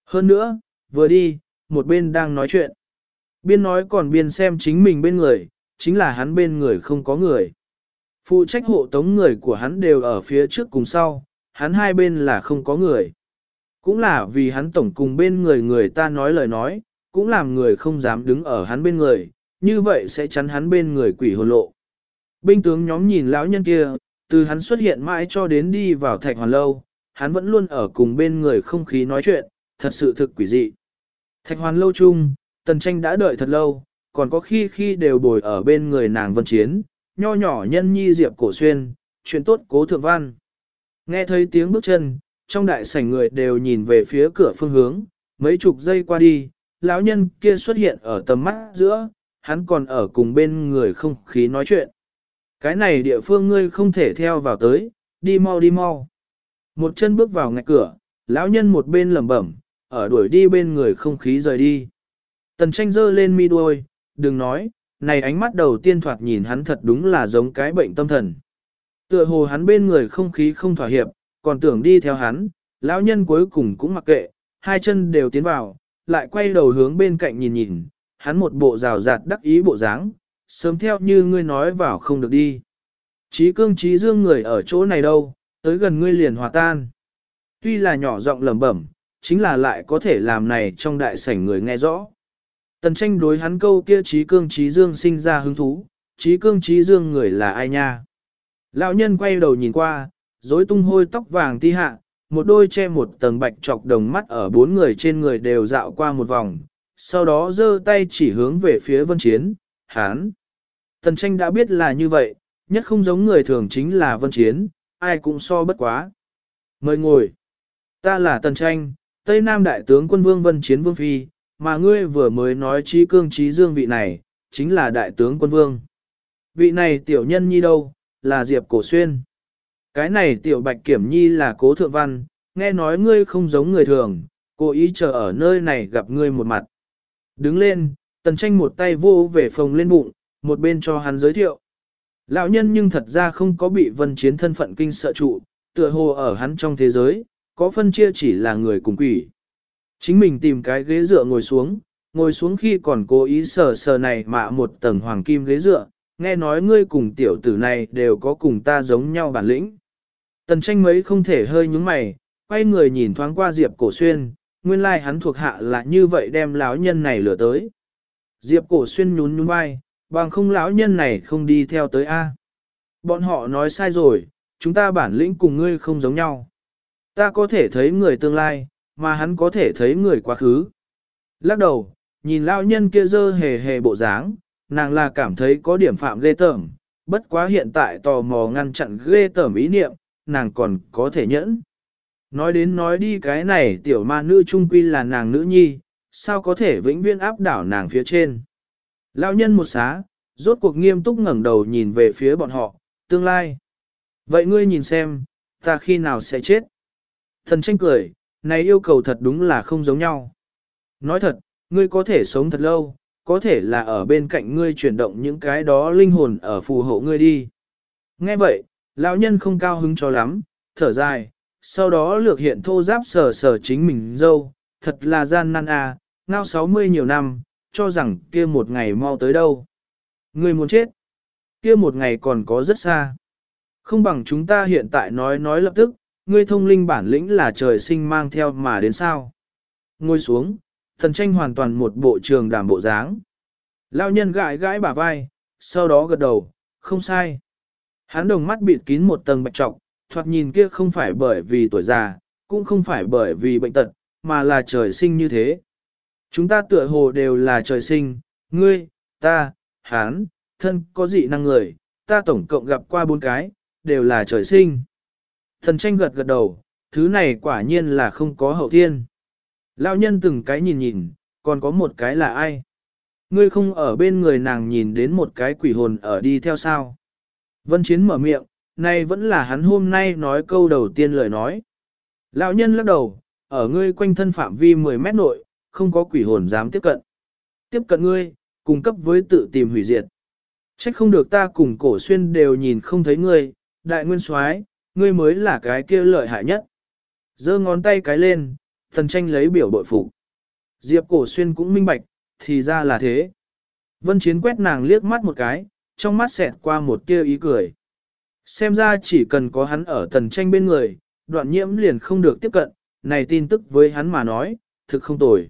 Hơn nữa, vừa đi, một bên đang nói chuyện. Biên nói còn biên xem chính mình bên người, chính là hắn bên người không có người. Phụ trách hộ tống người của hắn đều ở phía trước cùng sau, hắn hai bên là không có người. Cũng là vì hắn tổng cùng bên người người ta nói lời nói, cũng làm người không dám đứng ở hắn bên người, như vậy sẽ chắn hắn bên người quỷ hồn lộ. Binh tướng nhóm nhìn lão nhân kia, từ hắn xuất hiện mãi cho đến đi vào thạch hoàn lâu, hắn vẫn luôn ở cùng bên người không khí nói chuyện, thật sự thực quỷ dị. Thạch hoàn lâu chung, tần tranh đã đợi thật lâu, còn có khi khi đều bồi ở bên người nàng vân chiến, nho nhỏ nhân nhi diệp cổ xuyên, chuyện tốt cố thượng văn. Nghe thấy tiếng bước chân, trong đại sảnh người đều nhìn về phía cửa phương hướng, mấy chục giây qua đi, lão nhân kia xuất hiện ở tầm mắt giữa, hắn còn ở cùng bên người không khí nói chuyện. Cái này địa phương ngươi không thể theo vào tới, đi mau đi mau. Một chân bước vào ngạch cửa, lão nhân một bên lẩm bẩm, ở đuổi đi bên người không khí rời đi. Tần tranh dơ lên mi đuôi, đừng nói, này ánh mắt đầu tiên thoạt nhìn hắn thật đúng là giống cái bệnh tâm thần. Tựa hồ hắn bên người không khí không thỏa hiệp, còn tưởng đi theo hắn, lão nhân cuối cùng cũng mặc kệ, hai chân đều tiến vào, lại quay đầu hướng bên cạnh nhìn nhìn, hắn một bộ rào rạt đắc ý bộ dáng, sớm theo như ngươi nói vào không được đi. Chí cương Chí dương người ở chỗ này đâu, tới gần ngươi liền hòa tan. Tuy là nhỏ giọng lẩm bẩm, chính là lại có thể làm này trong đại sảnh người nghe rõ. Tần tranh đối hắn câu kia trí cương trí dương sinh ra hứng thú, trí cương trí dương người là ai nha? Lão nhân quay đầu nhìn qua, rối tung hôi tóc vàng ti hạ, một đôi che một tầng bạch trọc đồng mắt ở bốn người trên người đều dạo qua một vòng, sau đó giơ tay chỉ hướng về phía vân chiến, hán. Tần tranh đã biết là như vậy, nhất không giống người thường chính là vân chiến, ai cũng so bất quá. Mời ngồi. Ta là tần tranh, Tây Nam Đại tướng quân vương vân chiến vương phi, mà ngươi vừa mới nói trí cương trí dương vị này, chính là Đại tướng quân vương. Vị này tiểu nhân nhi đâu, là Diệp Cổ Xuyên. Cái này tiểu bạch kiểm nhi là cố thượng văn, nghe nói ngươi không giống người thường, cố ý chờ ở nơi này gặp ngươi một mặt. Đứng lên, tần tranh một tay vô về phòng lên bụng, một bên cho hắn giới thiệu. Lão nhân nhưng thật ra không có bị vân chiến thân phận kinh sợ trụ, tựa hồ ở hắn trong thế giới, có phân chia chỉ là người cùng quỷ. Chính mình tìm cái ghế dựa ngồi xuống, ngồi xuống khi còn cố ý sờ sờ này mạ một tầng hoàng kim ghế dựa, nghe nói ngươi cùng tiểu tử này đều có cùng ta giống nhau bản lĩnh. Tần tranh mấy không thể hơi nhúng mày, quay người nhìn thoáng qua Diệp Cổ Xuyên, nguyên lai like hắn thuộc hạ là như vậy đem lão nhân này lừa tới. Diệp Cổ Xuyên nhún nhún vai, bằng không lão nhân này không đi theo tới A. Bọn họ nói sai rồi, chúng ta bản lĩnh cùng ngươi không giống nhau. Ta có thể thấy người tương lai, mà hắn có thể thấy người quá khứ. Lắc đầu, nhìn lão nhân kia dơ hề hề bộ dáng, nàng là cảm thấy có điểm phạm ghê tởm, bất quá hiện tại tò mò ngăn chặn ghê tởm ý niệm, nàng còn có thể nhẫn. Nói đến nói đi cái này tiểu ma nữ trung quy là nàng nữ nhi, sao có thể vĩnh viễn áp đảo nàng phía trên. Lão nhân một xá, rốt cuộc nghiêm túc ngẩng đầu nhìn về phía bọn họ, tương lai. Vậy ngươi nhìn xem, ta khi nào sẽ chết? Thần tranh cười, này yêu cầu thật đúng là không giống nhau. Nói thật, ngươi có thể sống thật lâu, có thể là ở bên cạnh ngươi chuyển động những cái đó linh hồn ở phù hộ ngươi đi. Nghe vậy, lão nhân không cao hứng cho lắm, thở dài, sau đó lược hiện thô giáp sờ sờ chính mình dâu, thật là gian nan à, ngao 60 nhiều năm, cho rằng kia một ngày mau tới đâu. Ngươi muốn chết, kia một ngày còn có rất xa. Không bằng chúng ta hiện tại nói nói lập tức, ngươi thông linh bản lĩnh là trời sinh mang theo mà đến sao. Ngồi xuống, Thần tranh hoàn toàn một bộ trường đảm bộ dáng. Lao nhân gãi gãi bả vai, sau đó gật đầu, không sai. Hắn đồng mắt bịt kín một tầng bạch trọc, thoạt nhìn kia không phải bởi vì tuổi già, cũng không phải bởi vì bệnh tật, mà là trời sinh như thế. Chúng ta tựa hồ đều là trời sinh, ngươi, ta, hắn, thân có dị năng người, ta tổng cộng gặp qua bốn cái, đều là trời sinh. Thần tranh gật gật đầu, thứ này quả nhiên là không có hậu thiên. Lão nhân từng cái nhìn nhìn, còn có một cái là ai? Ngươi không ở bên người nàng nhìn đến một cái quỷ hồn ở đi theo sao? Vân Chiến mở miệng, này vẫn là hắn hôm nay nói câu đầu tiên lời nói. Lão nhân lắc đầu, ở ngươi quanh thân phạm vi 10 mét nội, không có quỷ hồn dám tiếp cận. Tiếp cận ngươi, cung cấp với tự tìm hủy diệt. Trách không được ta cùng cổ xuyên đều nhìn không thấy ngươi, đại nguyên soái, ngươi mới là cái kia lợi hại nhất. giơ ngón tay cái lên, thần tranh lấy biểu bội phục. Diệp cổ xuyên cũng minh bạch, thì ra là thế. Vân Chiến quét nàng liếc mắt một cái, trong mắt xẹt qua một tia ý cười. Xem ra chỉ cần có hắn ở tần tranh bên người, đoạn nhiễm liền không được tiếp cận, này tin tức với hắn mà nói, thực không tồi.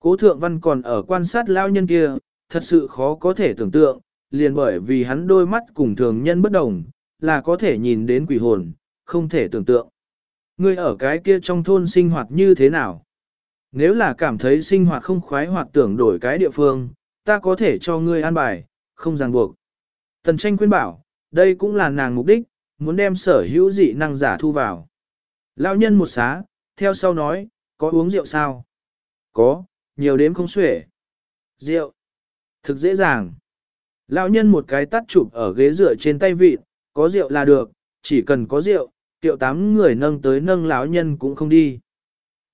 Cố thượng văn còn ở quan sát lao nhân kia, thật sự khó có thể tưởng tượng, liền bởi vì hắn đôi mắt cùng thường nhân bất đồng, là có thể nhìn đến quỷ hồn, không thể tưởng tượng. Ngươi ở cái kia trong thôn sinh hoạt như thế nào? Nếu là cảm thấy sinh hoạt không khoái hoặc tưởng đổi cái địa phương, ta có thể cho ngươi an bài, không ràng buộc. Tần tranh khuyên bảo, đây cũng là nàng mục đích, muốn đem sở hữu dị năng giả thu vào. Lão nhân một xá, theo sau nói, có uống rượu sao? Có, nhiều đếm không xuể. Rượu. Thực dễ dàng. Lão nhân một cái tắt chụp ở ghế dựa trên tay vịt, có rượu là được, chỉ cần có rượu, tiệu tám người nâng tới nâng lão nhân cũng không đi.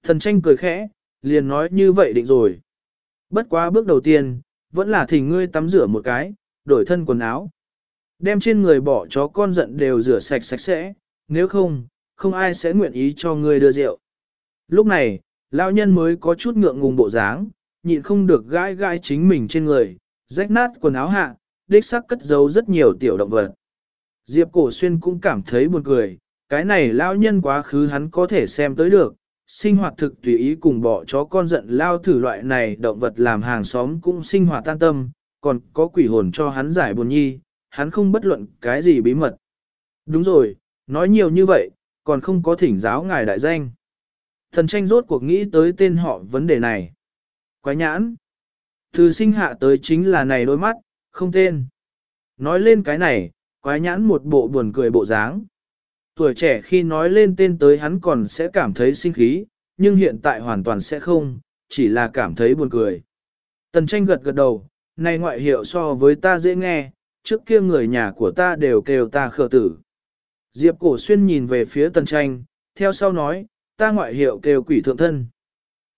Thần tranh cười khẽ, liền nói như vậy định rồi. Bất quá bước đầu tiên, vẫn là thỉnh ngươi tắm rửa một cái, đổi thân quần áo. Đem trên người bỏ chó con giận đều rửa sạch sạch sẽ, nếu không, không ai sẽ nguyện ý cho ngươi đưa rượu. Lúc này, lão nhân mới có chút ngượng ngùng bộ dáng, nhịn không được gãi gãi chính mình trên người, rách nát quần áo hạ, đích xác cất giấu rất nhiều tiểu động vật. Diệp Cổ Xuyên cũng cảm thấy buồn cười, cái này lão nhân quá khứ hắn có thể xem tới được, sinh hoạt thực tùy ý cùng bỏ chó con giận lao thử loại này động vật làm hàng xóm cũng sinh hoạt tan tâm, còn có quỷ hồn cho hắn giải buồn nhi, hắn không bất luận cái gì bí mật. Đúng rồi, nói nhiều như vậy, còn không có thỉnh giáo ngài đại danh. Thần tranh rốt cuộc nghĩ tới tên họ vấn đề này. Quái nhãn. Từ sinh hạ tới chính là này đôi mắt, không tên. Nói lên cái này, quái nhãn một bộ buồn cười bộ dáng. Tuổi trẻ khi nói lên tên tới hắn còn sẽ cảm thấy sinh khí, nhưng hiện tại hoàn toàn sẽ không, chỉ là cảm thấy buồn cười. Tần tranh gật gật đầu, này ngoại hiệu so với ta dễ nghe, trước kia người nhà của ta đều kêu ta khờ tử. Diệp cổ xuyên nhìn về phía tần tranh, theo sau nói, ta ngoại hiệu kêu quỷ thượng thân.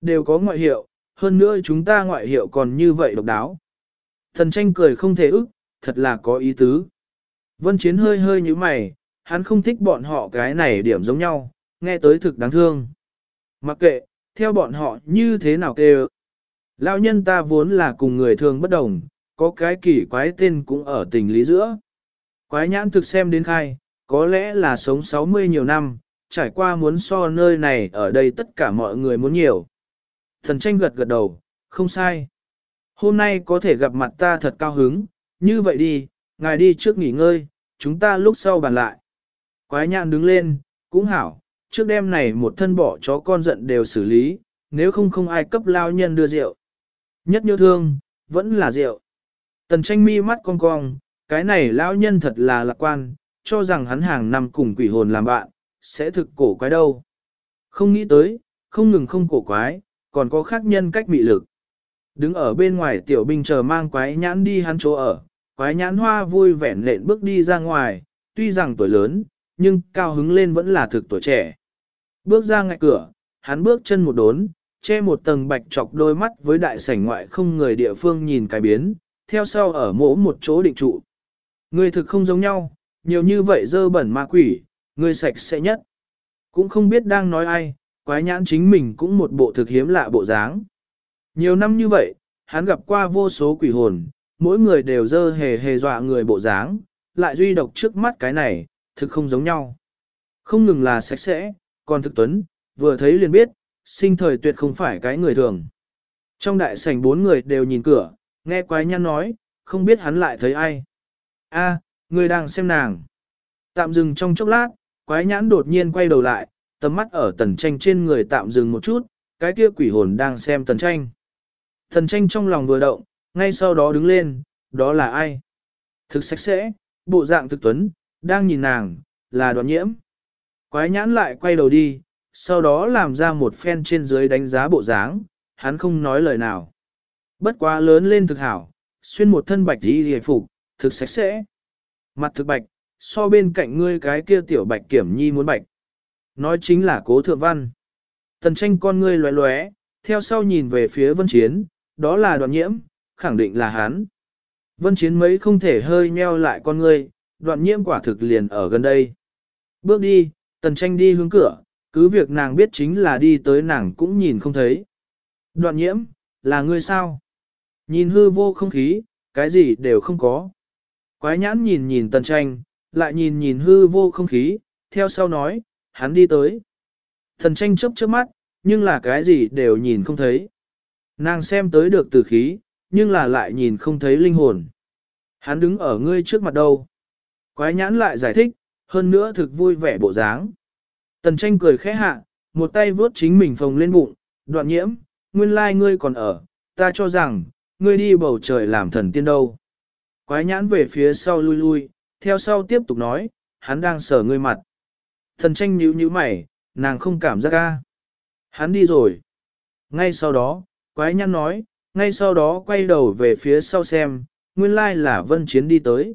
Đều có ngoại hiệu, hơn nữa chúng ta ngoại hiệu còn như vậy độc đáo. Tần tranh cười không thể ức, thật là có ý tứ. Vân Chiến hơi hơi như mày, hắn không thích bọn họ cái này điểm giống nhau, nghe tới thực đáng thương. Mặc kệ, theo bọn họ như thế nào kêu. Lão nhân ta vốn là cùng người thường bất đồng, có cái kỳ quái tên cũng ở tình lý giữa. Quái nhãn thực xem đến khai, có lẽ là sống 60 nhiều năm, trải qua muốn so nơi này ở đây tất cả mọi người muốn nhiều. Thần tranh gật gật đầu, không sai. Hôm nay có thể gặp mặt ta thật cao hứng, như vậy đi, ngài đi trước nghỉ ngơi, chúng ta lúc sau bàn lại. Quái nhãn đứng lên, cũng hảo, trước đêm này một thân bỏ chó con giận đều xử lý, nếu không không ai cấp lao nhân đưa rượu. Nhất nhớ thương, vẫn là rượu. Tần tranh mi mắt cong cong, cái này lão nhân thật là lạc quan, cho rằng hắn hàng năm cùng quỷ hồn làm bạn, sẽ thực cổ quái đâu. Không nghĩ tới, không ngừng không cổ quái, còn có khác nhân cách mị lực. Đứng ở bên ngoài tiểu binh chờ mang quái nhãn đi hắn chỗ ở, quái nhãn hoa vui vẻ lện bước đi ra ngoài, tuy rằng tuổi lớn, nhưng cao hứng lên vẫn là thực tuổi trẻ. Bước ra ngay cửa, hắn bước chân một đốn, che một tầng bạch trọc đôi mắt với đại sảnh ngoại không người địa phương nhìn cái biến, theo sau ở mỗ một chỗ định trụ. Người thực không giống nhau, nhiều như vậy dơ bẩn ma quỷ, người sạch sẽ nhất. Cũng không biết đang nói ai, quái nhãn chính mình cũng một bộ thực hiếm lạ bộ dáng. Nhiều năm như vậy, hắn gặp qua vô số quỷ hồn, mỗi người đều dơ hề hề dọa người bộ dáng, lại duy độc trước mắt cái này, thực không giống nhau. Không ngừng là sạch sẽ, còn thực tuấn, vừa thấy liền biết, sinh thời tuyệt không phải cái người thường. Trong đại sảnh bốn người đều nhìn cửa, nghe quái nhăn nói, không biết hắn lại thấy ai. A, người đang xem nàng. Tạm dừng trong chốc lát, quái nhãn đột nhiên quay đầu lại, tầm mắt ở tần tranh trên người tạm dừng một chút, cái kia quỷ hồn đang xem tần tranh. Tần tranh trong lòng vừa động, ngay sau đó đứng lên, đó là ai? Thực sạch sẽ, bộ dạng thực tuấn, đang nhìn nàng, là đoạn nhiễm. Quái nhãn lại quay đầu đi, sau đó làm ra một phen trên dưới đánh giá bộ dáng, hắn không nói lời nào. Bất quá lớn lên thực hảo, xuyên một thân bạch đi hề phục, thực sạch sẽ. Mặt thực bạch, so bên cạnh ngươi cái kia tiểu bạch kiểm nhi muốn bạch. Nói chính là cố thượng văn. Tần tranh con ngươi loé loé, theo sau nhìn về phía vân chiến, đó là đoạn nhiễm, khẳng định là hắn. Vân chiến mấy không thể hơi nheo lại con ngươi, đoạn nhiễm quả thực liền ở gần đây. Bước đi, tần tranh đi hướng cửa, cứ việc nàng biết chính là đi tới nàng cũng nhìn không thấy. Đoạn nhiễm, là ngươi sao? Nhìn hư vô không khí, cái gì đều không có. Quái nhãn nhìn nhìn tần tranh, lại nhìn nhìn hư vô không khí, theo sau nói, hắn đi tới. Tần tranh chớp chớp mắt, nhưng là cái gì đều nhìn không thấy. Nàng xem tới được từ khí, nhưng là lại nhìn không thấy linh hồn. Hắn đứng ở ngươi trước mặt đâu. Quái nhãn lại giải thích, hơn nữa thực vui vẻ bộ dáng. Tần tranh cười khẽ hạ, một tay vướt chính mình phồng lên bụng, đoạn nhiễm, nguyên lai ngươi còn ở, ta cho rằng, ngươi đi bầu trời làm thần tiên đâu. Quái nhãn về phía sau lui lui, theo sau tiếp tục nói, hắn đang sờ ngươi mặt. Thần tranh nhíu nhíu mày, nàng không cảm giác ca. Hắn đi rồi. Ngay sau đó, quái nhãn nói, ngay sau đó quay đầu về phía sau xem, nguyên lai là vân chiến đi tới.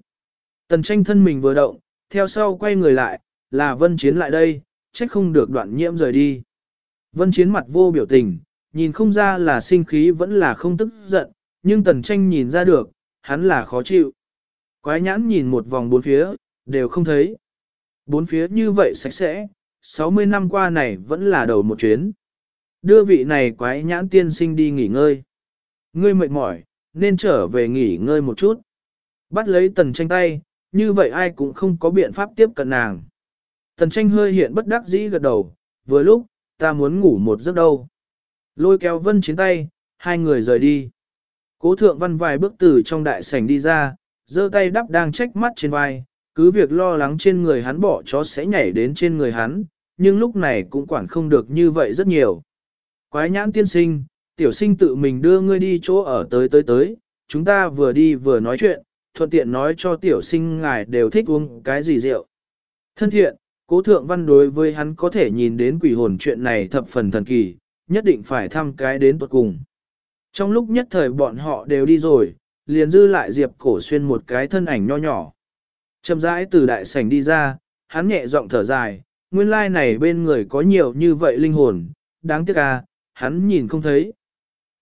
Tần tranh thân mình vừa động, theo sau quay người lại, là vân chiến lại đây, trách không được đoạn nhiễm rời đi. Vân chiến mặt vô biểu tình, nhìn không ra là sinh khí vẫn là không tức giận, nhưng tần tranh nhìn ra được, hắn là khó chịu. Quái nhãn nhìn một vòng bốn phía, đều không thấy. Bốn phía như vậy sạch sẽ, 60 năm qua này vẫn là đầu một chuyến. Đưa vị này quái nhãn tiên sinh đi nghỉ ngơi. Ngươi mệt mỏi, nên trở về nghỉ ngơi một chút. Bắt lấy tần tranh tay, như vậy ai cũng không có biện pháp tiếp cận nàng. Tần tranh hơi hiện bất đắc dĩ gật đầu, vừa lúc, ta muốn ngủ một giấc đâu. Lôi kéo vân chiến tay, hai người rời đi. Cố thượng văn vài bước từ trong đại sảnh đi ra, giơ tay đắp đang trách mắt trên vai, cứ việc lo lắng trên người hắn bỏ chó sẽ nhảy đến trên người hắn, nhưng lúc này cũng quản không được như vậy rất nhiều. Quái nhãn tiên sinh, tiểu sinh tự mình đưa ngươi đi chỗ ở tới tới tới, chúng ta vừa đi vừa nói chuyện, thuận tiện nói cho tiểu sinh ngài đều thích uống cái gì rượu. Thân thiện, cố thượng văn đối với hắn có thể nhìn đến quỷ hồn chuyện này thập phần thần kỳ, nhất định phải thăm cái đến tuật cùng. Trong lúc nhất thời bọn họ đều đi rồi, liền dư lại Diệp cổ xuyên một cái thân ảnh nho nhỏ. Chậm rãi từ đại sảnh đi ra, hắn nhẹ giọng thở dài, nguyên lai này bên người có nhiều như vậy linh hồn, đáng tiếc à, hắn nhìn không thấy.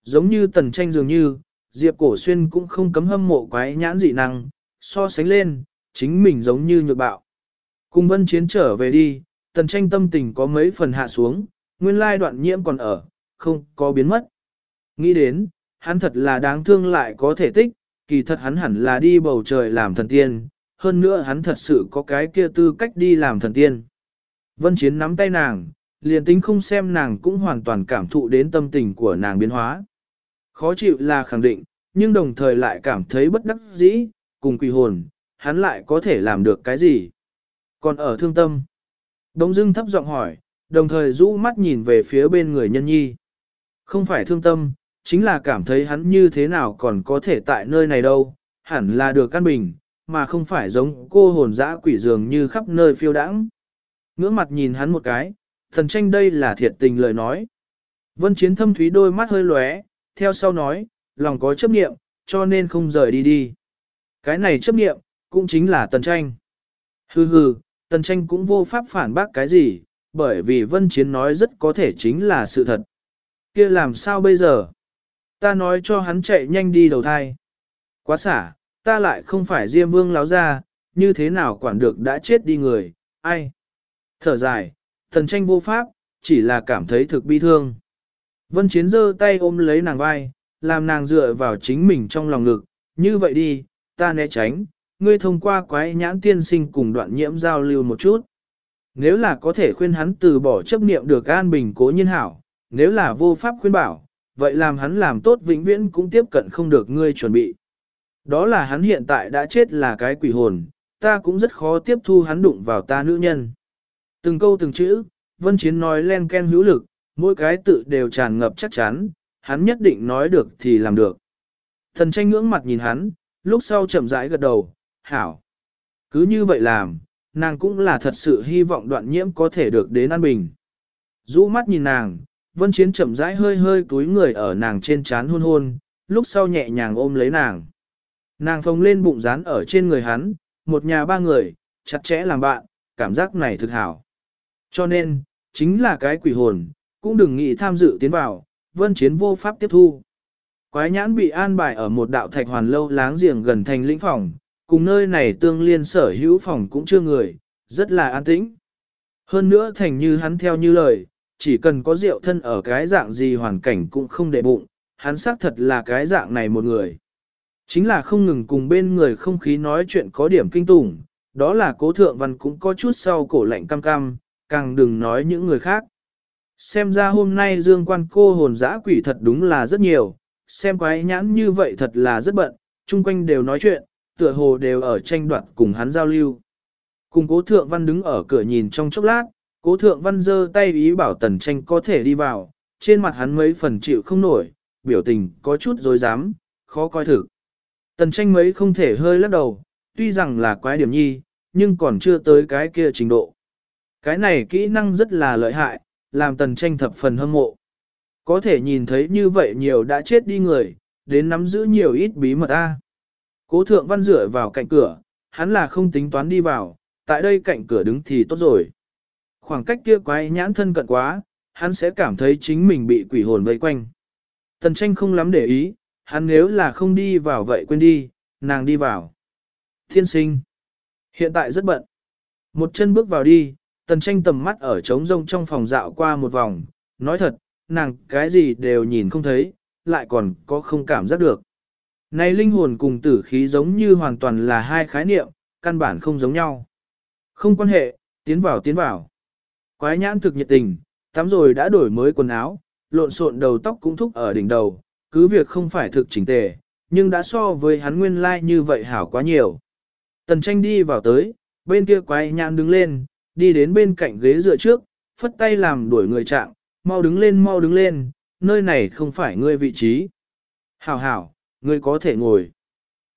Giống như tần tranh dường như, Diệp cổ xuyên cũng không cấm hâm mộ quái nhãn dị năng, so sánh lên, chính mình giống như nhược bạo. Cùng vân chiến trở về đi, tần tranh tâm tình có mấy phần hạ xuống, nguyên lai đoạn nhiễm còn ở, không có biến mất. Nghĩ đến, hắn thật là đáng thương lại có thể tích, kỳ thật hắn hẳn là đi bầu trời làm thần tiên, hơn nữa hắn thật sự có cái kia tư cách đi làm thần tiên. Vân Chiến nắm tay nàng, liền tính không xem nàng cũng hoàn toàn cảm thụ đến tâm tình của nàng biến hóa. Khó chịu là khẳng định, nhưng đồng thời lại cảm thấy bất đắc dĩ, cùng quỷ hồn, hắn lại có thể làm được cái gì. Còn ở thương tâm, Đông dương thấp giọng hỏi, đồng thời rũ mắt nhìn về phía bên người nhân nhi. Không phải thương tâm, chính là cảm thấy hắn như thế nào còn có thể tại nơi này đâu, hẳn là được căn bình, mà không phải giống cô hồn dã quỷ dường như khắp nơi phiêu đãng. Ngưỡng mặt nhìn hắn một cái, thần tranh đây là thiệt tình lời nói. Vân chiến thâm thúy đôi mắt hơi lóe, theo sau nói, lòng có chấp niệm, cho nên không rời đi đi. Cái này chấp niệm, cũng chính là tần tranh. Hừ hừ, tần tranh cũng vô pháp phản bác cái gì, bởi vì vân chiến nói rất có thể chính là sự thật. kia làm sao bây giờ? Ta nói cho hắn chạy nhanh đi đầu thai. Quá xả, ta lại không phải Diêm Vương láo ra, như thế nào quản được đã chết đi người, ai? Thở dài, thần tranh vô pháp, chỉ là cảm thấy thực bi thương. Vân Chiến giơ tay ôm lấy nàng vai, làm nàng dựa vào chính mình trong lòng ngực, như vậy đi, ta né tránh, ngươi thông qua quái nhãn tiên sinh cùng đoạn nhiễm giao lưu một chút. Nếu là có thể khuyên hắn từ bỏ chấp niệm được an bình cố nhiên hảo, nếu là vô pháp khuyên bảo, vậy làm hắn làm tốt vĩnh viễn cũng tiếp cận không được ngươi chuẩn bị. Đó là hắn hiện tại đã chết là cái quỷ hồn, ta cũng rất khó tiếp thu hắn đụng vào ta nữ nhân. Từng câu từng chữ, Vân Chiến nói len ken hữu lực, mỗi cái tự đều tràn ngập chắc chắn, hắn nhất định nói được thì làm được. Thần tranh ngưỡng mặt nhìn hắn, lúc sau chậm rãi gật đầu, hảo. Cứ như vậy làm, nàng cũng là thật sự hy vọng đoạn nhiễm có thể được đến an bình. Rũ mắt nhìn nàng, vân chiến chậm rãi hơi hơi túi người ở nàng trên chán hôn hôn, lúc sau nhẹ nhàng ôm lấy nàng. Nàng phồng lên bụng rán ở trên người hắn, một nhà ba người, chặt chẽ làm bạn, cảm giác này thực hảo. Cho nên, chính là cái quỷ hồn, cũng đừng nghĩ tham dự tiến vào, vân chiến vô pháp tiếp thu. Quái nhãn bị an bài ở một đạo thạch hoàn lâu láng giềng gần thành lĩnh phòng, cùng nơi này tương liên sở hữu phòng cũng chưa người, rất là an tĩnh. Hơn nữa thành như hắn theo như lời, chỉ cần có rượu thân ở cái dạng gì hoàn cảnh cũng không để bụng, hắn xác thật là cái dạng này một người. Chính là không ngừng cùng bên người không khí nói chuyện có điểm kinh tủng, đó là cố thượng văn cũng có chút sau cổ lạnh cam cam, càng đừng nói những người khác. Xem ra hôm nay dương quan cô hồn dã quỷ thật đúng là rất nhiều, xem quái nhãn như vậy thật là rất bận, chung quanh đều nói chuyện, tựa hồ đều ở tranh đoạt cùng hắn giao lưu. Cùng cố thượng văn đứng ở cửa nhìn trong chốc lát, cố thượng văn giơ tay ý bảo tần tranh có thể đi vào, trên mặt hắn mấy phần chịu không nổi, biểu tình có chút dối dám, khó coi thực. Tần tranh mấy không thể hơi lắc đầu, tuy rằng là quái điểm nhi, nhưng còn chưa tới cái kia trình độ. Cái này kỹ năng rất là lợi hại, làm tần tranh thập phần hâm mộ. Có thể nhìn thấy như vậy nhiều đã chết đi người, đến nắm giữ nhiều ít bí mật a. Cố thượng văn dựa vào cạnh cửa, hắn là không tính toán đi vào, tại đây cạnh cửa đứng thì tốt rồi. Khoảng cách kia quái nhãn thân cận quá, hắn sẽ cảm thấy chính mình bị quỷ hồn vây quanh. Tần tranh không lắm để ý, hắn nếu là không đi vào vậy quên đi, nàng đi vào. Thiên sinh. Hiện tại rất bận. Một chân bước vào đi, tần tranh tầm mắt ở trống rông trong phòng dạo qua một vòng, nói thật, nàng cái gì đều nhìn không thấy, lại còn có không cảm giác được. Này linh hồn cùng tử khí giống như hoàn toàn là hai khái niệm, căn bản không giống nhau. Không quan hệ, tiến vào tiến vào. Quái nhãn thực nhiệt tình, tắm rồi đã đổi mới quần áo, lộn xộn đầu tóc cũng thúc ở đỉnh đầu, cứ việc không phải thực chỉnh tề, nhưng đã so với hắn nguyên lai like như vậy hảo quá nhiều. Tần tranh đi vào tới, bên kia quái nhãn đứng lên, đi đến bên cạnh ghế dựa trước, phất tay làm đuổi người trạng, mau đứng lên mau đứng lên, nơi này không phải ngươi vị trí. Hảo hảo, ngươi có thể ngồi.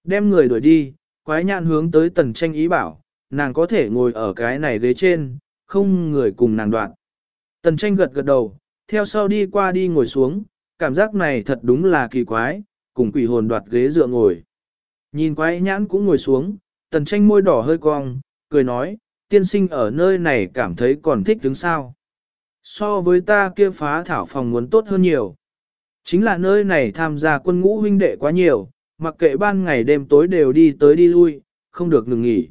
Đem người đuổi đi, quái nhãn hướng tới tần tranh ý bảo, nàng có thể ngồi ở cái này ghế trên, không người cùng nàng đoạn. Tần tranh gật gật đầu, theo sau đi qua đi ngồi xuống, cảm giác này thật đúng là kỳ quái, cùng quỷ hồn đoạt ghế dựa ngồi. Nhìn quái nhãn cũng ngồi xuống, tần tranh môi đỏ hơi cong, cười nói, tiên sinh ở nơi này cảm thấy còn thích đứng sao. So với ta kia phá thảo phòng muốn tốt hơn nhiều. Chính là nơi này tham gia quân ngũ huynh đệ quá nhiều, mặc kệ ban ngày đêm tối đều đi tới đi lui, không được ngừng nghỉ.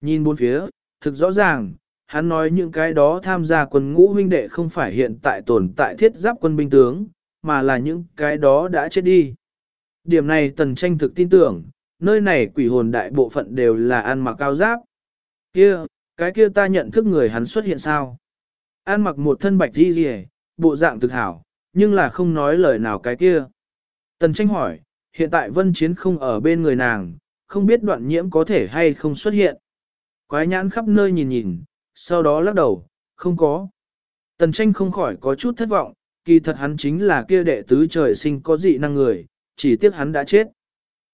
Nhìn bốn phía, thực rõ ràng, hắn nói những cái đó tham gia quân ngũ huynh đệ không phải hiện tại tồn tại thiết giáp quân binh tướng, mà là những cái đó đã chết đi. Điểm này tần tranh thực tin tưởng, nơi này quỷ hồn đại bộ phận đều là ăn mặc cao giáp. Kia, cái kia ta nhận thức người hắn xuất hiện sao? An mặc một thân bạch đi rìa, bộ dạng thực hảo, nhưng là không nói lời nào cái kia. Tần tranh hỏi, hiện tại vân chiến không ở bên người nàng, không biết đoạn nhiễm có thể hay không xuất hiện. Quái nhãn khắp nơi nhìn nhìn, sau đó lắc đầu, không có. Tần tranh không khỏi có chút thất vọng, kỳ thật hắn chính là kia đệ tứ trời sinh có dị năng người, chỉ tiếc hắn đã chết.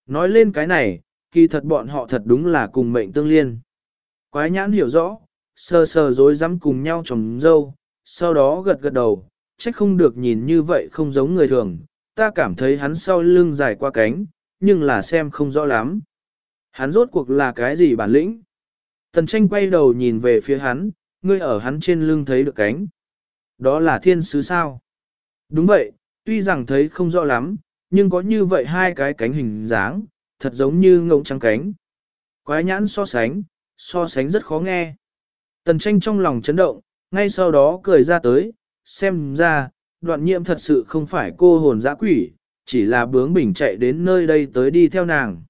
Nói lên cái này, kỳ thật bọn họ thật đúng là cùng mệnh tương liên. Quái nhãn hiểu rõ, sờ sờ dối rắm cùng nhau trồng dâu, sau đó gật gật đầu, trách không được nhìn như vậy không giống người thường, ta cảm thấy hắn sau lưng dài qua cánh, nhưng là xem không rõ lắm. Hắn rốt cuộc là cái gì bản lĩnh? Tần tranh quay đầu nhìn về phía hắn, ngươi ở hắn trên lưng thấy được cánh. Đó là thiên sứ sao? Đúng vậy, tuy rằng thấy không rõ lắm, nhưng có như vậy hai cái cánh hình dáng, thật giống như ngỗng trắng cánh. Quái nhãn so sánh, so sánh rất khó nghe. Tần tranh trong lòng chấn động, ngay sau đó cười ra tới, xem ra, đoạn nhiệm thật sự không phải cô hồn dã quỷ, chỉ là bướng bỉnh chạy đến nơi đây tới đi theo nàng.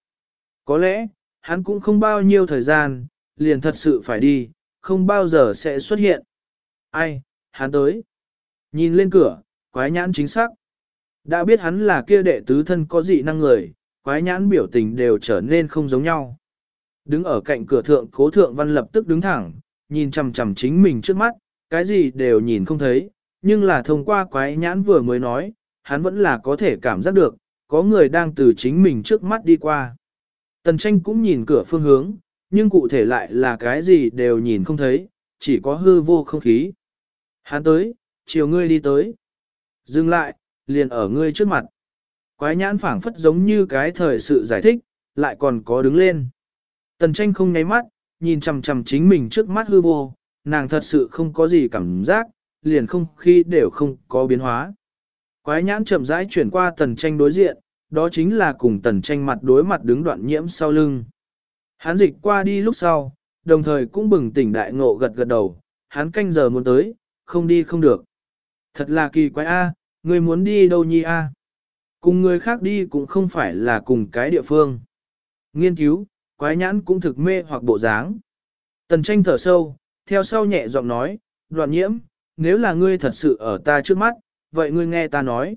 Có lẽ, hắn cũng không bao nhiêu thời gian, liền thật sự phải đi, không bao giờ sẽ xuất hiện. Ai, hắn tới. Nhìn lên cửa, quái nhãn chính xác. Đã biết hắn là kia đệ tứ thân có dị năng người, quái nhãn biểu tình đều trở nên không giống nhau. Đứng ở cạnh cửa thượng cố thượng văn lập tức đứng thẳng, nhìn chằm chằm chính mình trước mắt, cái gì đều nhìn không thấy, nhưng là thông qua quái nhãn vừa mới nói, hắn vẫn là có thể cảm giác được, có người đang từ chính mình trước mắt đi qua. Tần tranh cũng nhìn cửa phương hướng, nhưng cụ thể lại là cái gì đều nhìn không thấy, chỉ có hư vô không khí. Hắn tới, chiều ngươi đi tới. Dừng lại, liền ở ngươi trước mặt. Quái nhãn phảng phất giống như cái thời sự giải thích, lại còn có đứng lên. Tần tranh không nháy mắt, nhìn chằm chằm chính mình trước mắt hư vô, nàng thật sự không có gì cảm giác, liền không khi đều không có biến hóa. Quái nhãn chậm rãi chuyển qua tần tranh đối diện, đó chính là cùng tần tranh mặt đối mặt đứng đoạn nhiễm sau lưng. Hắn dịch qua đi lúc sau, đồng thời cũng bừng tỉnh đại ngộ gật gật đầu, hắn canh giờ muốn tới, không đi không được. Thật là kỳ quái a, người muốn đi đâu nhi a? Cùng người khác đi cũng không phải là cùng cái địa phương. Nghiên cứu, quái nhãn cũng thực mê hoặc bộ dáng. Tần tranh thở sâu, theo sau nhẹ giọng nói, đoạn nhiễm, nếu là ngươi thật sự ở ta trước mắt, vậy ngươi nghe ta nói.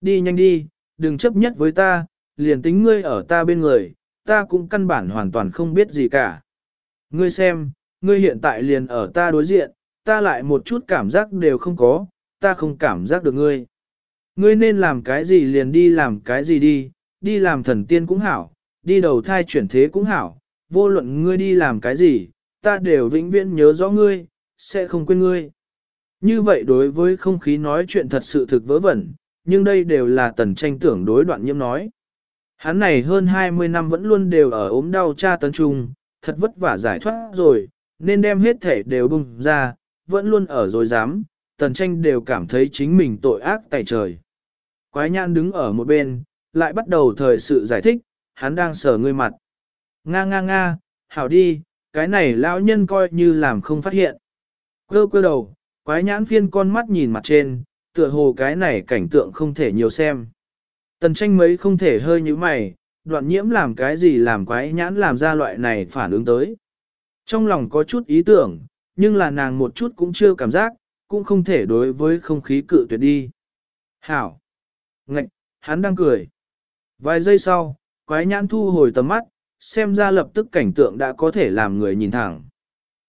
Đi nhanh đi, đừng chấp nhất với ta, liền tính ngươi ở ta bên người, ta cũng căn bản hoàn toàn không biết gì cả. Ngươi xem, ngươi hiện tại liền ở ta đối diện, ta lại một chút cảm giác đều không có, ta không cảm giác được ngươi. Ngươi nên làm cái gì liền đi làm cái gì đi, đi làm thần tiên cũng hảo, đi đầu thai chuyển thế cũng hảo, vô luận ngươi đi làm cái gì, ta đều vĩnh viễn nhớ rõ ngươi, sẽ không quên ngươi. Như vậy đối với không khí nói chuyện thật sự thực vớ vẩn, nhưng đây đều là tần tranh tưởng đối đoạn nhiễm nói. Hắn này hơn 20 năm vẫn luôn đều ở ốm đau cha tấn trung, thật vất vả giải thoát rồi, nên đem hết thể đều bùng ra, vẫn luôn ở rồi dám, tần tranh đều cảm thấy chính mình tội ác tại trời. Quái nhãn đứng ở một bên, lại bắt đầu thời sự giải thích, hắn đang sờ ngươi mặt. Nga nga nga, hảo đi, cái này lão nhân coi như làm không phát hiện. Quơ quơ đầu, quái nhãn phiên con mắt nhìn mặt trên, tựa hồ cái này cảnh tượng không thể nhiều xem. Tần tranh mấy không thể hơi như mày, đoạn nhiễm làm cái gì làm quái nhãn làm ra loại này phản ứng tới. Trong lòng có chút ý tưởng, nhưng là nàng một chút cũng chưa cảm giác, cũng không thể đối với không khí cự tuyệt đi. Hảo! Ngạch! Hắn đang cười. Vài giây sau, quái nhãn thu hồi tầm mắt, xem ra lập tức cảnh tượng đã có thể làm người nhìn thẳng.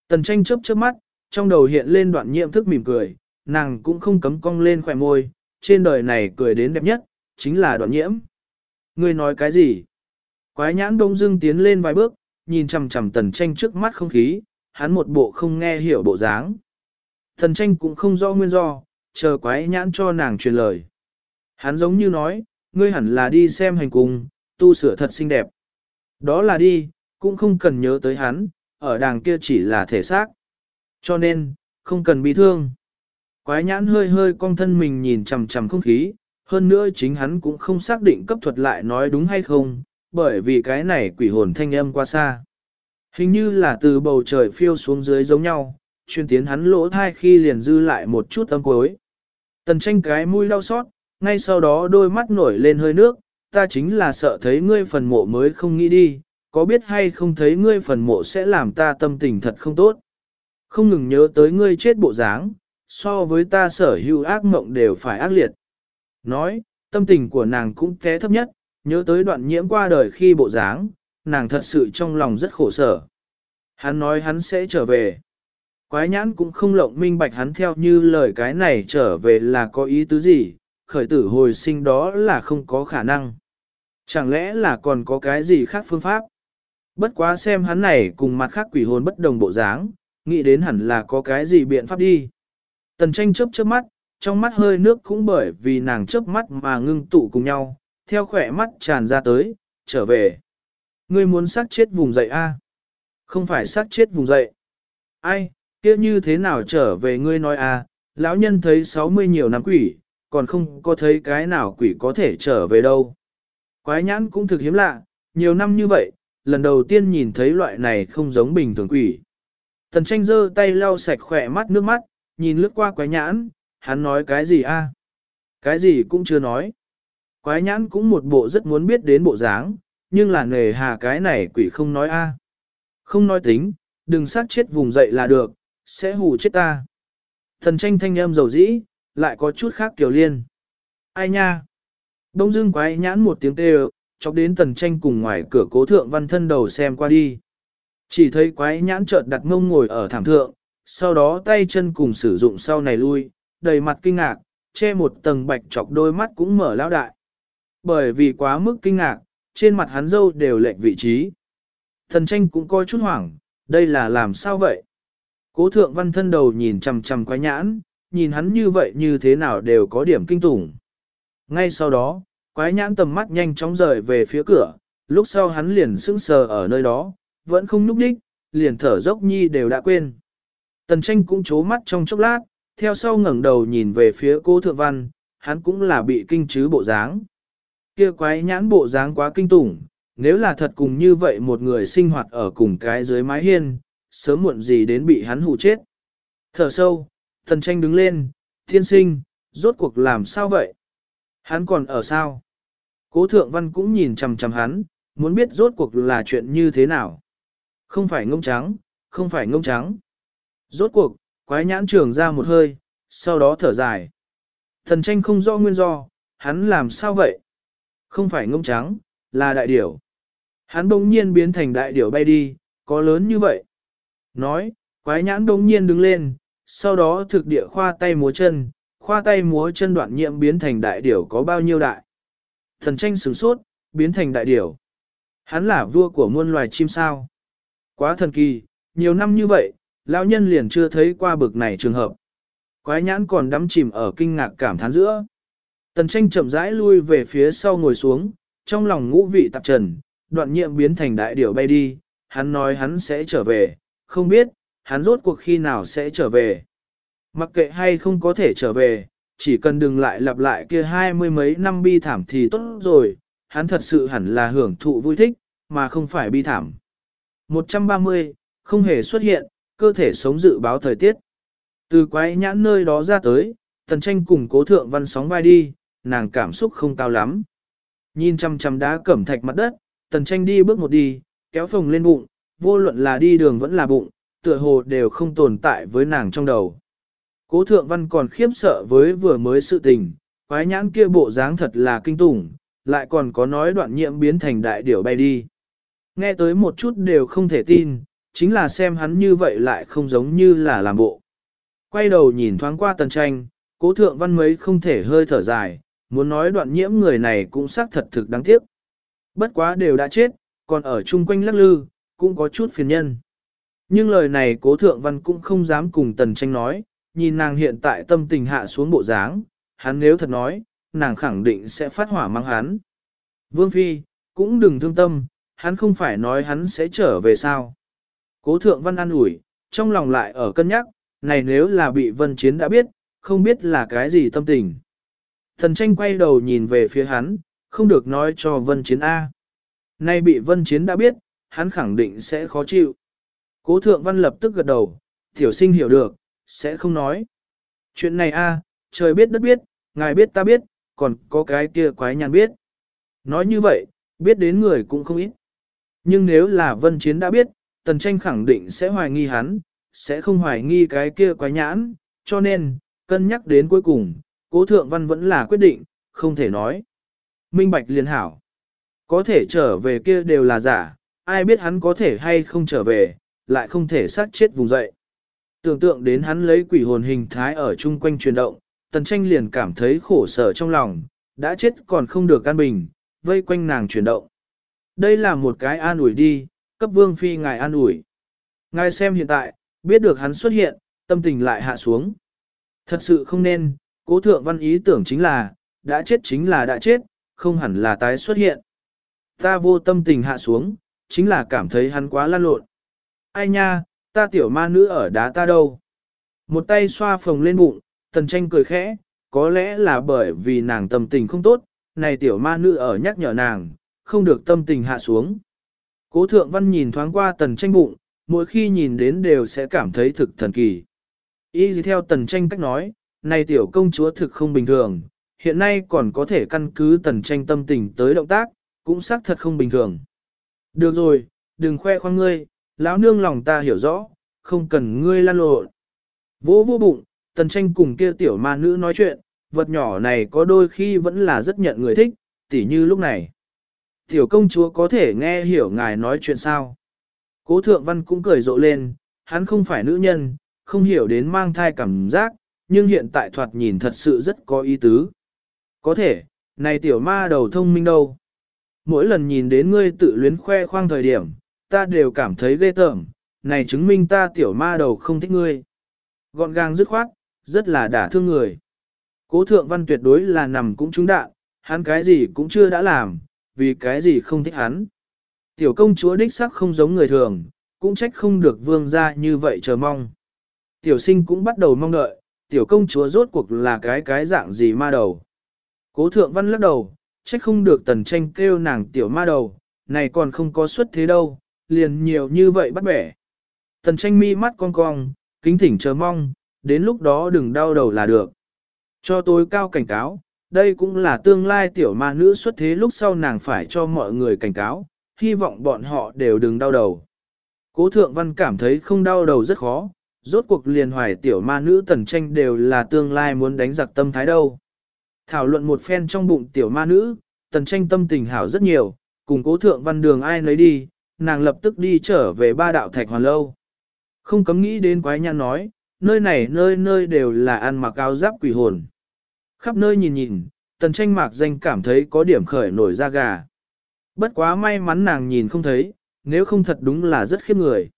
Tần tranh chớp chớp mắt, trong đầu hiện lên đoạn nhiệm thức mỉm cười, nàng cũng không cấm cong lên khỏe môi, trên đời này cười đến đẹp nhất, chính là đoạn nhiễm. Ngươi nói cái gì? Quái nhãn đông dưng tiến lên vài bước, nhìn chằm chằm tần tranh trước mắt không khí, hắn một bộ không nghe hiểu bộ dáng. Tần tranh cũng không rõ nguyên do, chờ quái nhãn cho nàng truyền lời. Hắn giống như nói, ngươi hẳn là đi xem hành cung, tu sửa thật xinh đẹp. Đó là đi, cũng không cần nhớ tới hắn, ở đàng kia chỉ là thể xác. Cho nên, không cần bị thương. Quái nhãn hơi hơi cong thân mình nhìn chằm chằm không khí, hơn nữa chính hắn cũng không xác định cấp thuật lại nói đúng hay không, bởi vì cái này quỷ hồn thanh âm qua xa. Hình như là từ bầu trời phiêu xuống dưới giống nhau, chuyên tiến hắn lỗ thai khi liền dư lại một chút âm cuối. Tần tranh cái mũi đau xót, ngay sau đó đôi mắt nổi lên hơi nước, ta chính là sợ thấy ngươi phần mộ mới không nghĩ đi, có biết hay không thấy ngươi phần mộ sẽ làm ta tâm tình thật không tốt. Không ngừng nhớ tới ngươi chết bộ dáng, so với ta sở hữu ác mộng đều phải ác liệt. Nói, tâm tình của nàng cũng té thấp nhất, nhớ tới đoạn nhiễm qua đời khi bộ dáng, nàng thật sự trong lòng rất khổ sở. Hắn nói hắn sẽ trở về. Quái nhãn cũng không lộng minh bạch hắn theo như lời cái này trở về là có ý tứ gì, khởi tử hồi sinh đó là không có khả năng. Chẳng lẽ là còn có cái gì khác phương pháp? Bất quá xem hắn này cùng mặt khác quỷ hồn bất đồng bộ dáng, nghĩ đến hẳn là có cái gì biện pháp đi. Tần tranh chớp chớp mắt, trong mắt hơi nước cũng bởi vì nàng chớp mắt mà ngưng tụ cùng nhau, theo khỏe mắt tràn ra tới, trở về. Ngươi muốn sát chết vùng dậy a? Không phải sát chết vùng dậy. Ai, kia như thế nào trở về ngươi nói a? lão nhân thấy 60 nhiều năm quỷ, còn không có thấy cái nào quỷ có thể trở về đâu. Quái nhãn cũng thực hiếm lạ, nhiều năm như vậy, lần đầu tiên nhìn thấy loại này không giống bình thường quỷ. Tần tranh giơ tay lau sạch khỏe mắt nước mắt, nhìn lướt qua quái nhãn, hắn nói cái gì a? Cái gì cũng chưa nói. Quái nhãn cũng một bộ rất muốn biết đến bộ dáng, nhưng là nề hà cái này quỷ không nói a. Không nói tính, đừng sát chết vùng dậy là được, sẽ hù chết ta. Thần tranh thanh âm dầu dĩ, lại có chút khác kiểu liên. Ai nha? Đông dương quái nhãn một tiếng kêu, chọc đến tần tranh cùng ngoài cửa cố thượng văn thân đầu xem qua đi. Chỉ thấy quái nhãn chợt đặt ngông ngồi ở thảm thượng, sau đó tay chân cùng sử dụng sau này lui, đầy mặt kinh ngạc, che một tầng bạch chọc đôi mắt cũng mở lao đại. Bởi vì quá mức kinh ngạc, trên mặt hắn dâu đều lệch vị trí. Thần tranh cũng coi chút hoảng, đây là làm sao vậy? Cố thượng văn thân đầu nhìn chằm chằm quái nhãn, nhìn hắn như vậy như thế nào đều có điểm kinh tủng. Ngay sau đó, quái nhãn tầm mắt nhanh chóng rời về phía cửa, lúc sau hắn liền sững sờ ở nơi đó, vẫn không núp đích, liền thở dốc nhi đều đã quên. Tần tranh cũng chố mắt trong chốc lát, theo sau ngẩng đầu nhìn về phía cô thượng văn, hắn cũng là bị kinh chứ bộ dáng. Kia quái nhãn bộ dáng quá kinh tủng, nếu là thật cùng như vậy một người sinh hoạt ở cùng cái dưới mái hiên, sớm muộn gì đến bị hắn hù chết. Thở sâu, thần tranh đứng lên, thiên sinh, rốt cuộc làm sao vậy? Hắn còn ở sao? Cố thượng văn cũng nhìn chằm chằm hắn, muốn biết rốt cuộc là chuyện như thế nào. Không phải ngông trắng, không phải ngông trắng. Rốt cuộc, quái nhãn trường ra một hơi, sau đó thở dài. Thần tranh không rõ nguyên do, hắn làm sao vậy? Không phải ngông trắng, là đại điểu. Hắn bỗng nhiên biến thành đại điểu bay đi, có lớn như vậy. Nói, quái nhãn bỗng nhiên đứng lên, sau đó thực địa khoa tay múa chân, khoa tay múa chân đoạn nhiệm biến thành đại điểu có bao nhiêu đại. Thần tranh sửng sốt, biến thành đại điểu. Hắn là vua của muôn loài chim sao. Quá thần kỳ, nhiều năm như vậy, lão nhân liền chưa thấy qua bực này trường hợp. Quái nhãn còn đắm chìm ở kinh ngạc cảm thán giữa. Tần tranh chậm rãi lui về phía sau ngồi xuống, trong lòng ngũ vị tạp trần, đoạn nhiệm biến thành đại điểu bay đi, hắn nói hắn sẽ trở về, không biết, hắn rốt cuộc khi nào sẽ trở về. Mặc kệ hay không có thể trở về, chỉ cần đừng lại lặp lại kia hai mươi mấy năm bi thảm thì tốt rồi, hắn thật sự hẳn là hưởng thụ vui thích, mà không phải bi thảm. 130, không hề xuất hiện, cơ thể sống dự báo thời tiết. Từ quái nhãn nơi đó ra tới, tần tranh cùng cố thượng văn sóng vai đi, nàng cảm xúc không cao lắm. Nhìn chăm chăm đá cẩm thạch mặt đất, tần tranh đi bước một đi, kéo phồng lên bụng, vô luận là đi đường vẫn là bụng, tựa hồ đều không tồn tại với nàng trong đầu. Cố thượng văn còn khiếp sợ với vừa mới sự tình, quái nhãn kia bộ dáng thật là kinh tủng, lại còn có nói đoạn nhiệm biến thành đại điểu bay đi. Nghe tới một chút đều không thể tin, chính là xem hắn như vậy lại không giống như là làm bộ. Quay đầu nhìn thoáng qua tần tranh, cố thượng văn mấy không thể hơi thở dài, muốn nói đoạn nhiễm người này cũng xác thật thực đáng tiếc. Bất quá đều đã chết, còn ở chung quanh lắc lư, cũng có chút phiền nhân. Nhưng lời này cố thượng văn cũng không dám cùng tần tranh nói, nhìn nàng hiện tại tâm tình hạ xuống bộ dáng, hắn nếu thật nói, nàng khẳng định sẽ phát hỏa mang hắn. Vương Phi, cũng đừng thương tâm, hắn không phải nói hắn sẽ trở về sao. Cố thượng văn an ủi, trong lòng lại ở cân nhắc, này nếu là bị vân chiến đã biết, không biết là cái gì tâm tình. Thần tranh quay đầu nhìn về phía hắn, không được nói cho vân chiến A. Nay bị vân chiến đã biết, hắn khẳng định sẽ khó chịu. Cố thượng văn lập tức gật đầu, tiểu sinh hiểu được, sẽ không nói. Chuyện này A, trời biết đất biết, ngài biết ta biết, còn có cái kia quái nhàn biết. Nói như vậy, biết đến người cũng không ít. Nhưng nếu là vân chiến đã biết, tần tranh khẳng định sẽ hoài nghi hắn, sẽ không hoài nghi cái kia quái nhãn, cho nên, cân nhắc đến cuối cùng, cố thượng văn vẫn là quyết định, không thể nói. Minh bạch liên hảo. Có thể trở về kia đều là giả, ai biết hắn có thể hay không trở về, lại không thể sát chết vùng dậy. Tưởng tượng đến hắn lấy quỷ hồn hình thái ở chung quanh chuyển động, tần tranh liền cảm thấy khổ sở trong lòng, đã chết còn không được an bình, vây quanh nàng chuyển động. Đây là một cái an ủi đi, cấp vương phi ngài an ủi. Ngài xem hiện tại, biết được hắn xuất hiện, tâm tình lại hạ xuống. Thật sự không nên, cố thượng văn ý tưởng chính là, đã chết chính là đã chết, không hẳn là tái xuất hiện. Ta vô tâm tình hạ xuống, chính là cảm thấy hắn quá lan lộn. Ai nha, ta tiểu ma nữ ở đá ta đâu. Một tay xoa phồng lên bụng, tần tranh cười khẽ, có lẽ là bởi vì nàng tâm tình không tốt, này tiểu ma nữ ở nhắc nhở nàng, không được tâm tình hạ xuống. Cố thượng văn nhìn thoáng qua tần tranh bụng, mỗi khi nhìn đến đều sẽ cảm thấy thực thần kỳ. Y theo tần tranh cách nói, này tiểu công chúa thực không bình thường, hiện nay còn có thể căn cứ tần tranh tâm tình tới động tác, cũng xác thật không bình thường. Được rồi, đừng khoe khoang ngươi, lão nương lòng ta hiểu rõ, không cần ngươi lan lộn. Vô vô bụng, tần tranh cùng kia tiểu ma nữ nói chuyện, vật nhỏ này có đôi khi vẫn là rất nhận người thích, tỉ như lúc này. Tiểu công chúa có thể nghe hiểu ngài nói chuyện sao. Cố thượng văn cũng cười rộ lên, hắn không phải nữ nhân, không hiểu đến mang thai cảm giác, nhưng hiện tại thoạt nhìn thật sự rất có ý tứ. Có thể, này tiểu ma đầu thông minh đâu. Mỗi lần nhìn đến ngươi tự luyến khoe khoang thời điểm, ta đều cảm thấy ghê tởm, này chứng minh ta tiểu ma đầu không thích ngươi. Gọn gàng dứt khoát, rất là đả thương người. Cố thượng văn tuyệt đối là nằm cũng trúng đạn, hắn cái gì cũng chưa đã làm, vì cái gì không thích hắn. Tiểu công chúa đích sắc không giống người thường, cũng trách không được vương ra như vậy chờ mong. Tiểu sinh cũng bắt đầu mong đợi, tiểu công chúa rốt cuộc là cái cái dạng gì ma đầu. Cố thượng văn lắc đầu, trách không được tần tranh kêu nàng tiểu ma đầu, này còn không có xuất thế đâu, liền nhiều như vậy bắt bẻ. Tần tranh mi mắt cong cong, kính thỉnh chờ mong, đến lúc đó đừng đau đầu là được. Cho tôi cao cảnh cáo, đây cũng là tương lai tiểu ma nữ xuất thế lúc sau nàng phải cho mọi người cảnh cáo, hy vọng bọn họ đều đừng đau đầu. Cố thượng văn cảm thấy không đau đầu rất khó, rốt cuộc liền hoài tiểu ma nữ tần tranh đều là tương lai muốn đánh giặc tâm thái đâu. Thảo luận một phen trong bụng tiểu ma nữ, tần tranh tâm tình hảo rất nhiều, cùng cố thượng văn đường ai nấy đi, nàng lập tức đi trở về ba đạo thạch hoàn lâu. Không cấm nghĩ đến quái nhăn nói, nơi này nơi nơi đều là ăn mặc áo giáp quỷ hồn. Khắp nơi nhìn nhìn, tần tranh mạc danh cảm thấy có điểm khởi nổi da gà. Bất quá may mắn nàng nhìn không thấy, nếu không thật đúng là rất khiếp người.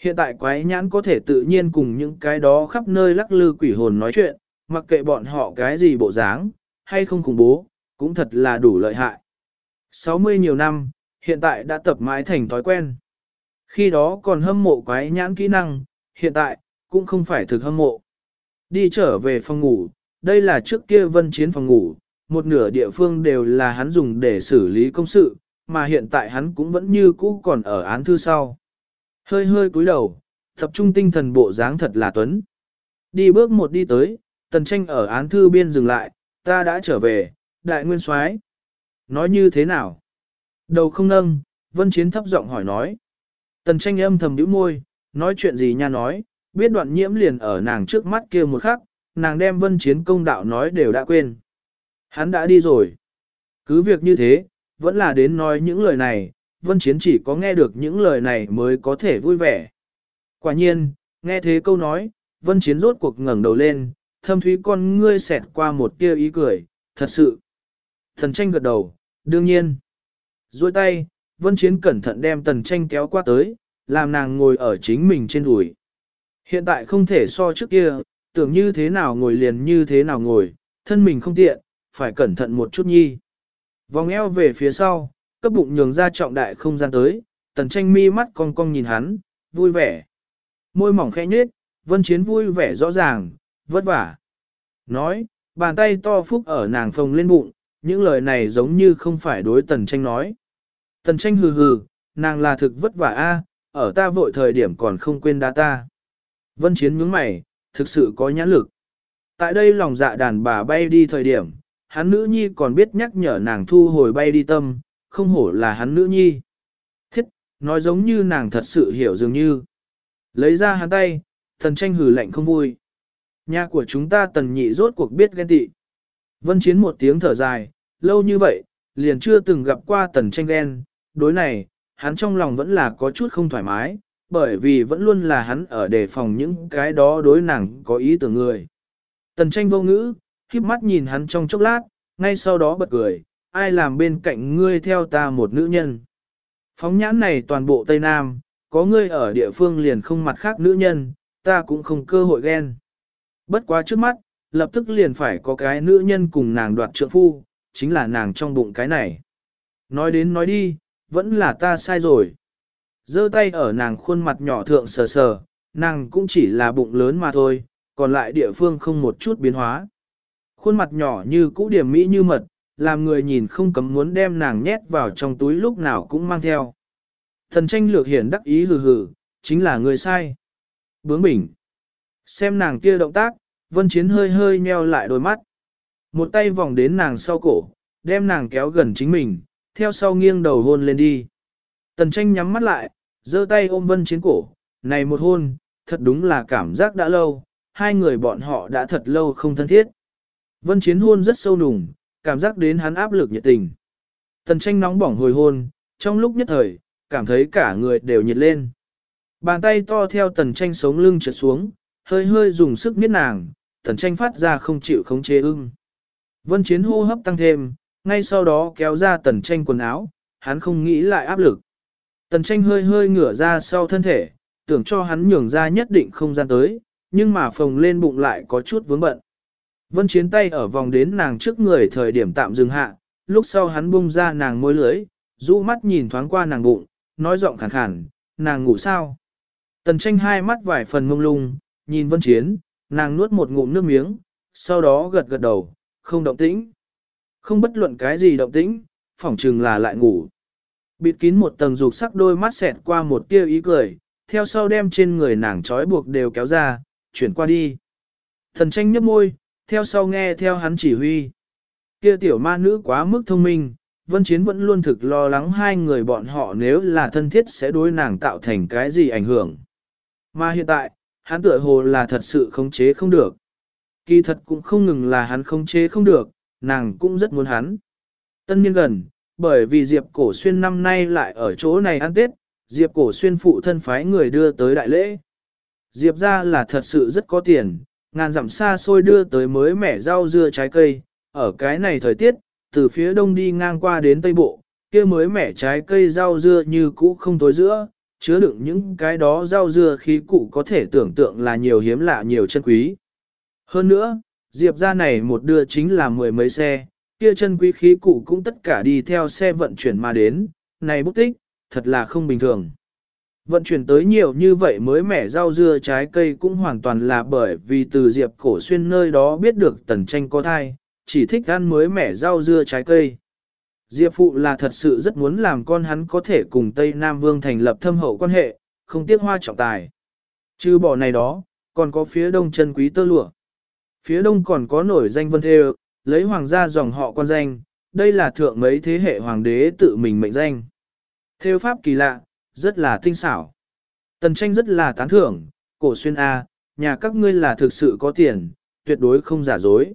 Hiện tại quái nhãn có thể tự nhiên cùng những cái đó khắp nơi lắc lư quỷ hồn nói chuyện, mặc kệ bọn họ cái gì bộ dáng, hay không khủng bố, cũng thật là đủ lợi hại. 60 nhiều năm, hiện tại đã tập mãi thành thói quen. Khi đó còn hâm mộ quái nhãn kỹ năng, hiện tại, cũng không phải thực hâm mộ. Đi trở về phòng ngủ, đây là trước kia vân chiến phòng ngủ, một nửa địa phương đều là hắn dùng để xử lý công sự, mà hiện tại hắn cũng vẫn như cũ còn ở án thư sau. Hơi hơi cúi đầu, tập trung tinh thần bộ dáng thật là tuấn. Đi bước một đi tới, tần tranh ở án thư biên dừng lại, ta đã trở về, đại nguyên soái Nói như thế nào? Đầu không nâng, vân chiến thấp giọng hỏi nói. Tần tranh âm thầm nhíu môi, nói chuyện gì nha nói, biết đoạn nhiễm liền ở nàng trước mắt kia một khắc, nàng đem vân chiến công đạo nói đều đã quên. Hắn đã đi rồi. Cứ việc như thế, vẫn là đến nói những lời này, vân chiến chỉ có nghe được những lời này mới có thể vui vẻ. Quả nhiên, nghe thế câu nói, vân chiến rốt cuộc ngẩng đầu lên, thâm thúy con ngươi xẹt qua một tia ý cười, thật sự. Thần tranh gật đầu, đương nhiên. Rồi tay, vân chiến cẩn thận đem tần tranh kéo qua tới, làm nàng ngồi ở chính mình trên đùi. Hiện tại không thể so trước kia, tưởng như thế nào ngồi liền như thế nào ngồi, thân mình không tiện, phải cẩn thận một chút nhi. Vòng eo về phía sau, cấp bụng nhường ra trọng đại không gian tới, tần tranh mi mắt cong cong nhìn hắn, vui vẻ. Môi mỏng khẽ nhếch, vân chiến vui vẻ rõ ràng, vất vả. Nói, bàn tay to phúc ở nàng phồng lên bụng, những lời này giống như không phải đối tần tranh nói. Tần tranh hừ hừ, nàng là thực vất vả a, ở ta vội thời điểm còn không quên đá ta. Vân chiến nhướng mày, thực sự có nhãn lực. Tại đây lòng dạ đàn bà bay đi thời điểm, hắn nữ nhi còn biết nhắc nhở nàng thu hồi bay đi tâm, không hổ là hắn nữ nhi. Thiết, nói giống như nàng thật sự hiểu dường như. Lấy ra hắn tay, thần tranh hừ lạnh không vui. Nhà của chúng ta tần nhị rốt cuộc biết ghen tị. Vân chiến một tiếng thở dài, lâu như vậy, liền chưa từng gặp qua tần tranh ghen. Đối này, hắn trong lòng vẫn là có chút không thoải mái, bởi vì vẫn luôn là hắn ở đề phòng những cái đó đối nàng có ý tưởng người. Tần tranh vô ngữ, khiếp mắt nhìn hắn trong chốc lát, ngay sau đó bật cười, ai làm bên cạnh ngươi theo ta một nữ nhân. Phóng nhãn này toàn bộ Tây Nam, có ngươi ở địa phương liền không mặt khác nữ nhân, ta cũng không cơ hội ghen. Bất quá trước mắt, lập tức liền phải có cái nữ nhân cùng nàng đoạt trượng phu, chính là nàng trong bụng cái này. Nói đến nói đi, vẫn là ta sai rồi giơ tay ở nàng khuôn mặt nhỏ thượng sờ sờ, nàng cũng chỉ là bụng lớn mà thôi, còn lại địa phương không một chút biến hóa. Khuôn mặt nhỏ như cũ điểm mỹ như mật, làm người nhìn không cấm muốn đem nàng nhét vào trong túi lúc nào cũng mang theo. Thần tranh lược hiển đắc ý hừ hừ, chính là người sai. Bướng bỉnh. Xem nàng kia động tác, vân chiến hơi hơi nheo lại đôi mắt. Một tay vòng đến nàng sau cổ, đem nàng kéo gần chính mình, theo sau nghiêng đầu hôn lên đi. Tần tranh nhắm mắt lại, giơ tay ôm vân chiến cổ, này một hôn, thật đúng là cảm giác đã lâu, hai người bọn họ đã thật lâu không thân thiết. Vân chiến hôn rất sâu nùng, cảm giác đến hắn áp lực nhiệt tình. Tần tranh nóng bỏng hồi hôn, trong lúc nhất thời, cảm thấy cả người đều nhiệt lên. Bàn tay to theo tần tranh sống lưng trượt xuống, hơi hơi dùng sức miết nàng, tần tranh phát ra không chịu khống chế ưng. Vân chiến hô hấp tăng thêm, ngay sau đó kéo ra tần tranh quần áo, hắn không nghĩ lại áp lực. Tần tranh hơi hơi ngửa ra sau thân thể, tưởng cho hắn nhường ra nhất định không gian tới, nhưng mà phồng lên bụng lại có chút vướng bận. Vân chiến tay ở vòng đến nàng trước người thời điểm tạm dừng hạ, lúc sau hắn bung ra nàng môi lưới, rũ mắt nhìn thoáng qua nàng bụng, nói giọng khàn khàn, nàng ngủ sao? Tần tranh hai mắt vài phần mông lung, nhìn vân chiến, nàng nuốt một ngụm nước miếng, sau đó gật gật đầu, không động tĩnh. Không bất luận cái gì động tĩnh, phỏng trừng là lại ngủ. Bịt kín một tầng dục sắc đôi mắt xẹt qua một tia ý cười, theo sau đem trên người nàng trói buộc đều kéo ra, chuyển qua đi. Thần tranh nhấp môi, theo sau nghe theo hắn chỉ huy. Kia tiểu ma nữ quá mức thông minh, Vân Chiến vẫn luôn thực lo lắng hai người bọn họ nếu là thân thiết sẽ đối nàng tạo thành cái gì ảnh hưởng. Mà hiện tại, hắn tựa hồ là thật sự khống chế không được. Kỳ thật cũng không ngừng là hắn khống chế không được, nàng cũng rất muốn hắn. Tân niên gần, bởi vì Diệp Cổ Xuyên năm nay lại ở chỗ này ăn Tết, Diệp Cổ Xuyên phụ thân phái người đưa tới đại lễ. Diệp ra là thật sự rất có tiền, ngàn dặm xa xôi đưa tới mới mẻ rau dưa trái cây, ở cái này thời tiết, từ phía đông đi ngang qua đến tây bộ, kia mới mẻ trái cây rau dưa như cũ không tối giữa, chứa đựng những cái đó rau dưa khí cụ có thể tưởng tượng là nhiều hiếm lạ nhiều chân quý. Hơn nữa, Diệp ra này một đưa chính là mười mấy xe, kia chân quý khí cụ cũng tất cả đi theo xe vận chuyển mà đến, này bút tích, thật là không bình thường. Vận chuyển tới nhiều như vậy mới mẻ rau dưa trái cây cũng hoàn toàn là bởi vì từ Diệp Cổ Xuyên nơi đó biết được tần tranh có thai, chỉ thích ăn mới mẻ rau dưa trái cây. Diệp Phụ là thật sự rất muốn làm con hắn có thể cùng Tây Nam Vương thành lập thâm hậu quan hệ, không tiếc hoa trọng tài. Chứ bỏ này đó, còn có phía đông chân quý tơ lụa. Phía đông còn có nổi danh vân thê lấy hoàng gia dòng họ con danh, đây là thượng mấy thế hệ hoàng đế tự mình mệnh danh. Theo pháp kỳ lạ, rất là tinh xảo. Tần tranh rất là tán thưởng, cổ xuyên A, nhà các ngươi là thực sự có tiền, tuyệt đối không giả dối.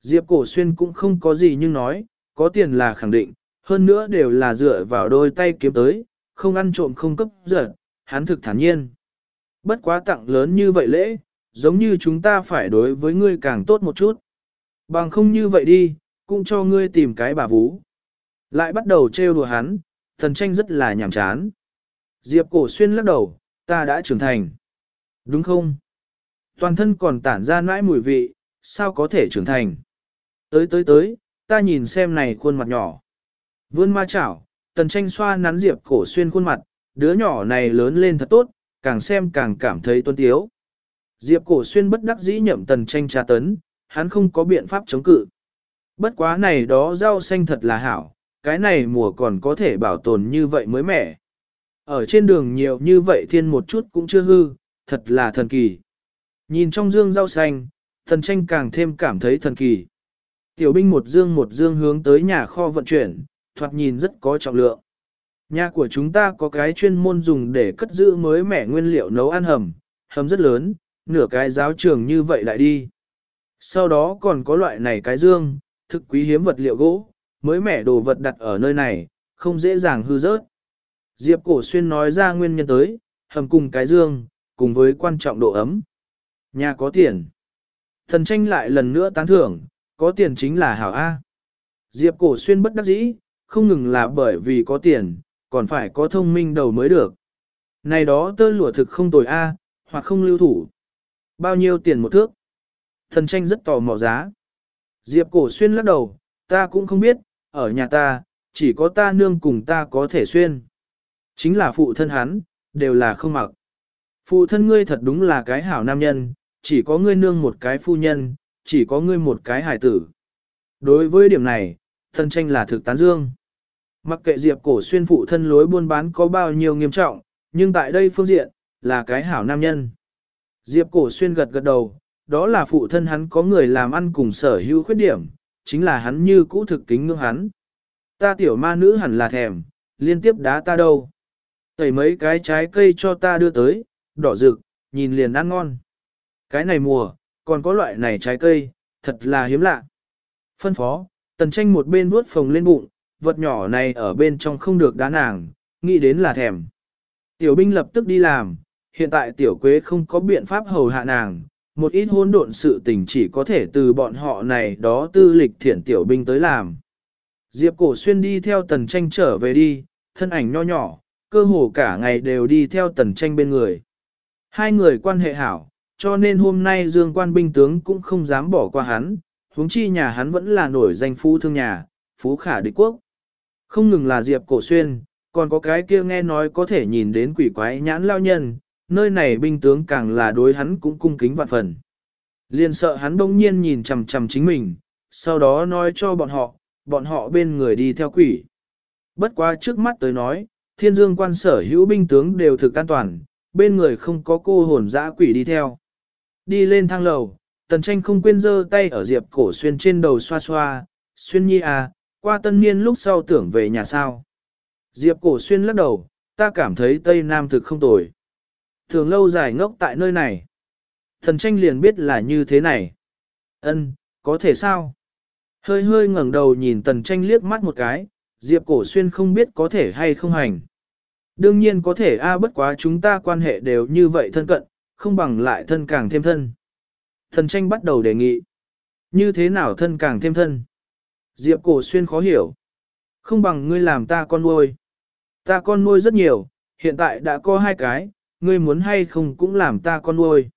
Diệp cổ xuyên cũng không có gì nhưng nói, có tiền là khẳng định, hơn nữa đều là dựa vào đôi tay kiếm tới, không ăn trộm không cấp giật, hắn thực thản nhiên. Bất quá tặng lớn như vậy lễ, giống như chúng ta phải đối với ngươi càng tốt một chút. Bằng không như vậy đi, cũng cho ngươi tìm cái bà vú. Lại bắt đầu trêu đùa hắn, thần tranh rất là nhảm chán. Diệp cổ xuyên lắc đầu, ta đã trưởng thành. Đúng không? Toàn thân còn tản ra nãi mùi vị, sao có thể trưởng thành? Tới tới tới, ta nhìn xem này khuôn mặt nhỏ. Vươn ma chảo, tần tranh xoa nắn Diệp cổ xuyên khuôn mặt, đứa nhỏ này lớn lên thật tốt, càng xem càng cảm thấy tuân tiếu. Diệp cổ xuyên bất đắc dĩ nhậm tần tranh trà tấn, hắn không có biện pháp chống cự. Bất quá này đó rau xanh thật là hảo, cái này mùa còn có thể bảo tồn như vậy mới mẻ. Ở trên đường nhiều như vậy thiên một chút cũng chưa hư, thật là thần kỳ. Nhìn trong dương rau xanh, thần tranh càng thêm cảm thấy thần kỳ. Tiểu binh một dương một dương hướng tới nhà kho vận chuyển, thoạt nhìn rất có trọng lượng. Nhà của chúng ta có cái chuyên môn dùng để cất giữ mới mẻ nguyên liệu nấu ăn hầm, hầm rất lớn, nửa cái giáo trường như vậy lại đi. Sau đó còn có loại này cái dương, thực quý hiếm vật liệu gỗ, mới mẻ đồ vật đặt ở nơi này, không dễ dàng hư rớt. Diệp Cổ Xuyên nói ra nguyên nhân tới, hầm cùng cái dương, cùng với quan trọng độ ấm. Nhà có tiền. Thần tranh lại lần nữa tán thưởng, có tiền chính là hảo A. Diệp Cổ Xuyên bất đắc dĩ, không ngừng là bởi vì có tiền, còn phải có thông minh đầu mới được. Này đó tơ lụa thực không tồi A, hoặc không lưu thủ. Bao nhiêu tiền một thước? Thần tranh rất tò mò giá. Diệp Cổ Xuyên lắc đầu, ta cũng không biết, ở nhà ta, chỉ có ta nương cùng ta có thể xuyên. Chính là phụ thân hắn, đều là không mặc. Phụ thân ngươi thật đúng là cái hảo nam nhân, chỉ có ngươi nương một cái phu nhân, chỉ có ngươi một cái hải tử. Đối với điểm này, thân tranh là thực tán dương. Mặc kệ Diệp cổ xuyên phụ thân lối buôn bán có bao nhiêu nghiêm trọng, nhưng tại đây phương diện, là cái hảo nam nhân. Diệp cổ xuyên gật gật đầu, đó là phụ thân hắn có người làm ăn cùng sở hữu khuyết điểm, chính là hắn như cũ thực kính ngưỡng hắn. Ta tiểu ma nữ hẳn là thèm, liên tiếp đá ta đâu. Tẩy mấy cái trái cây cho ta đưa tới, đỏ rực, nhìn liền ăn ngon. Cái này mùa, còn có loại này trái cây, thật là hiếm lạ. Phân phó, tần tranh một bên vuốt phồng lên bụng, vật nhỏ này ở bên trong không được đá nàng, nghĩ đến là thèm. Tiểu binh lập tức đi làm, hiện tại tiểu quế không có biện pháp hầu hạ nàng, một ít hỗn độn sự tình chỉ có thể từ bọn họ này đó tư lịch thiện tiểu binh tới làm. Diệp cổ xuyên đi theo tần tranh trở về đi, thân ảnh nho nhỏ, cơ hồ cả ngày đều đi theo tần tranh bên người. Hai người quan hệ hảo, cho nên hôm nay dương quan binh tướng cũng không dám bỏ qua hắn, huống chi nhà hắn vẫn là nổi danh phú thương nhà, phú khả địch quốc. Không ngừng là Diệp cổ xuyên, còn có cái kia nghe nói có thể nhìn đến quỷ quái nhãn lao nhân, nơi này binh tướng càng là đối hắn cũng cung kính vạn phần. liền sợ hắn bỗng nhiên nhìn chằm chằm chính mình, sau đó nói cho bọn họ, bọn họ bên người đi theo quỷ. Bất quá trước mắt tới nói, thiên dương quan sở hữu binh tướng đều thực an toàn, bên người không có cô hồn dã quỷ đi theo. Đi lên thang lầu, tần tranh không quên giơ tay ở diệp cổ xuyên trên đầu xoa xoa, xuyên nhi à, qua tân niên lúc sau tưởng về nhà sao. Diệp cổ xuyên lắc đầu, ta cảm thấy Tây Nam thực không tồi. Thường lâu dài ngốc tại nơi này. Thần tranh liền biết là như thế này. Ân, có thể sao? Hơi hơi ngẩng đầu nhìn tần tranh liếc mắt một cái, Diệp cổ xuyên không biết có thể hay không hành. Đương nhiên có thể a bất quá chúng ta quan hệ đều như vậy thân cận, không bằng lại thân càng thêm thân. Thần tranh bắt đầu đề nghị. Như thế nào thân càng thêm thân? Diệp cổ xuyên khó hiểu. Không bằng ngươi làm ta con nuôi. Ta con nuôi rất nhiều, hiện tại đã có hai cái, ngươi muốn hay không cũng làm ta con nuôi.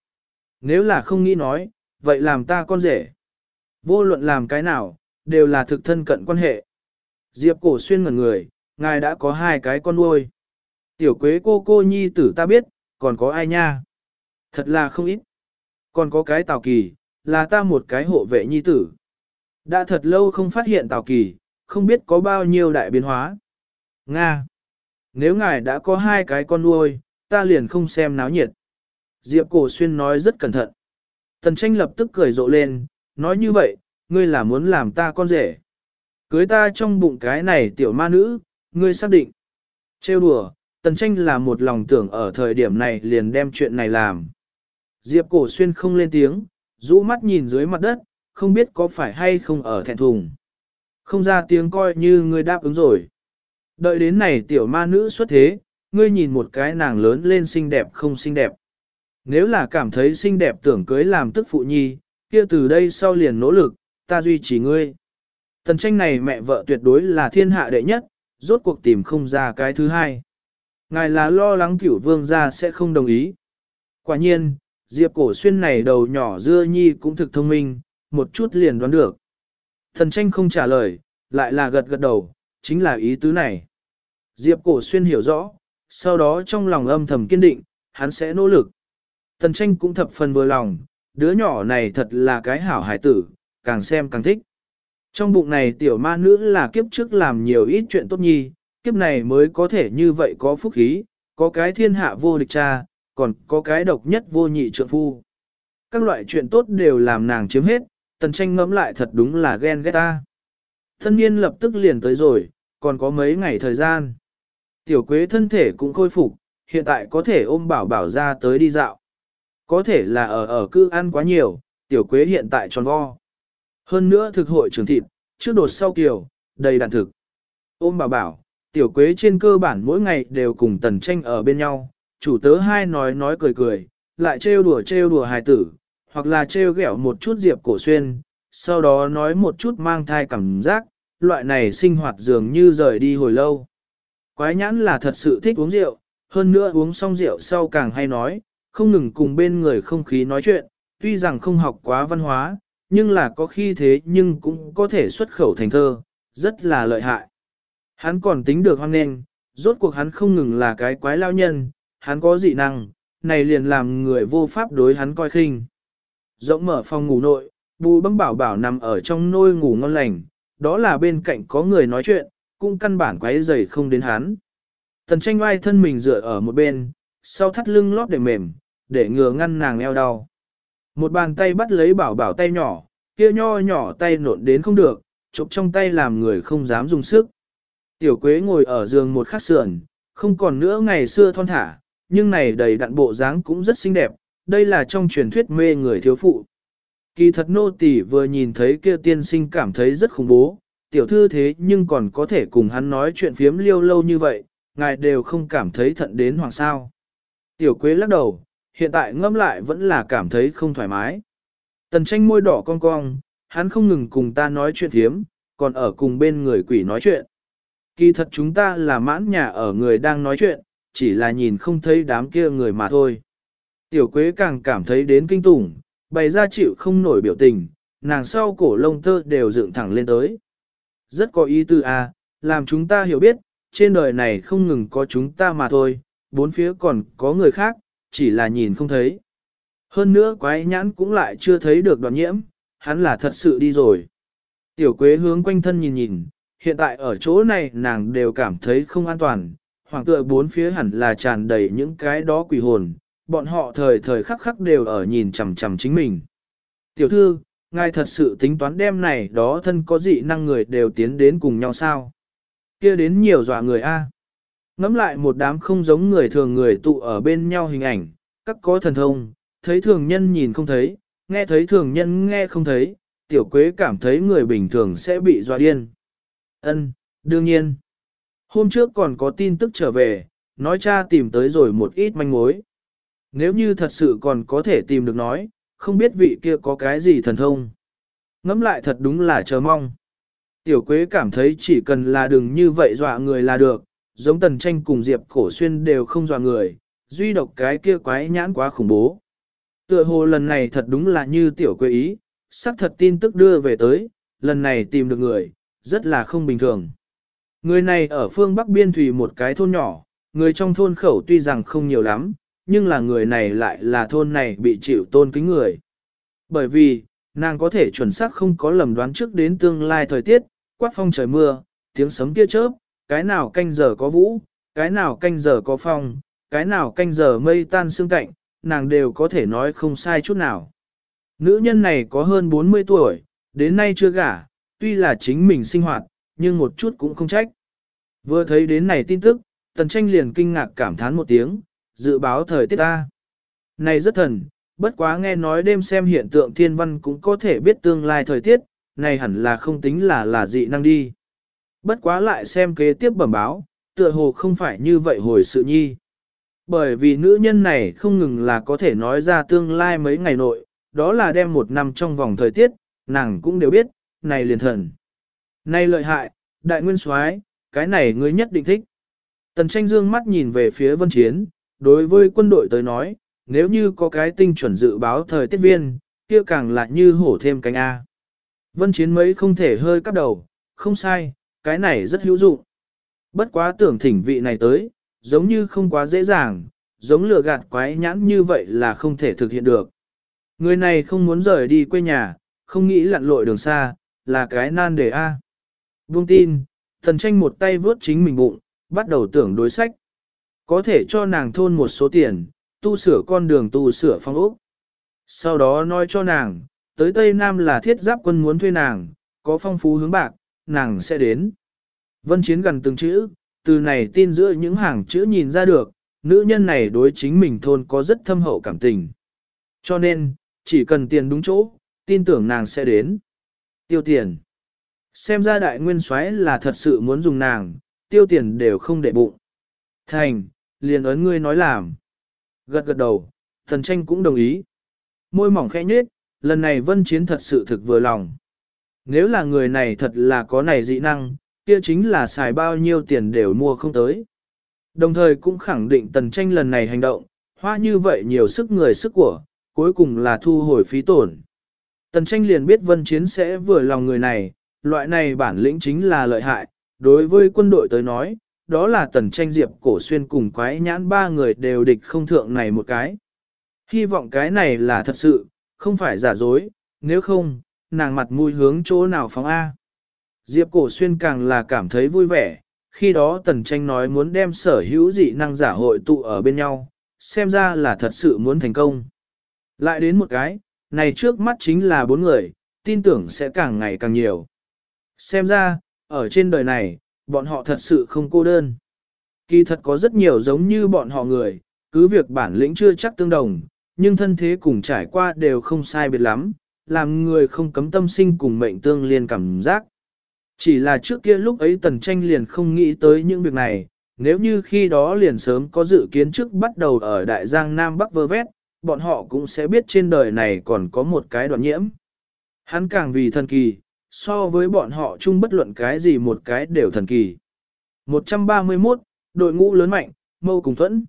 Nếu là không nghĩ nói, vậy làm ta con rể. Vô luận làm cái nào, đều là thực thân cận quan hệ. Diệp cổ xuyên ngẩn người, ngài đã có hai cái con nuôi. Tiểu quế cô cô nhi tử ta biết, còn có ai nha? Thật là không ít. Còn có cái tào kỳ, là ta một cái hộ vệ nhi tử. Đã thật lâu không phát hiện tào kỳ, không biết có bao nhiêu đại biến hóa. Nga. Nếu ngài đã có hai cái con nuôi, ta liền không xem náo nhiệt. Diệp cổ xuyên nói rất cẩn thận. Tần tranh lập tức cười rộ lên, nói như vậy, ngươi là muốn làm ta con rể. Cưới ta trong bụng cái này tiểu ma nữ, ngươi xác định. Trêu đùa, tần tranh là một lòng tưởng ở thời điểm này liền đem chuyện này làm. Diệp cổ xuyên không lên tiếng, rũ mắt nhìn dưới mặt đất, không biết có phải hay không ở thẹn thùng. Không ra tiếng coi như ngươi đáp ứng rồi. Đợi đến này tiểu ma nữ xuất thế, ngươi nhìn một cái nàng lớn lên xinh đẹp không xinh đẹp. Nếu là cảm thấy xinh đẹp tưởng cưới làm tức phụ nhi, kia từ đây sau liền nỗ lực, ta duy trì ngươi. Tần tranh này mẹ vợ tuyệt đối là thiên hạ đệ nhất, rốt cuộc tìm không ra cái thứ hai. Ngài là lo lắng cửu vương gia sẽ không đồng ý. Quả nhiên, Diệp cổ xuyên này đầu nhỏ dưa nhi cũng thực thông minh, một chút liền đoán được. Thần tranh không trả lời, lại là gật gật đầu, chính là ý tứ này. Diệp cổ xuyên hiểu rõ, sau đó trong lòng âm thầm kiên định, hắn sẽ nỗ lực. Tần tranh cũng thập phần vừa lòng, đứa nhỏ này thật là cái hảo hải tử, càng xem càng thích. Trong bụng này tiểu ma nữ là kiếp trước làm nhiều ít chuyện tốt nhi, kiếp này mới có thể như vậy có phúc khí, có cái thiên hạ vô địch cha, còn có cái độc nhất vô nhị trượng phu. Các loại chuyện tốt đều làm nàng chiếm hết, tần tranh ngẫm lại thật đúng là ghen ghét ta. Thân niên lập tức liền tới rồi, còn có mấy ngày thời gian. Tiểu quế thân thể cũng khôi phục, hiện tại có thể ôm bảo bảo ra tới đi dạo. Có thể là ở ở cư ăn quá nhiều, tiểu quế hiện tại tròn vo. Hơn nữa thực hội trường thịt, trước đột sau kiều, đầy đàn thực. Ôm bảo bảo, tiểu quế trên cơ bản mỗi ngày đều cùng tần tranh ở bên nhau, chủ tớ hai nói nói cười cười, lại trêu đùa trêu đùa hài tử, hoặc là trêu ghẹo một chút diệp cổ xuyên, sau đó nói một chút mang thai cảm giác, loại này sinh hoạt dường như rời đi hồi lâu. Quái nhãn là thật sự thích uống rượu, hơn nữa uống xong rượu sau càng hay nói, không ngừng cùng bên người không khí nói chuyện, tuy rằng không học quá văn hóa, nhưng là có khi thế nhưng cũng có thể xuất khẩu thành thơ, rất là lợi hại. Hắn còn tính được hoang nên, rốt cuộc hắn không ngừng là cái quái lao nhân, hắn có dị năng, này liền làm người vô pháp đối hắn coi khinh. Rộng mở phòng ngủ nội, bù băng bảo bảo nằm ở trong nôi ngủ ngon lành, đó là bên cạnh có người nói chuyện, cũng căn bản quấy rầy không đến hắn. Tần tranh oai thân mình dựa ở một bên, sau thắt lưng lót để mềm, để ngừa ngăn nàng eo đau. Một bàn tay bắt lấy bảo bảo tay nhỏ, kia nho nhỏ tay nộn đến không được, chụp trong tay làm người không dám dùng sức. Tiểu quế ngồi ở giường một khắc sườn, không còn nữa ngày xưa thon thả, nhưng này đầy đặn bộ dáng cũng rất xinh đẹp, đây là trong truyền thuyết mê người thiếu phụ. Kỳ thật nô tỳ vừa nhìn thấy kia tiên sinh cảm thấy rất khủng bố, tiểu thư thế nhưng còn có thể cùng hắn nói chuyện phiếm liêu lâu như vậy, ngài đều không cảm thấy thận đến hoàng sao. Tiểu quế lắc đầu, hiện tại ngâm lại vẫn là cảm thấy không thoải mái. Tần tranh môi đỏ cong cong, hắn không ngừng cùng ta nói chuyện phiếm, còn ở cùng bên người quỷ nói chuyện. Kỳ thật chúng ta là mãn nhà ở người đang nói chuyện, chỉ là nhìn không thấy đám kia người mà thôi. Tiểu quế càng cảm thấy đến kinh tủng, bày ra chịu không nổi biểu tình, nàng sau cổ lông tơ đều dựng thẳng lên tới. Rất có ý tư à, làm chúng ta hiểu biết, trên đời này không ngừng có chúng ta mà thôi, bốn phía còn có người khác, chỉ là nhìn không thấy. Hơn nữa quái nhãn cũng lại chưa thấy được đoàn nhiễm, hắn là thật sự đi rồi. Tiểu quế hướng quanh thân nhìn nhìn, hiện tại ở chỗ này nàng đều cảm thấy không an toàn, hoàng tựa bốn phía hẳn là tràn đầy những cái đó quỷ hồn, bọn họ thời thời khắc khắc đều ở nhìn chằm chằm chính mình. Tiểu thư, ngài thật sự tính toán đem này đó thân có dị năng người đều tiến đến cùng nhau sao? kia đến nhiều dọa người a. Ngắm lại một đám không giống người thường người tụ ở bên nhau hình ảnh, các có thần thông, thấy thường nhân nhìn không thấy, nghe thấy thường nhân nghe không thấy, tiểu quế cảm thấy người bình thường sẽ bị dọa điên. Ân, đương nhiên. Hôm trước còn có tin tức trở về, nói cha tìm tới rồi một ít manh mối. Nếu như thật sự còn có thể tìm được nói, không biết vị kia có cái gì thần thông. Ngắm lại thật đúng là chờ mong. Tiểu Quế cảm thấy chỉ cần là đừng như vậy dọa người là được, giống tần tranh cùng Diệp cổ xuyên đều không dọa người, duy độc cái kia quái nhãn quá khủng bố. Tựa hồ lần này thật đúng là như Tiểu Quế ý, xác thật tin tức đưa về tới, lần này tìm được người, rất là không bình thường. Người này ở phương Bắc Biên Thủy một cái thôn nhỏ, người trong thôn khẩu tuy rằng không nhiều lắm, nhưng là người này lại là thôn này bị chịu tôn kính người. Bởi vì, nàng có thể chuẩn xác không có lầm đoán trước đến tương lai thời tiết, quát phong trời mưa, tiếng sấm tia chớp, cái nào canh giờ có vũ, cái nào canh giờ có phong, cái nào canh giờ mây tan sương cạnh, nàng đều có thể nói không sai chút nào. Nữ nhân này có hơn 40 tuổi, đến nay chưa gả, tuy là chính mình sinh hoạt, nhưng một chút cũng không trách. Vừa thấy đến này tin tức, tần tranh liền kinh ngạc cảm thán một tiếng, dự báo thời tiết ta. Này rất thần, bất quá nghe nói đêm xem hiện tượng thiên văn cũng có thể biết tương lai thời tiết, này hẳn là không tính là là dị năng đi. Bất quá lại xem kế tiếp bẩm báo, tựa hồ không phải như vậy hồi sự nhi. Bởi vì nữ nhân này không ngừng là có thể nói ra tương lai mấy ngày nội, đó là đem một năm trong vòng thời tiết, nàng cũng đều biết, này liền thần. Này lợi hại, đại nguyên soái, cái này ngươi nhất định thích. Tần tranh dương mắt nhìn về phía vân chiến, đối với quân đội tới nói, nếu như có cái tinh chuẩn dự báo thời tiết viên, kia càng là như hổ thêm cánh A. Vân chiến mấy không thể hơi cắp đầu, không sai, cái này rất hữu dụng. Bất quá tưởng thỉnh vị này tới, giống như không quá dễ dàng, giống lừa gạt quái nhãn như vậy là không thể thực hiện được. Người này không muốn rời đi quê nhà, không nghĩ lặn lội đường xa, là cái nan đề A. vương tin, thần tranh một tay vướt chính mình bụng, bắt đầu tưởng đối sách. Có thể cho nàng thôn một số tiền, tu sửa con đường tu sửa phong ốc. Sau đó nói cho nàng, tới Tây Nam là thiết giáp quân muốn thuê nàng, có phong phú hướng bạc, nàng sẽ đến. Vân Chiến gần từng chữ, từ này tin giữa những hàng chữ nhìn ra được, nữ nhân này đối chính mình thôn có rất thâm hậu cảm tình. Cho nên, chỉ cần tiền đúng chỗ, tin tưởng nàng sẽ đến. Tiêu tiền. Xem ra đại nguyên soái là thật sự muốn dùng nàng, tiêu tiền đều không để bụng. Thành, liền ấn ngươi nói làm. Gật gật đầu, thần tranh cũng đồng ý. Môi mỏng khẽ nhếch, lần này vân chiến thật sự thực vừa lòng. Nếu là người này thật là có này dị năng, kia chính là xài bao nhiêu tiền đều mua không tới. Đồng thời cũng khẳng định tần tranh lần này hành động, hoa như vậy nhiều sức người sức của, cuối cùng là thu hồi phí tổn. Tần tranh liền biết vân chiến sẽ vừa lòng người này, loại này bản lĩnh chính là lợi hại, đối với quân đội tới nói, đó là tần tranh diệp cổ xuyên cùng quái nhãn ba người đều địch không thượng này một cái. Hy vọng cái này là thật sự, không phải giả dối, nếu không, nàng mặt mũi hướng chỗ nào phóng A. Diệp cổ xuyên càng là cảm thấy vui vẻ, khi đó tần tranh nói muốn đem sở hữu dị năng giả hội tụ ở bên nhau, xem ra là thật sự muốn thành công. Lại đến một cái, này trước mắt chính là bốn người, tin tưởng sẽ càng ngày càng nhiều. Xem ra, ở trên đời này, bọn họ thật sự không cô đơn. Kỳ thật có rất nhiều giống như bọn họ người, cứ việc bản lĩnh chưa chắc tương đồng, nhưng thân thế cùng trải qua đều không sai biệt lắm, làm người không cấm tâm sinh cùng mệnh tương liên cảm giác. Chỉ là trước kia lúc ấy tần tranh liền không nghĩ tới những việc này, nếu như khi đó liền sớm có dự kiến trước bắt đầu ở Đại Giang Nam Bắc vơ vét, bọn họ cũng sẽ biết trên đời này còn có một cái đoạn nhiễm. Hắn càng vì thần kỳ, so với bọn họ chung bất luận cái gì một cái đều thần kỳ. 131, đội ngũ lớn mạnh, mâu cùng thuẫn.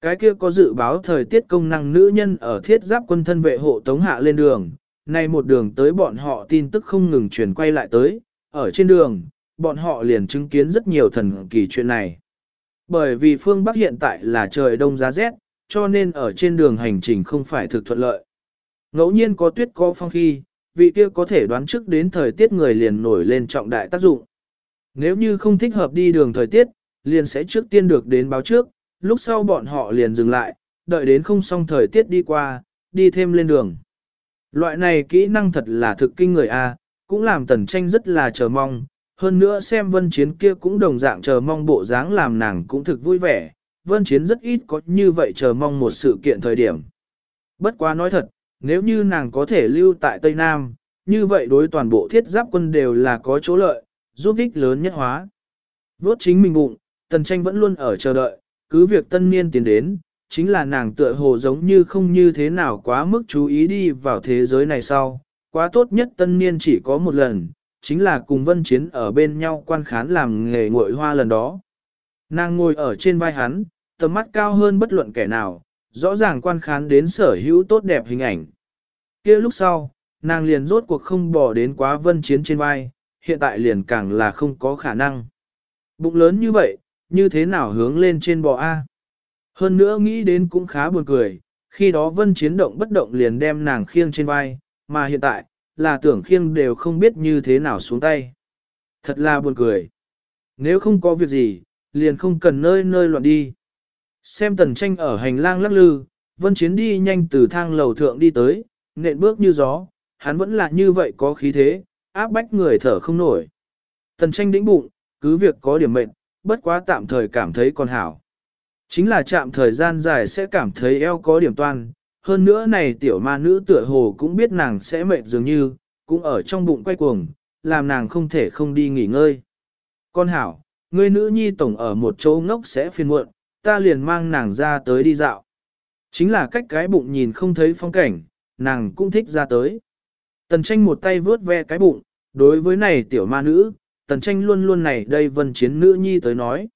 Cái kia có dự báo thời tiết công năng nữ nhân ở thiết giáp quân thân vệ hộ tống hạ lên đường, nay một đường tới bọn họ tin tức không ngừng truyền quay lại tới, ở trên đường, bọn họ liền chứng kiến rất nhiều thần kỳ chuyện này. Bởi vì phương Bắc hiện tại là trời đông giá rét, cho nên ở trên đường hành trình không phải thực thuận lợi. Ngẫu nhiên có tuyết có phong khi, vị kia có thể đoán trước đến thời tiết người liền nổi lên trọng đại tác dụng. Nếu như không thích hợp đi đường thời tiết, liền sẽ trước tiên được đến báo trước, lúc sau bọn họ liền dừng lại, đợi đến không xong thời tiết đi qua, đi thêm lên đường. Loại này kỹ năng thật là thực kinh người a, cũng làm tần tranh rất là chờ mong, hơn nữa xem vân chiến kia cũng đồng dạng chờ mong bộ dáng làm nàng cũng thực vui vẻ, vân chiến rất ít có như vậy chờ mong một sự kiện thời điểm. Bất quá nói thật, nếu như nàng có thể lưu tại Tây Nam, như vậy đối toàn bộ thiết giáp quân đều là có chỗ lợi, giúp ích lớn nhất hóa. Vốt chính mình bụng, tần tranh vẫn luôn ở chờ đợi, cứ việc tân niên tiến đến, chính là nàng tựa hồ giống như không như thế nào quá mức chú ý đi vào thế giới này sau. Quá tốt nhất tân niên chỉ có một lần, chính là cùng vân chiến ở bên nhau quan khán làm nghề ngội hoa lần đó. Nàng ngồi ở trên vai hắn, tầm mắt cao hơn bất luận kẻ nào, rõ ràng quan khán đến sở hữu tốt đẹp hình ảnh. kia lúc sau, nàng liền rốt cuộc không bỏ đến quá vân chiến trên vai, hiện tại liền càng là không có khả năng. Bụng lớn như vậy, như thế nào hướng lên trên bò A. Hơn nữa nghĩ đến cũng khá buồn cười, khi đó vân chiến động bất động liền đem nàng khiêng trên vai, mà hiện tại, là tưởng khiêng đều không biết như thế nào xuống tay. Thật là buồn cười. Nếu không có việc gì, liền không cần nơi nơi loạn đi. Xem tần tranh ở hành lang lắc lư, vân chiến đi nhanh từ thang lầu thượng đi tới, nện bước như gió, hắn vẫn là như vậy có khí thế, áp bách người thở không nổi. Tần tranh đĩnh bụng, cứ việc có điểm mệnh, bất quá tạm thời cảm thấy còn hảo. Chính là chạm thời gian dài sẽ cảm thấy eo có điểm toan, hơn nữa này tiểu ma nữ tựa hồ cũng biết nàng sẽ mệt dường như, cũng ở trong bụng quay cuồng, làm nàng không thể không đi nghỉ ngơi. Con hảo, người nữ nhi tổng ở một chỗ ngốc sẽ phiền muộn, ta liền mang nàng ra tới đi dạo. Chính là cách cái bụng nhìn không thấy phong cảnh, nàng cũng thích ra tới. Tần tranh một tay vướt ve cái bụng, đối với này tiểu ma nữ, tần tranh luôn luôn này đây vân chiến nữ nhi tới nói.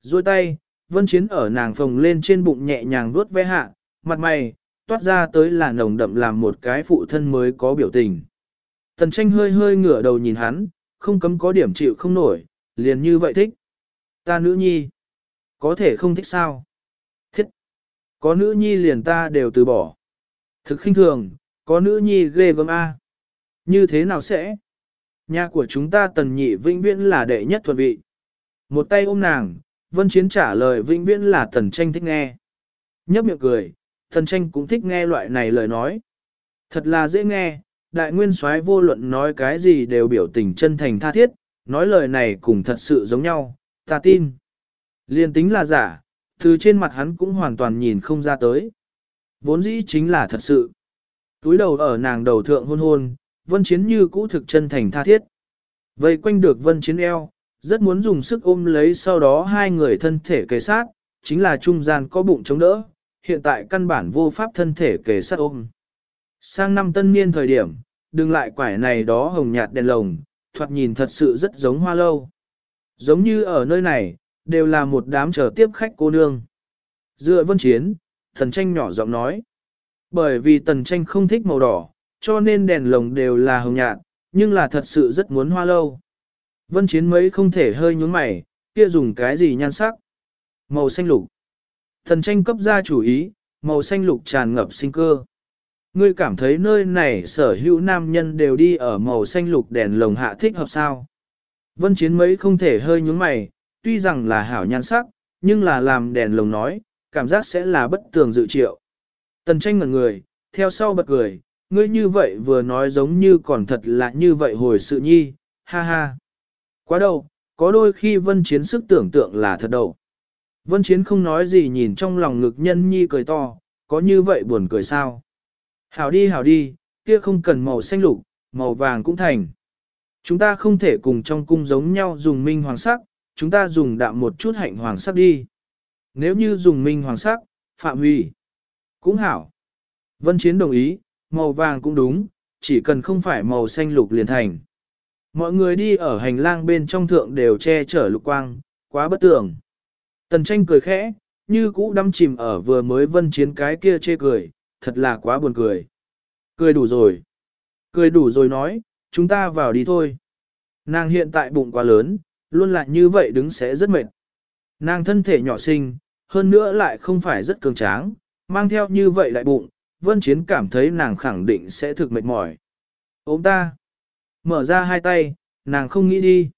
Rồi tay, vân chiến ở nàng phồng lên trên bụng nhẹ nhàng vuốt ve hạ, mặt mày, toát ra tới là nồng đậm làm một cái phụ thân mới có biểu tình. Tần tranh hơi hơi ngửa đầu nhìn hắn, không cấm có điểm chịu không nổi, liền như vậy thích. Ta nữ nhi, có thể không thích sao? Thích. Có nữ nhi liền ta đều từ bỏ. Thực khinh thường, có nữ nhi ghê gớm A. Như thế nào sẽ? Nhà của chúng ta tần nhị vĩnh viễn là đệ nhất thuận vị. Một tay ôm nàng, vân chiến trả lời vĩnh viễn là tần tranh thích nghe. Nhấp miệng cười, tần tranh cũng thích nghe loại này lời nói. Thật là dễ nghe, đại nguyên soái vô luận nói cái gì đều biểu tình chân thành tha thiết, nói lời này cùng thật sự giống nhau, ta tin. Liên tính là giả, từ trên mặt hắn cũng hoàn toàn nhìn không ra tới. Vốn dĩ chính là thật sự. Túi đầu ở nàng đầu thượng hôn hôn, vân chiến như cũ thực chân thành tha thiết. Vây quanh được vân chiến eo, rất muốn dùng sức ôm lấy sau đó hai người thân thể kề sát, chính là trung gian có bụng chống đỡ, hiện tại căn bản vô pháp thân thể kề sát ôm. Sang năm tân niên thời điểm, đừng lại quải này đó hồng nhạt đèn lồng, thoạt nhìn thật sự rất giống hoa lâu. Giống như ở nơi này, đều là một đám chờ tiếp khách cô nương. Dựa vân chiến, thần tranh nhỏ giọng nói. Bởi vì tần tranh không thích màu đỏ, cho nên đèn lồng đều là hồng nhạt, nhưng là thật sự rất muốn hoa lâu. Vân chiến mấy không thể hơi nhún mày, kia dùng cái gì nhan sắc. Màu xanh lục. Thần tranh cấp ra chủ ý, màu xanh lục tràn ngập sinh cơ. Ngươi cảm thấy nơi này sở hữu nam nhân đều đi ở màu xanh lục đèn lồng hạ thích hợp sao. Vân chiến mấy không thể hơi nhún mày, tuy rằng là hảo nhan sắc, nhưng là làm đèn lồng nói, cảm giác sẽ là bất tường dự triệu. Tần tranh ngẩn người, theo sau bật cười, ngươi như vậy vừa nói giống như còn thật là như vậy hồi sự nhi, ha ha. Quá đâu, có đôi khi vân chiến sức tưởng tượng là thật đâu. Vân chiến không nói gì nhìn trong lòng ngực nhân nhi cười to, có như vậy buồn cười sao. Hảo đi hảo đi, kia không cần màu xanh lục, màu vàng cũng thành. Chúng ta không thể cùng trong cung giống nhau dùng minh hoàng sắc, chúng ta dùng đạm một chút hạnh hoàng sắc đi. Nếu như dùng minh hoàng sắc, phạm hủy. Cũng hảo. Vân Chiến đồng ý, màu vàng cũng đúng, chỉ cần không phải màu xanh lục liền thành. Mọi người đi ở hành lang bên trong thượng đều che chở lục quang, quá bất tưởng. Tần tranh cười khẽ, như cũ đắm chìm ở vừa mới vân chiến cái kia chê cười, thật là quá buồn cười. Cười đủ rồi. Cười đủ rồi nói, chúng ta vào đi thôi. Nàng hiện tại bụng quá lớn, luôn lại như vậy đứng sẽ rất mệt. Nàng thân thể nhỏ xinh, hơn nữa lại không phải rất cường tráng, mang theo như vậy lại bụng, vân chiến cảm thấy nàng khẳng định sẽ thực mệt mỏi. Ôm ta. Mở ra hai tay, nàng không nghĩ đi.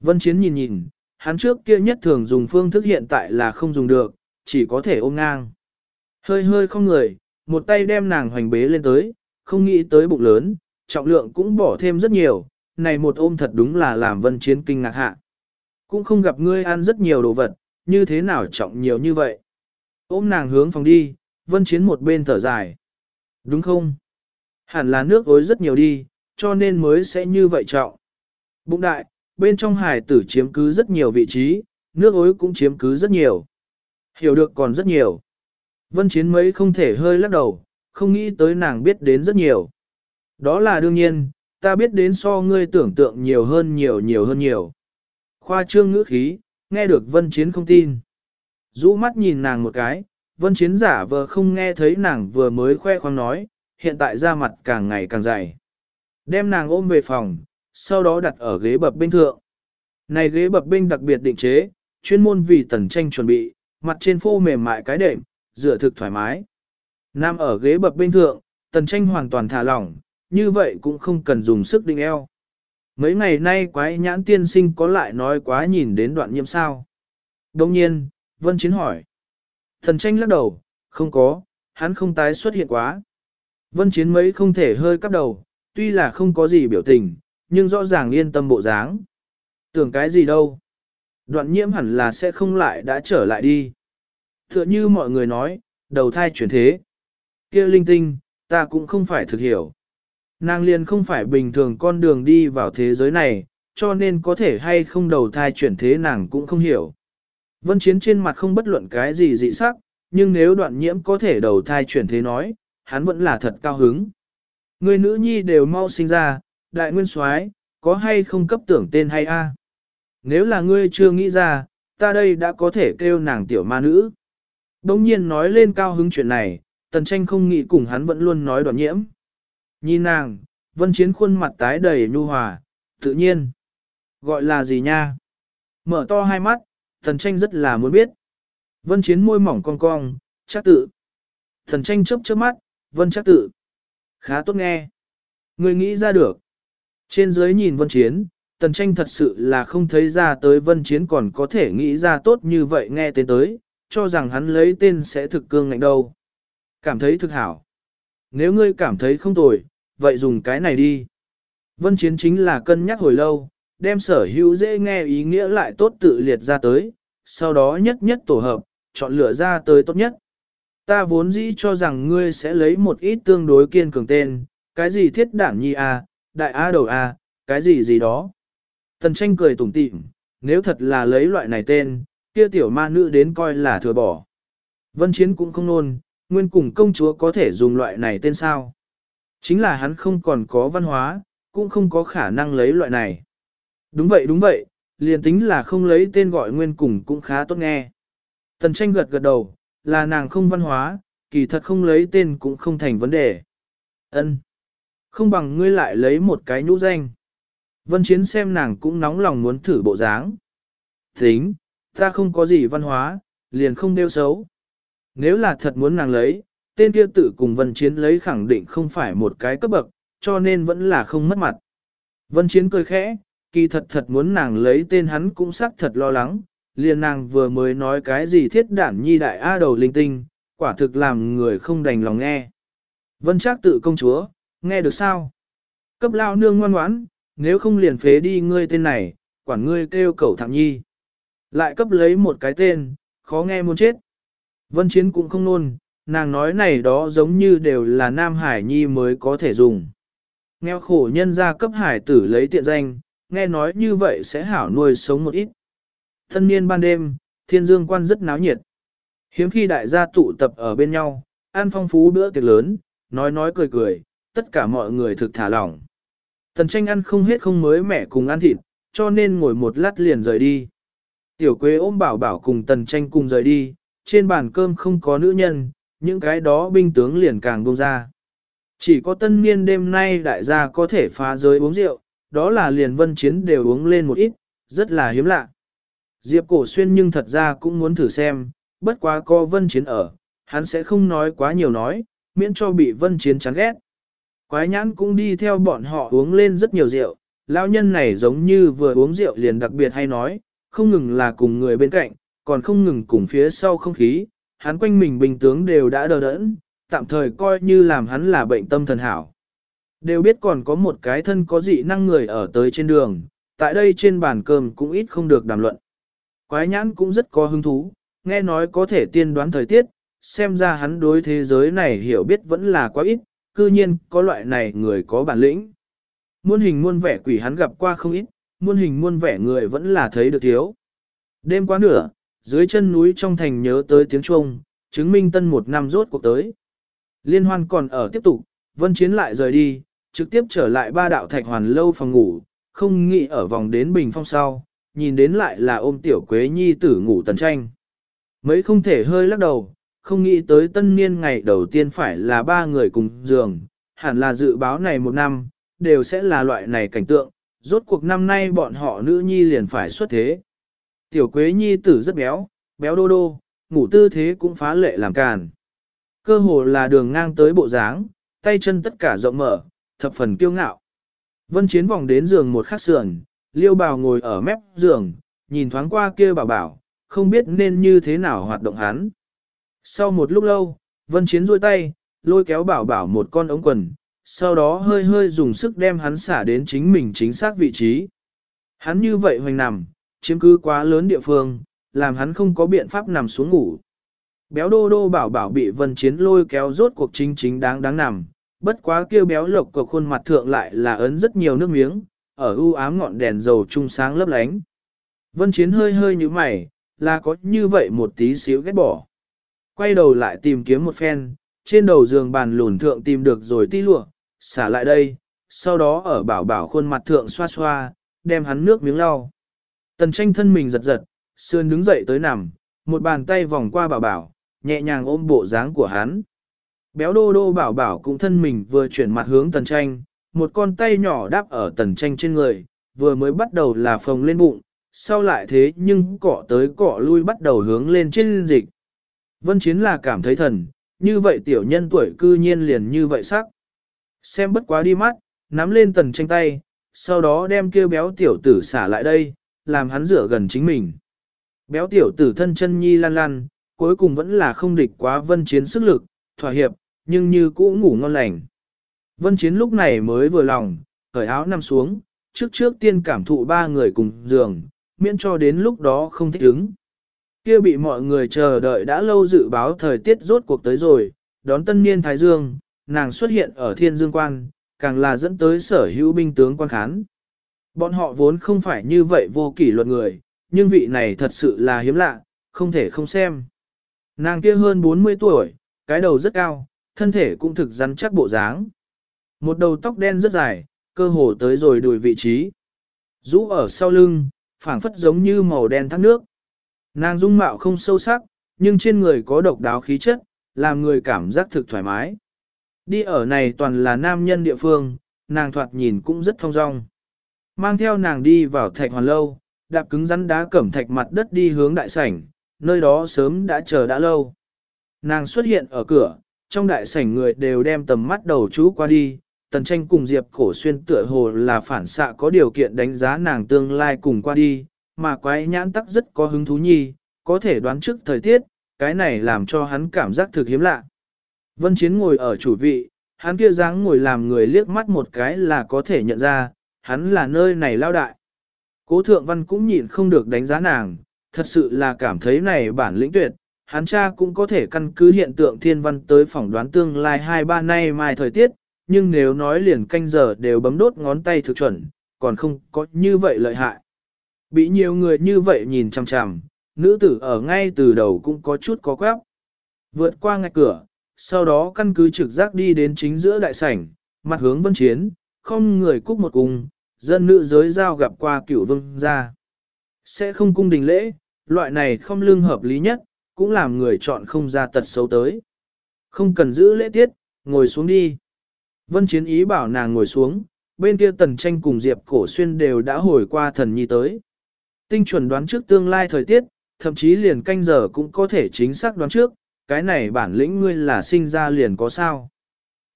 Vân chiến nhìn nhìn, hắn trước kia nhất thường dùng phương thức hiện tại là không dùng được, chỉ có thể ôm ngang. Hơi hơi không người, một tay đem nàng hoành bế lên tới, không nghĩ tới bụng lớn, trọng lượng cũng bỏ thêm rất nhiều, này một ôm thật đúng là làm vân chiến kinh ngạc hạ. Cũng không gặp ngươi ăn rất nhiều đồ vật, như thế nào trọng nhiều như vậy. Ôm nàng hướng phòng đi, vân chiến một bên thở dài. Đúng không? Hẳn là nước ối rất nhiều đi, cho nên mới sẽ như vậy trọng. Bụng đại, bên trong hải tử chiếm cứ rất nhiều vị trí, nước ối cũng chiếm cứ rất nhiều. Hiểu được còn rất nhiều. Vân chiến mấy không thể hơi lắc đầu, không nghĩ tới nàng biết đến rất nhiều. Đó là đương nhiên, ta biết đến so ngươi tưởng tượng nhiều hơn nhiều nhiều hơn nhiều. Khoa trương ngữ khí, nghe được vân chiến không tin. Rũ mắt nhìn nàng một cái, vân chiến giả vờ không nghe thấy nàng vừa mới khoe khoang nói, hiện tại da mặt càng ngày càng dày. Đem nàng ôm về phòng, sau đó đặt ở ghế bập bên thượng. Này ghế bập bên đặc biệt định chế, chuyên môn vì tần tranh chuẩn bị, mặt trên phô mềm mại cái đệm, dựa thực thoải mái. Nam ở ghế bập bên thượng, tần tranh hoàn toàn thả lỏng, như vậy cũng không cần dùng sức định eo. Mấy ngày nay quái nhãn tiên sinh có lại nói quá nhìn đến đoạn nhiễm sao. Đồng nhiên, Vân Chiến hỏi. Thần tranh lắc đầu, không có, hắn không tái xuất hiện quá. Vân Chiến mấy không thể hơi cắp đầu, tuy là không có gì biểu tình, nhưng rõ ràng yên tâm bộ dáng. Tưởng cái gì đâu. Đoạn nhiễm hẳn là sẽ không lại đã trở lại đi. Tựa như mọi người nói, đầu thai chuyển thế. kia linh tinh, ta cũng không phải thực hiểu. Nàng liền không phải bình thường con đường đi vào thế giới này, cho nên có thể hay không đầu thai chuyển thế nàng cũng không hiểu. Vân Chiến trên mặt không bất luận cái gì dị sắc, nhưng nếu đoạn nhiễm có thể đầu thai chuyển thế nói, hắn vẫn là thật cao hứng. Người nữ nhi đều mau sinh ra, đại nguyên soái có hay không cấp tưởng tên hay a? Nếu là ngươi chưa nghĩ ra, ta đây đã có thể kêu nàng tiểu ma nữ. Đông nhiên nói lên cao hứng chuyện này, tần tranh không nghĩ cùng hắn vẫn luôn nói đoạn nhiễm. Nhìn nàng, vân chiến khuôn mặt tái đầy nhu hòa, tự nhiên. Gọi là gì nha? Mở to hai mắt, thần tranh rất là muốn biết. Vân chiến môi mỏng cong cong, chắc tự. thần tranh chớp chớp mắt, vân chắc tự. Khá tốt nghe. Người nghĩ ra được. Trên dưới nhìn vân chiến, tần tranh thật sự là không thấy ra tới vân chiến còn có thể nghĩ ra tốt như vậy nghe tên tới, cho rằng hắn lấy tên sẽ thực cương ngạnh đâu. Cảm thấy thực hảo. Nếu ngươi cảm thấy không tồi, vậy dùng cái này đi. Vân chiến chính là cân nhắc hồi lâu, đem sở hữu dễ nghe ý nghĩa lại tốt tự liệt ra tới, sau đó nhất nhất tổ hợp, chọn lựa ra tới tốt nhất. Ta vốn dĩ cho rằng ngươi sẽ lấy một ít tương đối kiên cường tên, cái gì thiết đản nhi a, đại a đầu a, cái gì gì đó. Tần tranh cười tủm tỉm, nếu thật là lấy loại này tên, kia tiểu ma nữ đến coi là thừa bỏ. Vân Chiến cũng không nôn, nguyên cùng công chúa có thể dùng loại này tên sao. Chính là hắn không còn có văn hóa, cũng không có khả năng lấy loại này. Đúng vậy đúng vậy, liền tính là không lấy tên gọi nguyên cùng cũng khá tốt nghe. Tần tranh gật gật đầu, là nàng không văn hóa, kỳ thật không lấy tên cũng không thành vấn đề. Ân, Không bằng ngươi lại lấy một cái nhũ danh. Vân Chiến xem nàng cũng nóng lòng muốn thử bộ dáng. Tính, ta không có gì văn hóa, liền không đeo xấu. Nếu là thật muốn nàng lấy, tên kia tự cùng Vân Chiến lấy khẳng định không phải một cái cấp bậc, cho nên vẫn là không mất mặt. Vân Chiến cười khẽ, kỳ thật thật muốn nàng lấy tên hắn cũng xác thật lo lắng, liền nàng vừa mới nói cái gì thiết đản nhi đại A đầu linh tinh, quả thực làm người không đành lòng nghe. Vân Trác tự công chúa, nghe được sao? Cấp lao nương ngoan ngoãn, nếu không liền phế đi ngươi tên này, quản ngươi kêu cầu thẳng nhi. Lại cấp lấy một cái tên, khó nghe muốn chết. Vân Chiến cũng không nôn, nàng nói này đó giống như đều là Nam Hải Nhi mới có thể dùng. Nghèo khổ nhân gia cấp hải tử lấy tiện danh, nghe nói như vậy sẽ hảo nuôi sống một ít. Thân niên ban đêm, thiên dương quan rất náo nhiệt. Hiếm khi đại gia tụ tập ở bên nhau, ăn phong phú bữa tiệc lớn, nói nói cười cười, tất cả mọi người thực thả lỏng. Tần tranh ăn không hết không mới mẻ cùng ăn thịt, cho nên ngồi một lát liền rời đi. Tiểu quế ôm bảo bảo cùng tần tranh cùng rời đi, trên bàn cơm không có nữ nhân, những cái đó binh tướng liền càng buông ra. Chỉ có tân niên đêm nay đại gia có thể phá giới uống rượu, đó là liền vân chiến đều uống lên một ít, rất là hiếm lạ. Diệp cổ xuyên nhưng thật ra cũng muốn thử xem, bất quá có vân chiến ở, hắn sẽ không nói quá nhiều nói, miễn cho bị vân chiến chán ghét. Quái nhãn cũng đi theo bọn họ uống lên rất nhiều rượu, lão nhân này giống như vừa uống rượu liền đặc biệt hay nói, không ngừng là cùng người bên cạnh, còn không ngừng cùng phía sau không khí, hắn quanh mình bình tướng đều đã đờ đẫn, tạm thời coi như làm hắn là bệnh tâm thần hảo. Đều biết còn có một cái thân có dị năng người ở tới trên đường, tại đây trên bàn cơm cũng ít không được đàm luận. Quái nhãn cũng rất có hứng thú, nghe nói có thể tiên đoán thời tiết, xem ra hắn đối thế giới này hiểu biết vẫn là quá ít, cư nhiên có loại này người có bản lĩnh. Muôn hình muôn vẻ quỷ hắn gặp qua không ít, muôn hình muôn vẻ người vẫn là thấy được thiếu. Đêm qua nửa, dưới chân núi trong thành nhớ tới tiếng chuông, chứng minh tân một năm rốt cuộc tới. Liên hoan còn ở tiếp tục, vân chiến lại rời đi, trực tiếp trở lại ba đạo thạch hoàn lâu phòng ngủ, không nghĩ ở vòng đến bình phong sau, nhìn đến lại là ôm tiểu quế nhi tử ngủ tần tranh. Mấy không thể hơi lắc đầu, không nghĩ tới tân niên ngày đầu tiên phải là ba người cùng giường, hẳn là dự báo này một năm, đều sẽ là loại này cảnh tượng, rốt cuộc năm nay bọn họ nữ nhi liền phải xuất thế. Tiểu quế nhi tử rất béo, béo đô đô, ngủ tư thế cũng phá lệ làm càn. Cơ hồ là đường ngang tới bộ dáng, tay chân tất cả rộng mở, thập phần kiêu ngạo. Vân chiến vòng đến giường một khắc sườn, liêu bào ngồi ở mép giường, nhìn thoáng qua kia bảo bảo, không biết nên như thế nào hoạt động hắn. Sau một lúc lâu, vân chiến duỗi tay, lôi kéo bảo bảo một con ống quần, sau đó hơi hơi dùng sức đem hắn xả đến chính mình chính xác vị trí. Hắn như vậy hoành nằm, chiếm cứ quá lớn địa phương, làm hắn không có biện pháp nằm xuống ngủ. Béo đô đô bảo bảo bị vân chiến lôi kéo rốt cuộc chính chính đáng đáng nằm, bất quá kêu béo lộc của khuôn mặt thượng lại là ấn rất nhiều nước miếng, ở u ám ngọn đèn dầu trung sáng lấp lánh. Vân chiến hơi hơi như mày, là có như vậy một tí xíu ghét bỏ. Quay đầu lại tìm kiếm một phen, trên đầu giường bàn lùn thượng tìm được rồi ti lụa, xả lại đây, sau đó ở bảo bảo khuôn mặt thượng xoa xoa, đem hắn nước miếng lau. Tần tranh thân mình giật giật, sườn đứng dậy tới nằm, một bàn tay vòng qua bảo bảo, nhẹ nhàng ôm bộ dáng của hắn. Béo đô đô bảo bảo cũng thân mình vừa chuyển mặt hướng tần tranh, một con tay nhỏ đáp ở tần tranh trên người, vừa mới bắt đầu là phồng lên bụng, sau lại thế nhưng cọ tới cọ lui bắt đầu hướng lên trên dịch. Vân Chiến là cảm thấy thần, như vậy tiểu nhân tuổi cư nhiên liền như vậy sắc. Xem bất quá đi mắt, nắm lên tần tranh tay, sau đó đem kia béo tiểu tử xả lại đây, làm hắn rửa gần chính mình. Béo tiểu tử thân chân nhi lan lan, cuối cùng vẫn là không địch quá vân chiến sức lực, thỏa hiệp, nhưng như cũ ngủ ngon lành. Vân chiến lúc này mới vừa lòng, cởi áo nằm xuống, trước trước tiên cảm thụ ba người cùng giường, miễn cho đến lúc đó không thích ứng. Kia bị mọi người chờ đợi đã lâu dự báo thời tiết rốt cuộc tới rồi, đón tân niên Thái Dương, nàng xuất hiện ở thiên dương quan, càng là dẫn tới sở hữu binh tướng quan khán. Bọn họ vốn không phải như vậy vô kỷ luật người, nhưng vị này thật sự là hiếm lạ, không thể không xem. Nàng kia hơn 40 tuổi, cái đầu rất cao, thân thể cũng thực rắn chắc bộ dáng. Một đầu tóc đen rất dài, cơ hồ tới rồi đùi vị trí. Rũ ở sau lưng, phảng phất giống như màu đen thác nước. Nàng dung mạo không sâu sắc, nhưng trên người có độc đáo khí chất, làm người cảm giác thực thoải mái. Đi ở này toàn là nam nhân địa phương, nàng thoạt nhìn cũng rất thong dong. Mang theo nàng đi vào thạch hoàn lâu, đạp cứng rắn đá cẩm thạch mặt đất đi hướng đại sảnh, nơi đó sớm đã chờ đã lâu. Nàng xuất hiện ở cửa, trong đại sảnh người đều đem tầm mắt đầu chú qua đi, tần tranh cùng Diệp cổ xuyên tựa hồ là phản xạ có điều kiện đánh giá nàng tương lai cùng qua đi, mà quái nhãn tắc rất có hứng thú nhi, có thể đoán trước thời tiết, cái này làm cho hắn cảm giác thực hiếm lạ. Vân Chiến ngồi ở chủ vị, hắn kia dáng ngồi làm người liếc mắt một cái là có thể nhận ra, hắn là nơi này lao đại. Cố thượng văn cũng nhịn không được đánh giá nàng, thật sự là cảm thấy này bản lĩnh tuyệt, hắn cha cũng có thể căn cứ hiện tượng thiên văn tới phỏng đoán tương lai hai ba nay mai thời tiết, nhưng nếu nói liền canh giờ đều bấm đốt ngón tay thực chuẩn, còn không có như vậy lợi hại. Bị nhiều người như vậy nhìn chằm chằm, nữ tử ở ngay từ đầu cũng có chút có quáp. Vượt qua ngạch cửa, sau đó căn cứ trực giác đi đến chính giữa đại sảnh, mặt hướng vân chiến, không người cúc một cung, dân nữ giới giao gặp qua cửu vương gia. Sẽ không cung đình lễ, loại này không lương hợp lý nhất, cũng làm người chọn không ra tật xấu tới. Không cần giữ lễ tiết, ngồi xuống đi. Vân chiến ý bảo nàng ngồi xuống, bên kia tần tranh cùng Diệp cổ xuyên đều đã hồi qua thần nhi tới. Tinh chuẩn đoán trước tương lai thời tiết, thậm chí liền canh giờ cũng có thể chính xác đoán trước, cái này bản lĩnh ngươi là sinh ra liền có sao.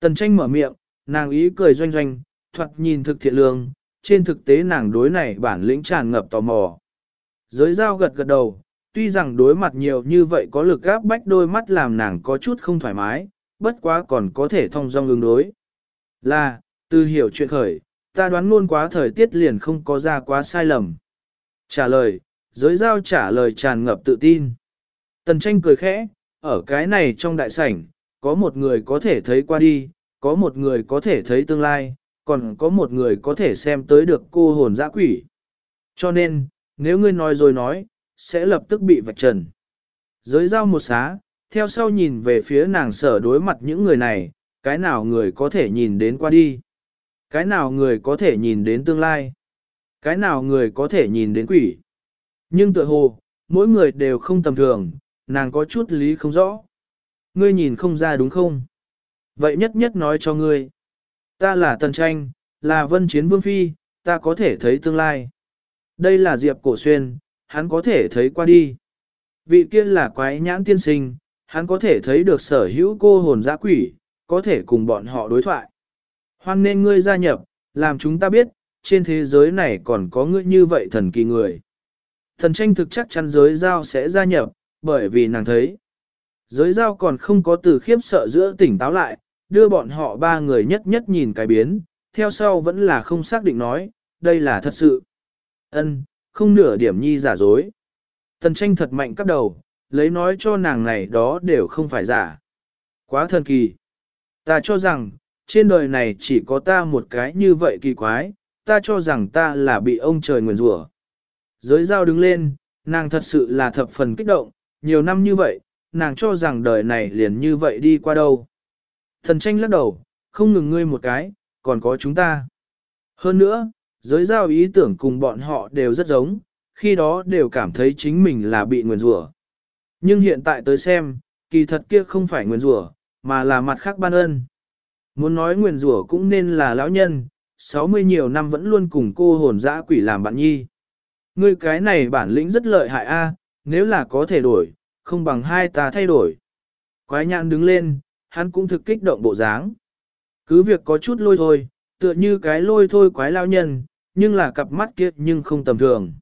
Tần tranh mở miệng, nàng ý cười doanh doanh, thoạt nhìn thực thiện lương, trên thực tế nàng đối này bản lĩnh tràn ngập tò mò. Giới giao gật gật đầu, tuy rằng đối mặt nhiều như vậy có lực gáp bách đôi mắt làm nàng có chút không thoải mái, bất quá còn có thể thông dong ứng đối. Là, từ hiểu chuyện khởi, ta đoán luôn quá thời tiết liền không có ra quá sai lầm. Trả lời, giới giao trả lời tràn ngập tự tin. Tần tranh cười khẽ, ở cái này trong đại sảnh, có một người có thể thấy qua đi, có một người có thể thấy tương lai, còn có một người có thể xem tới được cô hồn dã quỷ. Cho nên, nếu ngươi nói rồi nói, sẽ lập tức bị vạch trần. Giới giao một xá, theo sau nhìn về phía nàng sở đối mặt những người này, cái nào người có thể nhìn đến qua đi. Cái nào người có thể nhìn đến tương lai. Cái nào người có thể nhìn đến quỷ. Nhưng tự hồ, mỗi người đều không tầm thường, nàng có chút lý không rõ. Ngươi nhìn không ra đúng không? Vậy nhất nhất nói cho ngươi. Ta là Tần Tranh, là Vân Chiến Vương Phi, ta có thể thấy tương lai. Đây là Diệp Cổ Xuyên, hắn có thể thấy qua đi. Vị kia là quái nhãn tiên sinh, hắn có thể thấy được sở hữu cô hồn giã quỷ, có thể cùng bọn họ đối thoại. Hoan nên ngươi gia nhập, làm chúng ta biết, trên thế giới này còn có ngươi như vậy thần kỳ người. Thần tranh thực chắc chắn giới giao sẽ gia nhập, bởi vì nàng thấy. Giới giao còn không có từ khiếp sợ giữa tỉnh táo lại, đưa bọn họ ba người nhất nhất nhìn cái biến, theo sau vẫn là không xác định nói, đây là thật sự. Ân, không nửa điểm nhi giả dối. Tần tranh thật mạnh cắp đầu, lấy nói cho nàng này đó đều không phải giả. Quá thần kỳ. Ta cho rằng, trên đời này chỉ có ta một cái như vậy kỳ quái, ta cho rằng ta là bị ông trời nguyền rủa. Giới giao đứng lên, nàng thật sự là thập phần kích động, nhiều năm như vậy, nàng cho rằng đời này liền như vậy đi qua đâu. Thần tranh lắc đầu, không ngừng ngươi một cái, còn có chúng ta. Hơn nữa, giới giao ý tưởng cùng bọn họ đều rất giống, khi đó đều cảm thấy chính mình là bị nguyền rủa. Nhưng hiện tại tới xem, kỳ thật kia không phải nguyền rủa, mà là mặt khác ban ơn. Muốn nói nguyền rủa cũng nên là lão nhân, 60 nhiều năm vẫn luôn cùng cô hồn dã quỷ làm bạn nhi. Ngươi cái này bản lĩnh rất lợi hại a, nếu là có thể đổi, không bằng hai ta thay đổi. Quái nhãn đứng lên, hắn cũng thực kích động bộ dáng. Cứ việc có chút lôi thôi, tựa như cái lôi thôi quái lao nhân, nhưng là cặp mắt kiệt nhưng không tầm thường.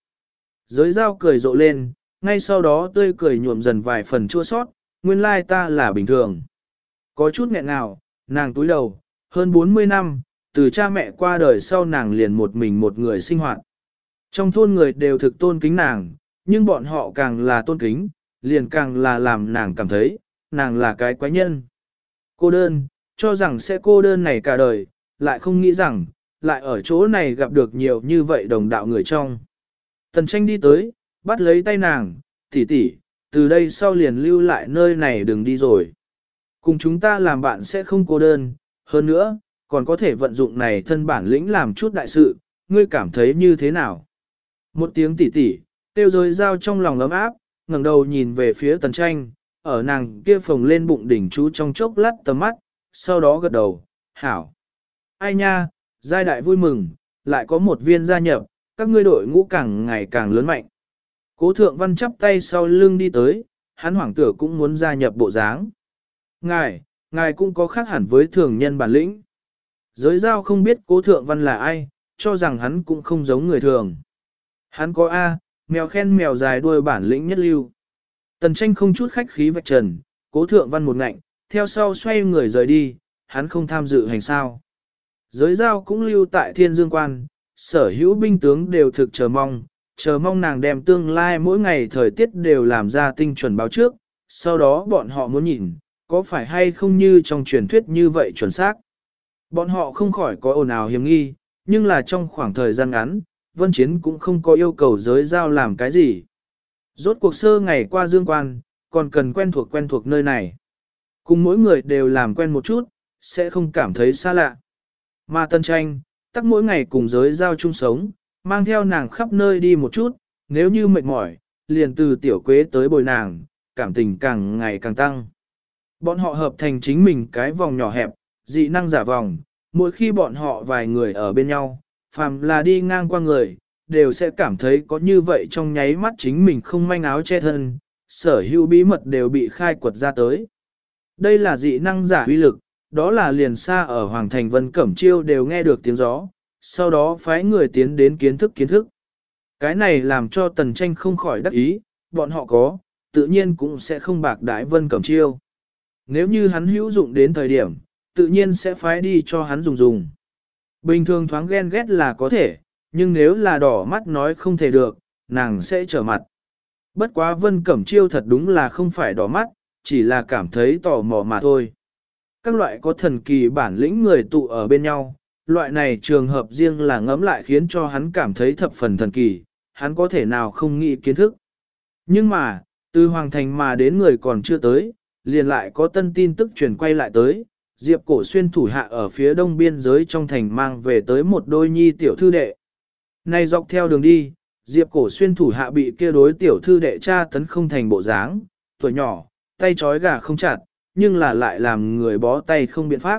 Giới dao cười rộ lên, ngay sau đó tươi cười nhuộm dần vài phần chua sót, nguyên lai ta là bình thường. Có chút nghẹn nào, nàng túi đầu, hơn 40 năm, từ cha mẹ qua đời sau nàng liền một mình một người sinh hoạt. Trong thôn người đều thực tôn kính nàng, nhưng bọn họ càng là tôn kính, liền càng là làm nàng cảm thấy, nàng là cái quái nhân. Cô đơn, cho rằng sẽ cô đơn này cả đời, lại không nghĩ rằng, lại ở chỗ này gặp được nhiều như vậy đồng đạo người trong. Tần tranh đi tới, bắt lấy tay nàng, tỷ tỷ, từ đây sau liền lưu lại nơi này đừng đi rồi. Cùng chúng ta làm bạn sẽ không cô đơn, hơn nữa, còn có thể vận dụng này thân bản lĩnh làm chút đại sự, ngươi cảm thấy như thế nào? Một tiếng tỷ tỷ, tiêu rồi dao trong lòng ấm áp, ngẩng đầu nhìn về phía tần tranh, ở nàng kia phồng lên bụng đỉnh chú trong chốc lát tầm mắt, sau đó gật đầu, hảo. Ai nha, giai đại vui mừng, lại có một viên gia nhập, các ngươi đội ngũ càng ngày càng lớn mạnh. Cố thượng văn chắp tay sau lưng đi tới, hắn hoảng tử cũng muốn gia nhập bộ dáng. Ngài, ngài cũng có khác hẳn với thường nhân bản lĩnh. Giới giao không biết cố thượng văn là ai, cho rằng hắn cũng không giống người thường. Hắn có A, mèo khen mèo dài đuôi bản lĩnh nhất lưu. Tần tranh không chút khách khí vạch trần, cố thượng văn một ngạnh, theo sau xoay người rời đi, hắn không tham dự hành sao. Giới giao cũng lưu tại thiên dương quan, sở hữu binh tướng đều thực chờ mong, chờ mong nàng đem tương lai mỗi ngày thời tiết đều làm ra tinh chuẩn báo trước, sau đó bọn họ muốn nhìn, có phải hay không như trong truyền thuyết như vậy chuẩn xác. Bọn họ không khỏi có ồn ào hiểm nghi, nhưng là trong khoảng thời gian ngắn, Vân Chiến cũng không có yêu cầu giới giao làm cái gì. Rốt cuộc sơ ngày qua dương quan, còn cần quen thuộc quen thuộc nơi này. Cùng mỗi người đều làm quen một chút, sẽ không cảm thấy xa lạ. Mà tân tranh, tắc mỗi ngày cùng giới giao chung sống, mang theo nàng khắp nơi đi một chút, nếu như mệt mỏi, liền từ tiểu quế tới bồi nàng, cảm tình càng ngày càng tăng. Bọn họ hợp thành chính mình cái vòng nhỏ hẹp, dị năng giả vòng, mỗi khi bọn họ vài người ở bên nhau, phàm là đi ngang qua người, đều sẽ cảm thấy có như vậy trong nháy mắt chính mình không manh áo che thân, sở hữu bí mật đều bị khai quật ra tới. Đây là dị năng giả uy lực, đó là liền xa ở Hoàng Thành Vân Cẩm Chiêu đều nghe được tiếng gió, sau đó phái người tiến đến kiến thức kiến thức. Cái này làm cho Tần Tranh không khỏi đắc ý, bọn họ có, tự nhiên cũng sẽ không bạc đãi Vân Cẩm Chiêu. Nếu như hắn hữu dụng đến thời điểm, tự nhiên sẽ phái đi cho hắn dùng dùng. Bình thường thoáng ghen ghét là có thể, nhưng nếu là đỏ mắt nói không thể được, nàng sẽ trở mặt. Bất quá Vân Cẩm Chiêu thật đúng là không phải đỏ mắt, chỉ là cảm thấy tò mò mà thôi. Các loại có thần kỳ bản lĩnh người tụ ở bên nhau, loại này trường hợp riêng là ngẫm lại khiến cho hắn cảm thấy thập phần thần kỳ, hắn có thể nào không nghĩ kiến thức. Nhưng mà, từ Hoàng Thành mà đến người còn chưa tới, liền lại có tân tin tức truyền quay lại tới, Diệp Cổ Xuyên thủ hạ ở phía đông biên giới trong thành mang về tới một đôi nhi tiểu thư đệ. Này dọc theo đường đi, Diệp Cổ Xuyên thủ hạ bị kia đối tiểu thư đệ cha tấn không thành bộ dáng, tuổi nhỏ, tay trói gà không chặt, nhưng là lại làm người bó tay không biện pháp.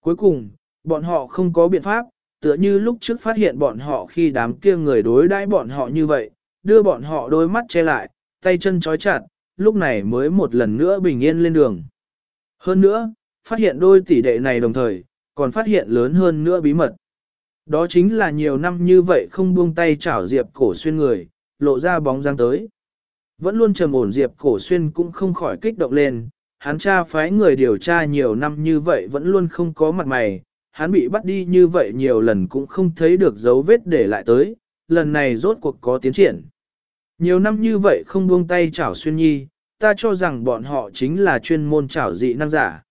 Cuối cùng, bọn họ không có biện pháp, tựa như lúc trước phát hiện bọn họ khi đám kia người đối đãi bọn họ như vậy, đưa bọn họ đôi mắt che lại, tay chân trói chặt, lúc này mới một lần nữa bình yên lên đường. Hơn nữa, phát hiện đôi tỷ đệ này đồng thời, còn phát hiện lớn hơn nữa bí mật. Đó chính là nhiều năm như vậy không buông tay chảo Diệp cổ xuyên người, lộ ra bóng dáng tới. Vẫn luôn trầm ổn Diệp cổ xuyên cũng không khỏi kích động lên, hắn cha phái người điều tra nhiều năm như vậy vẫn luôn không có mặt mày, hắn bị bắt đi như vậy nhiều lần cũng không thấy được dấu vết để lại tới, lần này rốt cuộc có tiến triển. Nhiều năm như vậy không buông tay chảo xuyên nhi, ta cho rằng bọn họ chính là chuyên môn chảo dị năng giả.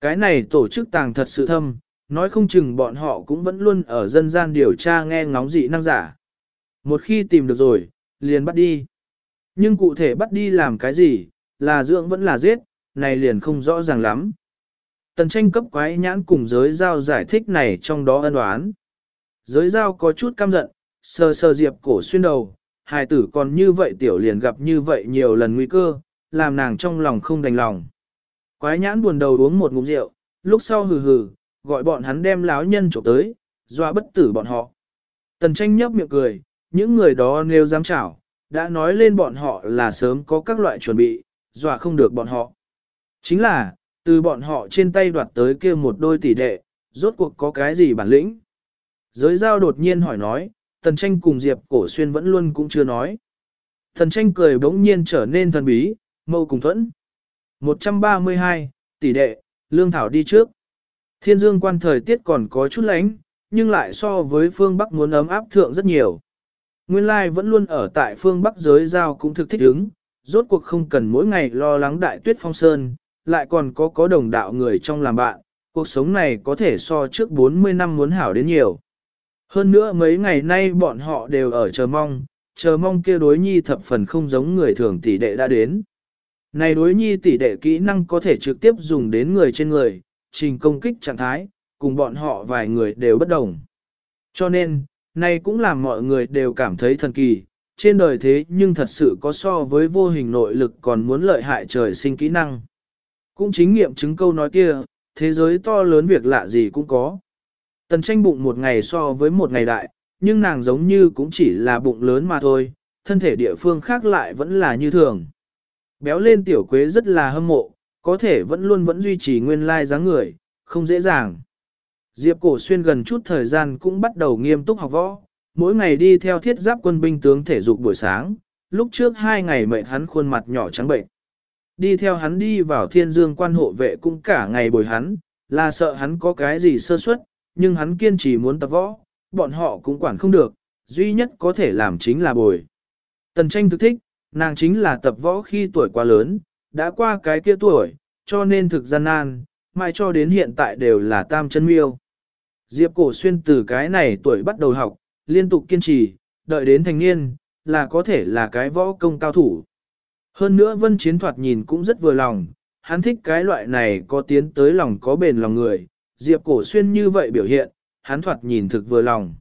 Cái này tổ chức tàng thật sự thâm, nói không chừng bọn họ cũng vẫn luôn ở dân gian điều tra nghe ngóng dị năng giả. Một khi tìm được rồi, liền bắt đi. Nhưng cụ thể bắt đi làm cái gì, là dưỡng vẫn là giết, này liền không rõ ràng lắm. Tần tranh cấp quái nhãn cùng giới giao giải thích này trong đó ân đoán. Giới giao có chút căm giận, sờ sờ diệp cổ xuyên đầu, hài tử còn như vậy tiểu liền gặp như vậy nhiều lần nguy cơ, làm nàng trong lòng không đành lòng. Quái nhãn buồn đầu uống một ngụm rượu, lúc sau hừ hừ, gọi bọn hắn đem láo nhân trộm tới, dọa bất tử bọn họ. Tần tranh nhấp miệng cười, những người đó nêu dám chảo, đã nói lên bọn họ là sớm có các loại chuẩn bị, dọa không được bọn họ. Chính là, từ bọn họ trên tay đoạt tới kia một đôi tỷ đệ, rốt cuộc có cái gì bản lĩnh. Giới giao đột nhiên hỏi nói, tần tranh cùng Diệp cổ xuyên vẫn luôn cũng chưa nói. Tần tranh cười bỗng nhiên trở nên thần bí, mâu cùng thuẫn. 132, tỷ đệ, lương thảo đi trước. Thiên dương quan thời tiết còn có chút lánh, nhưng lại so với phương Bắc muốn ấm áp thượng rất nhiều. Nguyên lai vẫn luôn ở tại phương Bắc giới giao cũng thực thích ứng, rốt cuộc không cần mỗi ngày lo lắng đại tuyết phong sơn, lại còn có có đồng đạo người trong làm bạn, cuộc sống này có thể so trước 40 năm muốn hảo đến nhiều. Hơn nữa mấy ngày nay bọn họ đều ở chờ mong, chờ mong kia đối nhi thập phần không giống người thường tỷ đệ đã đến. Này đối nhi tỷ đệ kỹ năng có thể trực tiếp dùng đến người trên người, trình công kích trạng thái, cùng bọn họ vài người đều bất đồng. Cho nên, này cũng làm mọi người đều cảm thấy thần kỳ, trên đời thế nhưng thật sự có so với vô hình nội lực còn muốn lợi hại trời sinh kỹ năng. Cũng chính nghiệm chứng câu nói kia, thế giới to lớn việc lạ gì cũng có. Tần tranh bụng một ngày so với một ngày đại, nhưng nàng giống như cũng chỉ là bụng lớn mà thôi, thân thể địa phương khác lại vẫn là như thường. Béo lên tiểu quế rất là hâm mộ, có thể vẫn luôn vẫn duy trì nguyên lai dáng người, không dễ dàng. Diệp cổ xuyên gần chút thời gian cũng bắt đầu nghiêm túc học võ, mỗi ngày đi theo thiết giáp quân binh tướng thể dục buổi sáng, lúc trước hai ngày mệt hắn khuôn mặt nhỏ trắng bệnh. Đi theo hắn đi vào thiên dương quan hộ vệ cũng cả ngày bồi hắn, là sợ hắn có cái gì sơ suất, nhưng hắn kiên trì muốn tập võ, bọn họ cũng quản không được, duy nhất có thể làm chính là bồi. Tần tranh thực thích, nàng chính là tập võ khi tuổi quá lớn, đã qua cái kia tuổi, cho nên thực gian nan, mai cho đến hiện tại đều là tam chân miêu. Diệp cổ xuyên từ cái này tuổi bắt đầu học, liên tục kiên trì, đợi đến thành niên, là có thể là cái võ công cao thủ. Hơn nữa vân chiến thoạt nhìn cũng rất vừa lòng, hắn thích cái loại này có tiến tới lòng có bền lòng người, Diệp cổ xuyên như vậy biểu hiện, hắn thoạt nhìn thực vừa lòng.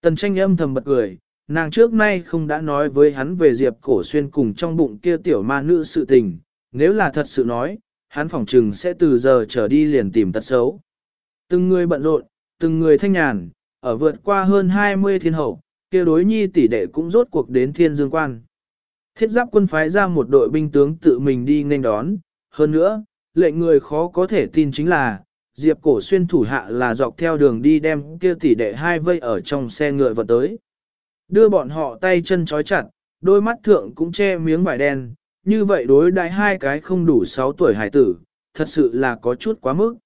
Tần tranh âm thầm bật cười, nàng trước nay không đã nói với hắn về Diệp cổ xuyên cùng trong bụng kia tiểu ma nữ sự tình, nếu là thật sự nói, hắn phỏng trừng sẽ từ giờ trở đi liền tìm tật xấu. Từng người bận rộn, từng người thanh nhàn, ở vượt qua hơn 20 thiên hậu, kia đối nhi tỷ đệ cũng rốt cuộc đến thiên dương quan. Thiết giáp quân phái ra một đội binh tướng tự mình đi nghênh đón, hơn nữa, lệnh người khó có thể tin chính là, Diệp cổ xuyên thủ hạ là dọc theo đường đi đem kia tỷ đệ hai vây ở trong xe ngựa vận tới. Đưa bọn họ tay chân trói chặt, đôi mắt thượng cũng che miếng vải đen, như vậy đối đại hai cái không đủ 6 tuổi hải tử, thật sự là có chút quá mức.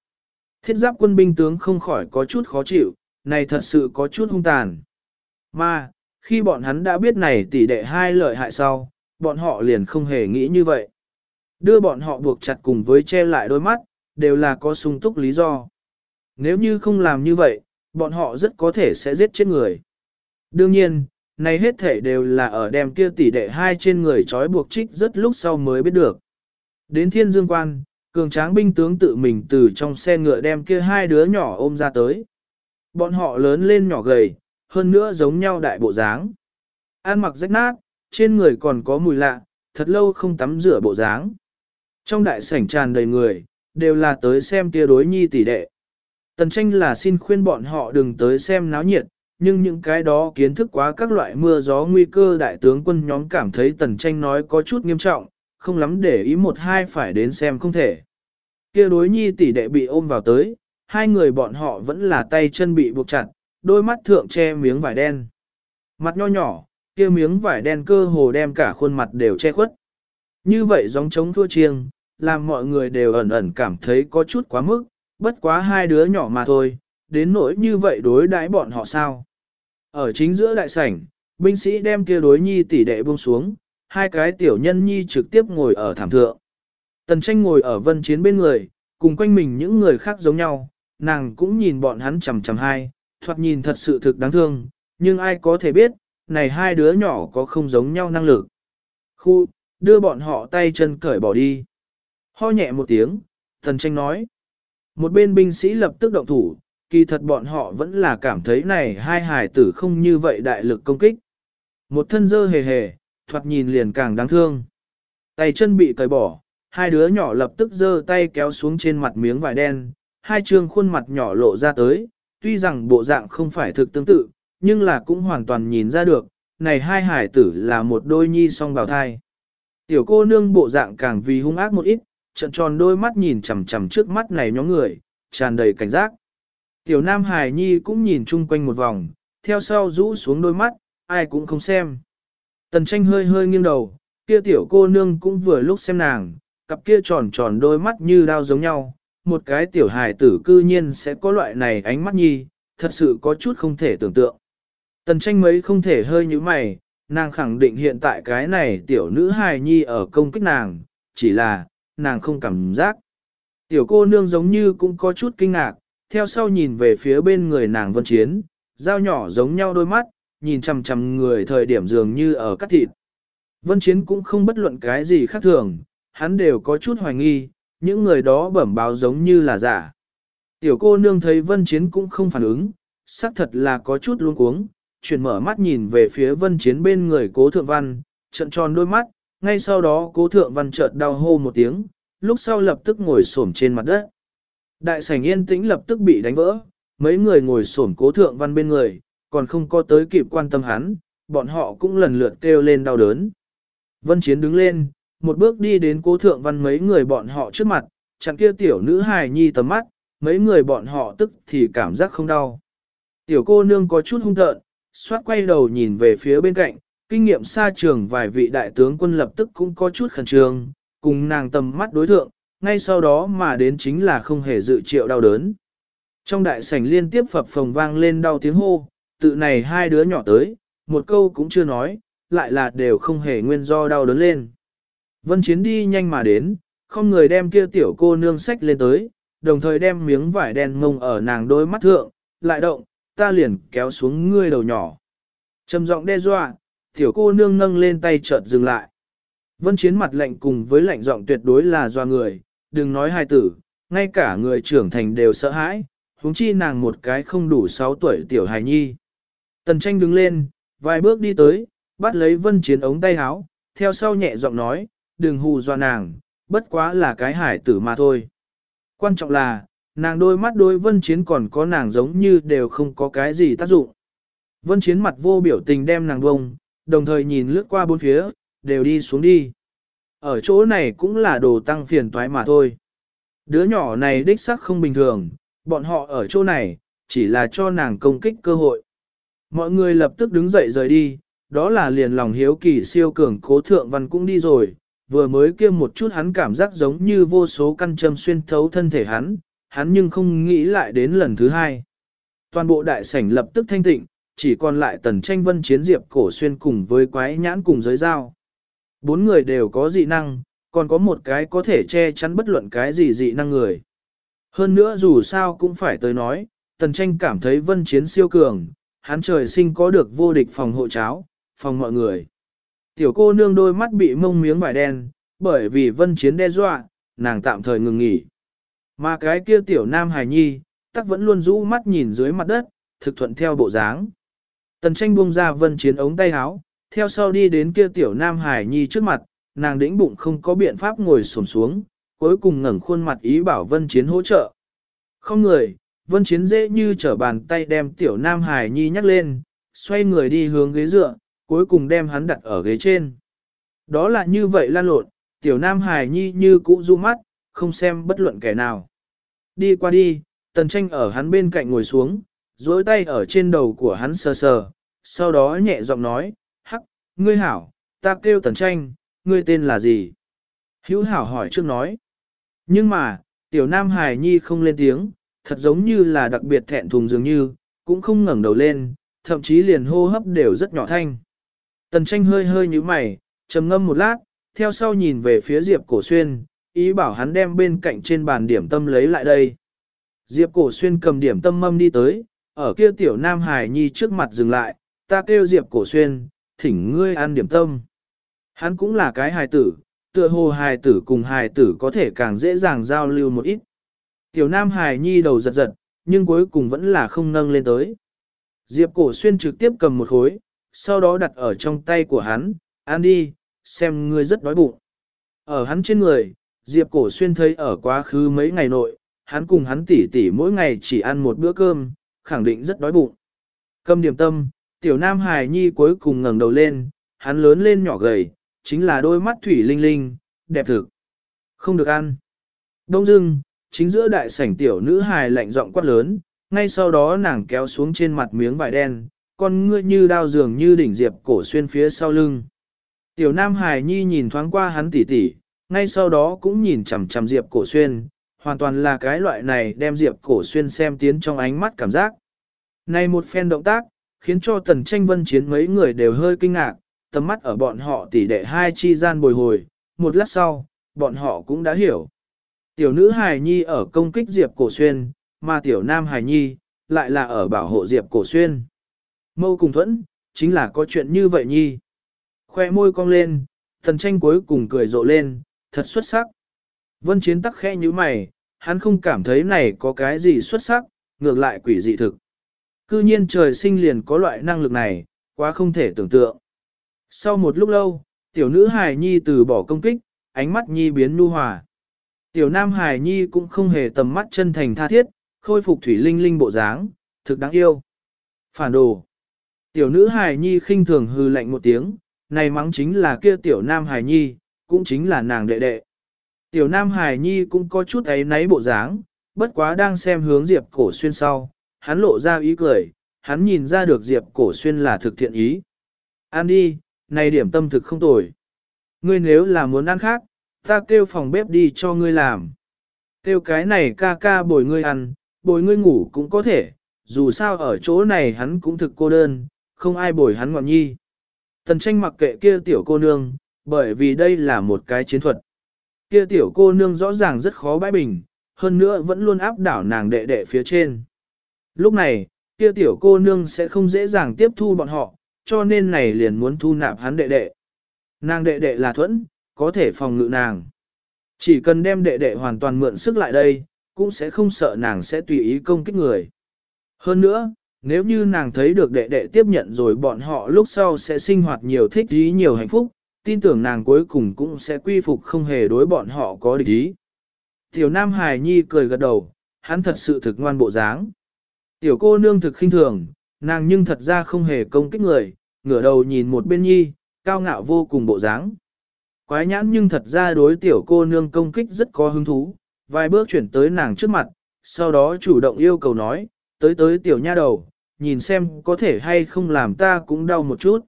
Thiết giáp quân binh tướng không khỏi có chút khó chịu, này thật sự có chút hung tàn. Mà, khi bọn hắn đã biết này tỷ đệ hai lợi hại sau, bọn họ liền không hề nghĩ như vậy. Đưa bọn họ buộc chặt cùng với che lại đôi mắt, đều là có sung túc lý do. Nếu như không làm như vậy, bọn họ rất có thể sẽ giết chết người. Đương nhiên, này hết thể đều là ở đem kia tỷ đệ hai trên người trói buộc trích rất lúc sau mới biết được. Đến thiên dương quan, cường tráng binh tướng tự mình từ trong xe ngựa đem kia hai đứa nhỏ ôm ra tới. Bọn họ lớn lên nhỏ gầy, hơn nữa giống nhau đại bộ dáng. Ăn mặc rách nát, trên người còn có mùi lạ, thật lâu không tắm rửa bộ dáng. Trong đại sảnh tràn đầy người, đều là tới xem kia đối nhi tỷ đệ. Tần tranh là xin khuyên bọn họ đừng tới xem náo nhiệt, nhưng những cái đó kiến thức quá các loại mưa gió nguy cơ đại tướng quân nhóm cảm thấy tần tranh nói có chút nghiêm trọng, không lắm để ý một hai phải đến xem không thể. kia đối nhi tỷ đệ bị ôm vào tới, hai người bọn họ vẫn là tay chân bị buộc chặt, đôi mắt thượng che miếng vải đen. Mặt nho nhỏ, kia miếng vải đen cơ hồ đem cả khuôn mặt đều che khuất. Như vậy giống trống thua chiêng, làm mọi người đều ẩn ẩn cảm thấy có chút quá mức, bất quá hai đứa nhỏ mà thôi, đến nỗi như vậy đối đãi bọn họ sao. Ở chính giữa đại sảnh, binh sĩ đem kia đối nhi tỷ đệ buông xuống, hai cái tiểu nhân nhi trực tiếp ngồi ở thảm thượng. Tần tranh ngồi ở vân chiến bên người, cùng quanh mình những người khác giống nhau, nàng cũng nhìn bọn hắn chầm chầm hai, thoạt nhìn thật sự thực đáng thương, nhưng ai có thể biết, này hai đứa nhỏ có không giống nhau năng lực. Khu, đưa bọn họ tay chân cởi bỏ đi. Ho nhẹ một tiếng, Tần tranh nói. Một bên binh sĩ lập tức động thủ, kỳ thật bọn họ vẫn là cảm thấy này hai hài tử không như vậy đại lực công kích. Một thân dơ hề hề, thoạt nhìn liền càng đáng thương. Tay chân bị cởi bỏ, hai đứa nhỏ lập tức giơ tay kéo xuống trên mặt miếng vải đen, hai trương khuôn mặt nhỏ lộ ra tới, tuy rằng bộ dạng không phải thực tương tự, nhưng là cũng hoàn toàn nhìn ra được, này hai hải tử là một đôi nhi song bào thai. Tiểu cô nương bộ dạng càng vì hung ác một ít, trận tròn đôi mắt nhìn chằm chằm trước mắt này nhóm người, tràn đầy cảnh giác. Tiểu nam hải nhi cũng nhìn chung quanh một vòng, theo sau rũ xuống đôi mắt, ai cũng không xem. Tần tranh hơi hơi nghiêng đầu, kia tiểu cô nương cũng vừa lúc xem nàng, cặp kia tròn tròn đôi mắt như đao giống nhau, một cái tiểu hài tử cư nhiên sẽ có loại này ánh mắt nhi, thật sự có chút không thể tưởng tượng. Tần tranh mấy không thể hơi như mày, nàng khẳng định hiện tại cái này tiểu nữ hài nhi ở công kích nàng, chỉ là, nàng không cảm giác. Tiểu cô nương giống như cũng có chút kinh ngạc, theo sau nhìn về phía bên người nàng vân chiến, dao nhỏ giống nhau đôi mắt, nhìn chằm chằm người thời điểm dường như ở cắt thịt. Vân chiến cũng không bất luận cái gì khác thường, hắn đều có chút hoài nghi, những người đó bẩm báo giống như là giả. Tiểu cô nương thấy vân chiến cũng không phản ứng, xác thật là có chút luống cuống, chuyển mở mắt nhìn về phía vân chiến bên người cố thượng văn, trận tròn đôi mắt, ngay sau đó cố thượng văn chợt đau hô một tiếng, lúc sau lập tức ngồi xổm trên mặt đất. Đại sảnh yên tĩnh lập tức bị đánh vỡ, mấy người ngồi xổm cố thượng văn bên người, còn không có tới kịp quan tâm hắn, bọn họ cũng lần lượt kêu lên đau đớn. Vân Chiến đứng lên, một bước đi đến cố thượng văn mấy người bọn họ trước mặt, chặn kia tiểu nữ hài nhi tầm mắt, mấy người bọn họ tức thì cảm giác không đau. Tiểu cô nương có chút hung tợn, xoát quay đầu nhìn về phía bên cạnh, kinh nghiệm xa trường vài vị đại tướng quân lập tức cũng có chút khẩn trương, cùng nàng tầm mắt đối thượng, ngay sau đó mà đến chính là không hề dự triệu đau đớn. Trong đại sảnh liên tiếp phập phồng vang lên đau tiếng hô, tự này hai đứa nhỏ tới, một câu cũng chưa nói, lại là đều không hề nguyên do đau đớn lên. Vân Chiến đi nhanh mà đến, không người đem kia tiểu cô nương sách lên tới, đồng thời đem miếng vải đen ngông ở nàng đôi mắt thượng, lại động, ta liền kéo xuống ngươi đầu nhỏ. Trầm giọng đe dọa, tiểu cô nương nâng lên tay chợt dừng lại. Vân chiến mặt lạnh cùng với lạnh giọng tuyệt đối là doa người, đừng nói hai tử, ngay cả người trưởng thành đều sợ hãi, huống chi nàng một cái không đủ 6 tuổi tiểu hài nhi. Tần tranh đứng lên, vài bước đi tới, bắt lấy vân chiến ống tay áo, theo sau nhẹ giọng nói, đừng hù doa nàng, bất quá là cái hải tử mà thôi. Quan trọng là, nàng đôi mắt đôi vân chiến còn có nàng giống như đều không có cái gì tác dụng. Vân chiến mặt vô biểu tình đem nàng bông, đồng thời nhìn lướt qua bốn phía, đều đi xuống đi. Ở chỗ này cũng là đồ tăng phiền toái mà thôi. Đứa nhỏ này đích sắc không bình thường, bọn họ ở chỗ này, chỉ là cho nàng công kích cơ hội. Mọi người lập tức đứng dậy rời đi, đó là liền lòng hiếu kỳ siêu cường cố thượng văn cũng đi rồi, vừa mới kia một chút hắn cảm giác giống như vô số căn châm xuyên thấu thân thể hắn, hắn nhưng không nghĩ lại đến lần thứ hai. Toàn bộ đại sảnh lập tức thanh tịnh, chỉ còn lại tần tranh vân chiến diệp cổ xuyên cùng với quái nhãn cùng giới dao. Bốn người đều có dị năng, còn có một cái có thể che chắn bất luận cái gì dị năng người. Hơn nữa dù sao cũng phải tới nói, tần tranh cảm thấy vân chiến siêu cường, hắn trời sinh có được vô địch phòng hộ cháo, phòng mọi người. Tiểu cô nương đôi mắt bị mông miếng vải đen, bởi vì vân chiến đe dọa, nàng tạm thời ngừng nghỉ. Mà cái kia tiểu nam hài nhi, tắc vẫn luôn rũ mắt nhìn dưới mặt đất, thực thuận theo bộ dáng. Tần tranh buông ra vân chiến ống tay áo, theo sau đi đến kia tiểu nam hải nhi trước mặt, nàng đĩnh bụng không có biện pháp ngồi xổm xuống, cuối cùng ngẩng khuôn mặt ý bảo vân chiến hỗ trợ. Không người, vân chiến dễ như trở bàn tay đem tiểu nam hải nhi nhắc lên, xoay người đi hướng ghế dựa, cuối cùng đem hắn đặt ở ghế trên. Đó là như vậy lan lộn, tiểu nam hải nhi như cũ du mắt, không xem bất luận kẻ nào. Đi qua đi, tần tranh ở hắn bên cạnh ngồi xuống, duỗi tay ở trên đầu của hắn sờ sờ, sau đó nhẹ giọng nói, ngươi hảo, ta kêu tần tranh, ngươi tên là gì? Hữu hảo hỏi trước nói. Nhưng mà, tiểu nam hài nhi không lên tiếng, thật giống như là đặc biệt thẹn thùng dường như, cũng không ngẩng đầu lên, thậm chí liền hô hấp đều rất nhỏ thanh. Tần tranh hơi hơi như mày, trầm ngâm một lát, theo sau nhìn về phía Diệp Cổ Xuyên, ý bảo hắn đem bên cạnh trên bàn điểm tâm lấy lại đây. Diệp Cổ Xuyên cầm điểm tâm mâm đi tới, ở kia tiểu Nam Hải Nhi trước mặt dừng lại, ta kêu Diệp Cổ Xuyên, thỉnh ngươi ăn điểm tâm. Hắn cũng là cái hài tử, tựa hồ hài tử cùng hài tử có thể càng dễ dàng giao lưu một ít. Tiểu Nam Hải Nhi đầu giật giật, nhưng cuối cùng vẫn là không nâng lên tới. Diệp Cổ Xuyên trực tiếp cầm một khối, sau đó đặt ở trong tay của hắn, ăn đi, xem ngươi rất đói bụng. Ở hắn trên người, Diệp Cổ Xuyên thấy ở quá khứ mấy ngày nội, hắn cùng hắn tỉ tỉ mỗi ngày chỉ ăn một bữa cơm, khẳng định rất đói bụng. Cầm điểm tâm, tiểu nam hài nhi cuối cùng ngẩng đầu lên, hắn lớn lên nhỏ gầy, chính là đôi mắt thủy linh linh, đẹp thực. Không được ăn. Đông dưng, chính giữa đại sảnh tiểu nữ hài lạnh giọng quát lớn, ngay sau đó nàng kéo xuống trên mặt miếng vải đen, con ngươi như đao dường như đỉnh diệp cổ xuyên phía sau lưng. Tiểu Nam Hải Nhi nhìn thoáng qua hắn tỉ tỉ, ngay sau đó cũng nhìn chằm chằm diệp cổ xuyên, hoàn toàn là cái loại này đem diệp cổ xuyên xem tiến trong ánh mắt cảm giác. Này một phen động tác, khiến cho tần tranh vân chiến mấy người đều hơi kinh ngạc, tầm mắt ở bọn họ tỉ đệ hai chi gian bồi hồi, một lát sau, bọn họ cũng đã hiểu. Tiểu nữ hài nhi ở công kích Diệp Cổ Xuyên, mà tiểu nam hài nhi, lại là ở bảo hộ Diệp Cổ Xuyên. Mâu cùng thuẫn, chính là có chuyện như vậy nhi. Khoe môi cong lên, thần tranh cuối cùng cười rộ lên, thật xuất sắc. Vân chiến tắc khẽ như mày, hắn không cảm thấy này có cái gì xuất sắc, ngược lại quỷ dị thực. Cư nhiên trời sinh liền có loại năng lực này, quá không thể tưởng tượng. Sau một lúc lâu, tiểu nữ hài nhi từ bỏ công kích, ánh mắt nhi biến nu hòa. Tiểu nam hài nhi cũng không hề tầm mắt chân thành tha thiết, khôi phục thủy linh linh bộ dáng, thực đáng yêu. Phản đồ. Tiểu nữ hài nhi khinh thường hư lạnh một tiếng, này mắng chính là kia tiểu nam hài nhi, cũng chính là nàng đệ đệ. Tiểu nam hài nhi cũng có chút ấy náy bộ dáng, bất quá đang xem hướng diệp cổ xuyên sau, hắn lộ ra ý cười, hắn nhìn ra được diệp cổ xuyên là thực thiện ý. Ăn đi, này điểm tâm thực không tồi. Ngươi nếu là muốn ăn khác, ta kêu phòng bếp đi cho ngươi làm. Kêu cái này ca ca bồi ngươi ăn, bồi ngươi ngủ cũng có thể, dù sao ở chỗ này hắn cũng thực cô đơn, không ai bồi hắn ngọn nhi. Tần tranh mặc kệ kia tiểu cô nương, bởi vì đây là một cái chiến thuật. Kia tiểu cô nương rõ ràng rất khó bãi bình, hơn nữa vẫn luôn áp đảo nàng đệ đệ phía trên. Lúc này, kia tiểu cô nương sẽ không dễ dàng tiếp thu bọn họ, cho nên này liền muốn thu nạp hắn đệ đệ. Nàng đệ đệ là thuẫn, có thể phòng ngự nàng. Chỉ cần đem đệ đệ hoàn toàn mượn sức lại đây, cũng sẽ không sợ nàng sẽ tùy ý công kích người. Hơn nữa, nếu như nàng thấy được đệ đệ tiếp nhận rồi bọn họ lúc sau sẽ sinh hoạt nhiều thích ý nhiều hạnh phúc, tin tưởng nàng cuối cùng cũng sẽ quy phục không hề đối bọn họ có địch ý. Tiểu Nam Hải Nhi cười gật đầu, hắn thật sự thực ngoan bộ dáng. Tiểu cô nương thực khinh thường, nàng nhưng thật ra không hề công kích người, ngửa đầu nhìn một bên nhi, cao ngạo vô cùng bộ dáng. Quái nhãn nhưng thật ra đối tiểu cô nương công kích rất có hứng thú, vài bước chuyển tới nàng trước mặt, sau đó chủ động yêu cầu nói, tới tới tiểu nha đầu, nhìn xem có thể hay không làm ta cũng đau một chút.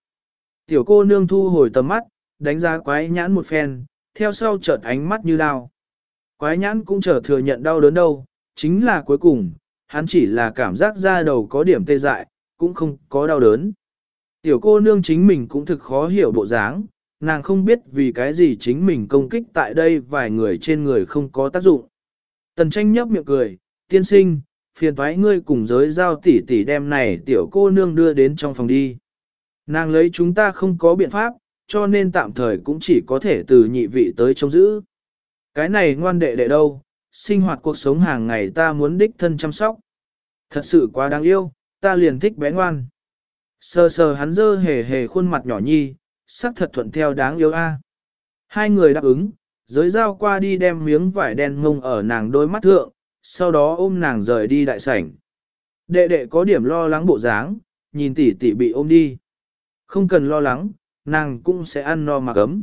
Tiểu cô nương thu hồi tầm mắt, đánh giá quái nhãn một phen, theo sau chợt ánh mắt như đau. Quái nhãn cũng trở thừa nhận đau đớn đâu, chính là cuối cùng, hắn chỉ là cảm giác da đầu có điểm tê dại, cũng không có đau đớn. Tiểu cô nương chính mình cũng thực khó hiểu bộ dáng, nàng không biết vì cái gì chính mình công kích tại đây vài người trên người không có tác dụng. Tần tranh nhấp miệng cười, tiên sinh, phiền thoái ngươi cùng giới giao tỷ tỷ đem này tiểu cô nương đưa đến trong phòng đi. Nàng lấy chúng ta không có biện pháp, cho nên tạm thời cũng chỉ có thể từ nhị vị tới trông giữ. Cái này ngoan đệ đệ đâu, sinh hoạt cuộc sống hàng ngày ta muốn đích thân chăm sóc. Thật sự quá đáng yêu, ta liền thích bé ngoan. Sờ sờ hắn dơ hề hề khuôn mặt nhỏ nhi, sắc thật thuận theo đáng yêu a. Hai người đáp ứng, giới giao qua đi đem miếng vải đen ngông ở nàng đôi mắt thượng, sau đó ôm nàng rời đi đại sảnh. Đệ đệ có điểm lo lắng bộ dáng, nhìn tỷ tỷ bị ôm đi. Không cần lo lắng, nàng cũng sẽ ăn no mà cấm.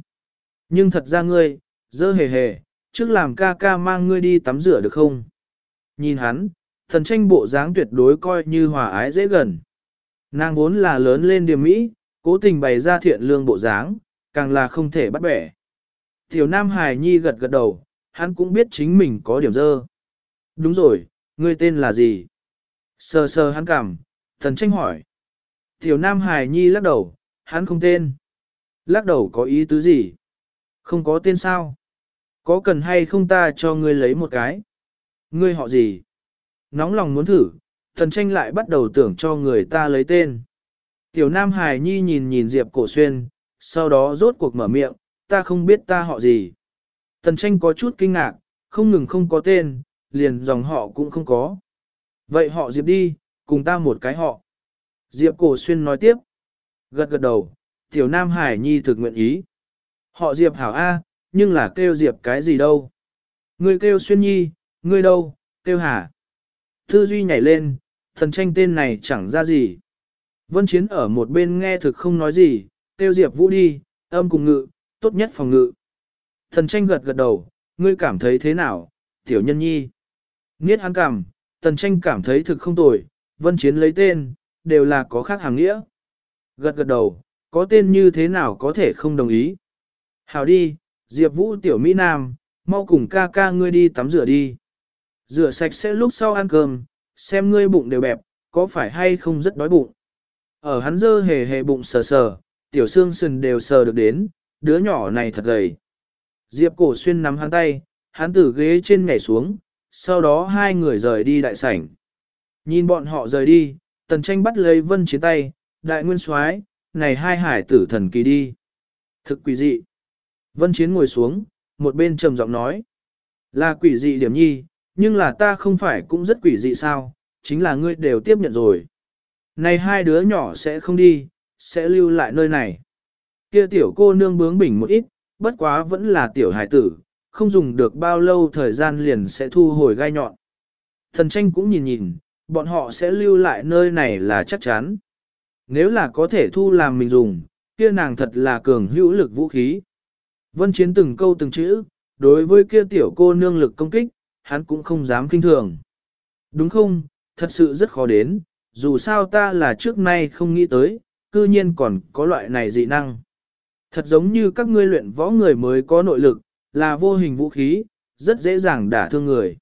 Nhưng thật ra ngươi, dơ hề hề, trước làm ca ca mang ngươi đi tắm rửa được không? Nhìn hắn, thần tranh bộ dáng tuyệt đối coi như hòa ái dễ gần. Nàng vốn là lớn lên điểm mỹ, cố tình bày ra thiện lương bộ dáng, càng là không thể bắt bẻ. Tiểu Nam Hải Nhi gật gật đầu, hắn cũng biết chính mình có điểm dơ. Đúng rồi, ngươi tên là gì? Sờ sờ hắn cảm, thần tranh hỏi. Tiểu Nam Hải Nhi lắc đầu, hắn không tên. Lắc đầu có ý tứ gì? Không có tên sao? Có cần hay không ta cho ngươi lấy một cái? Ngươi họ gì? Nóng lòng muốn thử, thần tranh lại bắt đầu tưởng cho người ta lấy tên. Tiểu Nam Hải Nhi nhìn nhìn Diệp Cổ Xuyên, sau đó rốt cuộc mở miệng, ta không biết ta họ gì. Tần tranh có chút kinh ngạc, không ngừng không có tên, liền dòng họ cũng không có. Vậy họ Diệp đi, cùng ta một cái họ. Diệp Cổ Xuyên nói tiếp. Gật gật đầu, Tiểu Nam Hải Nhi thực nguyện ý. Họ Diệp hảo A, nhưng là kêu Diệp cái gì đâu. Ngươi kêu Xuyên Nhi, ngươi đâu, kêu hả. Thư Duy nhảy lên, thần tranh tên này chẳng ra gì. Vân Chiến ở một bên nghe thực không nói gì, kêu Diệp Vũ đi, âm cùng ngự, tốt nhất phòng ngự. Thần tranh gật gật đầu, ngươi cảm thấy thế nào, tiểu nhân nhi. Niết hắn cảm, thần tranh cảm thấy thực không tồi, Vân Chiến lấy tên, đều là có khác hàng nghĩa. Gật gật đầu, có tên như thế nào có thể không đồng ý. Hào đi, Diệp Vũ tiểu Mỹ Nam, mau cùng ca ca ngươi đi tắm rửa đi. Rửa sạch sẽ lúc sau ăn cơm, xem ngươi bụng đều bẹp, có phải hay không rất đói bụng. Ở hắn dơ hề hề bụng sờ sờ, tiểu xương sừng đều sờ được đến, đứa nhỏ này thật gầy. Diệp cổ xuyên nắm hắn tay, hắn từ ghế trên nhảy xuống, sau đó hai người rời đi đại sảnh. Nhìn bọn họ rời đi, tần tranh bắt lấy vân chiến tay, đại nguyên soái này hai hải tử thần kỳ đi. Thực quỷ dị. Vân chiến ngồi xuống, một bên trầm giọng nói. Là quỷ dị điểm nhi, nhưng là ta không phải cũng rất quỷ dị sao, chính là ngươi đều tiếp nhận rồi. Này hai đứa nhỏ sẽ không đi, sẽ lưu lại nơi này. Kia tiểu cô nương bướng bỉnh một ít, bất quá vẫn là tiểu hải tử, không dùng được bao lâu thời gian liền sẽ thu hồi gai nhọn. Thần tranh cũng nhìn nhìn, bọn họ sẽ lưu lại nơi này là chắc chắn. Nếu là có thể thu làm mình dùng, kia nàng thật là cường hữu lực vũ khí. Vân chiến từng câu từng chữ, đối với kia tiểu cô nương lực công kích, hắn cũng không dám kinh thường. Đúng không, thật sự rất khó đến, dù sao ta là trước nay không nghĩ tới, cư nhiên còn có loại này dị năng. Thật giống như các ngươi luyện võ người mới có nội lực, là vô hình vũ khí, rất dễ dàng đả thương người.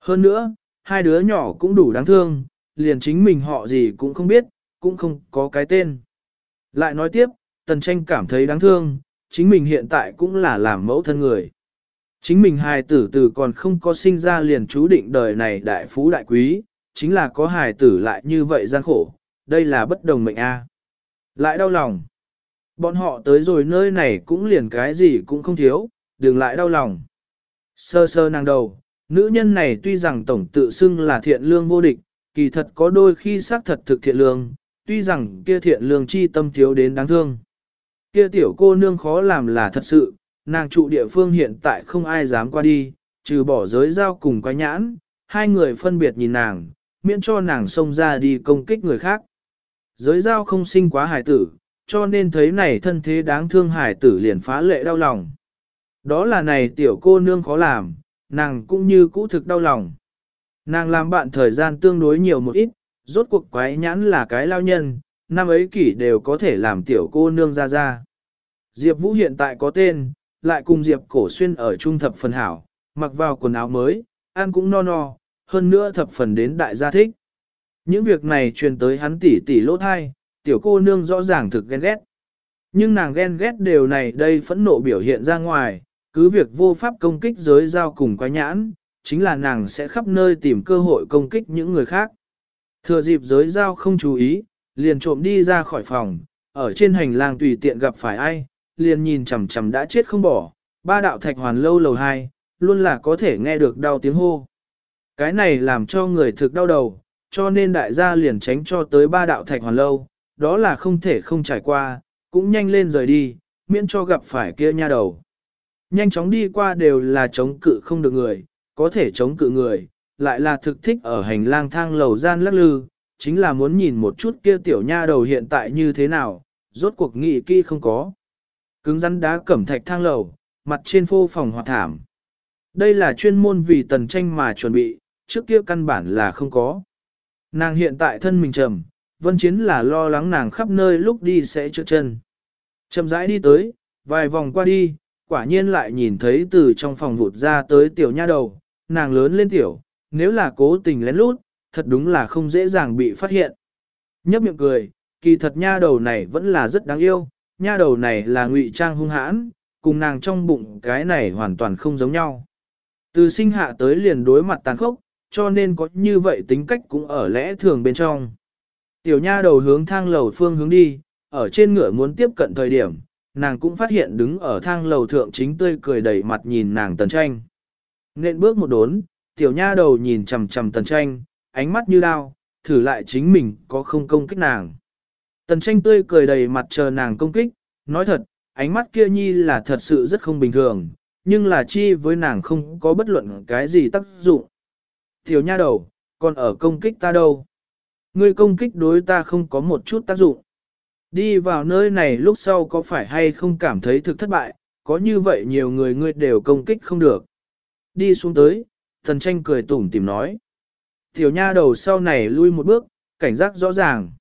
Hơn nữa, hai đứa nhỏ cũng đủ đáng thương, liền chính mình họ gì cũng không biết, cũng không có cái tên. Lại nói tiếp, tần tranh cảm thấy đáng thương, chính mình hiện tại cũng là làm mẫu thân người. Chính mình hài tử từ còn không có sinh ra liền chú định đời này đại phú đại quý, chính là có hài tử lại như vậy gian khổ, đây là bất đồng mệnh a. Lại đau lòng. Bọn họ tới rồi nơi này cũng liền cái gì cũng không thiếu, đừng lại đau lòng. Sơ sơ nàng đầu, nữ nhân này tuy rằng tổng tự xưng là thiện lương vô địch, kỳ thật có đôi khi xác thật thực thiện lương, tuy rằng kia thiện lương chi tâm thiếu đến đáng thương. Kia tiểu cô nương khó làm là thật sự, nàng trụ địa phương hiện tại không ai dám qua đi, trừ bỏ giới giao cùng quái nhãn, hai người phân biệt nhìn nàng, miễn cho nàng xông ra đi công kích người khác. Giới giao không sinh quá hải tử, cho nên thấy này thân thế đáng thương hải tử liền phá lệ đau lòng. Đó là này tiểu cô nương khó làm, nàng cũng như cũ thực đau lòng. Nàng làm bạn thời gian tương đối nhiều một ít, rốt cuộc quái nhãn là cái lao nhân, năm ấy kỷ đều có thể làm tiểu cô nương ra ra. Diệp Vũ hiện tại có tên, lại cùng Diệp Cổ Xuyên ở trung thập phần hảo, mặc vào quần áo mới, ăn cũng no no, hơn nữa thập phần đến đại gia thích. Những việc này truyền tới hắn tỷ tỷ lỗ thai, tiểu cô nương rõ ràng thực ghen ghét. Nhưng nàng ghen ghét đều này đây phẫn nộ biểu hiện ra ngoài, cứ việc vô pháp công kích giới giao cùng quái nhãn, chính là nàng sẽ khắp nơi tìm cơ hội công kích những người khác. Thừa dịp giới giao không chú ý, liền trộm đi ra khỏi phòng, ở trên hành lang tùy tiện gặp phải ai, liền nhìn chằm chằm đã chết không bỏ, ba đạo thạch hoàn lâu lầu hai, luôn là có thể nghe được đau tiếng hô. Cái này làm cho người thực đau đầu, cho nên đại gia liền tránh cho tới ba đạo thạch hoàn lâu, đó là không thể không trải qua, cũng nhanh lên rời đi, miễn cho gặp phải kia nha đầu. Nhanh chóng đi qua đều là chống cự không được người, có thể chống cự người, lại là thực thích ở hành lang thang lầu gian lắc lư, chính là muốn nhìn một chút kia tiểu nha đầu hiện tại như thế nào, rốt cuộc nghị kỹ không có. Cứng rắn đá cẩm thạch thang lầu, mặt trên phô phòng hoạt thảm. Đây là chuyên môn vì tần tranh mà chuẩn bị, trước kia căn bản là không có. Nàng hiện tại thân mình trầm, vân chiến là lo lắng nàng khắp nơi lúc đi sẽ trượt chân. Chậm rãi đi tới, vài vòng qua đi, quả nhiên lại nhìn thấy từ trong phòng vụt ra tới tiểu nha đầu, nàng lớn lên tiểu, nếu là cố tình lén lút, thật đúng là không dễ dàng bị phát hiện. Nhấp miệng cười, kỳ thật nha đầu này vẫn là rất đáng yêu, nha đầu này là ngụy trang hung hãn, cùng nàng trong bụng cái này hoàn toàn không giống nhau. Từ sinh hạ tới liền đối mặt tàn khốc, cho nên có như vậy tính cách cũng ở lẽ thường bên trong. Tiểu nha đầu hướng thang lầu phương hướng đi, ở trên ngựa muốn tiếp cận thời điểm, nàng cũng phát hiện đứng ở thang lầu thượng chính tươi cười đầy mặt nhìn nàng tần tranh. Nên bước một đốn, tiểu nha đầu nhìn chầm chầm tần tranh, ánh mắt như đao, thử lại chính mình có không công kích nàng. Tần tranh tươi cười đầy mặt chờ nàng công kích, nói thật, ánh mắt kia nhi là thật sự rất không bình thường, nhưng là chi với nàng không có bất luận cái gì tác dụng. Tiểu nha đầu, còn ở công kích ta đâu? Ngươi công kích đối ta không có một chút tác dụng. Đi vào nơi này lúc sau có phải hay không cảm thấy thực thất bại, có như vậy nhiều người ngươi đều công kích không được. Đi xuống tới, thần tranh cười tủm tìm nói. Tiểu nha đầu sau này lui một bước, cảnh giác rõ ràng.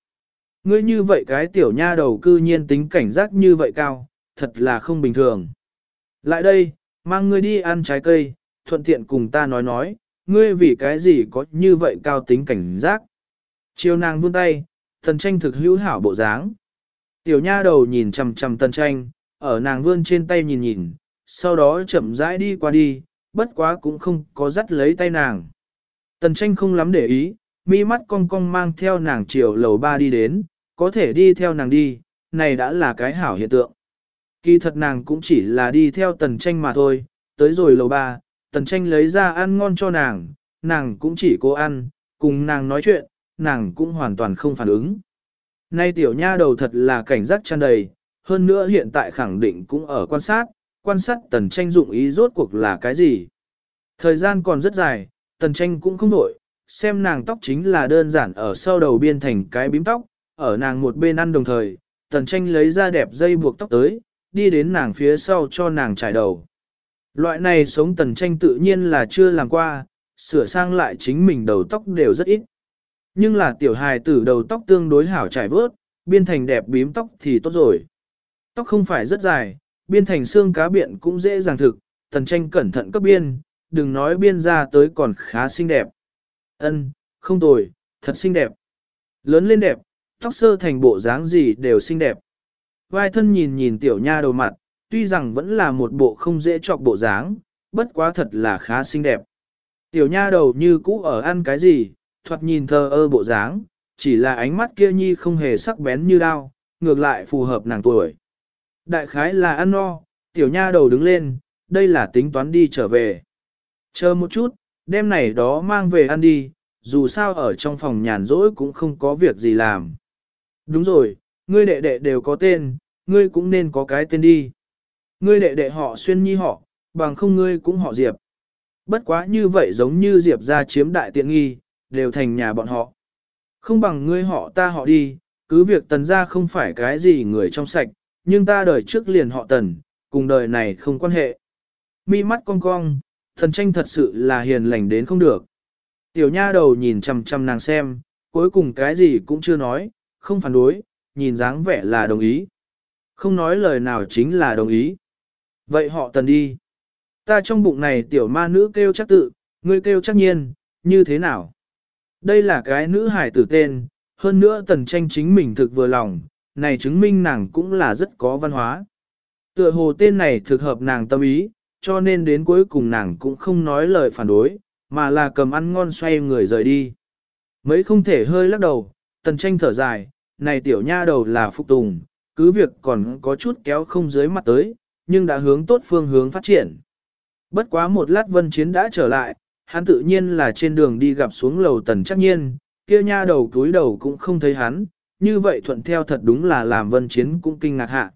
Ngươi như vậy cái tiểu nha đầu cư nhiên tính cảnh giác như vậy cao, thật là không bình thường. Lại đây, mang ngươi đi ăn trái cây, thuận tiện cùng ta nói nói, ngươi vì cái gì có như vậy cao tính cảnh giác. Chiều nàng vươn tay, thần tranh thực hữu hảo bộ dáng. Tiểu nha đầu nhìn chằm chằm tần tranh, ở nàng vươn trên tay nhìn nhìn, sau đó chậm rãi đi qua đi, bất quá cũng không có dắt lấy tay nàng. Tần tranh không lắm để ý, mi mắt cong cong mang theo nàng chiều lầu ba đi đến, có thể đi theo nàng đi, này đã là cái hảo hiện tượng. Kỳ thật nàng cũng chỉ là đi theo tần tranh mà thôi, tới rồi lầu ba, tần tranh lấy ra ăn ngon cho nàng, nàng cũng chỉ cố ăn, cùng nàng nói chuyện, nàng cũng hoàn toàn không phản ứng. Nay tiểu nha đầu thật là cảnh giác tràn đầy, hơn nữa hiện tại khẳng định cũng ở quan sát, quan sát tần tranh dụng ý rốt cuộc là cái gì. Thời gian còn rất dài, tần tranh cũng không đổi, xem nàng tóc chính là đơn giản ở sau đầu biên thành cái bím tóc, ở nàng một bên ăn đồng thời, tần tranh lấy ra đẹp dây buộc tóc tới, đi đến nàng phía sau cho nàng trải đầu. Loại này sống tần tranh tự nhiên là chưa làm qua, sửa sang lại chính mình đầu tóc đều rất ít. Nhưng là tiểu hài tử đầu tóc tương đối hảo trải vớt, biên thành đẹp bím tóc thì tốt rồi. Tóc không phải rất dài, biên thành xương cá biện cũng dễ dàng thực, tần tranh cẩn thận cấp biên, đừng nói biên ra tới còn khá xinh đẹp. Ân, không tồi, thật xinh đẹp. Lớn lên đẹp, tóc sơ thành bộ dáng gì đều xinh đẹp. Vai thân nhìn nhìn tiểu nha đầu mặt, tuy rằng vẫn là một bộ không dễ chọc bộ dáng, bất quá thật là khá xinh đẹp. Tiểu nha đầu như cũ ở ăn cái gì, thoạt nhìn thơ ơ bộ dáng, chỉ là ánh mắt kia nhi không hề sắc bén như đao, ngược lại phù hợp nàng tuổi. Đại khái là ăn no, tiểu nha đầu đứng lên, đây là tính toán đi trở về. Chờ một chút, đêm này đó mang về ăn đi, dù sao ở trong phòng nhàn rỗi cũng không có việc gì làm. Đúng rồi, ngươi đệ đệ đều có tên, ngươi cũng nên có cái tên đi. Ngươi đệ đệ họ xuyên nhi họ, bằng không ngươi cũng họ Diệp. Bất quá như vậy giống như Diệp ra chiếm đại tiện nghi, đều thành nhà bọn họ. Không bằng ngươi họ ta họ đi, cứ việc tần ra không phải cái gì người trong sạch, nhưng ta đời trước liền họ tần, cùng đời này không quan hệ. Mi mắt cong cong, thần tranh thật sự là hiền lành đến không được. Tiểu nha đầu nhìn chằm chằm nàng xem, cuối cùng cái gì cũng chưa nói, không phản đối, nhìn dáng vẻ là đồng ý. Không nói lời nào chính là đồng ý. Vậy họ tần đi. Ta trong bụng này tiểu ma nữ kêu chắc tự, ngươi kêu chắc nhiên, như thế nào? Đây là cái nữ hải tử tên, hơn nữa tần tranh chính mình thực vừa lòng, này chứng minh nàng cũng là rất có văn hóa. Tựa hồ tên này thực hợp nàng tâm ý, cho nên đến cuối cùng nàng cũng không nói lời phản đối, mà là cầm ăn ngon xoay người rời đi. Mấy không thể hơi lắc đầu, tần tranh thở dài, này tiểu nha đầu là phục tùng, cứ việc còn có chút kéo không dưới mặt tới, nhưng đã hướng tốt phương hướng phát triển. Bất quá một lát vân chiến đã trở lại, hắn tự nhiên là trên đường đi gặp xuống lầu tần chắc nhiên, kia nha đầu túi đầu cũng không thấy hắn, như vậy thuận theo thật đúng là làm vân chiến cũng kinh ngạc hạ.